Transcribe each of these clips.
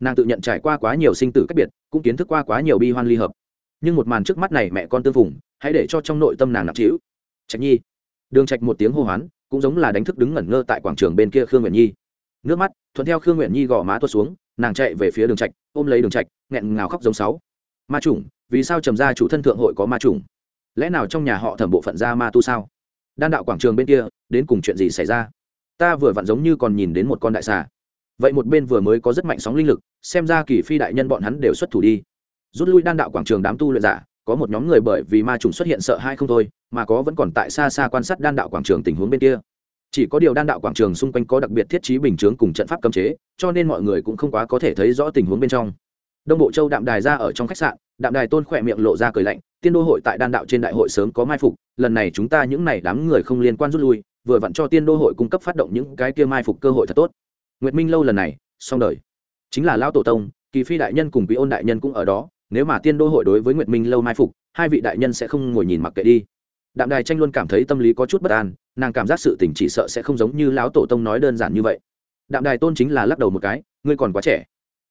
nàng tự nhận trải qua quá nhiều sinh tử cách biệt, cũng kiến thức qua quá nhiều bi hoan ly hợp. Nhưng một màn trước mắt này mẹ con tương phùng, hãy để cho trong nội tâm nàng nặng trĩu. Trạch nhi. Đường trạch một tiếng hô hoán, cũng giống là đánh thức đứng ngẩn ngơ tại quảng trường bên kia khương nguyện nhi. Nước mắt thuận theo khương nguyện nhi gò má tuột xuống, nàng chạy về phía đường trạch, ôm lấy đường trạch, nghẹn ngào khóc giống sáu. Ma chủng, vì sao trầm gia chủ thân thượng hội có ma chủng? Lẽ nào trong nhà họ thẩm bộ phận ra ma tu sao? Đan đạo quảng trường bên kia, đến cùng chuyện gì xảy ra? Ta vừa vặn giống như còn nhìn đến một con đại xà. Vậy một bên vừa mới có rất mạnh sóng linh lực xem ra kỳ phi đại nhân bọn hắn đều xuất thủ đi. Rút lui đan đạo quảng trường đám tu luyện giả, có một nhóm người bởi vì ma trùng xuất hiện sợ hai không thôi, mà có vẫn còn tại xa xa quan sát đan đạo quảng trường tình huống bên kia. Chỉ có điều đan đạo quảng trường xung quanh có đặc biệt thiết trí bình chướng cùng trận pháp cấm chế, cho nên mọi người cũng không quá có thể thấy rõ tình huống bên trong. Đông bộ châu đạm đài ra ở trong khách sạn, đạm đài tôn khỏe miệng lộ ra cười lạnh, tiên đô hội tại đan đạo trên đại hội sớm có mai phục, lần này chúng ta những n à y đám người không liên quan rút lui, vừa vặn cho tiên đô hội cung cấp phát động những cái kia mai phục cơ hội thật tốt. Nguyệt minh lâu lần này, xong đời chính là lão tổ tông, kỳ phi đại nhân cùng quý ôn đại nhân cũng ở đó, nếu mà tiên đô hội đối với nguyệt minh lâu mai phục, hai vị đại nhân sẽ không ngồi nhìn mặc kệ đi. Đạm đài tranh luôn cảm thấy tâm lý có chút bất an, nàng cảm giác sự tình chỉ sợ sẽ không giống như lão tổ tông nói đơn giản như vậy. Đạm đài tôn chính là lắc đầu một cái, ngươi còn quá trẻ.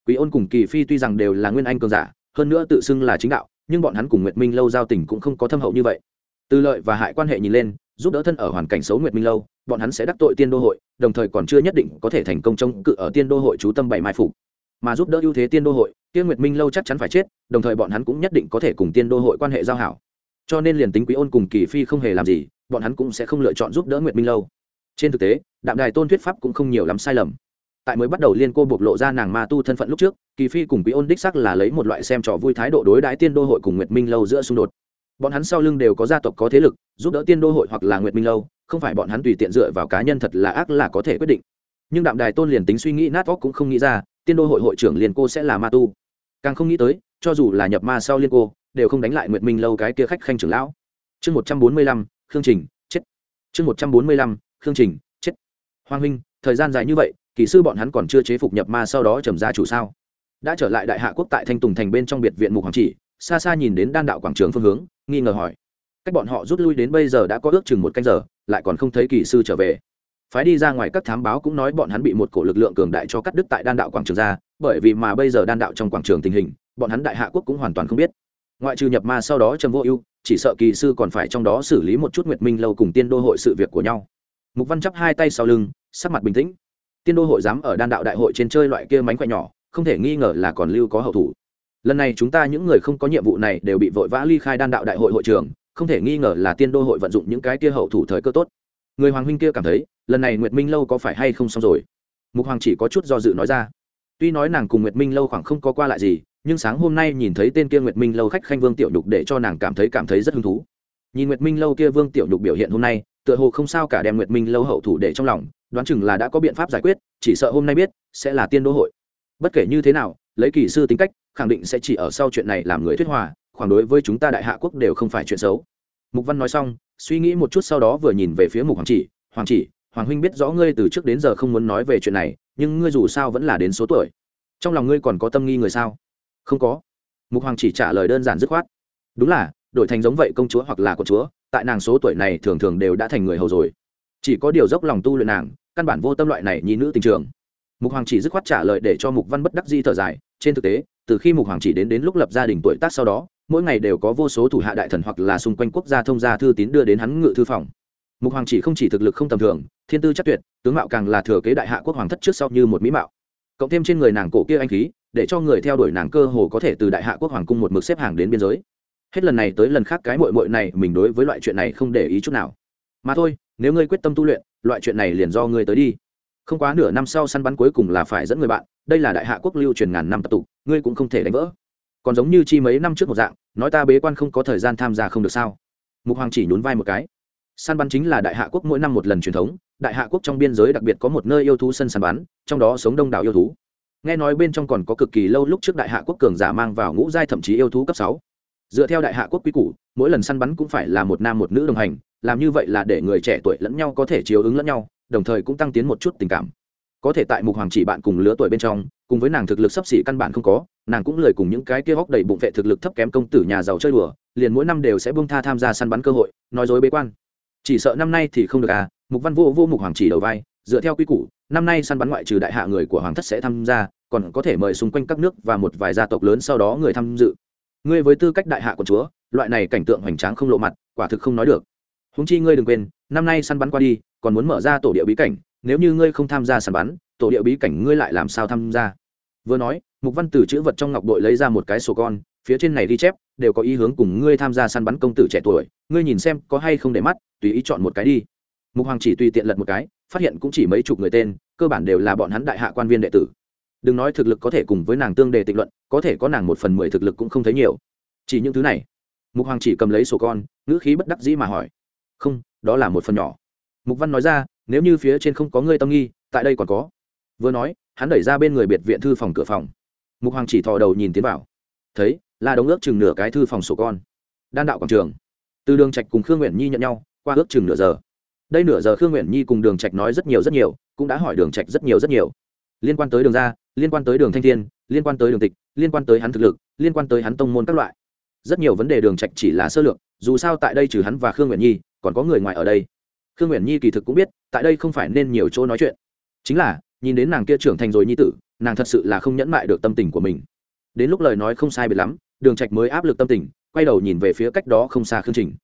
Quý ôn cùng kỳ phi tuy rằng đều là nguyên anh cường giả, hơn nữa tự xưng là chính đạo, nhưng bọn hắn cùng nguyệt minh lâu giao tình cũng không có thâm hậu như vậy. Tư lợi và hại quan hệ nhìn lên, giúp đỡ thân ở hoàn cảnh xấu nguyệt minh lâu, bọn hắn sẽ đắc tội tiên đô hội, đồng thời còn chưa nhất định có thể thành công chống cự ở tiên đô hội chú tâm bảy mai phục mà giúp đỡ ưu thế tiên đô hội tiên nguyệt minh lâu chắc chắn phải chết, đồng thời bọn hắn cũng nhất định có thể cùng tiên đô hội quan hệ giao hảo. Cho nên liền tính quý ôn cùng kỳ phi không hề làm gì, bọn hắn cũng sẽ không lựa chọn giúp đỡ nguyệt minh lâu. Trên thực tế, đạm đài tôn thuyết pháp cũng không nhiều lắm sai lầm. Tại mới bắt đầu liên cô bộc lộ ra nàng ma tu thân phận lúc trước, kỳ phi cùng quý ôn đích sắc là lấy một loại xem trò vui thái độ đối đãi tiên đô hội cùng nguyệt minh lâu giữa xung đột. Bọn hắn sau lưng đều có gia tộc có thế lực, giúp đỡ tiên đô hội hoặc là nguyệt minh lâu, không phải bọn hắn tùy tiện dựa vào cá nhân thật là ác là có thể quyết định. Nhưng đạm đài tôn liền tính suy nghĩ nát óc cũng không nghĩ ra tiên đô hội hội trưởng Liên cô sẽ là ma tu. Càng không nghĩ tới, cho dù là nhập ma sau liên cô, đều không đánh lại nguyệt minh lâu cái kia khách khanh trưởng lão. Chương một trăm bốn mươi lăm, khương trình, chết. Chương một trăm bốn mươi lăm, khương trình, chết. Hoàng huynh, thời gian dài như vậy kỳ sư bọn hắn còn chưa chế phục nhập ma sau đó trầm ra chủ sao? Đã trở lại đại hạ quốc tại thanh tùng thành bên trong biệt viện mục hoàng chỉ, xa xa nhìn đến đan đạo quảng trường phương hướng, nghi ngờ hỏi. Cách bọn họ rút lui đến bây giờ đã có ước chừng một canh giờ, lại còn không thấy kỳ sư trở về phái đi ra ngoài các thám báo cũng nói bọn hắn bị một cổ lực lượng cường đại cho cắt đứt tại đan đạo quảng trường ra, bởi vì mà bây giờ đan đạo trong quảng trường tình hình, bọn hắn đại hạ quốc cũng hoàn toàn không biết. Ngoại trừ nhập ma sau đó trầm vô ưu, chỉ sợ kỳ sư còn phải trong đó xử lý một chút nguyệt minh lâu cùng tiên đô hội sự việc của nhau. Mục văn chắp hai tay sau lưng, sắc mặt bình tĩnh. Tiên đô hội dám ở đan đạo đại hội trên chơi loại kia mánh khỏe nhỏ, không thể nghi ngờ là còn lưu có hậu thủ. Lần này chúng ta những người không có nhiệm vụ này đều bị vội vã ly khai đan đạo đại hội hội trường, không thể nghi ngờ là tiên đô hội vận dụng những cái kia hậu thủ thời cơ tốt người hoàng huynh kia cảm thấy, lần này nguyệt minh lâu có phải hay không xong rồi? Mục hoàng chỉ có chút do dự nói ra. Tuy nói nàng cùng nguyệt minh lâu khoảng không có qua lại gì, nhưng sáng hôm nay nhìn thấy tên kia nguyệt minh lâu khách khanh vương tiểu nhục để cho nàng cảm thấy cảm thấy rất hứng thú. Nhìn nguyệt minh lâu kia vương tiểu nhục biểu hiện hôm nay, tựa hồ không sao cả đem nguyệt minh lâu hậu thủ để trong lòng, đoán chừng là đã có biện pháp giải quyết, chỉ sợ hôm nay biết, sẽ là tiên đô hội. Bất kể như thế nào, lấy kỳ sư tính cách, khẳng định sẽ chỉ ở sau chuyện này làm người thuyết hòa, khoảng đối với chúng ta đại hạ quốc đều không phải chuyện xấu. Mục văn nói xong suy nghĩ một chút sau đó vừa nhìn về phía mục hoàng chỉ hoàng chỉ, hoàng huynh biết rõ ngươi từ trước đến giờ không muốn nói về chuyện này, nhưng ngươi dù sao vẫn là đến số tuổi. Trong lòng ngươi còn có tâm nghi người sao? Không có. Mục hoàng chỉ trả lời đơn giản dứt khoát. Đúng là, đổi thành giống vậy công chúa hoặc là con chúa, tại nàng số tuổi này thường thường đều đã thành người hầu rồi. Chỉ có điều dốc lòng tu luyện nàng, căn bản vô tâm loại này nhi nữ tình trường. Mục hoàng chỉ dứt khoát trả lời để cho mục văn bất đắc di thở dài. Trên thực tế, từ khi mục hoàng chỉ đến đến lúc lập gia đình tuổi tác sau đó mỗi ngày đều có vô số thủ hạ đại thần hoặc là xung quanh quốc gia thông gia thư tín đưa đến hắn ngự thư phòng. Mục hoàng chỉ không chỉ thực lực không tầm thường, thiên tư chắc tuyệt, tướng mạo càng là thừa kế đại hạ quốc hoàng thất trước sau như một mỹ mạo. Cộng thêm trên người nàng cổ kia anh khí, để cho người theo đuổi nàng cơ hồ có thể từ đại hạ quốc hoàng cung một mực xếp hàng đến biên giới. Hết lần này tới lần khác cái mội mội này mình đối với loại chuyện này không để ý chút nào. Mà thôi, nếu ngươi quyết tâm tu luyện, loại chuyện này liền do ngươi tới đi. Không quá nửa năm sau săn bắn cuối cùng là phải dẫn người bạn, đây là đại hạ quốc lưu truyền ngàn năm tập tục ngươi cũng không thể đánh vỡ. Còn giống như chi mấy năm trước một dạng nói ta bế quan không có thời gian tham gia không được sao? Mục hoàng chỉ nhún vai một cái. Săn bắn chính là đại hạ quốc mỗi năm một lần truyền thống, đại hạ quốc trong biên giới đặc biệt có một nơi yêu thú sân săn bắn, trong đó sống đông đảo yêu thú. Nghe nói bên trong còn có cực kỳ lâu lúc trước đại hạ quốc cường giả mang vào ngũ giai thậm chí yêu thú cấp sáu. Dựa theo đại hạ quốc quy củ, mỗi lần săn bắn cũng phải là một nam một nữ đồng hành, làm như vậy là để người trẻ tuổi lẫn nhau có thể chiếu ứng lẫn nhau, đồng thời cũng tăng tiến một chút tình cảm. Có thể tại mục hoàng chỉ bạn cùng lứa tuổi bên trong, cùng với nàng thực lực sấp xỉ căn bản không có nàng cũng lười cùng những cái kia góc đầy bụng vệ thực lực thấp kém công tử nhà giàu chơi đùa, liền mỗi năm đều sẽ bông tha tham gia săn bắn cơ hội, nói dối bế quan. Chỉ sợ năm nay thì không được à mục văn vô vô mục hoàng chỉ đầu vai, dựa theo quy củ, năm nay săn bắn ngoại trừ đại hạ người của hoàng thất sẽ tham gia, còn có thể mời xung quanh các nước và một vài gia tộc lớn sau đó người tham dự. Ngươi với tư cách đại hạ của chúa, loại này cảnh tượng hoành tráng không lộ mặt, quả thực không nói được. Húng chi ngươi đừng quên, năm nay săn bắn qua đi, còn muốn mở ra tổ địa bí cảnh, nếu như ngươi không tham gia săn bắn, tổ địa bí cảnh ngươi lại làm sao tham gia? Vừa nói mục văn từ chữ vật trong ngọc đội lấy ra một cái sổ con, phía trên này ghi chép, đều có ý hướng cùng ngươi tham gia săn bắn công tử trẻ tuổi, ngươi nhìn xem có hay không để mắt, tùy ý chọn một cái đi. Mục hoàng chỉ tùy tiện lật một cái, phát hiện cũng chỉ mấy chục người tên, cơ bản đều là bọn hắn đại hạ quan viên đệ tử. Đừng nói thực lực có thể cùng với nàng tương đề tịnh luận, có thể có nàng một phần mười thực lực cũng không thấy nhiều. Chỉ những thứ này. Mục hoàng chỉ cầm lấy sổ con, ngữ khí bất đắc dĩ mà hỏi. Không, đó là một phần nhỏ. Mục văn nói ra, nếu như phía trên không có ngươi tâm nghi, tại đây còn có. Vừa nói, hắn đẩy ra bên người biệt viện thư phòng cửa phòng mục hoàng chỉ thò đầu nhìn tiến vào. Thấy là đống ước chừng nửa cái thư phòng sổ con. Đan đạo quảng trường. Từ đường trạch cùng khương nguyện nhi nhận nhau, qua ước chừng nửa giờ. Đây nửa giờ khương nguyện nhi cùng đường trạch nói rất nhiều rất nhiều, cũng đã hỏi đường trạch rất nhiều rất nhiều. Liên quan tới đường ra liên quan tới đường thanh thiên, liên quan tới đường tịch, liên quan tới hắn thực lực, liên quan tới hắn tông môn các loại. Rất nhiều vấn đề đường trạch chỉ là sơ lược, dù sao tại đây trừ hắn và khương nguyện nhi, còn có người ngoài ở đây. Khương nguyện nhi kỳ thực cũng biết, tại đây không phải nên nhiều chỗ nói chuyện. Chính là, nhìn đến nàng kia trưởng thành rồi nhi tử nàng thật sự là không nhẫn mại được tâm tình của mình. Đến lúc lời nói không sai biệt lắm, đường trạch mới áp lực tâm tình, quay đầu nhìn về phía cách đó không xa khương trình.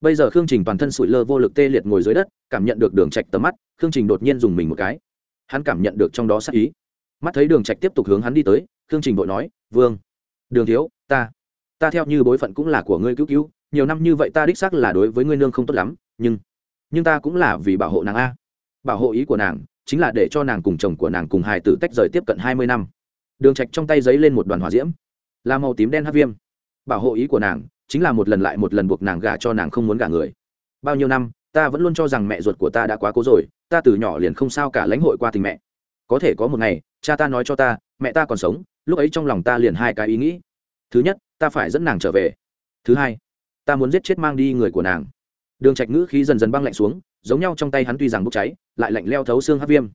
Bây giờ khương trình toàn thân sủi lơ vô lực tê liệt ngồi dưới đất, cảm nhận được đường trạch tầm mắt, khương trình đột nhiên dùng mình một cái. Hắn cảm nhận được trong đó sát ý. Mắt thấy đường trạch tiếp tục hướng hắn đi tới, khương trình vội nói, vương, đường thiếu, ta ta theo như bối phận cũng là của ngươi cứu cứu, nhiều năm như vậy ta đích xác là đối với ngươi nương không tốt lắm, nhưng nhưng ta cũng là vì bảo hộ nàng a. Bảo hộ ý của nàng chính là để cho nàng cùng chồng của nàng cùng hài tử tách rời tiếp cận hai mươi năm. Đường trạch trong tay giấy lên một đoàn hỏa diễm, là màu tím đen hắc viêm. Bảo hộ ý của nàng chính là một lần lại một lần buộc nàng gả cho nàng không muốn gả người. Bao nhiêu năm, ta vẫn luôn cho rằng mẹ ruột của ta đã quá cố rồi, ta từ nhỏ liền không sao cả lãnh hội qua tình mẹ. Có thể có một ngày, cha ta nói cho ta, mẹ ta còn sống, lúc ấy trong lòng ta liền hai cái ý nghĩ. Thứ nhất, ta phải dẫn nàng trở về. Thứ hai, ta muốn giết chết mang đi người của nàng. Đường trạch ngữ khí dần dần băng lạnh xuống giống nhau trong tay hắn tuy rằng bốc cháy, lại lạnh leo thấu xương hắc viêm.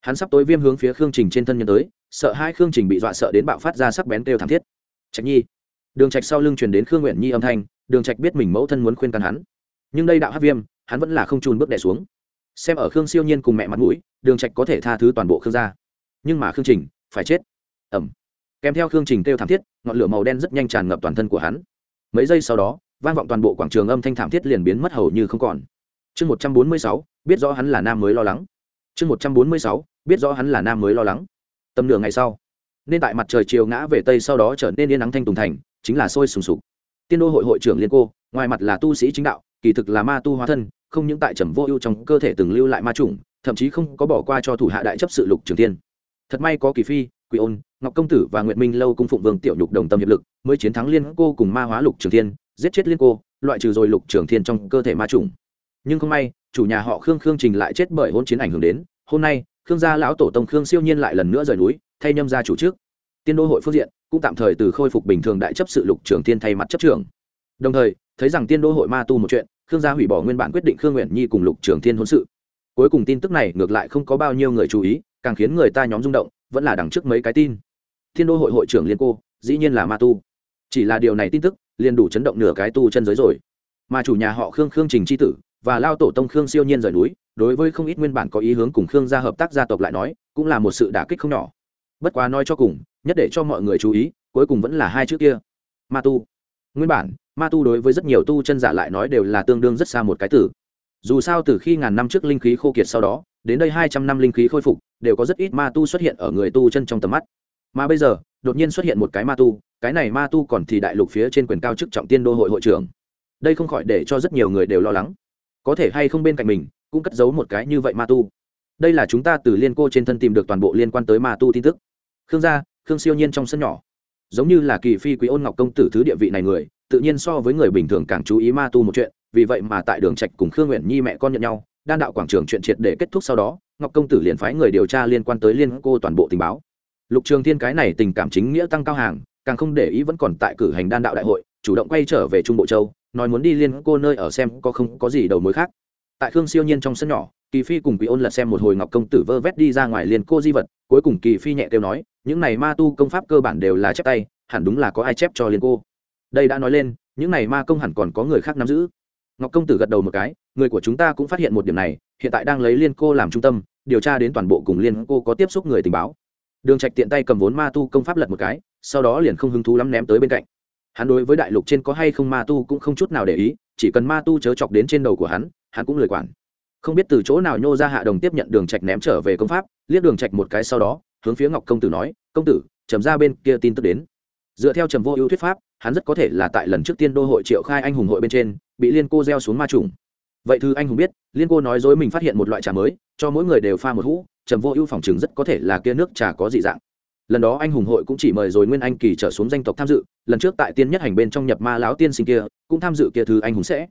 Hắn sắp tối viêm hướng phía khương trình trên thân nhân tới, sợ hai khương trình bị dọa sợ đến bạo phát ra sắc bén kêu thảm thiết. Trạch nhi. Đường trạch sau lưng truyền đến khương nguyện nhi âm thanh, đường trạch biết mình mẫu thân muốn khuyên can hắn. Nhưng đây đạo hắc viêm, hắn vẫn là không chùn bước đè xuống. Xem ở khương siêu nhiên cùng mẹ mặt mũi, đường trạch có thể tha thứ toàn bộ khương gia. Nhưng mà khương trình, phải chết. Ẩm kèm theo khương trình kêu thảm thiết, ngọn lửa màu đen rất nhanh tràn ngập toàn thân của hắn. Mấy giây sau đó, vang vọng toàn bộ quảng trường âm thanh thảm thiết liền biến mất hầu như không còn chương một trăm bốn mươi sáu, biết rõ hắn là nam mới lo lắng. Chương một trăm bốn mươi sáu, biết rõ hắn là nam mới lo lắng. Tầm nửa ngày sau, nên tại mặt trời chiều ngã về tây sau đó trở nên yên nắng thanh tùng thành, chính là sôi sùng sục. Tiên đô hội hội trưởng liên cô, ngoài mặt là tu sĩ chính đạo, kỳ thực là ma tu hóa thân, không những tại trầm vô ưu trong cơ thể từng lưu lại ma chủng, thậm chí không có bỏ qua cho thủ hạ đại chấp sự lục trường tiên. Thật may có kỳ phi quỷ ôn, ngọc công tử và nguyệt minh lâu cung phụng vương tiểu nhục đồng tâm hiệp lực, mới chiến thắng liên cô cùng ma hóa lục trường thiên giết chết liên cô, loại trừ rồi lục trường thiên trong cơ thể ma trùng nhưng không may, chủ nhà họ khương khương trình lại chết bởi hôn chiến ảnh hưởng đến. Hôm nay, khương gia lão tổ tông khương siêu nhiên lại lần nữa rời núi, thay nhâm gia chủ trước. Tiên đô hội phương diện cũng tạm thời từ khôi phục bình thường đại chấp sự lục trường thiên thay mặt chấp trưởng. Đồng thời, thấy rằng tiên đô hội ma tu một chuyện, khương gia hủy bỏ nguyên bản quyết định khương nguyện nhi cùng lục trường thiên hôn sự. Cuối cùng tin tức này ngược lại không có bao nhiêu người chú ý, càng khiến người ta nhóm rung động, vẫn là đằng trước mấy cái tin. Thiên đô hội hội trưởng liên cô, dĩ nhiên là ma tu. Chỉ là điều này tin tức, liền đủ chấn động nửa cái tu chân giới rồi. Mà chủ nhà họ khương khương trình c tử và lao tổ tông khương siêu nhiên rời núi, đối với không ít nguyên bản có ý hướng cùng khương gia hợp tác gia tộc lại nói, cũng là một sự đả kích không nhỏ. Bất quá nói cho cùng, nhất để cho mọi người chú ý, cuối cùng vẫn là hai chữ kia, ma tu. Nguyên bản, ma tu đối với rất nhiều tu chân giả lại nói đều là tương đương rất xa một cái tử dù sao từ khi ngàn năm trước linh khí khô kiệt sau đó, đến đây hai trăm năm linh khí khôi phục, đều có rất ít ma tu xuất hiện ở người tu chân trong tầm mắt. Mà bây giờ, đột nhiên xuất hiện một cái ma tu, cái này ma tu còn thì đại lục phía trên quyền cao chức trọng tiên đô hội hội trưởng. Đây không khỏi để cho rất nhiều người đều lo lắng có thể hay không bên cạnh mình, cũng cất giấu một cái như vậy ma tu. Đây là chúng ta từ liên cô trên thân tìm được toàn bộ liên quan tới ma tu tin tức. Khương gia, khương siêu nhiên trong sân nhỏ. Giống như là kỳ phi quý ôn ngọc công tử thứ địa vị này người, tự nhiên so với người bình thường càng chú ý ma tu một chuyện, vì vậy mà tại đường trạch cùng khương nguyện nhi mẹ con nhận nhau, đan đạo quảng trường chuyện triệt để kết thúc sau đó, ngọc công tử liền phái người điều tra liên quan tới liên cô toàn bộ tình báo. Lục trường thiên cái này tình cảm chính nghĩa tăng cao hàng, càng không để ý vẫn còn tại cử hành đan đạo đại hội, chủ động quay trở về trung bộ châu nói muốn đi liên cô nơi ở xem có không có gì đầu mối khác. Tại khương siêu nhiên trong sân nhỏ, kỳ phi cùng quý ôn lật xem một hồi ngọc công tử vơ vét đi ra ngoài liên cô di vật, cuối cùng kỳ phi nhẹ kêu nói, những này ma tu công pháp cơ bản đều là chép tay, hẳn đúng là có ai chép cho liên cô. Đây đã nói lên, những này ma công hẳn còn có người khác nắm giữ. Ngọc công tử gật đầu một cái, người của chúng ta cũng phát hiện một điểm này, hiện tại đang lấy liên cô làm trung tâm, điều tra đến toàn bộ cùng liên cô có tiếp xúc người tình báo. Đường trạch tiện tay cầm vốn ma tu công pháp lật một cái, sau đó liền không hứng thú lắm ném tới bên cạnh hắn đối với đại lục trên có hay không ma tu cũng không chút nào để ý, chỉ cần ma tu chớ chọc đến trên đầu của hắn hắn cũng lười quản. Không biết từ chỗ nào nhô ra hạ đồng tiếp nhận đường trạch ném trở về công pháp, liếc đường trạch một cái sau đó, hướng phía ngọc công tử nói, công tử trầm ra bên kia tin tức đến. Dựa theo trầm vô ưu thuyết pháp, hắn rất có thể là tại lần trước tiên đô hội triệu khai anh hùng hội bên trên, bị liên cô gieo xuống ma trùng. Vậy thư anh hùng biết, liên cô nói dối mình phát hiện một loại trà mới, cho mỗi người đều pha một hũ, trầm vô ưu phòng chừng rất có thể là kia nước trà có dị dạng lần đó anh hùng hội cũng chỉ mời rồi nguyên anh kỳ trở xuống danh tộc tham dự, lần trước tại tiên nhất hành bên trong nhập ma lão tiên sinh kia, cũng tham dự kia thứ anh hùng sẽ.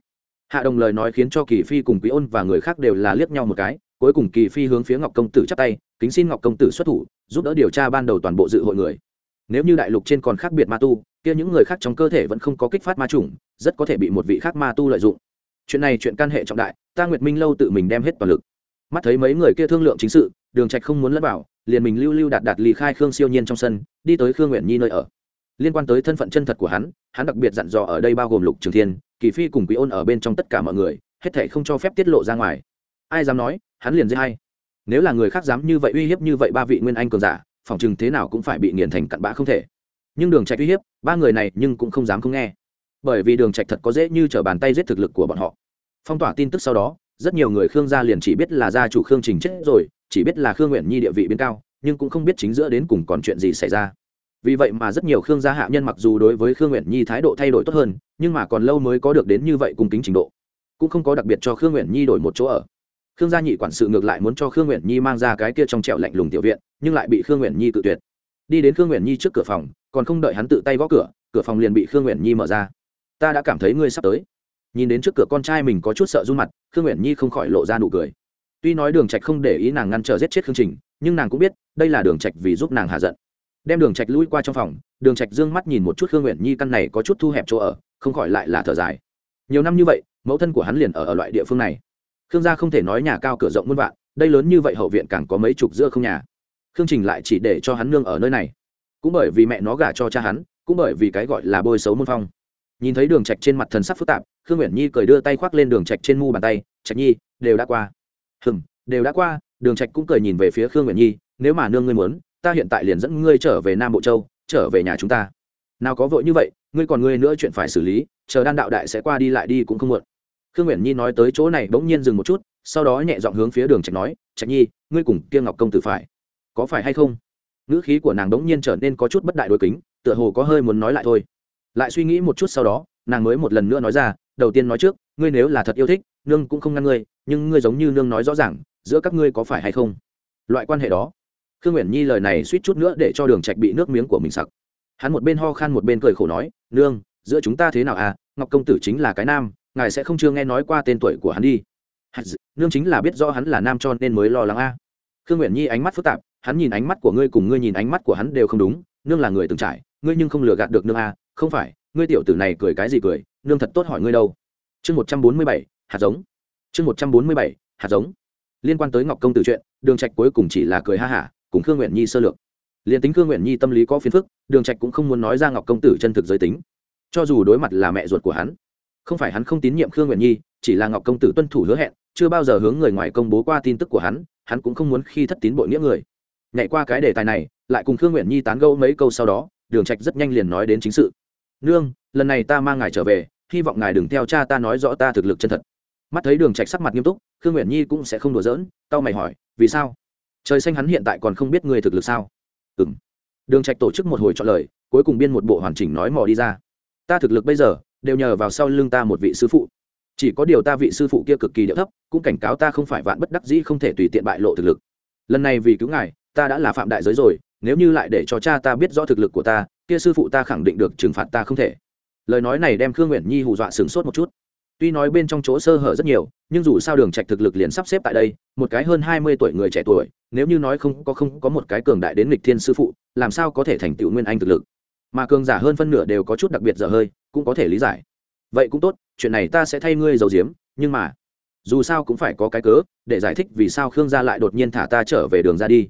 Hạ đồng lời nói khiến cho kỳ phi cùng quý ôn và người khác đều là liếc nhau một cái, cuối cùng kỳ phi hướng phía ngọc công tử chắp tay, kính xin ngọc công tử xuất thủ, giúp đỡ điều tra ban đầu toàn bộ dự hội người. Nếu như đại lục trên còn khác biệt ma tu, kia những người khác trong cơ thể vẫn không có kích phát ma chủng, rất có thể bị một vị khác ma tu lợi dụng. Chuyện này chuyện can hệ trọng đại, ta nguyệt minh lâu tự mình đem hết toàn lực. Mắt thấy mấy người kia thương lượng chính sự, đường trạch không muốn lẫn vào liền mình lưu lưu đạt đạt ly khai khương siêu nhiên trong sân, đi tới khương nguyện nhi nơi ở. Liên quan tới thân phận chân thật của hắn hắn đặc biệt dặn dò ở đây bao gồm lục trường thiên, kỳ phi cùng quý ôn ở bên trong tất cả mọi người, hết thể không cho phép tiết lộ ra ngoài. Ai dám nói, hắn liền dễ hay nếu là người khác dám như vậy uy hiếp như vậy ba vị nguyên anh cường giả, phòng chừng thế nào cũng phải bị nghiền thành cặn bã không thể. Nhưng đường trạch uy hiếp, ba người này nhưng cũng không dám không nghe. Bởi vì đường trạch thật có dễ như trở bàn tay giết thực lực của bọn họ. Phong tỏa tin tức sau đó rất nhiều người khương gia liền chỉ biết là gia chủ khương trình chết rồi, chỉ biết là khương nguyện nhi địa vị biến cao, nhưng cũng không biết chính giữa đến cùng còn chuyện gì xảy ra. Vì vậy mà rất nhiều khương gia hạ nhân mặc dù đối với khương nguyện nhi thái độ thay đổi tốt hơn, nhưng mà còn lâu mới có được đến như vậy cùng kính trình độ. Cũng không có đặc biệt cho khương nguyện nhi đổi một chỗ ở. Khương gia nhị quản sự ngược lại muốn cho khương nguyện nhi mang ra cái kia trong trẹo lạnh lùng tiểu viện, nhưng lại bị khương nguyện nhi tự tuyệt. Đi đến khương nguyện nhi trước cửa phòng, còn không đợi hắn tự tay gõ cửa cửa phòng liền bị khương nguyện nhi mở ra. Ta đã cảm thấy ngươi sắp tới nhìn đến trước cửa con trai mình có chút sợ run mặt, khương nguyện nhi không khỏi lộ ra nụ cười. Tuy nói đường trạch không để ý nàng ngăn trở giết chết khương trình, nhưng nàng cũng biết đây là đường trạch vì giúp nàng hạ giận. Đem đường trạch lui qua trong phòng, đường trạch dương mắt nhìn một chút khương nguyện nhi căn này có chút thu hẹp chỗ ở, không khỏi lại là thở dài. Nhiều năm như vậy, mẫu thân của hắn liền ở ở loại địa phương này. Khương gia không thể nói nhà cao cửa rộng muôn vạn, đây lớn như vậy hậu viện càng có mấy chục giữa không nhà. Khương trình lại chỉ để cho hắn nương ở nơi này. Cũng bởi vì mẹ nó gả cho cha hắn, cũng bởi vì cái gọi là bôi xấu môn phong. Nhìn thấy đường trạch trên mặt thần sắc phức tạp khương nguyện nhi cười đưa tay khoác lên đường trạch trên mu bàn tay, trạch nhi, đều đã qua. Hừm, đều đã qua. Đường trạch cũng cười nhìn về phía khương nguyện nhi, nếu mà nương ngươi muốn, ta hiện tại liền dẫn ngươi trở về nam bộ châu, trở về nhà chúng ta. Nào có vội như vậy, ngươi còn ngươi nữa chuyện phải xử lý, chờ đan đạo đại sẽ qua đi lại đi cũng không muộn. Khương nguyện nhi nói tới chỗ này bỗng nhiên dừng một chút, sau đó nhẹ giọng hướng phía đường trạch nói, trạch nhi, ngươi cùng kia ngọc công tử phải, có phải hay không? Ngữ khí của nàng bỗng nhiên trở nên có chút bất đại đối kính, tựa hồ có hơi muốn nói lại thôi. Lại suy nghĩ một chút sau đó, nàng mới một lần nữa nói ra đầu tiên nói trước, ngươi nếu là thật yêu thích, nương cũng không ngăn ngươi, nhưng ngươi giống như nương nói rõ ràng, giữa các ngươi có phải hay không? Loại quan hệ đó. Khương nguyện nhi lời này suýt chút nữa để cho đường trạch bị nước miếng của mình sặc. Hắn một bên ho khan một bên cười khổ nói, nương, giữa chúng ta thế nào à? Ngọc công tử chính là cái nam, ngài sẽ không chưa nghe nói qua tên tuổi của hắn đi. Nương chính là biết rõ hắn là nam cho nên mới lo lắng a. Khương nguyện nhi ánh mắt phức tạp, hắn nhìn ánh mắt của ngươi cùng ngươi nhìn ánh mắt của hắn đều không đúng, nương là người từng trải, ngươi nhưng không lừa gạt được nương a, không phải, ngươi tiểu tử này cười cái gì cười nương thật tốt hỏi ngươi đâu? Chương một trăm bốn mươi bảy, hạt giống. Chương một trăm bốn mươi bảy, hạt giống. Liên quan tới ngọc công tử chuyện, đường trạch cuối cùng chỉ là cười ha hả, cùng khương nguyện nhi sơ lược. Liền tính khương nguyện nhi tâm lý có phiền phức, đường trạch cũng không muốn nói ra ngọc công tử chân thực giới tính. Cho dù đối mặt là mẹ ruột của hắn, không phải hắn không tín nhiệm khương nguyện nhi, chỉ là ngọc công tử tuân thủ hứa hẹn, chưa bao giờ hướng người ngoài công bố qua tin tức của hắn hắn cũng không muốn khi thất tín bội nghĩa người. Nhảy qua cái đề tài này, lại cùng khương nguyện nhi tán gẫu mấy câu sau đó, đường trạch rất nhanh liền nói đến chính sự. Nương, lần này ta mang ngài trở về hy vọng ngài đừng theo cha ta nói rõ ta thực lực chân thật. Mắt thấy đường trạch sắc mặt nghiêm túc, khương nguyện nhi cũng sẽ không đùa giỡn tao mày hỏi, vì sao? Trời xanh hắn hiện tại còn không biết người thực lực sao? Ừm. Đường trạch tổ chức một hồi chọn lời, cuối cùng biên một bộ hoàn chỉnh nói mò đi ra. Ta thực lực bây giờ, đều nhờ vào sau lưng ta một vị sư phụ. Chỉ có điều ta vị sư phụ kia cực kỳ điệu thấp, cũng cảnh cáo ta không phải vạn bất đắc dĩ không thể tùy tiện bại lộ thực lực. Lần này vì cứu ngài, ta đã là phạm đại giới rồi, nếu như lại để cho cha ta biết rõ thực lực của ta, kia sư phụ ta khẳng định được trừng phạt ta không thể lời nói này đem khương nguyện nhi hù dọa sửng sốt một chút. Tuy nói bên trong chỗ sơ hở rất nhiều, nhưng dù sao đường trạch thực lực liền sắp xếp tại đây, một cái hơn hai mươi tuổi người trẻ tuổi, nếu như nói không có không có một cái cường đại đến nghịch thiên sư phụ, làm sao có thể thành tựu nguyên anh thực lực? Mà cường giả hơn phân nửa đều có chút đặc biệt dở hơi, cũng có thể lý giải. Vậy cũng tốt, chuyện này ta sẽ thay ngươi giấu giếm, nhưng mà, dù sao cũng phải có cái cớ, để giải thích vì sao khương gia lại đột nhiên thả ta trở về đường ra đi.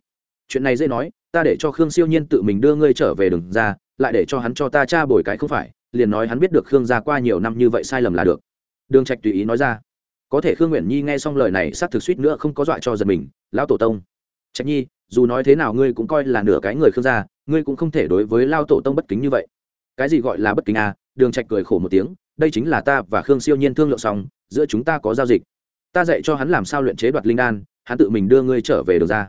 Chuyện này dễ nói, ta để cho khương siêu nhiên tự mình đưa ngươi trở về đường ra, lại để cho hắn cho ta tra bồi cái không phải liền nói hắn biết được khương gia qua nhiều năm như vậy sai lầm là được. Đường trạch tùy ý nói ra. Có thể khương nguyện nhi nghe xong lời này sát thực suýt nữa không có dọa cho giật mình, lão tổ tông. Trạch nhi, dù nói thế nào ngươi cũng coi là nửa cái người khương gia, ngươi cũng không thể đối với lao tổ tông bất kính như vậy. Cái gì gọi là bất kính à? Đường trạch cười khổ một tiếng, đây chính là ta và khương siêu nhiên thương lượng xong, giữa chúng ta có giao dịch. Ta dạy cho hắn làm sao luyện chế đoạt linh đan, hắn tự mình đưa ngươi trở về đường ra.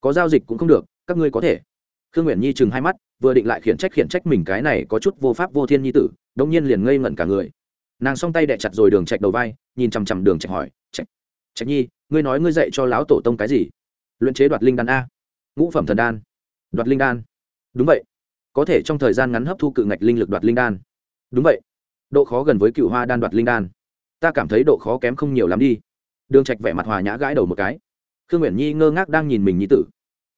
Có giao dịch cũng không được, các ngươi có thể. Khương nguyện nhi chừng hai mắt vừa định lại khiển trách khiển trách mình cái này có chút vô pháp vô thiên nhi tử đông nhiên liền ngây ngẩn cả người. Nàng song tay đẻ chặt rồi đường trạch đầu vai, nhìn chằm chằm đường trạch hỏi, trạch trạch nhi, ngươi nói ngươi dạy cho lão tổ tông cái gì? Luyện chế đoạt linh đan a. Ngũ phẩm thần đan. Đoạt linh đan. Đúng vậy. Có thể trong thời gian ngắn hấp thu cự ngạch linh lực đoạt linh đan. Đúng vậy. Độ khó gần với cựu hoa đan đoạt linh đan. Ta cảm thấy độ khó kém không nhiều lắm đi. Đường trạch vẻ mặt hòa nhã gãi đầu một cái. Khương nguyện nhi ngơ ngác đang nhìn mình nhi tử.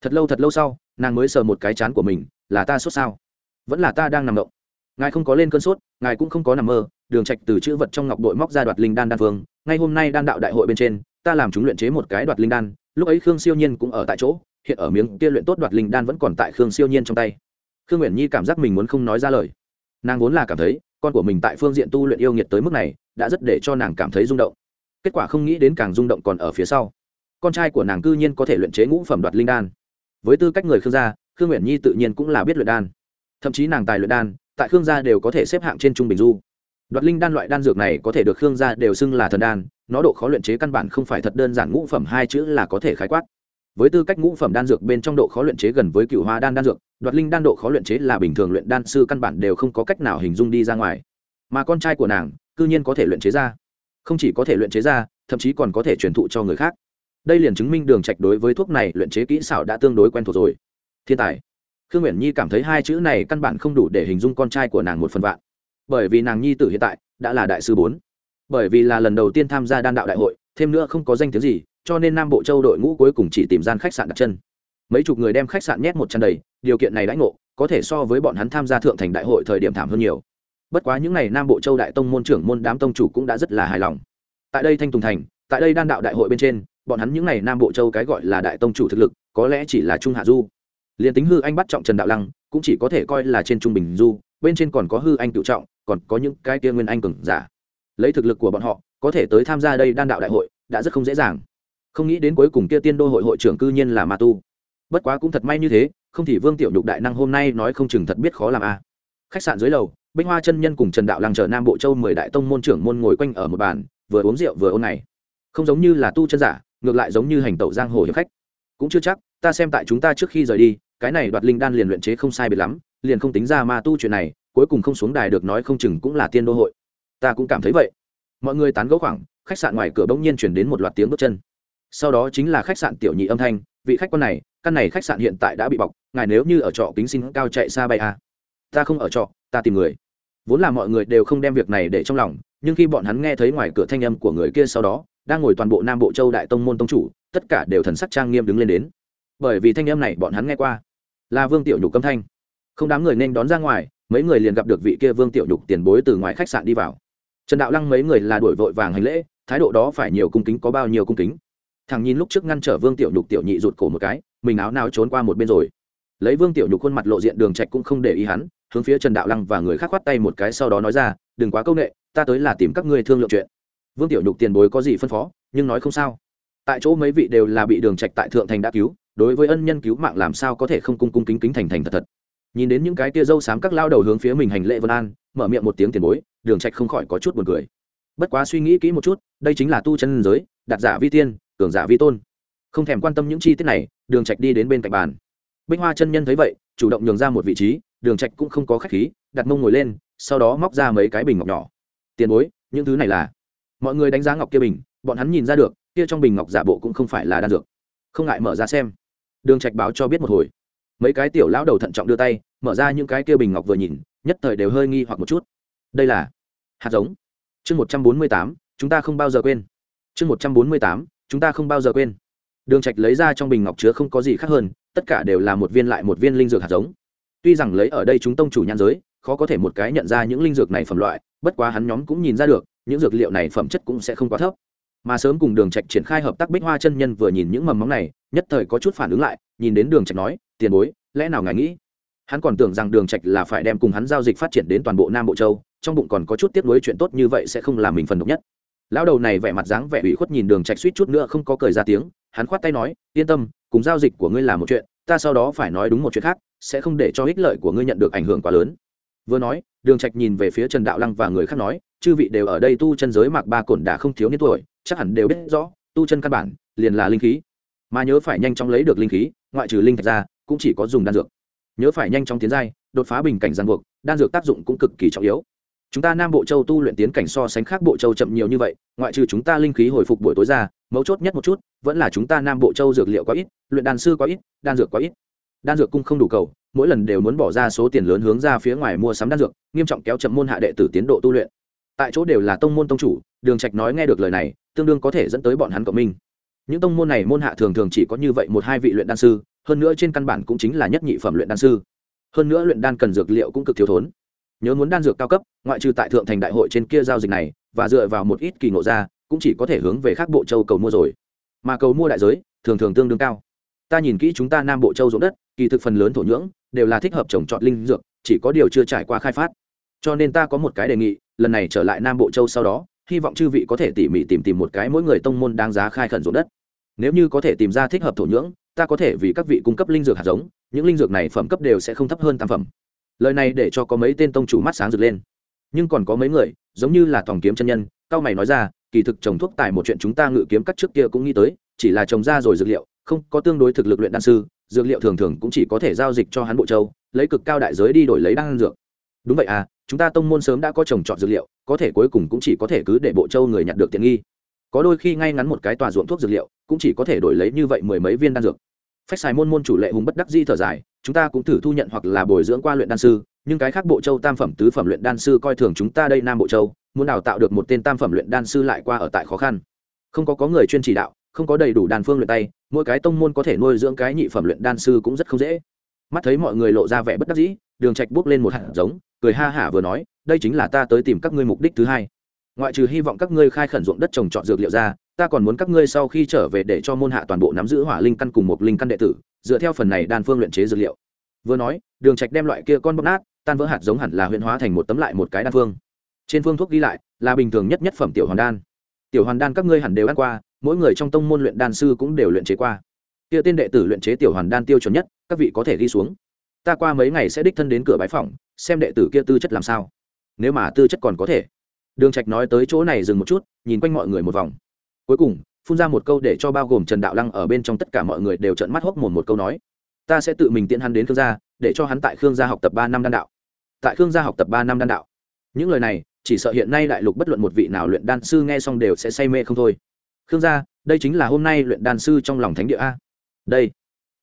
Thật lâu thật lâu sau, nàng mới sờ một cái chán của mình là ta sốt sao? Vẫn là ta đang nằm động. Ngài không có lên cơn sốt, ngài cũng không có nằm mơ, đường trạch từ chữ vật trong ngọc đội móc ra đoạt linh đan đan phương ngay hôm nay đan đạo đại hội bên trên, ta làm chúng luyện chế một cái đoạt linh đan, lúc ấy khương siêu nhiên cũng ở tại chỗ, hiện ở miếng kia luyện tốt đoạt linh đan vẫn còn tại khương siêu nhiên trong tay. Khương nguyện nhi cảm giác mình muốn không nói ra lời. Nàng vốn là cảm thấy, con của mình tại phương diện tu luyện yêu nghiệt tới mức này, đã rất để cho nàng cảm thấy rung động. Kết quả không nghĩ đến càng rung động còn ở phía sau. Con trai của nàng cư nhiên có thể luyện chế ngũ phẩm đoạt linh đan. Với tư cách người khương gia khương nguyện nhi tự nhiên cũng là biết luyện đan. Thậm chí nàng tài luyện đan, tại khương gia đều có thể xếp hạng trên trung bình du. Đoạt linh đan loại đan dược này có thể được khương gia đều xưng là thần đan, nó độ khó luyện chế căn bản không phải thật đơn giản ngũ phẩm hai chữ là có thể khái quát. Với tư cách ngũ phẩm đan dược bên trong độ khó luyện chế gần với cựu hoa đan đan dược, đoạt linh đan độ khó luyện chế là bình thường luyện đan sư căn bản đều không có cách nào hình dung đi ra ngoài. Mà con trai của nàng, cư nhiên có thể luyện chế ra. Không chỉ có thể luyện chế ra, thậm chí còn có thể truyền thụ cho người khác. Đây liền chứng minh đường trạch đối với thuốc này luyện chế kỹ xảo đã tương đối quen thuộc rồi thiên tài. Khương nguyện nhi cảm thấy hai chữ này căn bản không đủ để hình dung con trai của nàng một phần vạn. Bởi vì nàng nhi tử hiện tại đã là đại sư bốn. Bởi vì là lần đầu tiên tham gia đan đạo đại hội, thêm nữa không có danh tiếng gì, cho nên nam bộ châu đội ngũ cuối cùng chỉ tìm gian khách sạn đặt chân. Mấy chục người đem khách sạn nhét một chân đầy, điều kiện này đãi ngộ, có thể so với bọn hắn tham gia thượng thành đại hội thời điểm thảm hơn nhiều. Bất quá những ngày nam bộ châu đại tông môn trưởng môn đám tông chủ cũng đã rất là hài lòng. Tại đây thanh tùng thành, tại đây đan đạo đại hội bên trên, bọn hắn những ngày nam bộ châu cái gọi là đại tông chủ thực lực, có lẽ chỉ là trung hạ du liền tính hư anh bắt trọng trần đạo lăng, cũng chỉ có thể coi là trên trung bình du, bên trên còn có hư anh cựu trọng, còn có những cái kia nguyên anh cường giả. Lấy thực lực của bọn họ, có thể tới tham gia đây đan đạo đại hội, đã rất không dễ dàng. Không nghĩ đến cuối cùng kia tiên đô hội hội trưởng cư nhiên là ma tu. Bất quá cũng thật may như thế, không thì vương tiểu nhục đại năng hôm nay nói không chừng thật biết khó làm a khách sạn dưới lầu binh hoa chân nhân cùng trần đạo lăng chờ nam bộ châu mười đại tông môn trưởng môn ngồi quanh ở một bàn, vừa uống rượu vừa ôn này. Không giống như là tu chân giả, ngược lại giống như hành tẩu giang hồ hiệp khách. Cũng chưa chắc, ta xem tại chúng ta trước khi rời đi cái này đoạt linh đan liền luyện chế không sai biệt lắm, liền không tính ra ma tu chuyện này, cuối cùng không xuống đài được nói không chừng cũng là tiên đô hội. Ta cũng cảm thấy vậy. Mọi người tán gẫu khoảng, khách sạn ngoài cửa bỗng nhiên chuyển đến một loạt tiếng bước chân. Sau đó chính là khách sạn tiểu nhị âm thanh, vị khách quan này, căn này khách sạn hiện tại đã bị bọc, ngài nếu như ở trọ kính xin cao chạy xa bay à. ta không ở trọ, ta tìm người. Vốn là mọi người đều không đem việc này để trong lòng, nhưng khi bọn hắn nghe thấy ngoài cửa thanh âm của người kia sau đó, đang ngồi toàn bộ nam bộ châu đại tông môn tông chủ, tất cả đều thần sắc trang nghiêm đứng lên đến. Bởi vì thanh âm này bọn hắn nghe qua là vương tiểu nhục âm thanh. Không đám người nên đón ra ngoài, mấy người liền gặp được vị kia vương tiểu nhục tiền bối từ ngoài khách sạn đi vào. Trần đạo lăng mấy người là đuổi vội vàng hành lễ, thái độ đó phải nhiều cung kính có bao nhiêu cung kính. Thằng nhìn lúc trước ngăn trở vương tiểu nhục tiểu nhị rụt cổ một cái, mình áo nào trốn qua một bên rồi. Lấy vương tiểu nhục khuôn mặt lộ diện đường trạch cũng không để ý hắn, hướng phía trần đạo lăng và người khác khoát tay một cái sau đó nói ra, đừng quá câu nệ, ta tới là tìm các ngươi thương lượng chuyện. Vương tiểu nhục tiền bối có gì phân phó, nhưng nói không sao. Tại chỗ mấy vị đều là bị đường trạch tại thượng thành đã cứu đối với ân nhân cứu mạng làm sao có thể không cung cung kính kính thành thành thật thật. Nhìn đến những cái tia dâu xám các lao đầu hướng phía mình hành lễ vân an, mở miệng một tiếng tiền bối, đường trạch không khỏi có chút buồn cười. Bất quá suy nghĩ kỹ một chút, đây chính là tu chân giới đặt giả vi tiên, cường giả vi tôn. Không thèm quan tâm những chi tiết này, đường trạch đi đến bên cạnh bàn. Bích hoa chân nhân thấy vậy, chủ động nhường ra một vị trí, đường trạch cũng không có khách khí, đặt mông ngồi lên, sau đó móc ra mấy cái bình ngọc nhỏ. Tiền bối, những thứ này là? Mọi người đánh giá ngọc kia bình, bọn hắn nhìn ra được, kia trong bình ngọc giả bộ cũng không phải là đan dược. Không ngại mở ra xem đường trạch báo cho biết một hồi. Mấy cái tiểu lão đầu thận trọng đưa tay, mở ra những cái kia bình ngọc vừa nhìn, nhất thời đều hơi nghi hoặc một chút. Đây là hạt giống. Chương một trăm bốn mươi tám, chúng ta không bao giờ quên. Chương một trăm bốn mươi tám, chúng ta không bao giờ quên. Đường trạch lấy ra trong bình ngọc chứa không có gì khác hơn, tất cả đều là một viên lại một viên linh dược hạt giống. Tuy rằng lấy ở đây chúng tông chủ nhan giới, khó có thể một cái nhận ra những linh dược này phẩm loại, bất quá hắn nhóm cũng nhìn ra được, những dược liệu này phẩm chất cũng sẽ không quá thấp mà sớm cùng đường trạch triển khai hợp tác bích hoa chân nhân vừa nhìn những mầm móng này, nhất thời có chút phản ứng lại, nhìn đến đường trạch nói, tiền bối, lẽ nào ngài nghĩ? Hắn còn tưởng rằng đường trạch là phải đem cùng hắn giao dịch phát triển đến toàn bộ nam bộ châu, trong bụng còn có chút tiếc nối chuyện tốt như vậy sẽ không làm mình phần độc nhất. Lão đầu này vẻ mặt dáng vẻ ủy khuất nhìn đường trạch suýt chút nữa không có cười ra tiếng, hắn khoát tay nói, yên tâm, cùng giao dịch của ngươi là một chuyện, ta sau đó phải nói đúng một chuyện khác, sẽ không để cho ích lợi của ngươi nhận được ảnh hưởng quá lớn. Vừa nói, đường trạch nhìn về phía trần đạo lăng và người khác nói chư vị đều ở đây tu chân giới mạc ba cổn đã không thiếu niên tuổi, chắc hẳn đều biết rõ, tu chân căn bản liền là linh khí. Mà nhớ phải nhanh chóng lấy được linh khí, ngoại trừ linh thạch ra, cũng chỉ có dùng đan dược. Nhớ phải nhanh chóng tiến giai, đột phá bình cảnh giang buộc, đan dược tác dụng cũng cực kỳ trọng yếu. Chúng ta nam bộ châu tu luyện tiến cảnh so sánh khác bộ châu chậm nhiều như vậy, ngoại trừ chúng ta linh khí hồi phục buổi tối ra, mấu chốt nhất một chút, vẫn là chúng ta nam bộ châu dược liệu quá ít, luyện đan sư quá ít, đan dược quá ít. Đan dược cung không đủ cầu, mỗi lần đều muốn bỏ ra số tiền lớn hướng ra phía ngoài mua sắm đan dược, nghiêm trọng kéo chậm môn hạ đệ tử tiến độ tu luyện tại chỗ đều là tông môn tông chủ, đường trạch nói nghe được lời này, tương đương có thể dẫn tới bọn hắn cộng minh. Những tông môn này môn hạ thường thường chỉ có như vậy một hai vị luyện đan sư, hơn nữa trên căn bản cũng chính là nhất nhị phẩm luyện đan sư. Hơn nữa luyện đan cần dược liệu cũng cực thiếu thốn. Nhớ muốn đan dược cao cấp, ngoại trừ tại thượng thành đại hội trên kia giao dịch này, và dựa vào một ít kỳ ngộ ra, cũng chỉ có thể hướng về khác bộ châu cầu mua rồi. Mà cầu mua đại giới, thường thường tương đương cao. Ta nhìn kỹ chúng ta nam bộ châu ruộng đất, kỳ thực phần lớn thổ nhưỡng, đều là thích hợp trồng trọt linh dược, chỉ có điều chưa trải qua khai phát. Cho nên ta có một cái đề nghị lần này trở lại nam bộ châu sau đó, hy vọng chư vị có thể tỉ mỉ tìm tìm một cái mỗi người tông môn đáng giá khai khẩn ruộng đất. Nếu như có thể tìm ra thích hợp thổ nhưỡng, ta có thể vì các vị cung cấp linh dược hạt giống, những linh dược này phẩm cấp đều sẽ không thấp hơn tam phẩm. Lời này để cho có mấy tên tông chủ mắt sáng rực lên. Nhưng còn có mấy người, giống như là tòng kiếm chân nhân, cao mày nói ra, kỳ thực trồng thuốc tài một chuyện chúng ta ngự kiếm cắt trước kia cũng nghĩ tới, chỉ là trồng ra rồi dược liệu, không có tương đối thực lực luyện đan sư, dược liệu thường thường cũng chỉ có thể giao dịch cho hắn bộ châu, lấy cực cao đại giới đi đổi lấy đan dược. Đúng vậy à chúng ta tông môn sớm đã có trồng trọt dược liệu, có thể cuối cùng cũng chỉ có thể cứ để bộ châu người nhận được tiện nghi. Có đôi khi ngay ngắn một cái tòa ruộng thuốc dược liệu, cũng chỉ có thể đổi lấy như vậy mười mấy viên đan dược. Phách xài môn môn chủ lệ hùng bất đắc di thở dài, chúng ta cũng thử thu nhận hoặc là bồi dưỡng qua luyện đan sư, nhưng cái khác bộ châu tam phẩm tứ phẩm luyện đan sư coi thường chúng ta đây nam bộ châu, muốn đào tạo được một tên tam phẩm luyện đan sư lại qua ở tại khó khăn. Không có có người chuyên chỉ đạo, không có đầy đủ đàn phương luyện tay, mỗi cái tông môn có thể nuôi dưỡng cái nhị phẩm luyện đan sư cũng rất không dễ. Mắt thấy mọi người lộ ra vẻ bất đắc dĩ đường trạch bước lên một hạt giống, cười ha hả vừa nói, đây chính là ta tới tìm các ngươi mục đích thứ hai. Ngoại trừ hy vọng các ngươi khai khẩn ruộng đất trồng trọt dược liệu ra, ta còn muốn các ngươi sau khi trở về để cho môn hạ toàn bộ nắm giữ hỏa linh căn cùng một linh căn đệ tử, dựa theo phần này đan phương luyện chế dược liệu. Vừa nói, đường trạch đem loại kia con bóc nát, tan vỡ hạt giống hẳn là huyễn hóa thành một tấm lại một cái đan phương. Trên phương thuốc ghi lại, là bình thường nhất nhất phẩm tiểu hoàn đan. Tiểu hoàn đan các ngươi hẳn đều ăn qua, mỗi người trong tông môn luyện đan sư cũng đều luyện chế qua. Kia tên đệ tử luyện chế tiểu hoàn đan tiêu chuẩn nhất, các vị có thể ghi xuống ta qua mấy ngày sẽ đích thân đến cửa bái phòng xem đệ tử kia tư chất làm sao. Nếu mà tư chất còn có thể. Đường trạch nói tới chỗ này dừng một chút, nhìn quanh mọi người một vòng. Cuối cùng, phun ra một câu để cho bao gồm trần đạo lăng ở bên trong tất cả mọi người đều trợn mắt hốc mồm một câu nói. Ta sẽ tự mình tiện hắn đến khương gia, để cho hắn tại khương gia học tập ba năm đan đạo. Tại khương gia học tập ba năm đan đạo. Những lời này, chỉ sợ hiện nay đại lục bất luận một vị nào luyện đan sư nghe xong đều sẽ say mê không thôi. Khương gia, đây chính là hôm nay luyện đan sư trong lòng thánh địa a. Đây,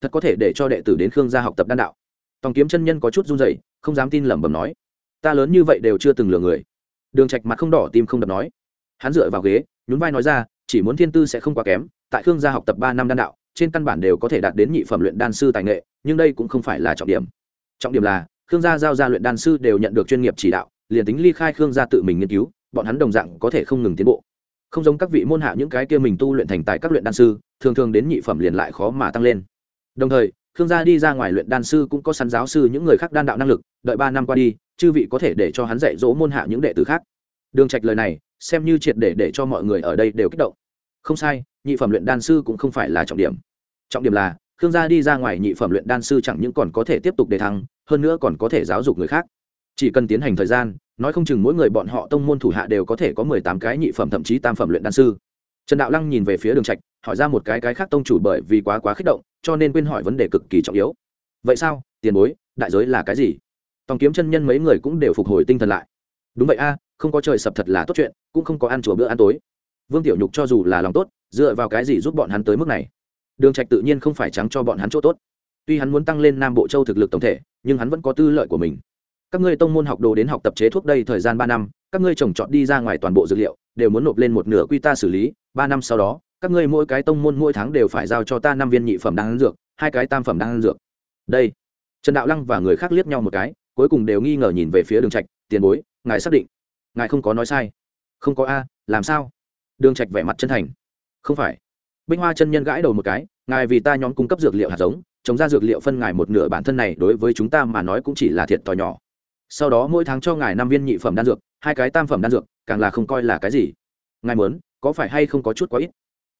thật có thể để cho đệ tử đến khương gia học tập đan đạo tòng kiếm chân nhân có chút run rẩy, không dám tin lẩm bẩm nói, ta lớn như vậy đều chưa từng lừa người. Đường trạch mặt không đỏ tim không đập nói. Hắn dựa vào ghế, nhún vai nói ra, chỉ muốn thiên tư sẽ không quá kém, tại khương gia học tập ba năm đan đạo, trên căn bản đều có thể đạt đến nhị phẩm luyện đan sư tài nghệ, nhưng đây cũng không phải là trọng điểm. Trọng điểm là, khương gia giao ra luyện đan sư đều nhận được chuyên nghiệp chỉ đạo, liền tính ly khai khương gia tự mình nghiên cứu, bọn hắn đồng dạng có thể không ngừng tiến bộ. Không giống các vị môn hạ những cái kia mình tu luyện thành tài các luyện đan sư, thường thường đến nhị phẩm liền lại khó mà tăng lên. Đồng thời khương gia đi ra ngoài luyện đan sư cũng có sắn giáo sư, những người khác đan đạo năng lực, đợi ba năm qua đi, chư vị có thể để cho hắn dạy dỗ môn hạ những đệ tử khác. Đường trạch lời này, xem như triệt để để cho mọi người ở đây đều kích động. Không sai, nhị phẩm luyện đan sư cũng không phải là trọng điểm. Trọng điểm là, khương gia đi ra ngoài nhị phẩm luyện đan sư chẳng những còn có thể tiếp tục đề thăng, hơn nữa còn có thể giáo dục người khác. Chỉ cần tiến hành thời gian, nói không chừng mỗi người bọn họ tông môn thủ hạ đều có thể có mười tám cái nhị phẩm thậm chí tam phẩm luyện đan sư trần đạo lăng nhìn về phía đường trạch, hỏi ra một cái cái khác tông chủ bởi vì quá quá kích động, cho nên quên hỏi vấn đề cực kỳ trọng yếu. Vậy sao? Tiền bối, đại giới là cái gì? Tòng kiếm chân nhân mấy người cũng đều phục hồi tinh thần lại. Đúng vậy a, không có trời sập thật là tốt chuyện, cũng không có ăn chùa bữa ăn tối. Vương tiểu nhục cho dù là lòng tốt, dựa vào cái gì giúp bọn hắn tới mức này? Đường trạch tự nhiên không phải trắng cho bọn hắn chỗ tốt. Tuy hắn muốn tăng lên nam bộ châu thực lực tổng thể, nhưng hắn vẫn có tư lợi của mình. Các ngươi tông môn học đồ đến học tập chế thuốc đây thời gian ba năm các ngươi trồng trọt đi ra ngoài toàn bộ dược liệu, đều muốn nộp lên một nửa quy ta xử lý, ba năm sau đó, các ngươi mỗi cái tông môn mỗi tháng đều phải giao cho ta năm viên nhị phẩm đan dược, hai cái tam phẩm đan dược. Đây. Trần đạo lăng và người khác liếc nhau một cái, cuối cùng đều nghi ngờ nhìn về phía đường trạch, tiền bối, ngài xác định ngài không có nói sai? Không có a, làm sao? Đường trạch vẻ mặt chân thành. Không phải. Binh hoa chân nhân gãi đầu một cái, ngài vì ta nhóm cung cấp dược liệu hạt giống chống ra dược liệu phân ngài một nửa bản thân này đối với chúng ta mà nói cũng chỉ là thiệt thòi nhỏ sau đó mỗi tháng cho ngài năm viên nhị phẩm đan dược, hai cái tam phẩm đan dược, càng là không coi là cái gì. Ngài muốn, có phải hay không có chút quá ít?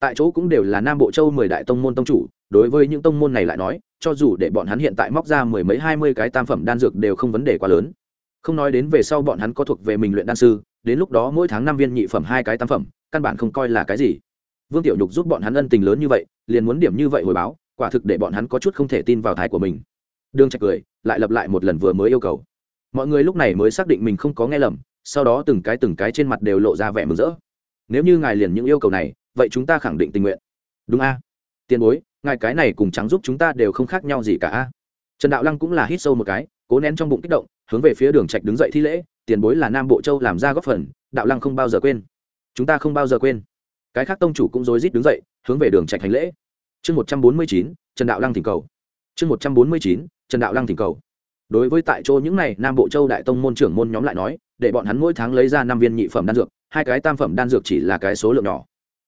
Tại chỗ cũng đều là nam bộ châu mười đại tông môn tông chủ, đối với những tông môn này lại nói, cho dù để bọn hắn hiện tại móc ra mười mấy hai mươi cái tam phẩm đan dược đều không vấn đề quá lớn. Không nói đến về sau bọn hắn có thuộc về mình luyện đan sư, đến lúc đó mỗi tháng năm viên nhị phẩm hai cái tam phẩm, căn bản không coi là cái gì. Vương tiểu nhục giúp bọn hắn ân tình lớn như vậy, liền muốn điểm như vậy hồi báo, quả thực để bọn hắn có chút không thể tin vào thái của mình. Đương trạch cười, lại lặp lại một lần vừa mới yêu cầu mọi người lúc này mới xác định mình không có nghe lầm, sau đó từng cái từng cái trên mặt đều lộ ra vẻ mừng rỡ. Nếu như ngài liền những yêu cầu này, vậy chúng ta khẳng định tình nguyện. Đúng a. Tiền bối, ngài cái này cùng trắng giúp chúng ta đều không khác nhau gì cả a. Trần đạo lăng cũng là hít sâu một cái, cố nén trong bụng kích động, hướng về phía đường trạch đứng dậy thi lễ, tiền bối là nam bộ châu làm ra góp phần, đạo lăng không bao giờ quên. Chúng ta không bao giờ quên. Cái khác tông chủ cũng rối rít đứng dậy, hướng về đường trạch hành lễ. Chương một trăm bốn mươi chín, trần đạo lăng thỉnh cầu. Chương một trăm bốn mươi chín, trần đạo lăng thỉnh cầu đối với tại chỗ những này, nam bộ châu đại tông môn trưởng môn nhóm lại nói, để bọn hắn mỗi tháng lấy ra năm viên nhị phẩm đan dược, hai cái tam phẩm đan dược chỉ là cái số lượng nhỏ.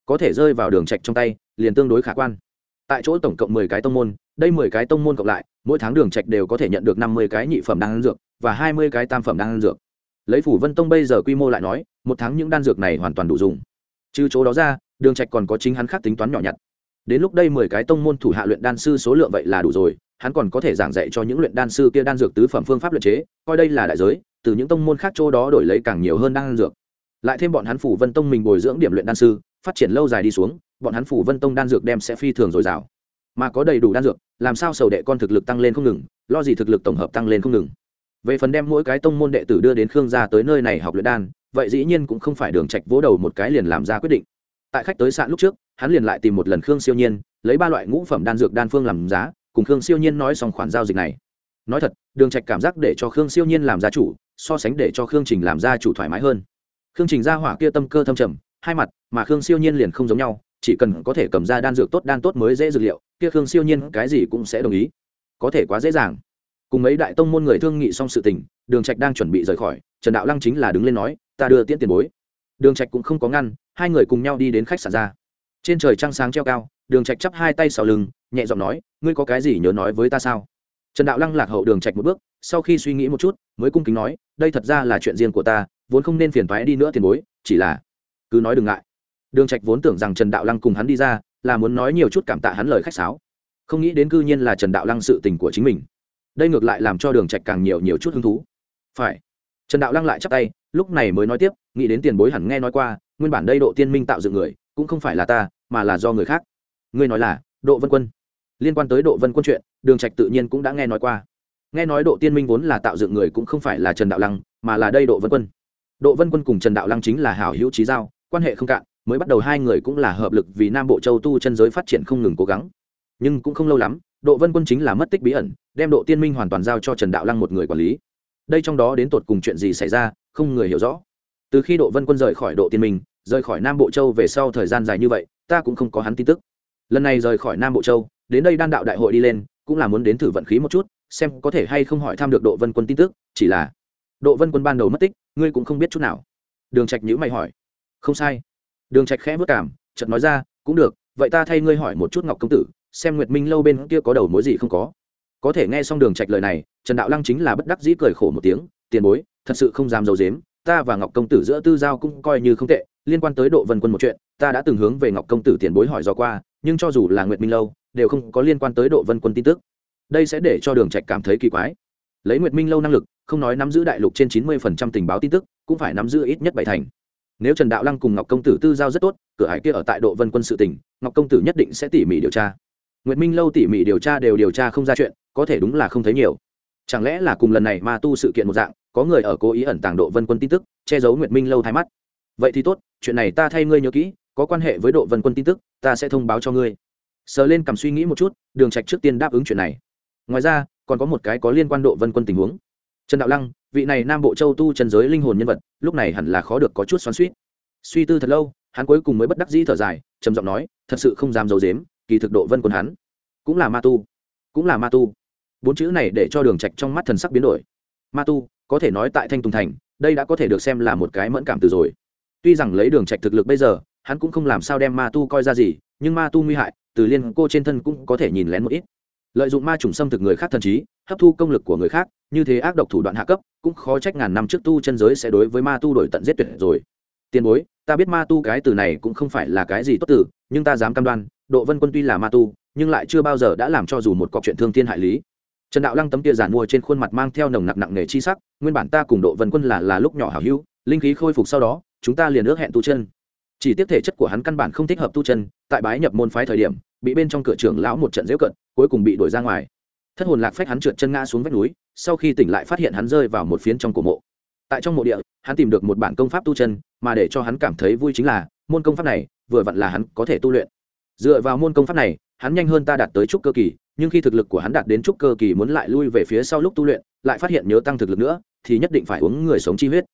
Có thể rơi vào đường trạch trong tay, liền tương đối khả quan. Tại chỗ tổng cộng mười cái tông môn, đây mười cái tông môn cộng lại, mỗi tháng đường trạch đều có thể nhận được năm mươi cái nhị phẩm đan dược và hai mươi cái tam phẩm đan dược. Lấy phủ vân tông bây giờ quy mô lại nói, một tháng những đan dược này hoàn toàn đủ dùng. Trừ chỗ đó ra, đường trạch còn có chính hắn khác tính toán nhỏ nhặt. Đến lúc đây mười cái tông môn thủ hạ luyện đan sư số lượng vậy là đủ rồi hắn còn có thể giảng dạy cho những luyện đan sư kia đan dược tứ phẩm phương pháp luyện chế, coi đây là đại giới, từ những tông môn khác chỗ đó đổi lấy càng nhiều hơn đan dược. Lại thêm bọn hắn phủ vân tông mình bồi dưỡng điểm luyện đan sư, phát triển lâu dài đi xuống, bọn hắn phủ vân tông đan dược đem sẽ phi thường dồi dào. Mà có đầy đủ đan dược, làm sao sầu đệ con thực lực tăng lên không ngừng, lo gì thực lực tổng hợp tăng lên không ngừng. Về phần đem mỗi cái tông môn đệ tử đưa đến khương gia tới nơi này học luyện đan, vậy dĩ nhiên cũng không phải đường trạch vỗ đầu một cái liền làm ra quyết định. Tại khách tới sạn lúc trước, hắn liền lại tìm một lần khương siêu nhiên, lấy ba loại ngũ phẩm đan dược đan phương làm giá cùng khương siêu nhiên nói xong khoản giao dịch này. Nói thật, đường trạch cảm giác để cho khương siêu nhiên làm gia chủ, so sánh để cho khương trình làm gia chủ thoải mái hơn. Khương trình gia hỏa kia tâm cơ thâm trầm, hai mặt mà khương siêu nhiên liền không giống nhau, chỉ cần có thể cầm ra đan dược tốt đan tốt mới dễ dược liệu, kia khương siêu nhiên cái gì cũng sẽ đồng ý. Có thể quá dễ dàng. Cùng mấy đại tông môn người thương nghị xong sự tình, đường trạch đang chuẩn bị rời khỏi, trần đạo lăng chính là đứng lên nói, ta đưa tiễn tiền bối. Đường trạch cũng không có ngăn, hai người cùng nhau đi đến khách sạn ra. Trên trời trăng sáng treo cao đường trạch chắp hai tay sau lưng, nhẹ giọng nói, ngươi có cái gì nhớ nói với ta sao? Trần đạo lăng lạc hậu đường trạch một bước, sau khi suy nghĩ một chút, mới cung kính nói, đây thật ra là chuyện riêng của ta, vốn không nên phiền toái đi nữa tiền bối, chỉ là cứ nói đừng ngại. Đường trạch vốn tưởng rằng trần đạo lăng cùng hắn đi ra, là muốn nói nhiều chút cảm tạ hắn lời khách sáo. Không nghĩ đến cư nhiên là trần đạo lăng sự tình của chính mình. Đây ngược lại làm cho đường trạch càng nhiều nhiều chút hứng thú. Phải. Trần đạo lăng lại chắp tay, lúc này mới nói tiếp, nghĩ đến tiền bối hẳn nghe nói qua, nguyên bản đây độ tiên minh tạo dựng người, cũng không phải là ta, mà là do người khác ngươi nói là độ vân quân. Liên quan tới độ vân quân chuyện, đường trạch tự nhiên cũng đã nghe nói qua. Nghe nói độ tiên minh vốn là tạo dựng người cũng không phải là trần đạo lăng, mà là đây độ vân quân. Độ vân quân cùng trần đạo lăng chính là hảo hữu trí giao, quan hệ không cạn, mới bắt đầu hai người cũng là hợp lực vì nam bộ châu tu chân giới phát triển không ngừng cố gắng. Nhưng cũng không lâu lắm, độ vân quân chính là mất tích bí ẩn, đem độ tiên minh hoàn toàn giao cho trần đạo lăng một người quản lý. Đây trong đó đến tột cùng chuyện gì xảy ra, không người hiểu rõ. Từ khi độ vân quân rời khỏi độ tiên minh, rời khỏi nam bộ châu về sau thời gian dài như vậy, ta cũng không có hắn tin tức lần này rời khỏi nam bộ châu, đến đây đan đạo đại hội đi lên, cũng là muốn đến thử vận khí một chút, xem có thể hay không hỏi thăm được độ vân quân tin tức, chỉ là độ vân quân ban đầu mất tích, ngươi cũng không biết chút nào. Đường trạch nhữ mày hỏi. Không sai. Đường trạch khẽ vất cảm, chợt nói ra, cũng được, vậy ta thay ngươi hỏi một chút ngọc công tử, xem nguyệt minh lâu bên kia có đầu mối gì không có. Có thể nghe xong đường trạch lời này, trần đạo lăng chính là bất đắc dĩ cười khổ một tiếng, tiền bối, thật sự không dám dầu dếm ta và ngọc công tử giữa tư giao cũng coi như không tệ, liên quan tới độ vân quân một chuyện, ta đã từng hướng về ngọc công tử tiền bối hỏi do qua nhưng cho dù là nguyệt minh lâu đều không có liên quan tới độ vân quân tin tức đây sẽ để cho đường trạch cảm thấy kỳ quái lấy nguyệt minh lâu năng lực không nói nắm giữ đại lục trên chín mươi phần trăm tình báo tin tức cũng phải nắm giữ ít nhất bảy thành nếu trần đạo lăng cùng ngọc công tử tư giao rất tốt cửa hải kia ở tại độ vân quân sự tỉnh ngọc công tử nhất định sẽ tỉ mỉ điều tra nguyệt minh lâu tỉ mỉ điều tra đều điều tra không ra chuyện có thể đúng là không thấy nhiều chẳng lẽ là cùng lần này ma tu sự kiện một dạng có người ở cố ý ẩn tàng độ vân quân tin tức che giấu nguyệt minh lâu thay mắt vậy thì tốt chuyện này ta thay ngươi nhớ kỹ có quan hệ với độ vân quân tin tức, ta sẽ thông báo cho ngươi. Sờ lên cầm suy nghĩ một chút, đường trạch trước tiên đáp ứng chuyện này. Ngoài ra, còn có một cái có liên quan độ vân quân tình huống. Trần đạo lăng, vị này nam bộ châu tu chân giới linh hồn nhân vật, lúc này hẳn là khó được có chút xoắn suýt suy tư thật lâu, hắn cuối cùng mới bất đắc dĩ thở dài, trầm giọng nói, thật sự không dám giấu dếm kỳ thực độ vân quân hắn cũng là ma tu, cũng là ma tu. Bốn chữ này để cho đường trạch trong mắt thần sắc biến đổi. Ma tu, có thể nói tại thanh tùng thành, đây đã có thể được xem là một cái mẫn cảm từ rồi. Tuy rằng lấy đường trạch thực lực bây giờ hắn cũng không làm sao đem ma tu coi ra gì, nhưng ma tu nguy hại, từ liên cô trên thân cũng có thể nhìn lén một ít. Lợi dụng ma trùng xâm thực người khác thần trí, hấp thu công lực của người khác, như thế ác độc thủ đoạn hạ cấp, cũng khó trách ngàn năm trước tu chân giới sẽ đối với ma tu đổi tận giết tuyệt rồi. Tiền bối, ta biết ma tu cái từ này cũng không phải là cái gì tốt từ, nhưng ta dám cam đoan, độ vân quân tuy là ma tu, nhưng lại chưa bao giờ đã làm cho dù một cọc chuyện thương thiên hại lý. Trần đạo lăng tấm tia giản mua trên khuôn mặt mang theo nồng nặc nặng nề chi sắc, nguyên bản ta cùng độ vân quân là là lúc nhỏ hảo hữu, linh khí khôi phục sau đó, chúng ta liền ước hẹn tu chân chỉ tiếp thể chất của hắn căn bản không thích hợp tu chân, tại bái nhập môn phái thời điểm, bị bên trong cửa trưởng lão một trận dễu cận, cuối cùng bị đuổi ra ngoài. Thất hồn lạc phách hắn trượt chân ngã xuống vách núi, sau khi tỉnh lại phát hiện hắn rơi vào một phiến trong cổ mộ. Tại trong mộ địa, hắn tìm được một bản công pháp tu chân, mà để cho hắn cảm thấy vui chính là, môn công pháp này, vừa vặn là hắn có thể tu luyện. Dựa vào môn công pháp này, hắn nhanh hơn ta đạt tới trúc cơ kỳ, nhưng khi thực lực của hắn đạt đến trúc cơ kỳ muốn lại lui về phía sau lúc tu luyện, lại phát hiện nhớ tăng thực lực nữa, thì nhất định phải uống người sống chi huyết.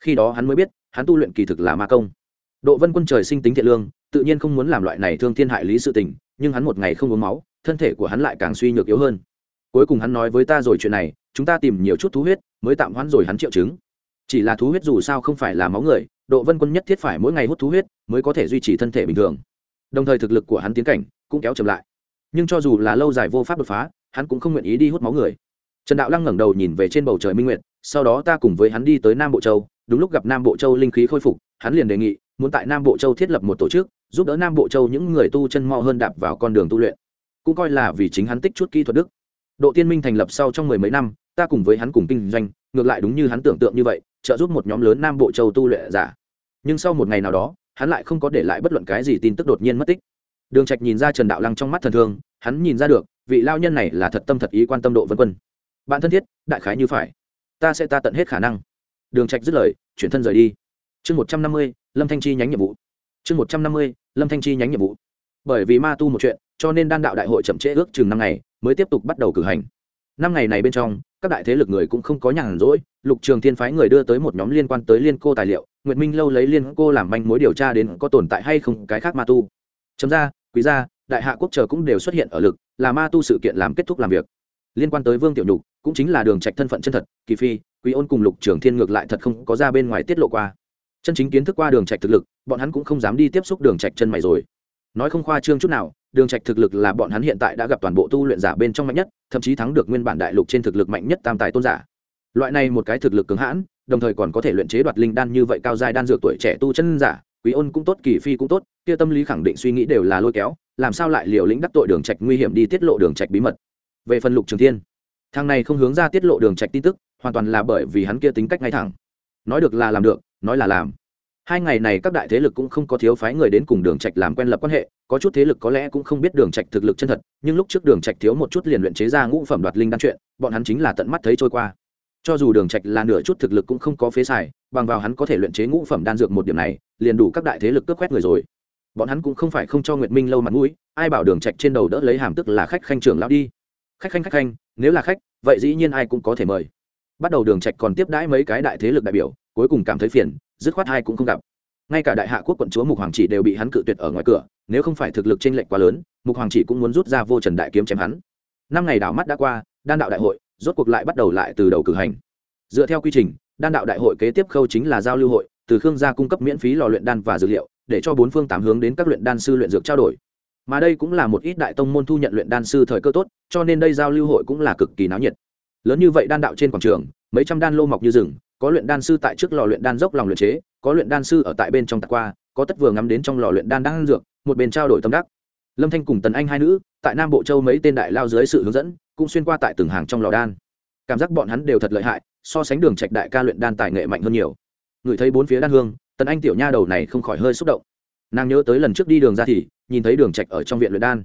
Khi đó hắn mới biết, hắn tu luyện kỳ thực là ma công độ vân quân trời sinh tính thiện lương, tự nhiên không muốn làm loại này thương thiên hại lý sự tình, nhưng hắn một ngày không uống máu, thân thể của hắn lại càng suy nhược yếu hơn. Cuối cùng hắn nói với ta rồi chuyện này, chúng ta tìm nhiều chút thú huyết, mới tạm hoãn rồi hắn triệu chứng. Chỉ là thú huyết dù sao không phải là máu người, độ vân quân nhất thiết phải mỗi ngày hút thú huyết, mới có thể duy trì thân thể bình thường. Đồng thời thực lực của hắn tiến cảnh, cũng kéo chậm lại. Nhưng cho dù là lâu dài vô pháp đột phá, hắn cũng không nguyện ý đi hút máu người. Trần đạo lăng ngẩng đầu nhìn về trên bầu trời minh nguyệt, sau đó ta cùng với hắn đi tới nam bộ châu đúng lúc gặp nam bộ châu linh khí khôi phục, hắn liền đề nghị, muốn tại nam bộ châu thiết lập một tổ chức, giúp đỡ nam bộ châu những người tu chân mo hơn đạp vào con đường tu luyện. Cũng coi là vì chính hắn tích chút kỹ thuật đức. Độ tiên minh thành lập sau trong mười mấy năm, ta cùng với hắn cùng kinh doanh, ngược lại đúng như hắn tưởng tượng như vậy, trợ giúp một nhóm lớn nam bộ châu tu luyện giả. Nhưng sau một ngày nào đó, hắn lại không có để lại bất luận cái gì tin tức đột nhiên mất tích. Đường trạch nhìn ra trần đạo lăng trong mắt thần thương, hắn nhìn ra được, vị lao nhân này là thật tâm thật ý quan tâm độ vân quân. Bạn thân thiết, đại khái như phải. Ta sẽ ta tận hết khả năng đường trạch dứt lời, chuyển thân rời đi. Chương một trăm năm mươi, lâm thanh chi nhánh nhiệm vụ. Chương một trăm năm mươi, lâm thanh chi nhánh nhiệm vụ. Bởi vì ma tu một chuyện, cho nên đan đạo đại hội chậm trễ ước chừng năm ngày, mới tiếp tục bắt đầu cử hành. Năm ngày này bên trong, các đại thế lực người cũng không có nhàn rỗi, lục trường thiên phái người đưa tới một nhóm liên quan tới liên cô tài liệu, nguyệt minh lâu lấy liên cô làm manh mối điều tra đến có tồn tại hay không cái khác ma tu. Chấm ra, quý gia, đại hạ quốc chờ cũng đều xuất hiện ở lực, là ma tu sự kiện làm kết thúc làm việc liên quan tới vương tiểu nhục, cũng chính là đường trạch thân phận chân thật, kỳ phi, quý ôn cùng lục trường thiên ngược lại thật không có ra bên ngoài tiết lộ qua. Chân chính kiến thức qua đường trạch thực lực, bọn hắn cũng không dám đi tiếp xúc đường trạch chân mày rồi. Nói không khoa trương chút nào, đường trạch thực lực là bọn hắn hiện tại đã gặp toàn bộ tu luyện giả bên trong mạnh nhất, thậm chí thắng được nguyên bản đại lục trên thực lực mạnh nhất tam tài tôn giả. Loại này một cái thực lực cứng hãn, đồng thời còn có thể luyện chế đoạt linh đan như vậy cao giai đan dược tuổi trẻ tu chân giả, quý ôn cũng tốt, kỳ phi cũng tốt, kia tâm lý khẳng định suy nghĩ đều là lôi kéo, làm sao lại liều lĩnh đắc tội đường trạch nguy hiểm đi tiết lộ đường trạch bí mật về phần lục trường thiên, thằng này không hướng ra tiết lộ đường trạch tin tức, hoàn toàn là bởi vì hắn kia tính cách ngay thẳng. Nói được là làm được, nói là làm. Hai ngày này các đại thế lực cũng không có thiếu phái người đến cùng đường trạch làm quen lập quan hệ, có chút thế lực có lẽ cũng không biết đường trạch thực lực chân thật, nhưng lúc trước đường trạch thiếu một chút liền luyện chế ra ngũ phẩm đoạt linh đan chuyện, bọn hắn chính là tận mắt thấy trôi qua. Cho dù đường trạch là nửa chút thực lực cũng không có phế xài, bằng vào hắn có thể luyện chế ngũ phẩm đan dược một điểm này, liền đủ các đại thế lực cướp quét người rồi. Bọn hắn cũng không phải không cho nguyệt minh lâu mặt mũi, ai bảo đường trạch trên đầu đỡ lấy hàm tức là khách khanh trưởng lão đi khách khanh khách khanh, nếu là khách, vậy dĩ nhiên ai cũng có thể mời. Bắt đầu đường trạch còn tiếp đãi mấy cái đại thế lực đại biểu, cuối cùng cảm thấy phiền, dứt khoát hai cũng không gặp. Ngay cả đại hạ quốc quận chúa mục hoàng chỉ đều bị hắn cự tuyệt ở ngoài cửa, nếu không phải thực lực trên lệnh quá lớn, mục hoàng chỉ cũng muốn rút ra vô trần đại kiếm chém hắn. Năm ngày đảo mắt đã qua, đan đạo đại hội rốt cuộc lại bắt đầu lại từ đầu cử hành. Dựa theo quy trình, đan đạo đại hội kế tiếp khâu chính là giao lưu hội, từ khương gia cung cấp miễn phí lò luyện đan và dược liệu, để cho bốn phương tám hướng đến các luyện đan sư luyện dược trao đổi mà đây cũng là một ít đại tông môn thu nhận luyện đan sư thời cơ tốt, cho nên đây giao lưu hội cũng là cực kỳ náo nhiệt. Lớn như vậy đan đạo trên quảng trường, mấy trăm đan lô mọc như rừng, có luyện đan sư tại trước lò luyện đan dốc lòng luyện chế, có luyện đan sư ở tại bên trong tạc qua, có tất vừa ngắm đến trong lò luyện đan đang dược, một bên trao đổi tâm đắc. Lâm thanh cùng tần anh hai nữ, tại nam bộ châu mấy tên đại lao dưới sự hướng dẫn, cũng xuyên qua tại từng hàng trong lò đan. Cảm giác bọn hắn đều thật lợi hại, so sánh đường trạch đại ca luyện đan tài nghệ mạnh hơn nhiều. Người thấy bốn phía đan hương, tần anh tiểu nha đầu này không khỏi hơi xúc động. Nàng nhớ tới lần trước đi đường ra thì nhìn thấy đường trạch ở trong viện luyện đan.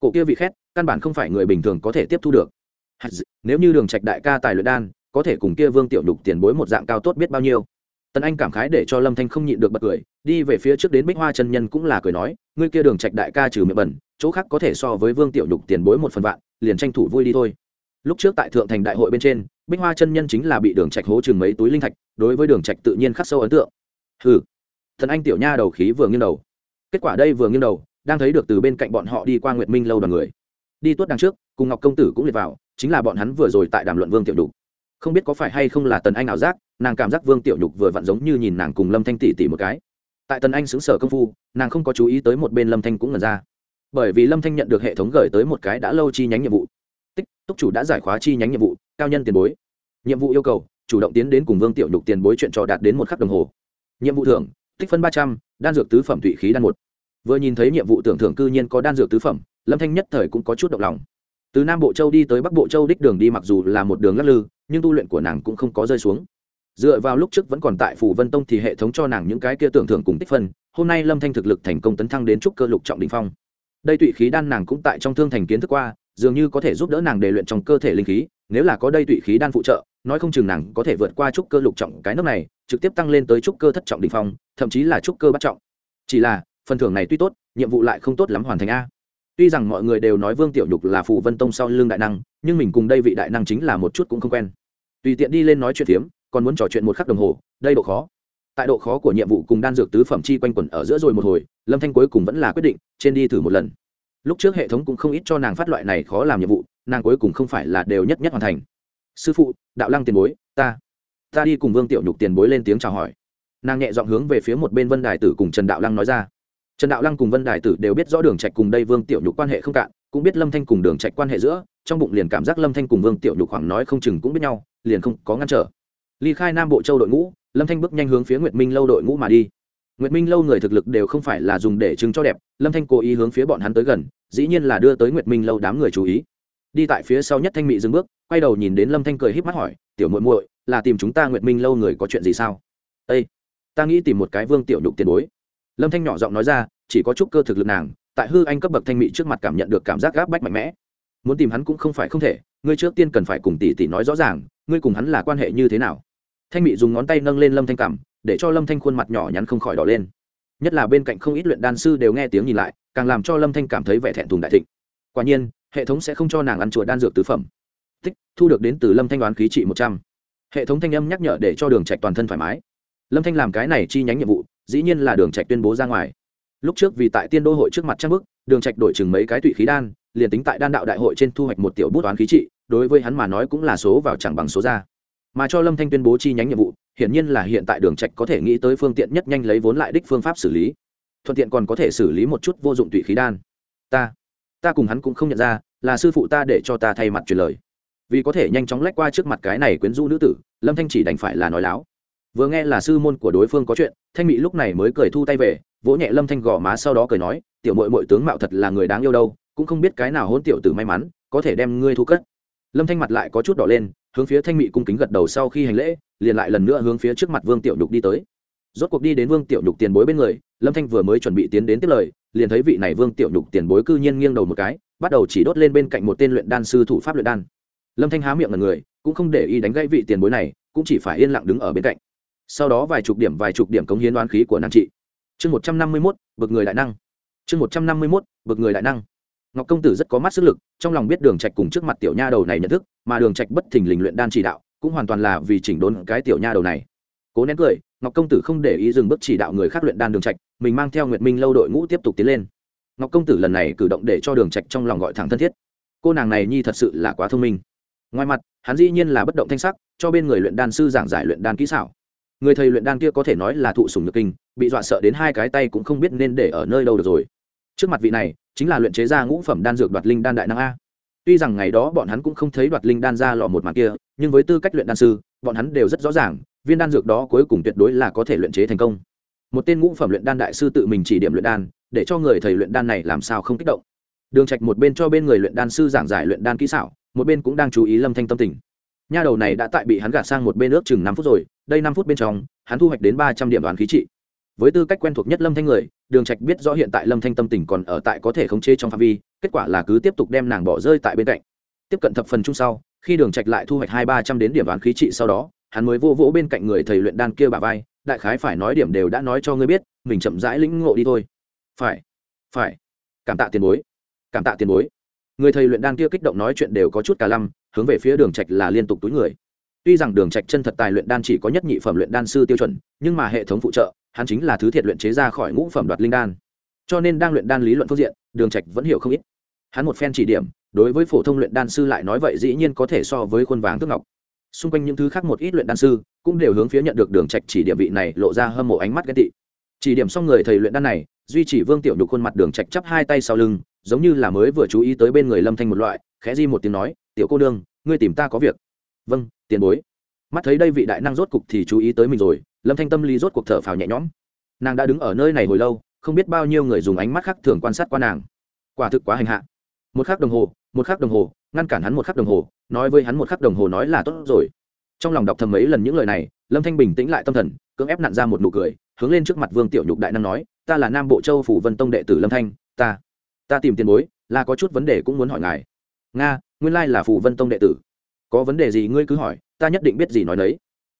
Cổ kia vị khét, căn bản không phải người bình thường có thể tiếp thu được. Nếu như đường trạch đại ca tài luyện đan, có thể cùng kia vương tiểu nhục tiền bối một dạng cao tốt biết bao nhiêu. Tần anh cảm khái để cho lâm thanh không nhịn được bật cười, đi về phía trước đến bích hoa chân nhân cũng là cười nói, ngươi kia đường trạch đại ca trừ miệng bẩn, chỗ khác có thể so với vương tiểu nhục tiền bối một phần vạn, liền tranh thủ vui đi thôi. Lúc trước tại thượng thành đại hội bên trên, bích hoa chân nhân chính là bị đường trạch hố chừng mấy túi linh thạch, đối với đường trạch tự nhiên khắc sâu ấn tượng. Hừ. Thần anh tiểu nha đầu khí vừa nghiêng đầu. Kết quả đây vừa nghiêng đầu đang thấy được từ bên cạnh bọn họ đi qua nguyệt minh lâu đoàn người. Đi tuốt đằng trước, cùng ngọc công tử cũng liệt vào, chính là bọn hắn vừa rồi tại đàm luận vương tiểu nhục. Không biết có phải hay không là tần anh ảo giác, nàng cảm giác vương tiểu nhục vừa vặn giống như nhìn nàng cùng lâm thanh tỷ tỷ một cái. Tại tần anh xứng sở công phu, nàng không có chú ý tới một bên lâm thanh cũng ngần ra. Bởi vì lâm thanh nhận được hệ thống gửi tới một cái đã lâu chi nhánh nhiệm vụ. Tích, túc chủ đã giải khóa chi nhánh nhiệm vụ, cao nhân tiền bối. Nhiệm vụ yêu cầu, chủ động tiến đến cùng vương tiểu nhục tiền bối chuyện trò đạt đến một khắc đồng hồ. Nhiệm vụ thưởng, tích phân ba trăm, đan dược tứ phẩm thủy khí đan một vừa nhìn thấy nhiệm vụ tưởng thưởng cư nhiên có đan dược tứ phẩm, lâm thanh nhất thời cũng có chút động lòng. Từ nam bộ châu đi tới bắc bộ châu đích đường đi mặc dù là một đường lắc lư, nhưng tu luyện của nàng cũng không có rơi xuống. Dựa vào lúc trước vẫn còn tại phủ vân tông thì hệ thống cho nàng những cái kia tưởng thưởng cùng tích phân, hôm nay lâm thanh thực lực thành công tấn thăng đến trúc cơ lục trọng đình phong. Đây tụy khí đan nàng cũng tại trong thương thành kiến thức qua, dường như có thể giúp đỡ nàng để luyện trong cơ thể linh khí, nếu là có đây tụy khí đan phụ trợ, nói không chừng nàng có thể vượt qua trúc cơ lục trọng cái nước này, trực tiếp tăng lên tới trúc cơ thất trọng đình phong, thậm chí là trúc cơ bắt trọng. Chỉ là phần thưởng này tuy tốt, nhiệm vụ lại không tốt lắm hoàn thành a. Tuy rằng mọi người đều nói vương tiểu nhục là phù vân tông sau lưng đại năng, nhưng mình cùng đây vị đại năng chính là một chút cũng không quen. Tùy tiện đi lên nói chuyện phiếm, còn muốn trò chuyện một khắc đồng hồ, đây độ khó. Tại độ khó của nhiệm vụ cùng đan dược tứ phẩm chi quanh quẩn ở giữa rồi một hồi, lâm thanh cuối cùng vẫn là quyết định, trên đi thử một lần. Lúc trước hệ thống cũng không ít cho nàng phát loại này khó làm nhiệm vụ, nàng cuối cùng không phải là đều nhất nhất hoàn thành. Sư phụ, đạo lăng tiền bối, ta ta đi cùng vương tiểu nhục tiền bối lên tiếng chào hỏi. Nàng nhẹ dọn hướng về phía một bên vân đài tử cùng trần đạo lăng nói ra trần đạo lăng cùng vân đài tử đều biết rõ đường trạch cùng đây vương tiểu nhục quan hệ không cạn, cũng biết lâm thanh cùng đường trạch quan hệ giữa, trong bụng liền cảm giác lâm thanh cùng vương tiểu nhục khoảng nói không chừng cũng biết nhau, liền không có ngăn trở. Ly khai nam bộ châu đội ngũ, lâm thanh bước nhanh hướng phía nguyệt minh lâu đội ngũ mà đi. Nguyệt minh lâu người thực lực đều không phải là dùng để chứng cho đẹp, lâm thanh cố ý hướng phía bọn hắn tới gần, dĩ nhiên là đưa tới nguyệt minh lâu đám người chú ý. Đi tại phía sau nhất thanh mị dừng bước, quay đầu nhìn đến lâm thanh cười híp mắt hỏi, tiểu muội muội, là tìm chúng ta nguyệt minh lâu người có chuyện gì sao? Ê! ta nghĩ tìm một cái vương tiểu nhục tiền bối lâm thanh nhỏ giọng nói ra, chỉ có chút cơ thực lực nàng, tại hư anh cấp bậc thanh mỹ trước mặt cảm nhận được cảm giác gáp bách mạnh mẽ. Muốn tìm hắn cũng không phải không thể, ngươi trước tiên cần phải cùng tỷ tỷ nói rõ ràng, ngươi cùng hắn là quan hệ như thế nào. Thanh Mỹ dùng ngón tay nâng lên lâm thanh cảm, để cho lâm thanh khuôn mặt nhỏ nhắn không khỏi đỏ lên. Nhất là bên cạnh không ít luyện đan sư đều nghe tiếng nhìn lại, càng làm cho lâm thanh cảm thấy vẻ thẹn thùng đại thịnh. Quả nhiên, hệ thống sẽ không cho nàng ăn chùa đan dược tứ phẩm. Tích, thu được đến từ lâm thanh đoán khí trị một trăm. Hệ thống thanh âm nhắc nhở để cho đường trạch toàn thân thoải mái. Lâm thanh làm cái này chi nhánh nhiệm vụ dĩ nhiên là đường trạch tuyên bố ra ngoài. Lúc trước vì tại tiên đô hội trước mặt trang bức, đường trạch đổi chừng mấy cái tụy khí đan, liền tính tại đan đạo đại hội trên thu hoạch một tiểu bút toán khí trị, đối với hắn mà nói cũng là số vào chẳng bằng số ra. Mà cho lâm thanh tuyên bố chi nhánh nhiệm vụ, hiển nhiên là hiện tại đường trạch có thể nghĩ tới phương tiện nhất nhanh lấy vốn lại đích phương pháp xử lý. Thuận tiện còn có thể xử lý một chút vô dụng tụy khí đan. Ta ta cùng hắn cũng không nhận ra, là sư phụ ta để cho ta thay mặt truyền lời. Vì có thể nhanh chóng lách qua trước mặt cái này quyến rũ nữ tử, lâm thanh chỉ đành phải là nói láo vừa nghe là sư môn của đối phương có chuyện, thanh mỹ lúc này mới cười thu tay về, vỗ nhẹ lâm thanh gò má sau đó cười nói, tiểu mội mội tướng mạo thật là người đáng yêu đâu, cũng không biết cái nào hôn tiểu tử may mắn, có thể đem ngươi thu cất. Lâm thanh mặt lại có chút đỏ lên, hướng phía thanh mỹ cung kính gật đầu sau khi hành lễ, liền lại lần nữa hướng phía trước mặt vương tiểu nhục đi tới. Rốt cuộc đi đến vương tiểu nhục tiền bối bên người, lâm thanh vừa mới chuẩn bị tiến đến tiếp lời, liền thấy vị này vương tiểu nhục tiền bối cư nhiên nghiêng đầu một cái, bắt đầu chỉ đốt lên bên cạnh một tên luyện đan sư thủ pháp luyện đan. Lâm thanh há miệng là người, cũng không để ý đánh gãy vị tiền bối này, cũng chỉ phải yên lặng đứng ở bên cạnh sau đó vài chục điểm vài chục điểm cống hiến đoán khí của nàng chị. Chương một trăm năm mươi mốt, bực người đại năng. Chương một trăm năm mươi mốt, bực người đại năng. Ngọc công tử rất có mắt sức lực, trong lòng biết đường trạch cùng trước mặt tiểu nha đầu này nhận thức, mà đường trạch bất thình lình luyện đan chỉ đạo, cũng hoàn toàn là vì chỉnh đốn cái tiểu nha đầu này. Cố nén cười, ngọc công tử không để ý dừng bước chỉ đạo người khác luyện đan đường trạch, mình mang theo nguyệt minh lâu đội ngũ tiếp tục tiến lên. Ngọc công tử lần này cử động để cho đường trạch trong lòng gọi thẳng thân thiết. Cô nàng này nhi thật sự là quá thông minh. Ngoài mặt, hắn dĩ nhiên là bất động thanh sắc, cho bên người luyện đan sư giảng giải luyện đan kỹ xảo người thầy luyện đan kia có thể nói là thụ sủng nhược kinh, bị dọa sợ đến hai cái tay cũng không biết nên để ở nơi đâu được rồi. Trước mặt vị này, chính là luyện chế ra ngũ phẩm đan dược đoạt linh đan đại năng a. Tuy rằng ngày đó bọn hắn cũng không thấy đoạt linh đan ra lọ một mặt kia, nhưng với tư cách luyện đan sư, bọn hắn đều rất rõ ràng, viên đan dược đó cuối cùng tuyệt đối là có thể luyện chế thành công. Một tên ngũ phẩm luyện đan đại sư tự mình chỉ điểm luyện đan, để cho người thầy luyện đan này làm sao không kích động. Đường trạch một bên cho bên người luyện đan sư giảng giải luyện đan kỹ xảo, một bên cũng đang chú ý lâm thanh tâm tình nha đầu này đã tại bị hắn gạt sang một bên ước chừng năm phút rồi, đây năm phút bên trong, hắn thu hoạch đến ba trăm điểm đoán khí trị. Với tư cách quen thuộc nhất lâm thanh người, đường trạch biết rõ hiện tại lâm thanh tâm tình còn ở tại có thể khống chế trong phạm vi, kết quả là cứ tiếp tục đem nàng bỏ rơi tại bên cạnh. Tiếp cận thập phần chung sau, khi đường trạch lại thu hoạch hai ba trăm đến điểm đoán khí trị sau đó, hắn mới vô vỗ bên cạnh người thầy luyện đan kia bà vai, đại khái phải nói điểm đều đã nói cho ngươi biết, mình chậm rãi lĩnh ngộ đi thôi. Phải phải. Cảm tạ tiền bối, cảm tạ tiền bối. Người thầy luyện đan kia kích động nói chuyện đều có chút cả lăm hướng về phía đường trạch là liên tục túi người. Tuy rằng đường trạch chân thật tài luyện đan chỉ có nhất nhị phẩm luyện đan sư tiêu chuẩn, nhưng mà hệ thống phụ trợ, hắn chính là thứ thiệt luyện chế ra khỏi ngũ phẩm đoạt linh đan. Cho nên đang luyện đan lý luận phương diện, đường trạch vẫn hiểu không ít. Hắn một phen chỉ điểm, đối với phổ thông luyện đan sư lại nói vậy dĩ nhiên có thể so với khuôn vàng thước ngọc. Xung quanh những thứ khác một ít luyện đan sư cũng đều hướng phía nhận được đường trạch chỉ điểm vị này, lộ ra hâm mộ ánh mắt ghen tị. Chỉ điểm xong người thầy luyện đan này, duy chỉ vương tiểu nhục khuôn mặt đường trạch chắp hai tay sau lưng, giống như là mới vừa chú ý tới bên người lâm thanh một loại, khẽ di một tiếng nói tiểu cô nương, ngươi tìm ta có việc. Vâng tiền bối. Mắt thấy đây vị đại năng rốt cục thì chú ý tới mình rồi, lâm thanh tâm lý rốt cuộc thở phào nhẹ nhõm. Nàng đã đứng ở nơi này hồi lâu, không biết bao nhiêu người dùng ánh mắt khác thường quan sát qua nàng. Quả thực quá hành hạ. Một khắc đồng hồ, một khắc đồng hồ, ngăn cản hắn một khắc đồng hồ, nói với hắn một khắc đồng hồ nói là tốt rồi. Trong lòng đọc thầm mấy lần những lời này, lâm thanh bình tĩnh lại tâm thần, cưỡng ép nặn ra một nụ cười, hướng lên trước mặt vương tiểu nhục đại năng nói, ta là nam bộ châu phủ vân tông đệ tử lâm thanh, ta ta tìm tiền bối, là có chút vấn đề cũng muốn hỏi ngài. Nga nguyên lai là phù vân tông đệ tử. Có vấn đề gì ngươi cứ hỏi, ta nhất định biết gì nói đấy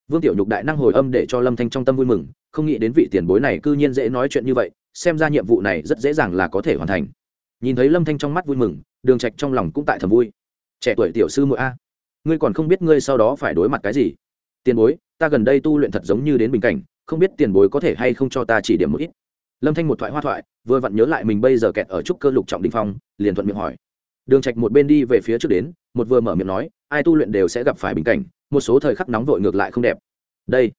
vương tiểu nhục đại năng hồi âm để cho lâm thanh trong tâm vui mừng, không nghĩ đến vị tiền bối này cư nhiên dễ nói chuyện như vậy, xem ra nhiệm vụ này rất dễ dàng là có thể hoàn thành. Nhìn thấy lâm thanh trong mắt vui mừng, đường trạch trong lòng cũng tại thầm vui. Trẻ tuổi tiểu sư muội a, ngươi còn không biết ngươi sau đó phải đối mặt cái gì. Tiền bối, ta gần đây tu luyện thật giống như đến bình cảnh, không biết tiền bối có thể hay không cho ta chỉ điểm một ít. Lâm thanh một thoại hoa thoại, vừa vặn nhớ lại mình bây giờ kẹt ở trúc cơ lục trọng đình phong, liền thuận miệng hỏi đường trạch một bên đi về phía trước đến, một vừa mở miệng nói, ai tu luyện đều sẽ gặp phải bình cảnh, một số thời khắc nóng vội ngược lại không đẹp. Đây,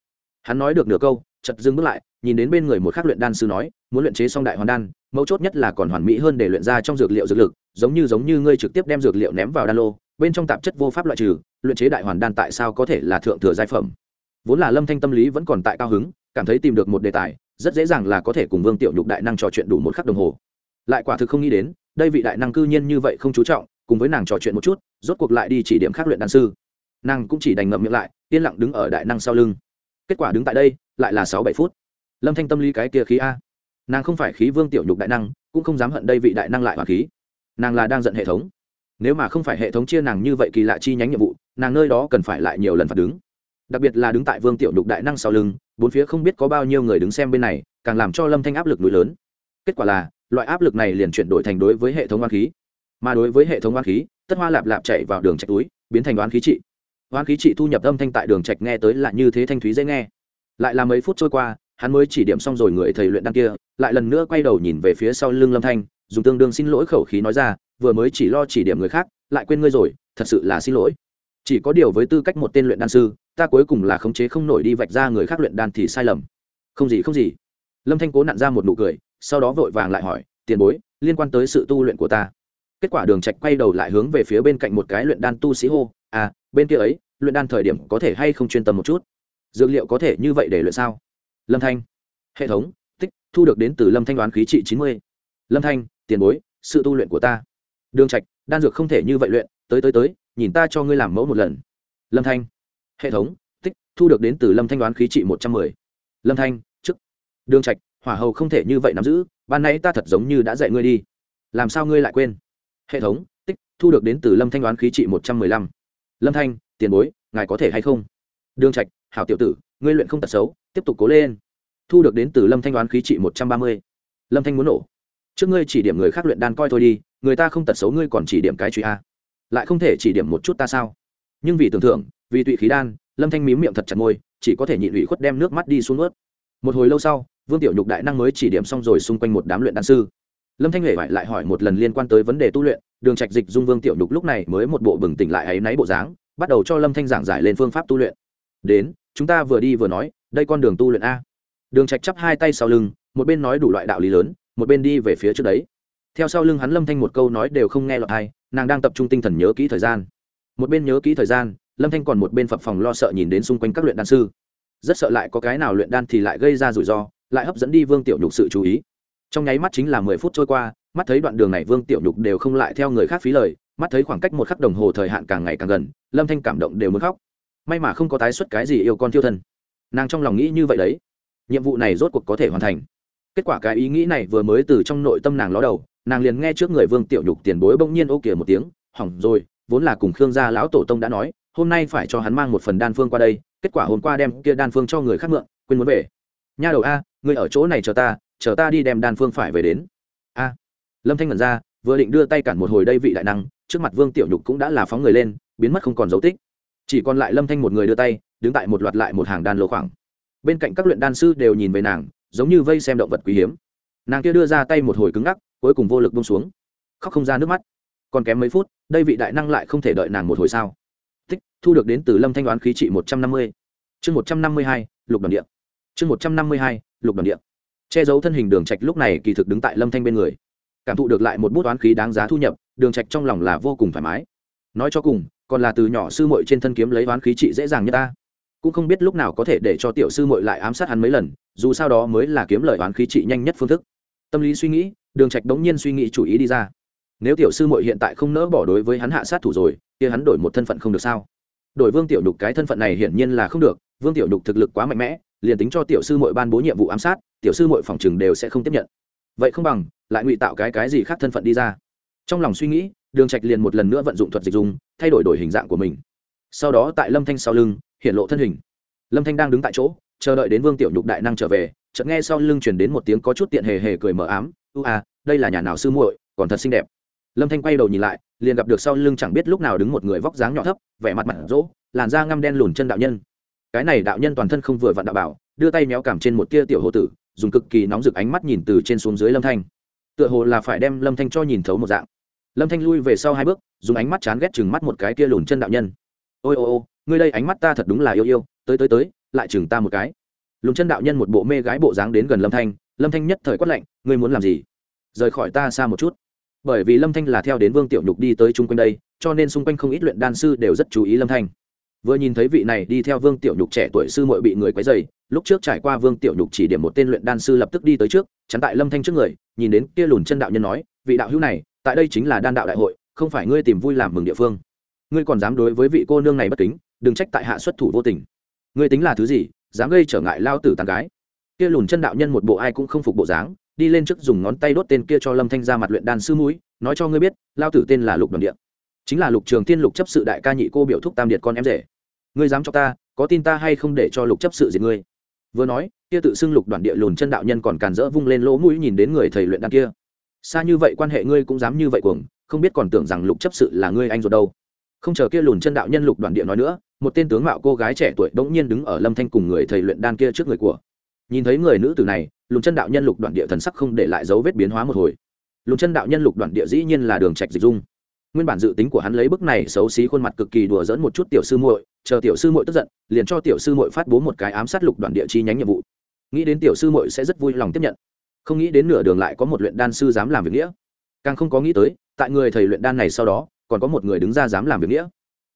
hắn nói được nửa câu, chợt dừng bước lại, nhìn đến bên người một khắc luyện đan sư nói, muốn luyện chế xong đại hoàn đan, mấu chốt nhất là còn hoàn mỹ hơn để luyện ra trong dược liệu dược lực, giống như giống như ngươi trực tiếp đem dược liệu ném vào đan lô, bên trong tạp chất vô pháp loại trừ, luyện chế đại hoàn đan tại sao có thể là thượng thừa giai phẩm? Vốn là lâm thanh tâm lý vẫn còn tại cao hứng, cảm thấy tìm được một đề tài, rất dễ dàng là có thể cùng vương tiểu nhục đại năng trò chuyện đủ một khắc đồng hồ. Lại quả thực không nghĩ đến đây vị đại năng cư nhiên như vậy không chú trọng, cùng với nàng trò chuyện một chút, rốt cuộc lại đi chỉ điểm khác luyện đan sư. Nàng cũng chỉ đành ngậm miệng lại, yên lặng đứng ở đại năng sau lưng. Kết quả đứng tại đây, lại là sáu bảy phút. Lâm thanh tâm lý cái kia khí a. Nàng không phải khí vương tiểu nhục đại năng, cũng không dám hận đây vị đại năng lại hòa khí. Nàng là đang giận hệ thống. Nếu mà không phải hệ thống chia nàng như vậy kỳ lạ chi nhánh nhiệm vụ, nàng nơi đó cần phải lại nhiều lần phạt đứng. Đặc biệt là đứng tại vương tiểu nhục đại năng sau lưng, bốn phía không biết có bao nhiêu người đứng xem bên này, càng làm cho lâm thanh áp lực núi lớn. Kết quả là loại áp lực này liền chuyển đổi thành đối với hệ thống oan khí. Mà đối với hệ thống oan khí, tất hoa lạp lạp chạy vào đường trạch túi, biến thành oan khí trị. Oan khí trị thu nhập âm thanh tại đường trạch nghe tới là như thế thanh thúy dễ nghe. Lại là mấy phút trôi qua, hắn mới chỉ điểm xong rồi người thầy luyện đan kia, lại lần nữa quay đầu nhìn về phía sau lưng lâm thanh, dùng tương đương xin lỗi khẩu khí nói ra, vừa mới chỉ lo chỉ điểm người khác, lại quên ngươi rồi, thật sự là xin lỗi. Chỉ có điều với tư cách một tên luyện đan sư, ta cuối cùng là khống chế không nổi đi vạch ra người khác luyện đan thì sai lầm. Không gì không gì. Lâm thanh cố nặn ra một nụ cười sau đó vội vàng lại hỏi, tiền bối, liên quan tới sự tu luyện của ta. Kết quả đường trạch quay đầu lại hướng về phía bên cạnh một cái luyện đan tu sĩ hô à bên kia ấy, luyện đan thời điểm có thể hay không chuyên tâm một chút? Dược liệu có thể như vậy để luyện sao? Lâm thanh, hệ thống, tích, thu được đến từ lâm thanh đoán khí trị chín mươi. Lâm thanh, tiền bối, sự tu luyện của ta. Đường trạch, đan dược không thể như vậy luyện, tới tới tới, nhìn ta cho ngươi làm mẫu một lần. Lâm thanh, hệ thống, tích, thu được đến từ lâm thanh đoán khí trị một trăm mười. Lâm thanh chức đường trạch hỏa hầu không thể như vậy nắm giữ, ban nãy ta thật giống như đã dạy ngươi đi. Làm sao ngươi lại quên? Hệ thống, tích, thu được đến từ lâm thanh đoán khí trị một trăm mười lăm. Lâm thanh, tiền bối, ngài có thể hay không? Đường trạch, hảo tiểu tử, ngươi luyện không tật xấu, tiếp tục cố lên. Thu được đến từ lâm thanh đoán khí trị một trăm ba mươi. Lâm thanh muốn nổ. Trước ngươi chỉ điểm người khác luyện đan coi thôi đi, người ta không tật xấu ngươi còn chỉ điểm cái truy a. Lại không thể chỉ điểm một chút ta sao? Nhưng vì tưởng thưởng, vì tụy khí đan, lâm thanh mím miệng thật chặt môi, chỉ có thể nhịn ủy khuất đem nước mắt đi xuống ướt một hồi lâu sau vương tiểu nhục đại năng mới chỉ điểm xong rồi xung quanh một đám luyện đan sư. Lâm thanh huệ lại hỏi một lần liên quan tới vấn đề tu luyện, đường trạch dịch dung vương tiểu nhục lúc này mới một bộ bừng tỉnh lại ấy náy bộ dáng, bắt đầu cho lâm thanh giảng giải lên phương pháp tu luyện. Đến, chúng ta vừa đi vừa nói, đây con đường tu luyện a. Đường trạch chắp hai tay sau lưng, một bên nói đủ loại đạo lý lớn, một bên đi về phía trước đấy. Theo sau lưng hắn lâm thanh một câu nói đều không nghe lọt hay nàng đang tập trung tinh thần nhớ kỹ thời gian. Một bên nhớ kỹ thời gian, lâm thanh còn một bên phập phòng lo sợ nhìn đến xung quanh các luyện đan sư. Rất sợ lại có cái nào luyện đan thì lại gây ra rủi ro lại hấp dẫn đi vương tiểu nhục sự chú ý. Trong nháy mắt chính là mười phút trôi qua, mắt thấy đoạn đường này vương tiểu nhục đều không lại theo người khác phí lời, mắt thấy khoảng cách một khắc đồng hồ thời hạn càng ngày càng gần, lâm thanh cảm động đều muốn khóc. May mà không có tái xuất cái gì yêu con thiêu thân. Nàng trong lòng nghĩ như vậy đấy. Nhiệm vụ này rốt cuộc có thể hoàn thành. Kết quả cái ý nghĩ này vừa mới từ trong nội tâm nàng ló đầu, nàng liền nghe trước người vương tiểu nhục tiền bối bỗng nhiên ô kìa một tiếng, hỏng rồi, vốn là cùng khương gia lão tổ tông đã nói, hôm nay phải cho hắn mang một phần đan phương qua đây, kết quả hôm qua đem kia đan phương cho người khác mượn, quên muốn về nha đầu a người ở chỗ này chờ ta chờ ta đi đem đan phương phải về đến. A. Lâm thanh ngẩn ra, vừa định đưa tay cản một hồi đây vị đại năng, trước mặt vương tiểu nhục cũng đã là phóng người lên, biến mất không còn dấu tích. Chỉ còn lại lâm thanh một người đưa tay, đứng tại một loạt lại một hàng đan lô khoảng. Bên cạnh các luyện đan sư đều nhìn về nàng, giống như vây xem động vật quý hiếm. Nàng kia đưa ra tay một hồi cứng ngắc, cuối cùng vô lực bông xuống. Khóc không ra nước mắt. Còn kém mấy phút, đây vị đại năng lại không thể đợi nàng một hồi sao? Tích, thu được đến từ lâm thanh đoán khí trị một trăm năm mươi. Chương một trăm năm mươi hai, lục đoàn điện chương một trăm năm mươi hai, lục đoàn điện. Che giấu thân hình đường trạch lúc này kỳ thực đứng tại lâm thanh bên người. Cảm thụ được lại một bút oán khí đáng giá thu nhập, đường trạch trong lòng là vô cùng thoải mái. Nói cho cùng, còn là từ nhỏ sư muội trên thân kiếm lấy oán khí trị dễ dàng như ta. Cũng không biết lúc nào có thể để cho tiểu sư muội lại ám sát hắn mấy lần, dù sao đó mới là kiếm lời oán khí trị nhanh nhất phương thức. Tâm lý suy nghĩ, đường trạch đống nhiên suy nghĩ chủ ý đi ra. Nếu tiểu sư muội hiện tại không nỡ bỏ đối với hắn hạ sát thủ rồi, kia hắn đổi một thân phận không được sao? Đổi vương tiểu nhục cái thân phận này hiển nhiên là không được, vương tiểu nhục thực lực quá mạnh mẽ liền tính cho tiểu sư mội ban bố nhiệm vụ ám sát, tiểu sư mội phòng chừng đều sẽ không tiếp nhận. Vậy không bằng, lại ngụy tạo cái cái gì khác thân phận đi ra. Trong lòng suy nghĩ, đường trạch liền một lần nữa vận dụng thuật dịch dung, thay đổi đổi hình dạng của mình. Sau đó tại lâm thanh sau lưng, hiện lộ thân hình. Lâm thanh đang đứng tại chỗ, chờ đợi đến vương tiểu nhục đại năng trở về, chợt nghe sau lưng truyền đến một tiếng có chút tiện hề hề cười mờ ám, u à đây là nhà nào sư muội, còn thật xinh đẹp. Lâm thanh quay đầu nhìn lại, liền gặp được sau lưng chẳng biết lúc nào đứng một người vóc dáng nhỏ thấp, vẻ mặt mặt rỗ, làn da ngăm đen lùn chân đạo nhân cái này đạo nhân toàn thân không vừa vặn đạo bảo, đưa tay méo cảm trên một tia tiểu hồ tử, dùng cực kỳ nóng rực ánh mắt nhìn từ trên xuống dưới lâm thanh. Tựa hồ là phải đem lâm thanh cho nhìn thấu một dạng. Lâm thanh lui về sau hai bước, dùng ánh mắt chán ghét chừng mắt một cái kia lùn chân đạo nhân. Ôi ô ô ngươi đây ánh mắt ta thật đúng là yêu yêu, tới tới tới, lại chừng ta một cái. Lùn chân đạo nhân một bộ mê gái bộ dáng đến gần lâm thanh lâm thanh nhất thời quát lạnh, ngươi muốn làm gì? Rời khỏi ta xa một chút. Bởi vì lâm thanh là theo đến vương tiểu nhục đi tới chung quanh đây, cho nên xung quanh không ít luyện đan sư đều rất chú ý lâm thanh vừa nhìn thấy vị này đi theo vương tiểu nhục trẻ tuổi sư muội bị người quấy dày lúc trước trải qua vương tiểu nhục chỉ điểm một tên luyện đan sư lập tức đi tới trước, chắn tại lâm thanh trước người, nhìn đến kia lùn chân đạo nhân nói, vị đạo hữu này, tại đây chính là đan đạo đại hội, không phải ngươi tìm vui làm mừng địa phương. Ngươi còn dám đối với vị cô nương này bất kính, đừng trách tại hạ xuất thủ vô tình. Ngươi tính là thứ gì, dám gây trở ngại lao tử tàn gái. Kia lùn chân đạo nhân một bộ ai cũng không phục bộ dáng, đi lên trước dùng ngón tay đốt tên kia cho lâm thanh ra mặt luyện đan sư mũi, nói cho ngươi biết, lao tử tên là lục đoàn điện chính là lục trường tiên lục chấp sự đại ca nhị cô biểu thúc tam điệt con em rể. Ngươi dám cho ta, có tin ta hay không để cho lục chấp sự diệt ngươi? Vừa nói, kia tự xưng lục đoàn địa lùn chân đạo nhân còn càn rỡ vung lên lỗ mũi nhìn đến người thầy luyện đan kia. Xa như vậy quan hệ ngươi cũng dám như vậy cuồng, không biết còn tưởng rằng lục chấp sự là ngươi anh ruột đâu. Không chờ kia lùn chân đạo nhân lục đoàn địa nói nữa, một tên tướng mạo cô gái trẻ tuổi bỗng nhiên đứng ở lâm thanh cùng người thầy luyện đan kia trước người của. Nhìn thấy người nữ tử này, lùn chân đạo nhân lục đoàn địa thần sắc không để lại dấu vết biến hóa một hồi. Lùn chân đạo nhân lục đoàn địa dĩ nhiên là đường trạch dịch dung nguyên bản dự tính của hắn lấy bức này xấu xí khuôn mặt cực kỳ đùa dẫn một chút tiểu sư muội, chờ tiểu sư muội tức giận, liền cho tiểu sư muội phát bố một cái ám sát lục đoàn địa chi nhánh nhiệm vụ. Nghĩ đến tiểu sư muội sẽ rất vui lòng tiếp nhận. Không nghĩ đến nửa đường lại có một luyện đan sư dám làm việc nghĩa. Càng không có nghĩ tới, tại người thầy luyện đan này sau đó, còn có một người đứng ra dám làm việc nghĩa.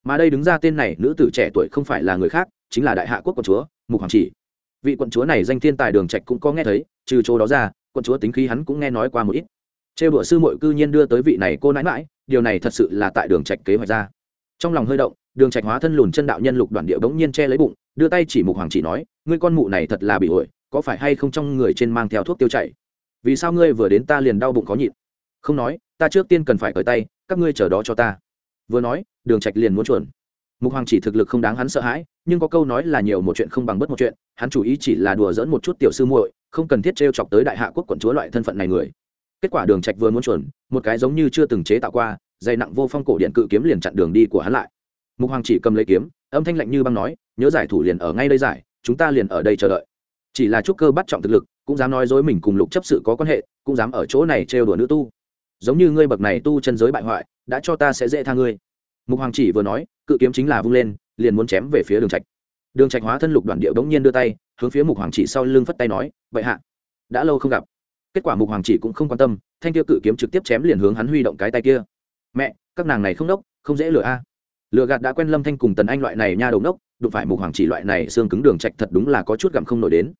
Mà đây đứng ra tên này nữ tử trẻ tuổi không phải là người khác, chính là đại hạ quốc quận chúa, mục hoàng chỉ. Vị quận chúa này danh thiên tài đường trạch cũng có nghe thấy, trừ chỗ đó ra, quận chúa tính khí hắn cũng nghe nói qua một ít trêu đùa sư muội cư nhiên đưa tới vị này cô nãi mãi, điều này thật sự là tại đường trạch kế hoạch ra. Trong lòng hơi động, đường trạch hóa thân lùn chân đạo nhân lục đoàn điệu đống nhiên che lấy bụng, đưa tay chỉ mục hoàng chỉ nói, ngươi con mụ này thật là bị ổi có phải hay không trong người trên mang theo thuốc tiêu chảy? Vì sao ngươi vừa đến ta liền đau bụng có nhịn? Không nói, ta trước tiên cần phải cởi tay, các ngươi chờ đó cho ta. Vừa nói, đường trạch liền muốn chuẩn mục hoàng chỉ thực lực không đáng hắn sợ hãi, nhưng có câu nói là nhiều một chuyện không bằng bất một chuyện, hắn chủ ý chỉ là đùa dỡn một chút tiểu sư muội, không cần thiết trêu chọc tới đại hạ quốc quận chúa loại thân phận này người kết quả đường trạch vừa muốn chuẩn một cái giống như chưa từng chế tạo qua, dày nặng vô phong cổ điện cự kiếm liền chặn đường đi của hắn lại. Mục hoàng chỉ cầm lấy kiếm, âm thanh lạnh như băng nói, nhớ giải thủ liền ở ngay đây giải, chúng ta liền ở đây chờ đợi. Chỉ là trúc cơ bắt trọng thực lực, cũng dám nói dối mình cùng lục chấp sự có quan hệ, cũng dám ở chỗ này trêu đùa nữ tu. Giống như ngươi bậc này tu chân giới bại hoại, đã cho ta sẽ dễ tha ngươi. Mục hoàng chỉ vừa nói, cự kiếm chính là vung lên, liền muốn chém về phía đường trạch. Đường trạch hóa thân lục đoàn điệu đống nhiên đưa tay, hướng phía mục hoàng chỉ sau lưng phất tay nói, vậy hạ, đã lâu không gặp kết quả mục hoàng chỉ cũng không quan tâm, thanh kia cự kiếm trực tiếp chém liền hướng hắn huy động cái tay kia. Mẹ, các nàng này không đốc, không dễ lừa a. Lừa gạt đã quen lâm thanh cùng tần anh loại này nha đầu đốc, đụng phải mục hoàng chỉ loại này xương cứng đường trạch thật đúng là có chút gặm không nổi đến.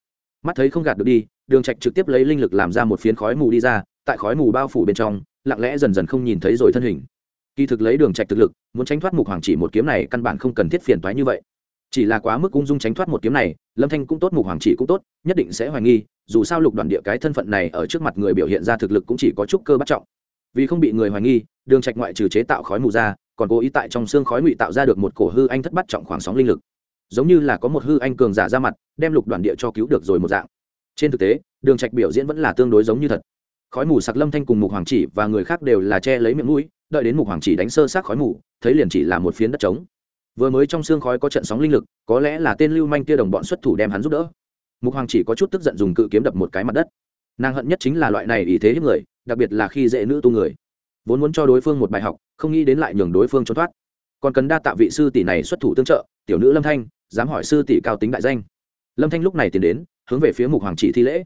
Mắt thấy không gạt được đi, đường trạch trực tiếp lấy linh lực làm ra một phiến khói mù đi ra, tại khói mù bao phủ bên trong, lặng lẽ dần dần không nhìn thấy rồi thân hình. Kỳ thực lấy đường trạch thực lực, muốn tránh thoát mục hoàng chỉ một kiếm này căn bản không cần thiết phiền toái như vậy chỉ là quá mức ung dung tránh thoát một kiếm này, lâm thanh cũng tốt, mục hoàng chỉ cũng tốt, nhất định sẽ hoài nghi, dù sao lục đoàn địa cái thân phận này ở trước mặt người biểu hiện ra thực lực cũng chỉ có chút cơ bắt trọng. Vì không bị người hoài nghi, đường trạch ngoại trừ chế tạo khói mù ra, còn cố ý tại trong xương khói ngụy tạo ra được một cổ hư anh thất bắt trọng khoảng sóng linh lực. Giống như là có một hư anh cường giả ra mặt, đem lục đoàn địa cho cứu được rồi một dạng. Trên thực tế, đường trạch biểu diễn vẫn là tương đối giống như thật. Khói mù sặc lâm thanh cùng mục hoàng chỉ và người khác đều là che lấy miệng mũi, đợi đến mục hoàng chỉ đánh sơ sát khói mù, thấy liền chỉ là một phiến đất trống vừa mới trong xương khói có trận sóng linh lực, có lẽ là tên lưu manh kia đồng bọn xuất thủ đem hắn giúp đỡ. Mục hoàng chỉ có chút tức giận dùng cự kiếm đập một cái mặt đất. Nàng hận nhất chính là loại này ý thế hiếp người, đặc biệt là khi dễ nữ tu người. Vốn muốn cho đối phương một bài học, không nghĩ đến lại nhường đối phương trốn thoát. Còn cần đa tạ vị sư tỷ này xuất thủ tương trợ, tiểu nữ lâm thanh, dám hỏi sư tỷ cao tính đại danh. Lâm thanh lúc này tiến đến, hướng về phía mục hoàng chỉ thi lễ.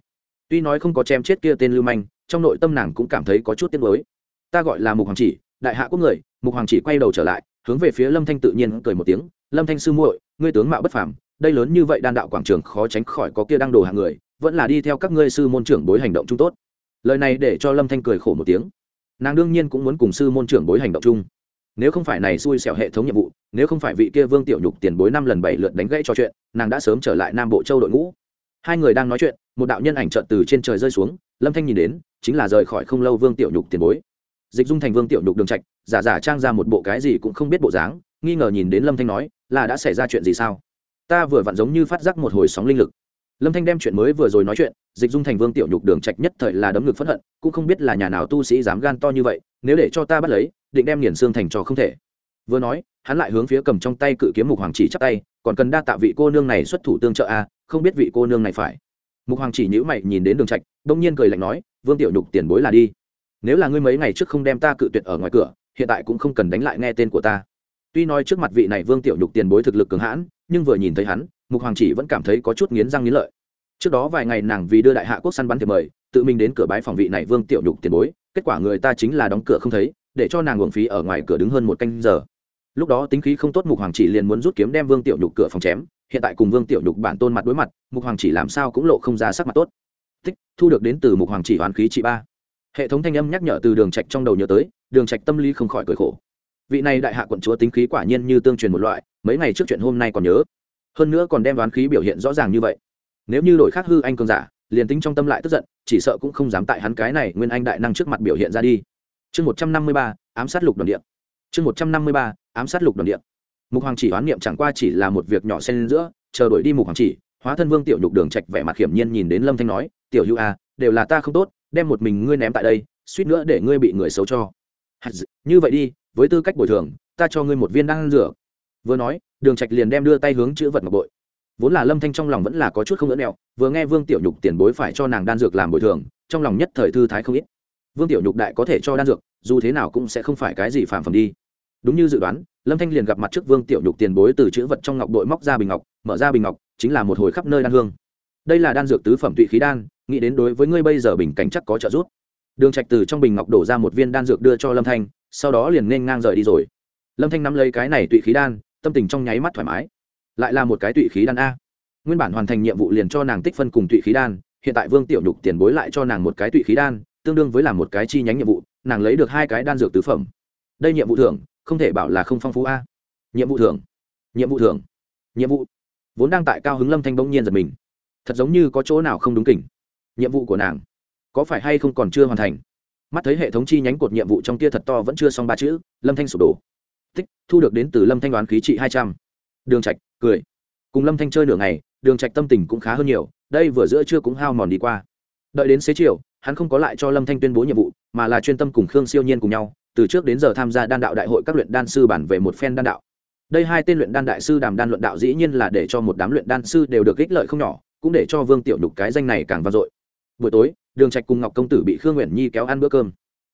Tuy nói không có chém chết kia tên lưu manh, trong nội tâm nàng cũng cảm thấy có chút tiếc nuối. Ta gọi là mục hoàng chỉ, đại hạ quốc người, mục hoàng chỉ quay đầu trở lại hướng về phía lâm thanh tự nhiên cười một tiếng, lâm thanh sư muội, ngươi tướng mạo bất phàm, đây lớn như vậy đan đạo quảng trường khó tránh khỏi có kia đang đồ hàng người, vẫn là đi theo các ngươi sư môn trưởng bối hành động chung tốt. Lời này để cho lâm thanh cười khổ một tiếng. Nàng đương nhiên cũng muốn cùng sư môn trưởng bối hành động chung. Nếu không phải này xui xẻo hệ thống nhiệm vụ, nếu không phải vị kia vương tiểu nhục tiền bối năm lần bảy lượt đánh gãy trò chuyện, nàng đã sớm trở lại nam bộ châu đội ngũ. Hai người đang nói chuyện, một đạo nhân ảnh trợn từ trên trời rơi xuống, lâm thanh nhìn đến, chính là rời khỏi không lâu vương tiểu nhục tiền bối dịch dung thành vương tiểu nhục đường trạch, giả giả trang ra một bộ cái gì cũng không biết bộ dáng, nghi ngờ nhìn đến lâm thanh nói, là đã xảy ra chuyện gì sao? Ta vừa vặn giống như phát giác một hồi sóng linh lực. Lâm thanh đem chuyện mới vừa rồi nói chuyện, dịch dung thành vương tiểu nhục đường trạch nhất thời là đấm ngực phẫn hận, cũng không biết là nhà nào tu sĩ dám gan to như vậy, nếu để cho ta bắt lấy, định đem nghiền xương thành trò không thể. Vừa nói, hắn lại hướng phía cầm trong tay cự kiếm mục hoàng chỉ chắp tay, còn cần đa tạ vị cô nương này xuất thủ tương trợ a, không biết vị cô nương này phải. Mục hoàng chỉ nhữ mày nhìn đến đường trạch đông nhiên cười lạnh nói, vương tiểu nhục tiền bối là đi nếu là ngươi mấy ngày trước không đem ta cự tuyệt ở ngoài cửa, hiện tại cũng không cần đánh lại nghe tên của ta. Tuy nói trước mặt vị này vương tiểu nhục tiền bối thực lực cường hãn, nhưng vừa nhìn thấy hắn, mục hoàng chỉ vẫn cảm thấy có chút nghiến răng nghiến lợi. Trước đó vài ngày nàng vì đưa đại hạ quốc săn bắn thiệp mời, tự mình đến cửa bái phòng vị này vương tiểu nhục tiền bối, kết quả người ta chính là đóng cửa không thấy, để cho nàng uổng phí ở ngoài cửa đứng hơn một canh giờ. Lúc đó tính khí không tốt mục hoàng chỉ liền muốn rút kiếm đem vương tiểu nhục cửa phòng chém, hiện tại cùng vương tiểu nhục bản tôn mặt đối mặt, mục hoàng chỉ làm sao cũng lộ không ra sắc mặt tốt. Tích, thu được đến từ mục hoàng chỉ hoàn khí chị ba hệ thống thanh âm nhắc nhở từ đường trạch trong đầu nhớ tới đường trạch tâm lý không khỏi cười khổ. Vị này đại hạ quận chúa tính khí quả nhiên như tương truyền một loại mấy ngày trước chuyện hôm nay còn nhớ. Hơn nữa còn đem đoán khí biểu hiện rõ ràng như vậy. Nếu như đổi khác hư anh cường giả liền tính trong tâm lại tức giận chỉ sợ cũng không dám tại hắn cái này nguyên anh đại năng trước mặt biểu hiện ra đi. Chương một trăm năm mươi ba ám sát lục đoàn điện chương một trăm năm mươi ba ám sát lục đoàn điện mục hoàng chỉ đoán niệm chẳng qua chỉ là một việc nhỏ xen giữa chờ đổi đi mục hoàng chỉ hóa thân vương tiểu nhục đường trạch vẻ mặt hiểm nhiên nhìn đến lâm thanh nói tiểu hữu a à, đều là ta không tốt đem một mình ngươi ném tại đây, suýt nữa để ngươi bị người xấu cho. Như vậy đi, với tư cách bồi thường, ta cho ngươi một viên đan rửa vừa nói, đường trạch liền đem đưa tay hướng chữ vật ngọc bội. Vốn là lâm thanh trong lòng vẫn là có chút không ngỡ nẹo vừa nghe vương tiểu nhục tiền bối phải cho nàng đan dược làm bồi thường, trong lòng nhất thời thư thái không ít. Vương tiểu nhục đại có thể cho đan dược, dù thế nào cũng sẽ không phải cái gì phạm phẩm đi. Đúng như dự đoán, lâm thanh liền gặp mặt trước vương tiểu nhục tiền bối từ chữ vật trong ngọc bội móc ra bình ngọc, mở ra bình ngọc, chính là một hồi khắp nơi đan hương. Đây là đan dược tứ phẩm tụy khí đan nghĩ đến đối với ngươi bây giờ bình cảnh chắc có trợ giúp. Đường trạch từ trong bình ngọc đổ ra một viên đan dược đưa cho lâm thanh, sau đó liền nên ngang rời đi rồi. Lâm thanh nắm lấy cái này tụy khí đan, tâm tình trong nháy mắt thoải mái. Lại là một cái tụy khí đan a. Nguyên bản hoàn thành nhiệm vụ liền cho nàng tích phân cùng tụy khí đan, hiện tại vương tiểu nhục tiền bối lại cho nàng một cái tụy khí đan, tương đương với làm một cái chi nhánh nhiệm vụ, nàng lấy được hai cái đan dược tứ phẩm. Đây nhiệm vụ thưởng, không thể bảo là không phong phú a. Nhiệm vụ thưởng, nhiệm vụ thưởng, nhiệm vụ. Vốn đang tại cao hứng lâm thanh bỗng nhiên giật mình. Thật giống như có chỗ nào không đúng kỉnh nhiệm vụ của nàng. Có phải hay không còn chưa hoàn thành? Mắt thấy hệ thống chi nhánh cột nhiệm vụ trong kia thật to vẫn chưa xong ba chữ, lâm thanh sụp đổ. Tích, thu được đến từ lâm thanh đoán khí trị hai trăm. Đường trạch, cười. Cùng lâm thanh chơi nửa ngày, đường trạch tâm tình cũng khá hơn nhiều, đây vừa giữa chưa cũng hao mòn đi qua. Đợi đến xế chiều, hắn không có lại cho lâm thanh tuyên bố nhiệm vụ, mà là chuyên tâm cùng khương siêu nhiên cùng nhau, từ trước đến giờ tham gia đan đạo đại hội các luyện đan sư bản về một phen đan đạo. Đây hai tên luyện đan đại sư đàm đan luận đạo dĩ nhiên là để cho một đám luyện đan sư đều được ích lợi không nhỏ, cũng để cho vương tiểu Đục cái danh này càng vang dội buổi tối, đường trạch cùng ngọc công tử bị khương nguyện nhi kéo ăn bữa cơm.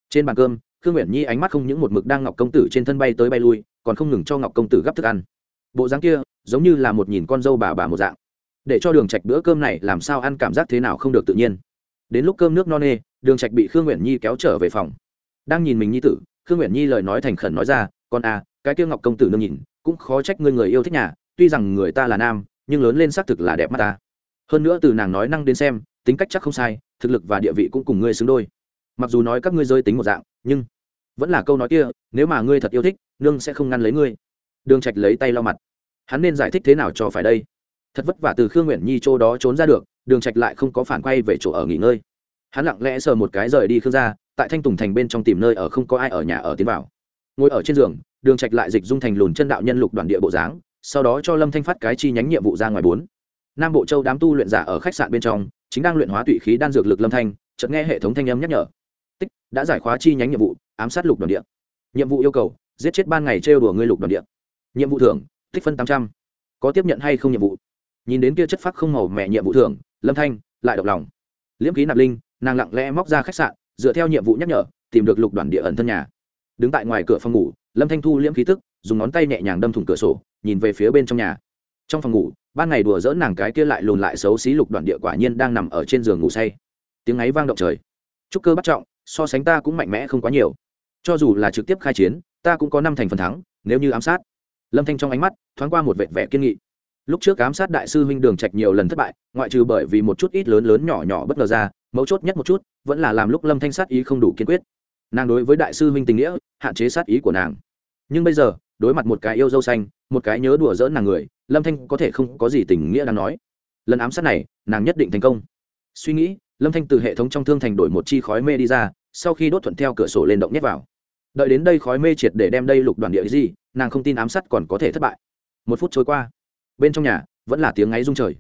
Trên bàn cơm, khương nguyện nhi ánh mắt không những một mực đang ngọc công tử trên thân bay tới bay lui, còn không ngừng cho ngọc công tử gấp thức ăn. Bộ dáng kia, giống như là một nhìn con dâu bà bà một dạng. Để cho đường trạch bữa cơm này làm sao ăn cảm giác thế nào không được tự nhiên. Đến lúc cơm nước no nê, đường trạch bị khương nguyện nhi kéo trở về phòng. Đang nhìn mình nhi tử, khương nguyện nhi lời nói thành khẩn nói ra, con à cái kia ngọc công tử nương nhìn, cũng khó trách ngươi người yêu thích nhà, tuy rằng người ta là nam, nhưng lớn lên xác thực là đẹp mắt ta. Hơn nữa từ nàng nói năng đến xem tính cách chắc không sai, thực lực và địa vị cũng cùng ngươi xứng đôi. Mặc dù nói các ngươi rơi tính một dạng, nhưng vẫn là câu nói kia, nếu mà ngươi thật yêu thích, nương sẽ không ngăn lấy ngươi. Đường trạch lấy tay lau mặt. Hắn nên giải thích thế nào cho phải đây? Thật vất vả từ khương nguyện nhi chỗ đó trốn ra được, đường trạch lại không có phản quay về chỗ ở nghỉ ngơi. Hắn lặng lẽ sờ một cái rời đi khương ra. tại thanh tùng thành bên trong tìm nơi ở không có ai ở nhà ở tiến vào. Ngồi ở trên giường, đường trạch lại dịch dung thành lùn chân đạo nhân lục đoàn địa bộ dáng, sau đó cho lâm thanh phát cái chi nhánh nhiệm vụ ra ngoài bốn nam bộ châu đám tu luyện giả ở khách sạn bên trong, chính đang luyện hóa tụy khí đan dược lực lâm thanh, chợt nghe hệ thống thanh âm nhắc nhở. Tích, đã giải khóa chi nhánh nhiệm vụ, ám sát lục đoàn địa. Nhiệm vụ yêu cầu, giết chết ban ngày trêu đùa ngươi lục đoàn địa. Nhiệm vụ thưởng, tích phân tám trăm. Có tiếp nhận hay không nhiệm vụ? Nhìn đến kia chất phác không màu mẹ nhiệm vụ thưởng, lâm thanh, lại động lòng. Liễm khí nạp linh, nàng lặng lẽ móc ra khách sạn, dựa theo nhiệm vụ nhắc nhở, tìm được lục đoàn địa ẩn thân nhà. Đứng tại ngoài cửa phòng ngủ, lâm thanh thu liễm khí tức, dùng ngón tay nhẹ nhàng đâm thủng cửa sổ, nhìn về phía bên trong nhà. Trong phòng ngủ ban ngày đùa dỡ nàng cái kia lại lùn lại xấu xí lục đoạn địa quả nhiên đang nằm ở trên giường ngủ say. Tiếng ấy vang động trời. Trúc cơ bắt trọng, so sánh ta cũng mạnh mẽ không quá nhiều. Cho dù là trực tiếp khai chiến, ta cũng có năm thành phần thắng, nếu như ám sát. Lâm thanh trong ánh mắt thoáng qua một vệt vẻ kiên nghị. Lúc trước ám sát đại sư huynh đường trạch nhiều lần thất bại, ngoại trừ bởi vì một chút ít lớn lớn nhỏ nhỏ bất ngờ ra, mấu chốt nhất một chút, vẫn là làm lúc lâm thanh sát ý không đủ kiên quyết. Nàng đối với đại sư huynh tình nghĩa, hạn chế sát ý của nàng. Nhưng bây giờ, đối mặt một cái yêu dâu xanh một cái nhớ đùa dỡn nàng người, lâm thanh có thể không có gì tình nghĩa đang nói. Lần ám sát này, nàng nhất định thành công. Suy nghĩ, lâm thanh từ hệ thống trong thương thành đổi một chi khói mê đi ra, sau khi đốt thuận theo cửa sổ lên động nhét vào. Đợi đến đây khói mê triệt để đem đây lục đoàn địa gì, nàng không tin ám sát còn có thể thất bại. Một phút trôi qua. Bên trong nhà, vẫn là tiếng ngáy rung trời.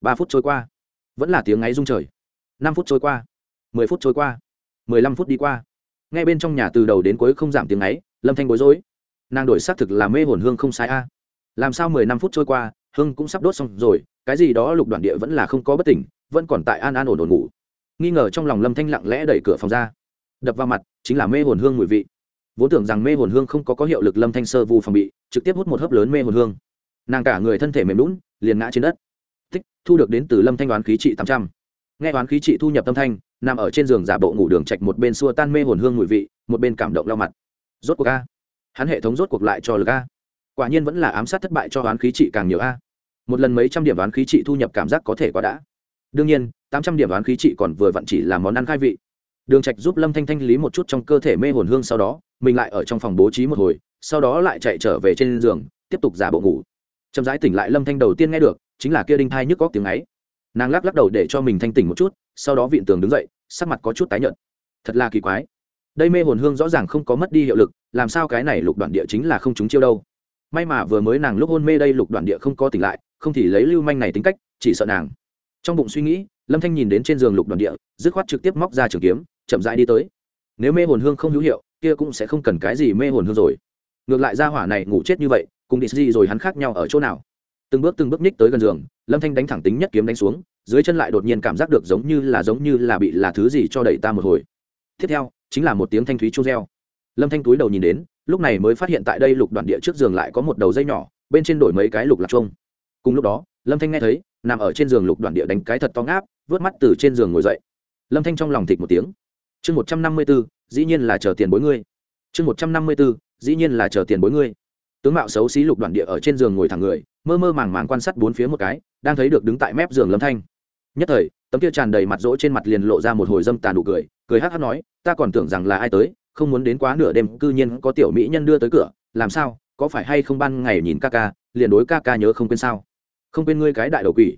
Ba phút trôi qua. Vẫn là tiếng ngáy rung trời. Năm phút trôi qua. Mười phút trôi qua. Mười lăm phút đi qua. Ngay bên trong nhà từ đầu đến cuối không giảm tiếng ngáy, lâm thanh bối rối nàng đổi xác thực là mê hồn hương không sai a. Làm sao mười năm phút trôi qua, hương cũng sắp đốt xong rồi, cái gì đó lục đoạn địa vẫn là không có bất tỉnh, vẫn còn tại an an ổn ổn ngủ. Nghi ngờ trong lòng lâm thanh lặng lẽ đẩy cửa phòng ra. Đập vào mặt, chính là mê hồn hương mùi vị. Vốn tưởng rằng mê hồn hương không có có hiệu lực lâm thanh sơ vu phòng bị, trực tiếp hút một hớp lớn mê hồn hương. Nàng cả người thân thể mềm lún liền ngã trên đất. Tích, thu được đến từ lâm thanh đoán khí trị tám trăm. Nghe đoán khí trị thu nhập tâm thanh, nằm ở trên giường giả bộ ngủ đường chạch một bên xua tan mê hồn hương mùi vị, một bên cảm động lau mặt. Rốt cuộc a hắn hệ thống rốt cuộc lại cho lực a. Quả nhiên vẫn là ám sát thất bại cho đoán khí trị càng nhiều a. Một lần mấy trăm điểm đoán khí trị thu nhập cảm giác có thể quá đã. Đương nhiên, tám trăm điểm đoán khí trị còn vừa vặn chỉ là món ăn khai vị. Đường trạch giúp lâm thanh thanh lý một chút trong cơ thể mê hồn hương sau đó, mình lại ở trong phòng bố trí một hồi, sau đó lại chạy trở về trên giường, tiếp tục giả bộ ngủ. Chậm rãi tỉnh lại lâm thanh đầu tiên nghe được, chính là kia đinh thai nhức góc tiếng ấy. Nàng lắc lắc đầu để cho mình thanh tỉnh một chút, sau đó vịn tường đứng dậy, sắc mặt có chút tái nhợt. Thật là kỳ quái đây mê hồn hương rõ ràng không có mất đi hiệu lực, làm sao cái này lục đoạn địa chính là không chúng chiêu đâu. May mà vừa mới nàng lúc hôn mê đây lục đoạn địa không có tỉnh lại, không thì lấy lưu manh này tính cách, chỉ sợ nàng. Trong bụng suy nghĩ, lâm thanh nhìn đến trên giường lục đoạn địa, dứt khoát trực tiếp móc ra trường kiếm, chậm rãi đi tới. Nếu mê hồn hương không hữu hiệu, kia cũng sẽ không cần cái gì mê hồn hương rồi. Ngược lại ra hỏa này ngủ chết như vậy, cùng đi gì rồi hắn khác nhau ở chỗ nào? Từng bước từng bước ních tới gần giường, lâm thanh đánh thẳng tính nhất kiếm đánh xuống, dưới chân lại đột nhiên cảm giác được giống như là giống như là bị là thứ gì cho đẩy ta một hồi. Tiếp theo chính là một tiếng thanh thúy chuông reo. Lâm thanh túi đầu nhìn đến, lúc này mới phát hiện tại đây lục đoạn địa trước giường lại có một đầu dây nhỏ, bên trên đổi mấy cái lục lạc chuông. Cùng lúc đó, lâm thanh nghe thấy, nằm ở trên giường lục đoạn địa đánh cái thật to ngáp, vớt mắt từ trên giường ngồi dậy. Lâm thanh trong lòng thịt một tiếng. Chương một trăm năm mươi b ố dĩ nhiên là chờ tiền bối ngươi. Chương một trăm năm mươi b ố dĩ nhiên là chờ tiền bối ngươi. Tướng mạo xấu xí lục đoạn địa ở trên giường ngồi thẳng người, mơ mơ màng màng quan sát bốn phía một cái, đang thấy được đứng tại mép giường lâm thanh. Nhất thời tấm kia tràn đầy mặt rỗ trên mặt liền lộ ra một hồi dâm tàn nụ cười cười hát hát nói, ta còn tưởng rằng là ai tới, không muốn đến quá nửa đêm, cư nhiên có tiểu mỹ nhân đưa tới cửa, làm sao, có phải hay không ban ngày nhìn ca ca, liền đối ca ca nhớ không quên sao? Không quên ngươi cái đại đầu quỷ.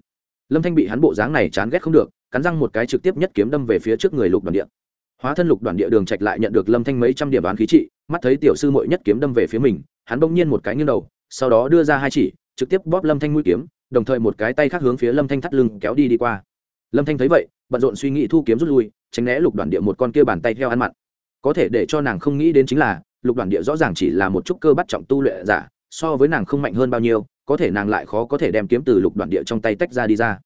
Lâm thanh bị hắn bộ dáng này chán ghét không được, cắn răng một cái trực tiếp nhất kiếm đâm về phía trước người lục đoàn địa. Hóa thân lục đoàn địa đường trạch lại nhận được lâm thanh mấy trăm điểm đoán khí trị, mắt thấy tiểu sư mội nhất kiếm đâm về phía mình, hắn bỗng nhiên một cái nghiêng đầu, sau đó đưa ra hai chỉ, trực tiếp bóp lâm thanh mũi kiếm, đồng thời một cái tay khác hướng phía lâm thanh thắt lưng kéo đi đi qua lâm thanh thấy vậy, bận rộn suy nghĩ thu kiếm rút lui, tránh né lục đoàn địa một con kia bàn tay theo ăn mặn. Có thể để cho nàng không nghĩ đến chính là, lục đoàn địa rõ ràng chỉ là một chút cơ bắt trọng tu luyện giả, so với nàng không mạnh hơn bao nhiêu, có thể nàng lại khó có thể đem kiếm từ lục đoàn địa trong tay tách ra đi ra.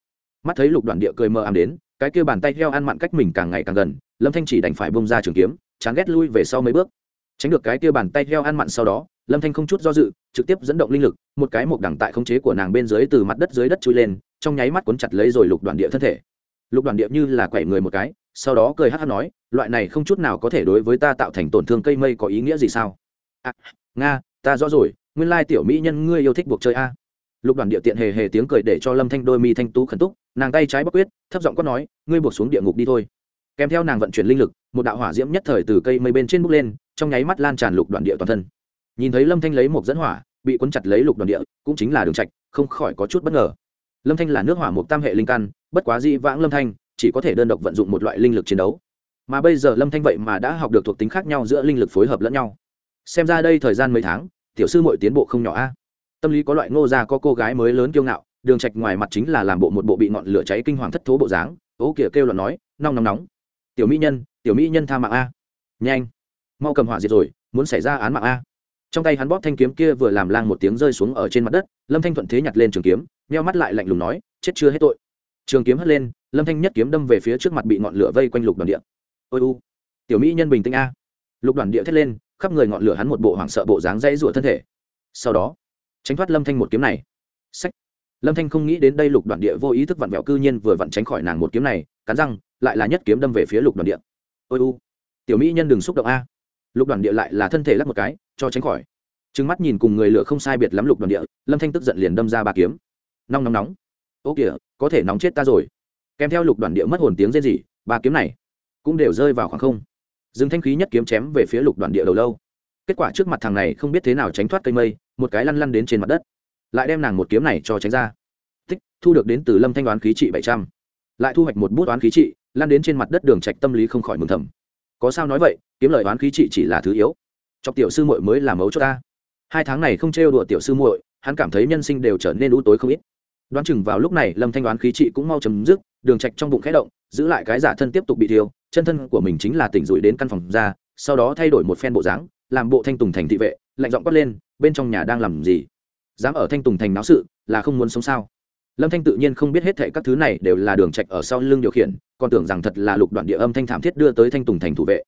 Mắt thấy lục đoàn địa cười mờ ảm đến, cái kia bàn tay theo ăn mặn cách mình càng ngày càng gần, lâm thanh chỉ đành phải bông ra trường kiếm, chán ghét lui về sau mấy bước. Tránh được cái kia bàn tay theo ăn mặn sau đó, lâm thanh không chút do dự, trực tiếp dẫn động linh lực, một cái mộc đẳng tại khống chế của nàng bên dưới từ mặt đất dưới đất chui lên, trong nháy mắt cuốn chặt lấy rồi lục đoàn địa thân thể lục đoàn địa như là quẩy người một cái sau đó cười hát hát nói loại này không chút nào có thể đối với ta tạo thành tổn thương cây mây có ý nghĩa gì sao? À, nga ta rõ rồi nguyên lai tiểu mỹ nhân ngươi yêu thích buộc chơi a. Lục đoàn địa tiện hề hề tiếng cười để cho lâm thanh đôi mi thanh tú khẩn túc nàng tay trái bắc quyết thấp giọng quát nói ngươi buộc xuống địa ngục đi thôi. Kèm theo nàng vận chuyển linh lực một đạo hỏa diễm nhất thời từ cây mây bên trên bốc lên trong nháy mắt lan tràn lục đoàn địa toàn thân. Nhìn thấy lâm thanh lấy một dẫn hỏa bị cuốn chặt lấy lục đoàn địa cũng chính là đường trạch không khỏi có chút bất ngờ. Lâm thanh là nước hỏa một tam hệ linh căn bất quá dĩ vãng lâm thanh, chỉ có thể đơn độc vận dụng một loại linh lực chiến đấu. Mà bây giờ lâm thanh vậy mà đã học được thuộc tính khác nhau giữa linh lực phối hợp lẫn nhau. Xem ra đây thời gian mấy tháng, tiểu sư mọi tiến bộ không nhỏ a. Tâm lý có loại ngô gia có cô gái mới lớn kiêu ngạo, đường trạch ngoài mặt chính là làm bộ một bộ bị ngọn lửa cháy kinh hoàng thất thố bộ dáng, ố kìa kêu loạn nói nóng nóng nóng. Tiểu mỹ nhân, tiểu mỹ nhân tha mạng a. Nhanh, mau cầm hỏa diệt rồi, muốn xảy ra án mạng a. Trong tay hắn bóp thanh kiếm kia vừa làm lang một tiếng rơi xuống ở trên mặt đất, lâm thanh thuận thế nhặt lên trường kiếm meo mắt lại lạnh lùng nói, chết chưa hết tội trường kiếm hất lên, lâm thanh nhất kiếm đâm về phía trước mặt bị ngọn lửa vây quanh lục đoàn địa. Ôi u, tiểu mỹ nhân bình tĩnh a. Lục đoàn địa thét lên, khắp người ngọn lửa hắn một bộ hoảng sợ bộ dáng dây rủa thân thể. Sau đó, tránh thoát lâm thanh một kiếm này. Sách lâm thanh không nghĩ đến đây lục đoàn địa vô ý thức vặn vẹo cư nhiên vừa vặn tránh khỏi nàng một kiếm này, cắn răng, lại là nhất kiếm đâm về phía lục đoàn địa. Ôi u, tiểu mỹ nhân đừng xúc động a. Lục đoàn địa lại là thân thể lắc một cái, cho tránh khỏi. Trừng mắt nhìn cùng người lửa không sai biệt lắm lục đoàn địa, lâm thanh tức giận liền đâm ra ba kiếm. Nóng nóng nóng ô kìa có thể nóng chết ta rồi. Kèm theo lục đoàn địa mất hồn tiếng rên rỉ, ba kiếm này cũng đều rơi vào khoảng không. Dừng thanh khí nhất kiếm chém về phía lục đoàn địa đầu lâu. Kết quả trước mặt thằng này không biết thế nào tránh thoát cây mây, một cái lăn lăn đến trên mặt đất. Lại đem nàng một kiếm này cho tránh ra. Tích, thu được đến từ lâm thanh đoán khí trị bảy trăm. Lại thu hoạch một bút đoán khí trị lan đến trên mặt đất đường trạch tâm lý không khỏi mừng thầm. Có sao nói vậy, kiếm lời đoán khí trị chỉ là thứ yếu. Chọc tiểu sư muội mới là mấu cho ta. Hai tháng này không trêu đùa tiểu sư muội, hắn cảm thấy nhân sinh đều trở nên u tối không ít đoán chừng vào lúc này, lâm thanh đoán khí trị cũng mau chấm dứt, đường trạch trong bụng khẽ động, giữ lại cái giả thân tiếp tục bị thiêu, chân thân của mình chính là tỉnh rủi đến căn phòng ra, sau đó thay đổi một phen bộ dáng, làm bộ thanh tùng thành thị vệ, lạnh giọng quát lên, bên trong nhà đang làm gì? Dám ở thanh tùng thành náo sự, là không muốn sống sao? Lâm thanh tự nhiên không biết hết thệ các thứ này đều là đường trạch ở sau lưng điều khiển, còn tưởng rằng thật là lục đoạn địa âm thanh thảm thiết đưa tới thanh tùng thành thủ vệ.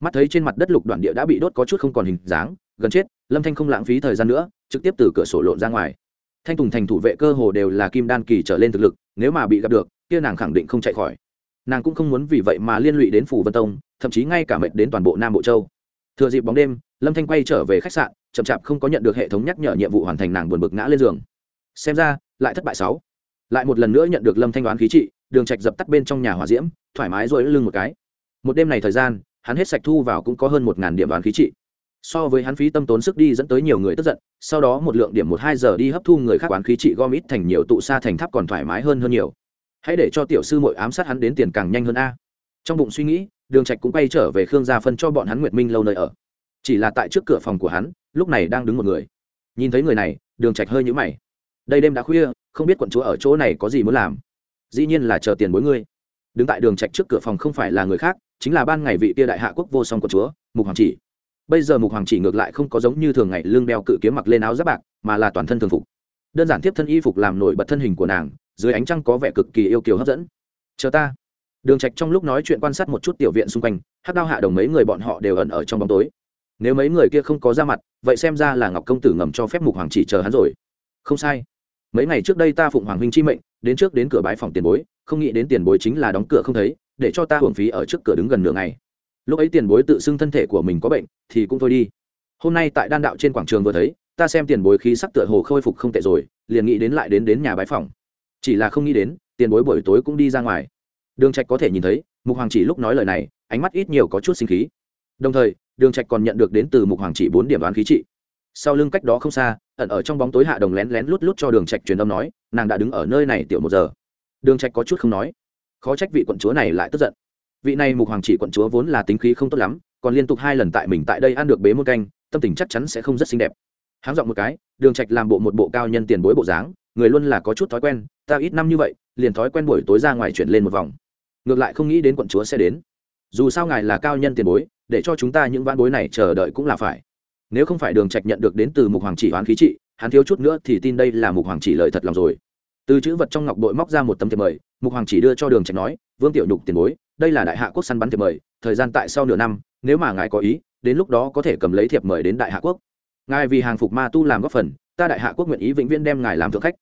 Mắt thấy trên mặt đất lục đoạn địa đã bị đốt có chút không còn hình dáng, gần chết, lâm thanh không lãng phí thời gian nữa, trực tiếp từ cửa sổ lộn ra ngoài thanh tùng thành thủ vệ cơ hồ đều là kim đan kỳ trở lên thực lực, nếu mà bị gặp được, kia nàng khẳng định không chạy khỏi. Nàng cũng không muốn vì vậy mà liên lụy đến phủ vân tông, thậm chí ngay cả mệt đến toàn bộ nam bộ châu. Thừa dịp bóng đêm, lâm thanh quay trở về khách sạn, chậm chạp không có nhận được hệ thống nhắc nhở nhiệm vụ hoàn thành nàng buồn bực ngã lên giường. Xem ra, lại thất bại sáu. Lại một lần nữa nhận được lâm thanh đoán khí trị, đường trạch dập tắt bên trong nhà hỏa diễm, thoải mái rồi lưng một cái. Một đêm này thời gian, hắn hết sạch thu vào cũng có hơn một ngàn điểm đoán khí trị so với hắn phí tâm tốn sức đi dẫn tới nhiều người tức giận, sau đó một lượng điểm một hai giờ đi hấp thu người khác quán khí trị gom ít thành nhiều, tụ xa thành tháp còn thoải mái hơn hơn nhiều. Hãy để cho tiểu sư muội ám sát hắn đến tiền càng nhanh hơn a. Trong bụng suy nghĩ, đường trạch cũng quay trở về khương gia phân cho bọn hắn nguyệt minh lâu nơi ở. Chỉ là tại trước cửa phòng của hắn, lúc này đang đứng một người. Nhìn thấy người này, đường trạch hơi nhũ mày. Đây đêm đã khuya, không biết quận chúa ở chỗ này có gì muốn làm. Dĩ nhiên là chờ tiền bối ngươi. Đứng tại đường trạch trước cửa phòng không phải là người khác, chính là ban ngày vị tia đại hạ quốc vô song quận chúa, mục hoàng chỉ bây giờ mục hoàng chỉ ngược lại không có giống như thường ngày lương đeo cự kiếm mặc lên áo giáp bạc, mà là toàn thân thường phục. Đơn giản tiếp thân y phục làm nổi bật thân hình của nàng, dưới ánh trăng có vẻ cực kỳ yêu kiều hấp dẫn. Chờ ta. Đường trạch trong lúc nói chuyện quan sát một chút tiểu viện xung quanh, hắc đao hạ đồng mấy người bọn họ đều ẩn ở trong bóng tối. Nếu mấy người kia không có ra mặt, vậy xem ra là ngọc công tử ngầm cho phép mục hoàng chỉ chờ hắn rồi. Không sai. Mấy ngày trước đây ta phụng hoàng huynh chi mệnh, đến trước đến cửa bái phòng tiền bối, không nghĩ đến tiền bối chính là đóng cửa không thấy, để cho ta hưởng phí ở trước cửa đứng gần nửa ngày lúc ấy tiền bối tự xưng thân thể của mình có bệnh, thì cũng thôi đi. Hôm nay tại đan đạo trên quảng trường vừa thấy, ta xem tiền bối khí sắc tựa hồ khôi phục không tệ rồi, liền nghĩ đến lại đến đến nhà bái phòng chỉ là không nghĩ đến, tiền bối buổi tối cũng đi ra ngoài. Đường trạch có thể nhìn thấy, mục hoàng chỉ lúc nói lời này, ánh mắt ít nhiều có chút sinh khí. Đồng thời, đường trạch còn nhận được đến từ mục hoàng chỉ bốn điểm đoán khí trị. Sau lưng cách đó không xa, ẩn ở trong bóng tối hạ đồng lén lén lút lút cho đường trạch truyền âm nói, nàng đã đứng ở nơi này tiểu một giờ. Đường trạch có chút không nói. Khó trách vị quận chúa này lại tức giận vị này mục hoàng chỉ quận chúa vốn là tính khí không tốt lắm, còn liên tục hai lần tại mình tại đây ăn được bế môn canh, tâm tình chắc chắn sẽ không rất xinh đẹp. Háng dọn một cái, đường trạch làm bộ một bộ cao nhân tiền bối bộ dáng, người luôn là có chút thói quen, ta ít năm như vậy, liền thói quen buổi tối ra ngoài chuyển lên một vòng. Ngược lại không nghĩ đến quận chúa sẽ đến. Dù sao ngài là cao nhân tiền bối, để cho chúng ta những vãn bối này chờ đợi cũng là phải. Nếu không phải đường trạch nhận được đến từ mục hoàng chỉ hoán khí trị, hắn thiếu chút nữa thì tin đây là mục hoàng chỉ lợi thật lòng rồi. Từ chữ vật trong ngọc bội móc ra một tấm thiệp mời, mục hoàng chỉ đưa cho đường trạch nói, vương tiểu nhục tiền bối đây là đại hạ quốc săn bắn thiệp mời, thời gian tại sau nửa năm, nếu mà ngài có ý, đến lúc đó có thể cầm lấy thiệp mời đến đại hạ quốc. Ngài vì hàng phục ma tu làm góp phần, ta đại hạ quốc nguyện ý vĩnh viễn đem ngài làm thượng khách.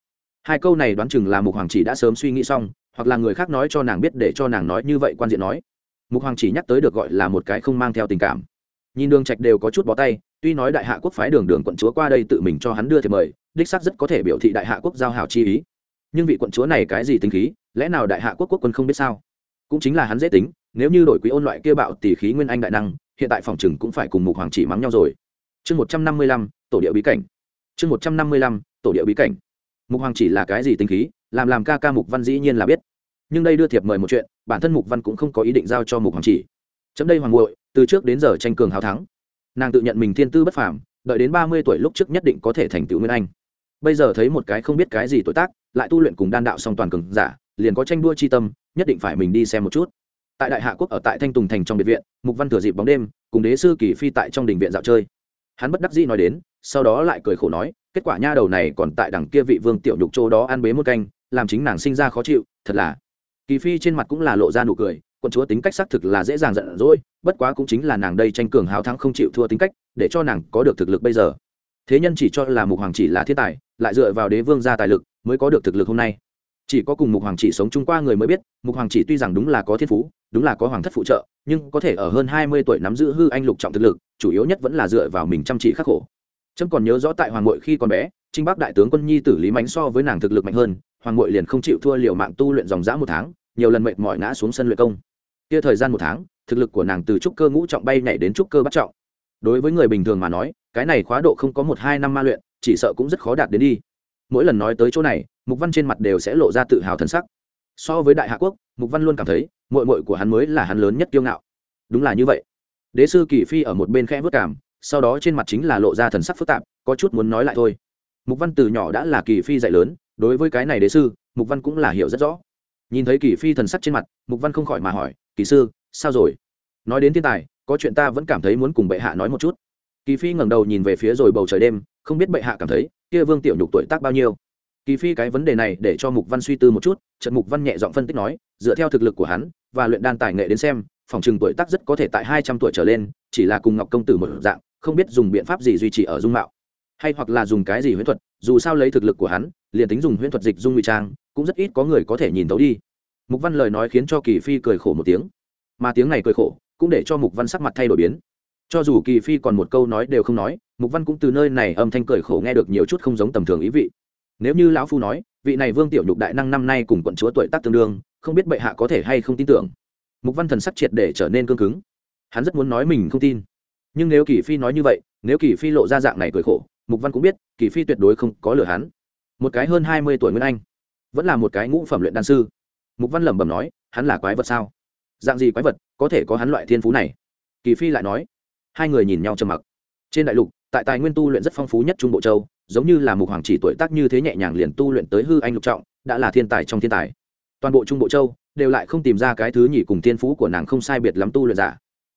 Hai câu này đoán chừng là mục hoàng chỉ đã sớm suy nghĩ xong, hoặc là người khác nói cho nàng biết để cho nàng nói như vậy quan diện nói. Mục hoàng chỉ nhắc tới được gọi là một cái không mang theo tình cảm. Nhìn đường trạch đều có chút bó tay, tuy nói đại hạ quốc phái đường đường quận chúa qua đây tự mình cho hắn đưa thiệp mời, đích xác rất có thể biểu thị đại hạ quốc giao hảo chi ý. Nhưng vị quận chúa này cái gì tính khí, lẽ nào đại hạ quốc quốc quân không biết sao? Cũng chính là hắn dễ tính, nếu như đổi quý ôn loại kia bạo tỷ khí nguyên anh đại năng, hiện tại phòng chừng cũng phải cùng mục hoàng chỉ mắng nhau rồi. Chương một trăm năm mươi lăm, tổ địa bí cảnh. Chương một trăm năm mươi lăm, tổ địa bí cảnh. Mục hoàng chỉ là cái gì tính khí, làm làm ca ca mục văn dĩ nhiên là biết. Nhưng đây đưa thiệp mời một chuyện, bản thân mục văn cũng không có ý định giao cho mục hoàng chỉ. Chấm đây hoàng bội từ trước đến giờ tranh cường hào thắng. Nàng tự nhận mình thiên tư bất phàm, đợi đến ba mươi tuổi lúc trước nhất định có thể thành tựu nguyên anh. Bây giờ thấy một cái không biết cái gì tuổi tác, lại tu luyện cùng đan đạo song toàn cường giả, liền có tranh đua chi tâm nhất định phải mình đi xem một chút. Tại đại hạ quốc ở tại thanh tùng thành trong biệt viện, mục văn thừa dịp bóng đêm, cùng đế sư kỳ phi tại trong đình viện dạo chơi. Hắn bất đắc dĩ nói đến, sau đó lại cười khổ nói, kết quả nha đầu này còn tại đằng kia vị vương tiểu nhục châu đó ăn bế một canh, làm chính nàng sinh ra khó chịu, thật là. Kỳ phi trên mặt cũng là lộ ra nụ cười, quận chúa tính cách xác thực là dễ dàng giận dỗi, bất quá cũng chính là nàng đây tranh cường hào thắng không chịu thua tính cách, để cho nàng có được thực lực bây giờ. Thế nhân chỉ cho là mục hoàng chỉ là thiên tài, lại dựa vào đế vương gia tài lực mới có được thực lực hôm nay chỉ có cùng mục hoàng chỉ sống chung qua người mới biết, mục hoàng chỉ tuy rằng đúng là có thiên phú, đúng là có hoàng thất phụ trợ, nhưng có thể ở hơn hai mươi tuổi nắm giữ hư anh lục trọng thực lực, chủ yếu nhất vẫn là dựa vào mình chăm chỉ khắc khổ. Trâm còn nhớ rõ tại hoàng ngội khi còn bé, trinh bắc đại tướng quân nhi tử lý mánh so với nàng thực lực mạnh hơn, hoàng ngội liền không chịu thua liệu mạng tu luyện dòng dã một tháng, nhiều lần mệt mỏi ngã xuống sân luyện công. Kia thời gian một tháng, thực lực của nàng từ trúc cơ ngũ trọng bay nhảy đến trúc cơ bắt trọng. Đối với người bình thường mà nói, cái này khóa độ không có một hai năm ma luyện, chỉ sợ cũng rất khó đạt đến đi. Mỗi lần nói tới chỗ này mục văn trên mặt đều sẽ lộ ra tự hào thân sắc. So với đại hạ quốc, mục văn luôn cảm thấy mội mội của hắn mới là hắn lớn nhất kiêu ngạo. Đúng là như vậy. Đế sư kỳ phi ở một bên khẽ vất cảm sau đó trên mặt chính là lộ ra thần sắc phức tạp, có chút muốn nói lại thôi. Mục văn từ nhỏ đã là kỳ phi dạy lớn, đối với cái này đế sư, mục văn cũng là hiểu rất rõ. Nhìn thấy kỳ phi thần sắc trên mặt, mục văn không khỏi mà hỏi, kỳ sư, sao rồi? Nói đến thiên tài, có chuyện ta vẫn cảm thấy muốn cùng bệ hạ nói một chút. Kỳ phi ngẩng đầu nhìn về phía rồi bầu trời đêm, không biết bệ hạ cảm thấy, kia vương tiểu nhục tuổi tác bao nhiêu kỳ phi cái vấn đề này để cho mục văn suy tư một chút trận mục văn nhẹ giọng phân tích nói, dựa theo thực lực của hắn và luyện đan tài nghệ đến xem, phòng trừng tuổi tác rất có thể tại hai trăm tuổi trở lên, chỉ là cùng ngọc công tử một dạng, không biết dùng biện pháp gì duy trì ở dung mạo. Hay hoặc là dùng cái gì huyễn thuật, dù sao lấy thực lực của hắn, liền tính dùng huyễn thuật dịch dung ngụy trang, cũng rất ít có người có thể nhìn tấu đi. Mục văn lời nói khiến cho kỳ phi cười khổ một tiếng. Mà tiếng này cười khổ, cũng để cho mục văn sắc mặt thay đổi biến. Cho dù kỳ phi còn một câu nói đều không nói, mục văn cũng từ nơi này âm thanh cười khổ nghe được nhiều chút không giống tầm thường ý vị nếu như lão phu nói, vị này vương tiểu nhục đại năng năm nay cùng quận chúa tuổi tác tương đương, không biết bệ hạ có thể hay không tin tưởng. Mục văn thần sắc triệt để trở nên cương cứng. Hắn rất muốn nói mình không tin. Nhưng nếu kỳ phi nói như vậy, nếu kỳ phi lộ ra dạng này cười khổ, mục văn cũng biết, kỳ phi tuyệt đối không có lừa hắn. Một cái hơn hai mươi tuổi nguyên anh, vẫn là một cái ngũ phẩm luyện đan sư. Mục văn lẩm bẩm nói, hắn là quái vật sao? Dạng gì quái vật, có thể có hắn loại thiên phú này? Kỳ phi lại nói. Hai người nhìn nhau trầm mặc trên đại lục, tại tài nguyên tu luyện rất phong phú nhất trung bộ châu, giống như là mục hoàng chỉ tuổi tác như thế nhẹ nhàng liền tu luyện tới hư anh lục trọng, đã là thiên tài trong thiên tài. Toàn bộ trung bộ châu đều lại không tìm ra cái thứ nhỉ cùng thiên phú của nàng không sai biệt lắm tu luyện giả.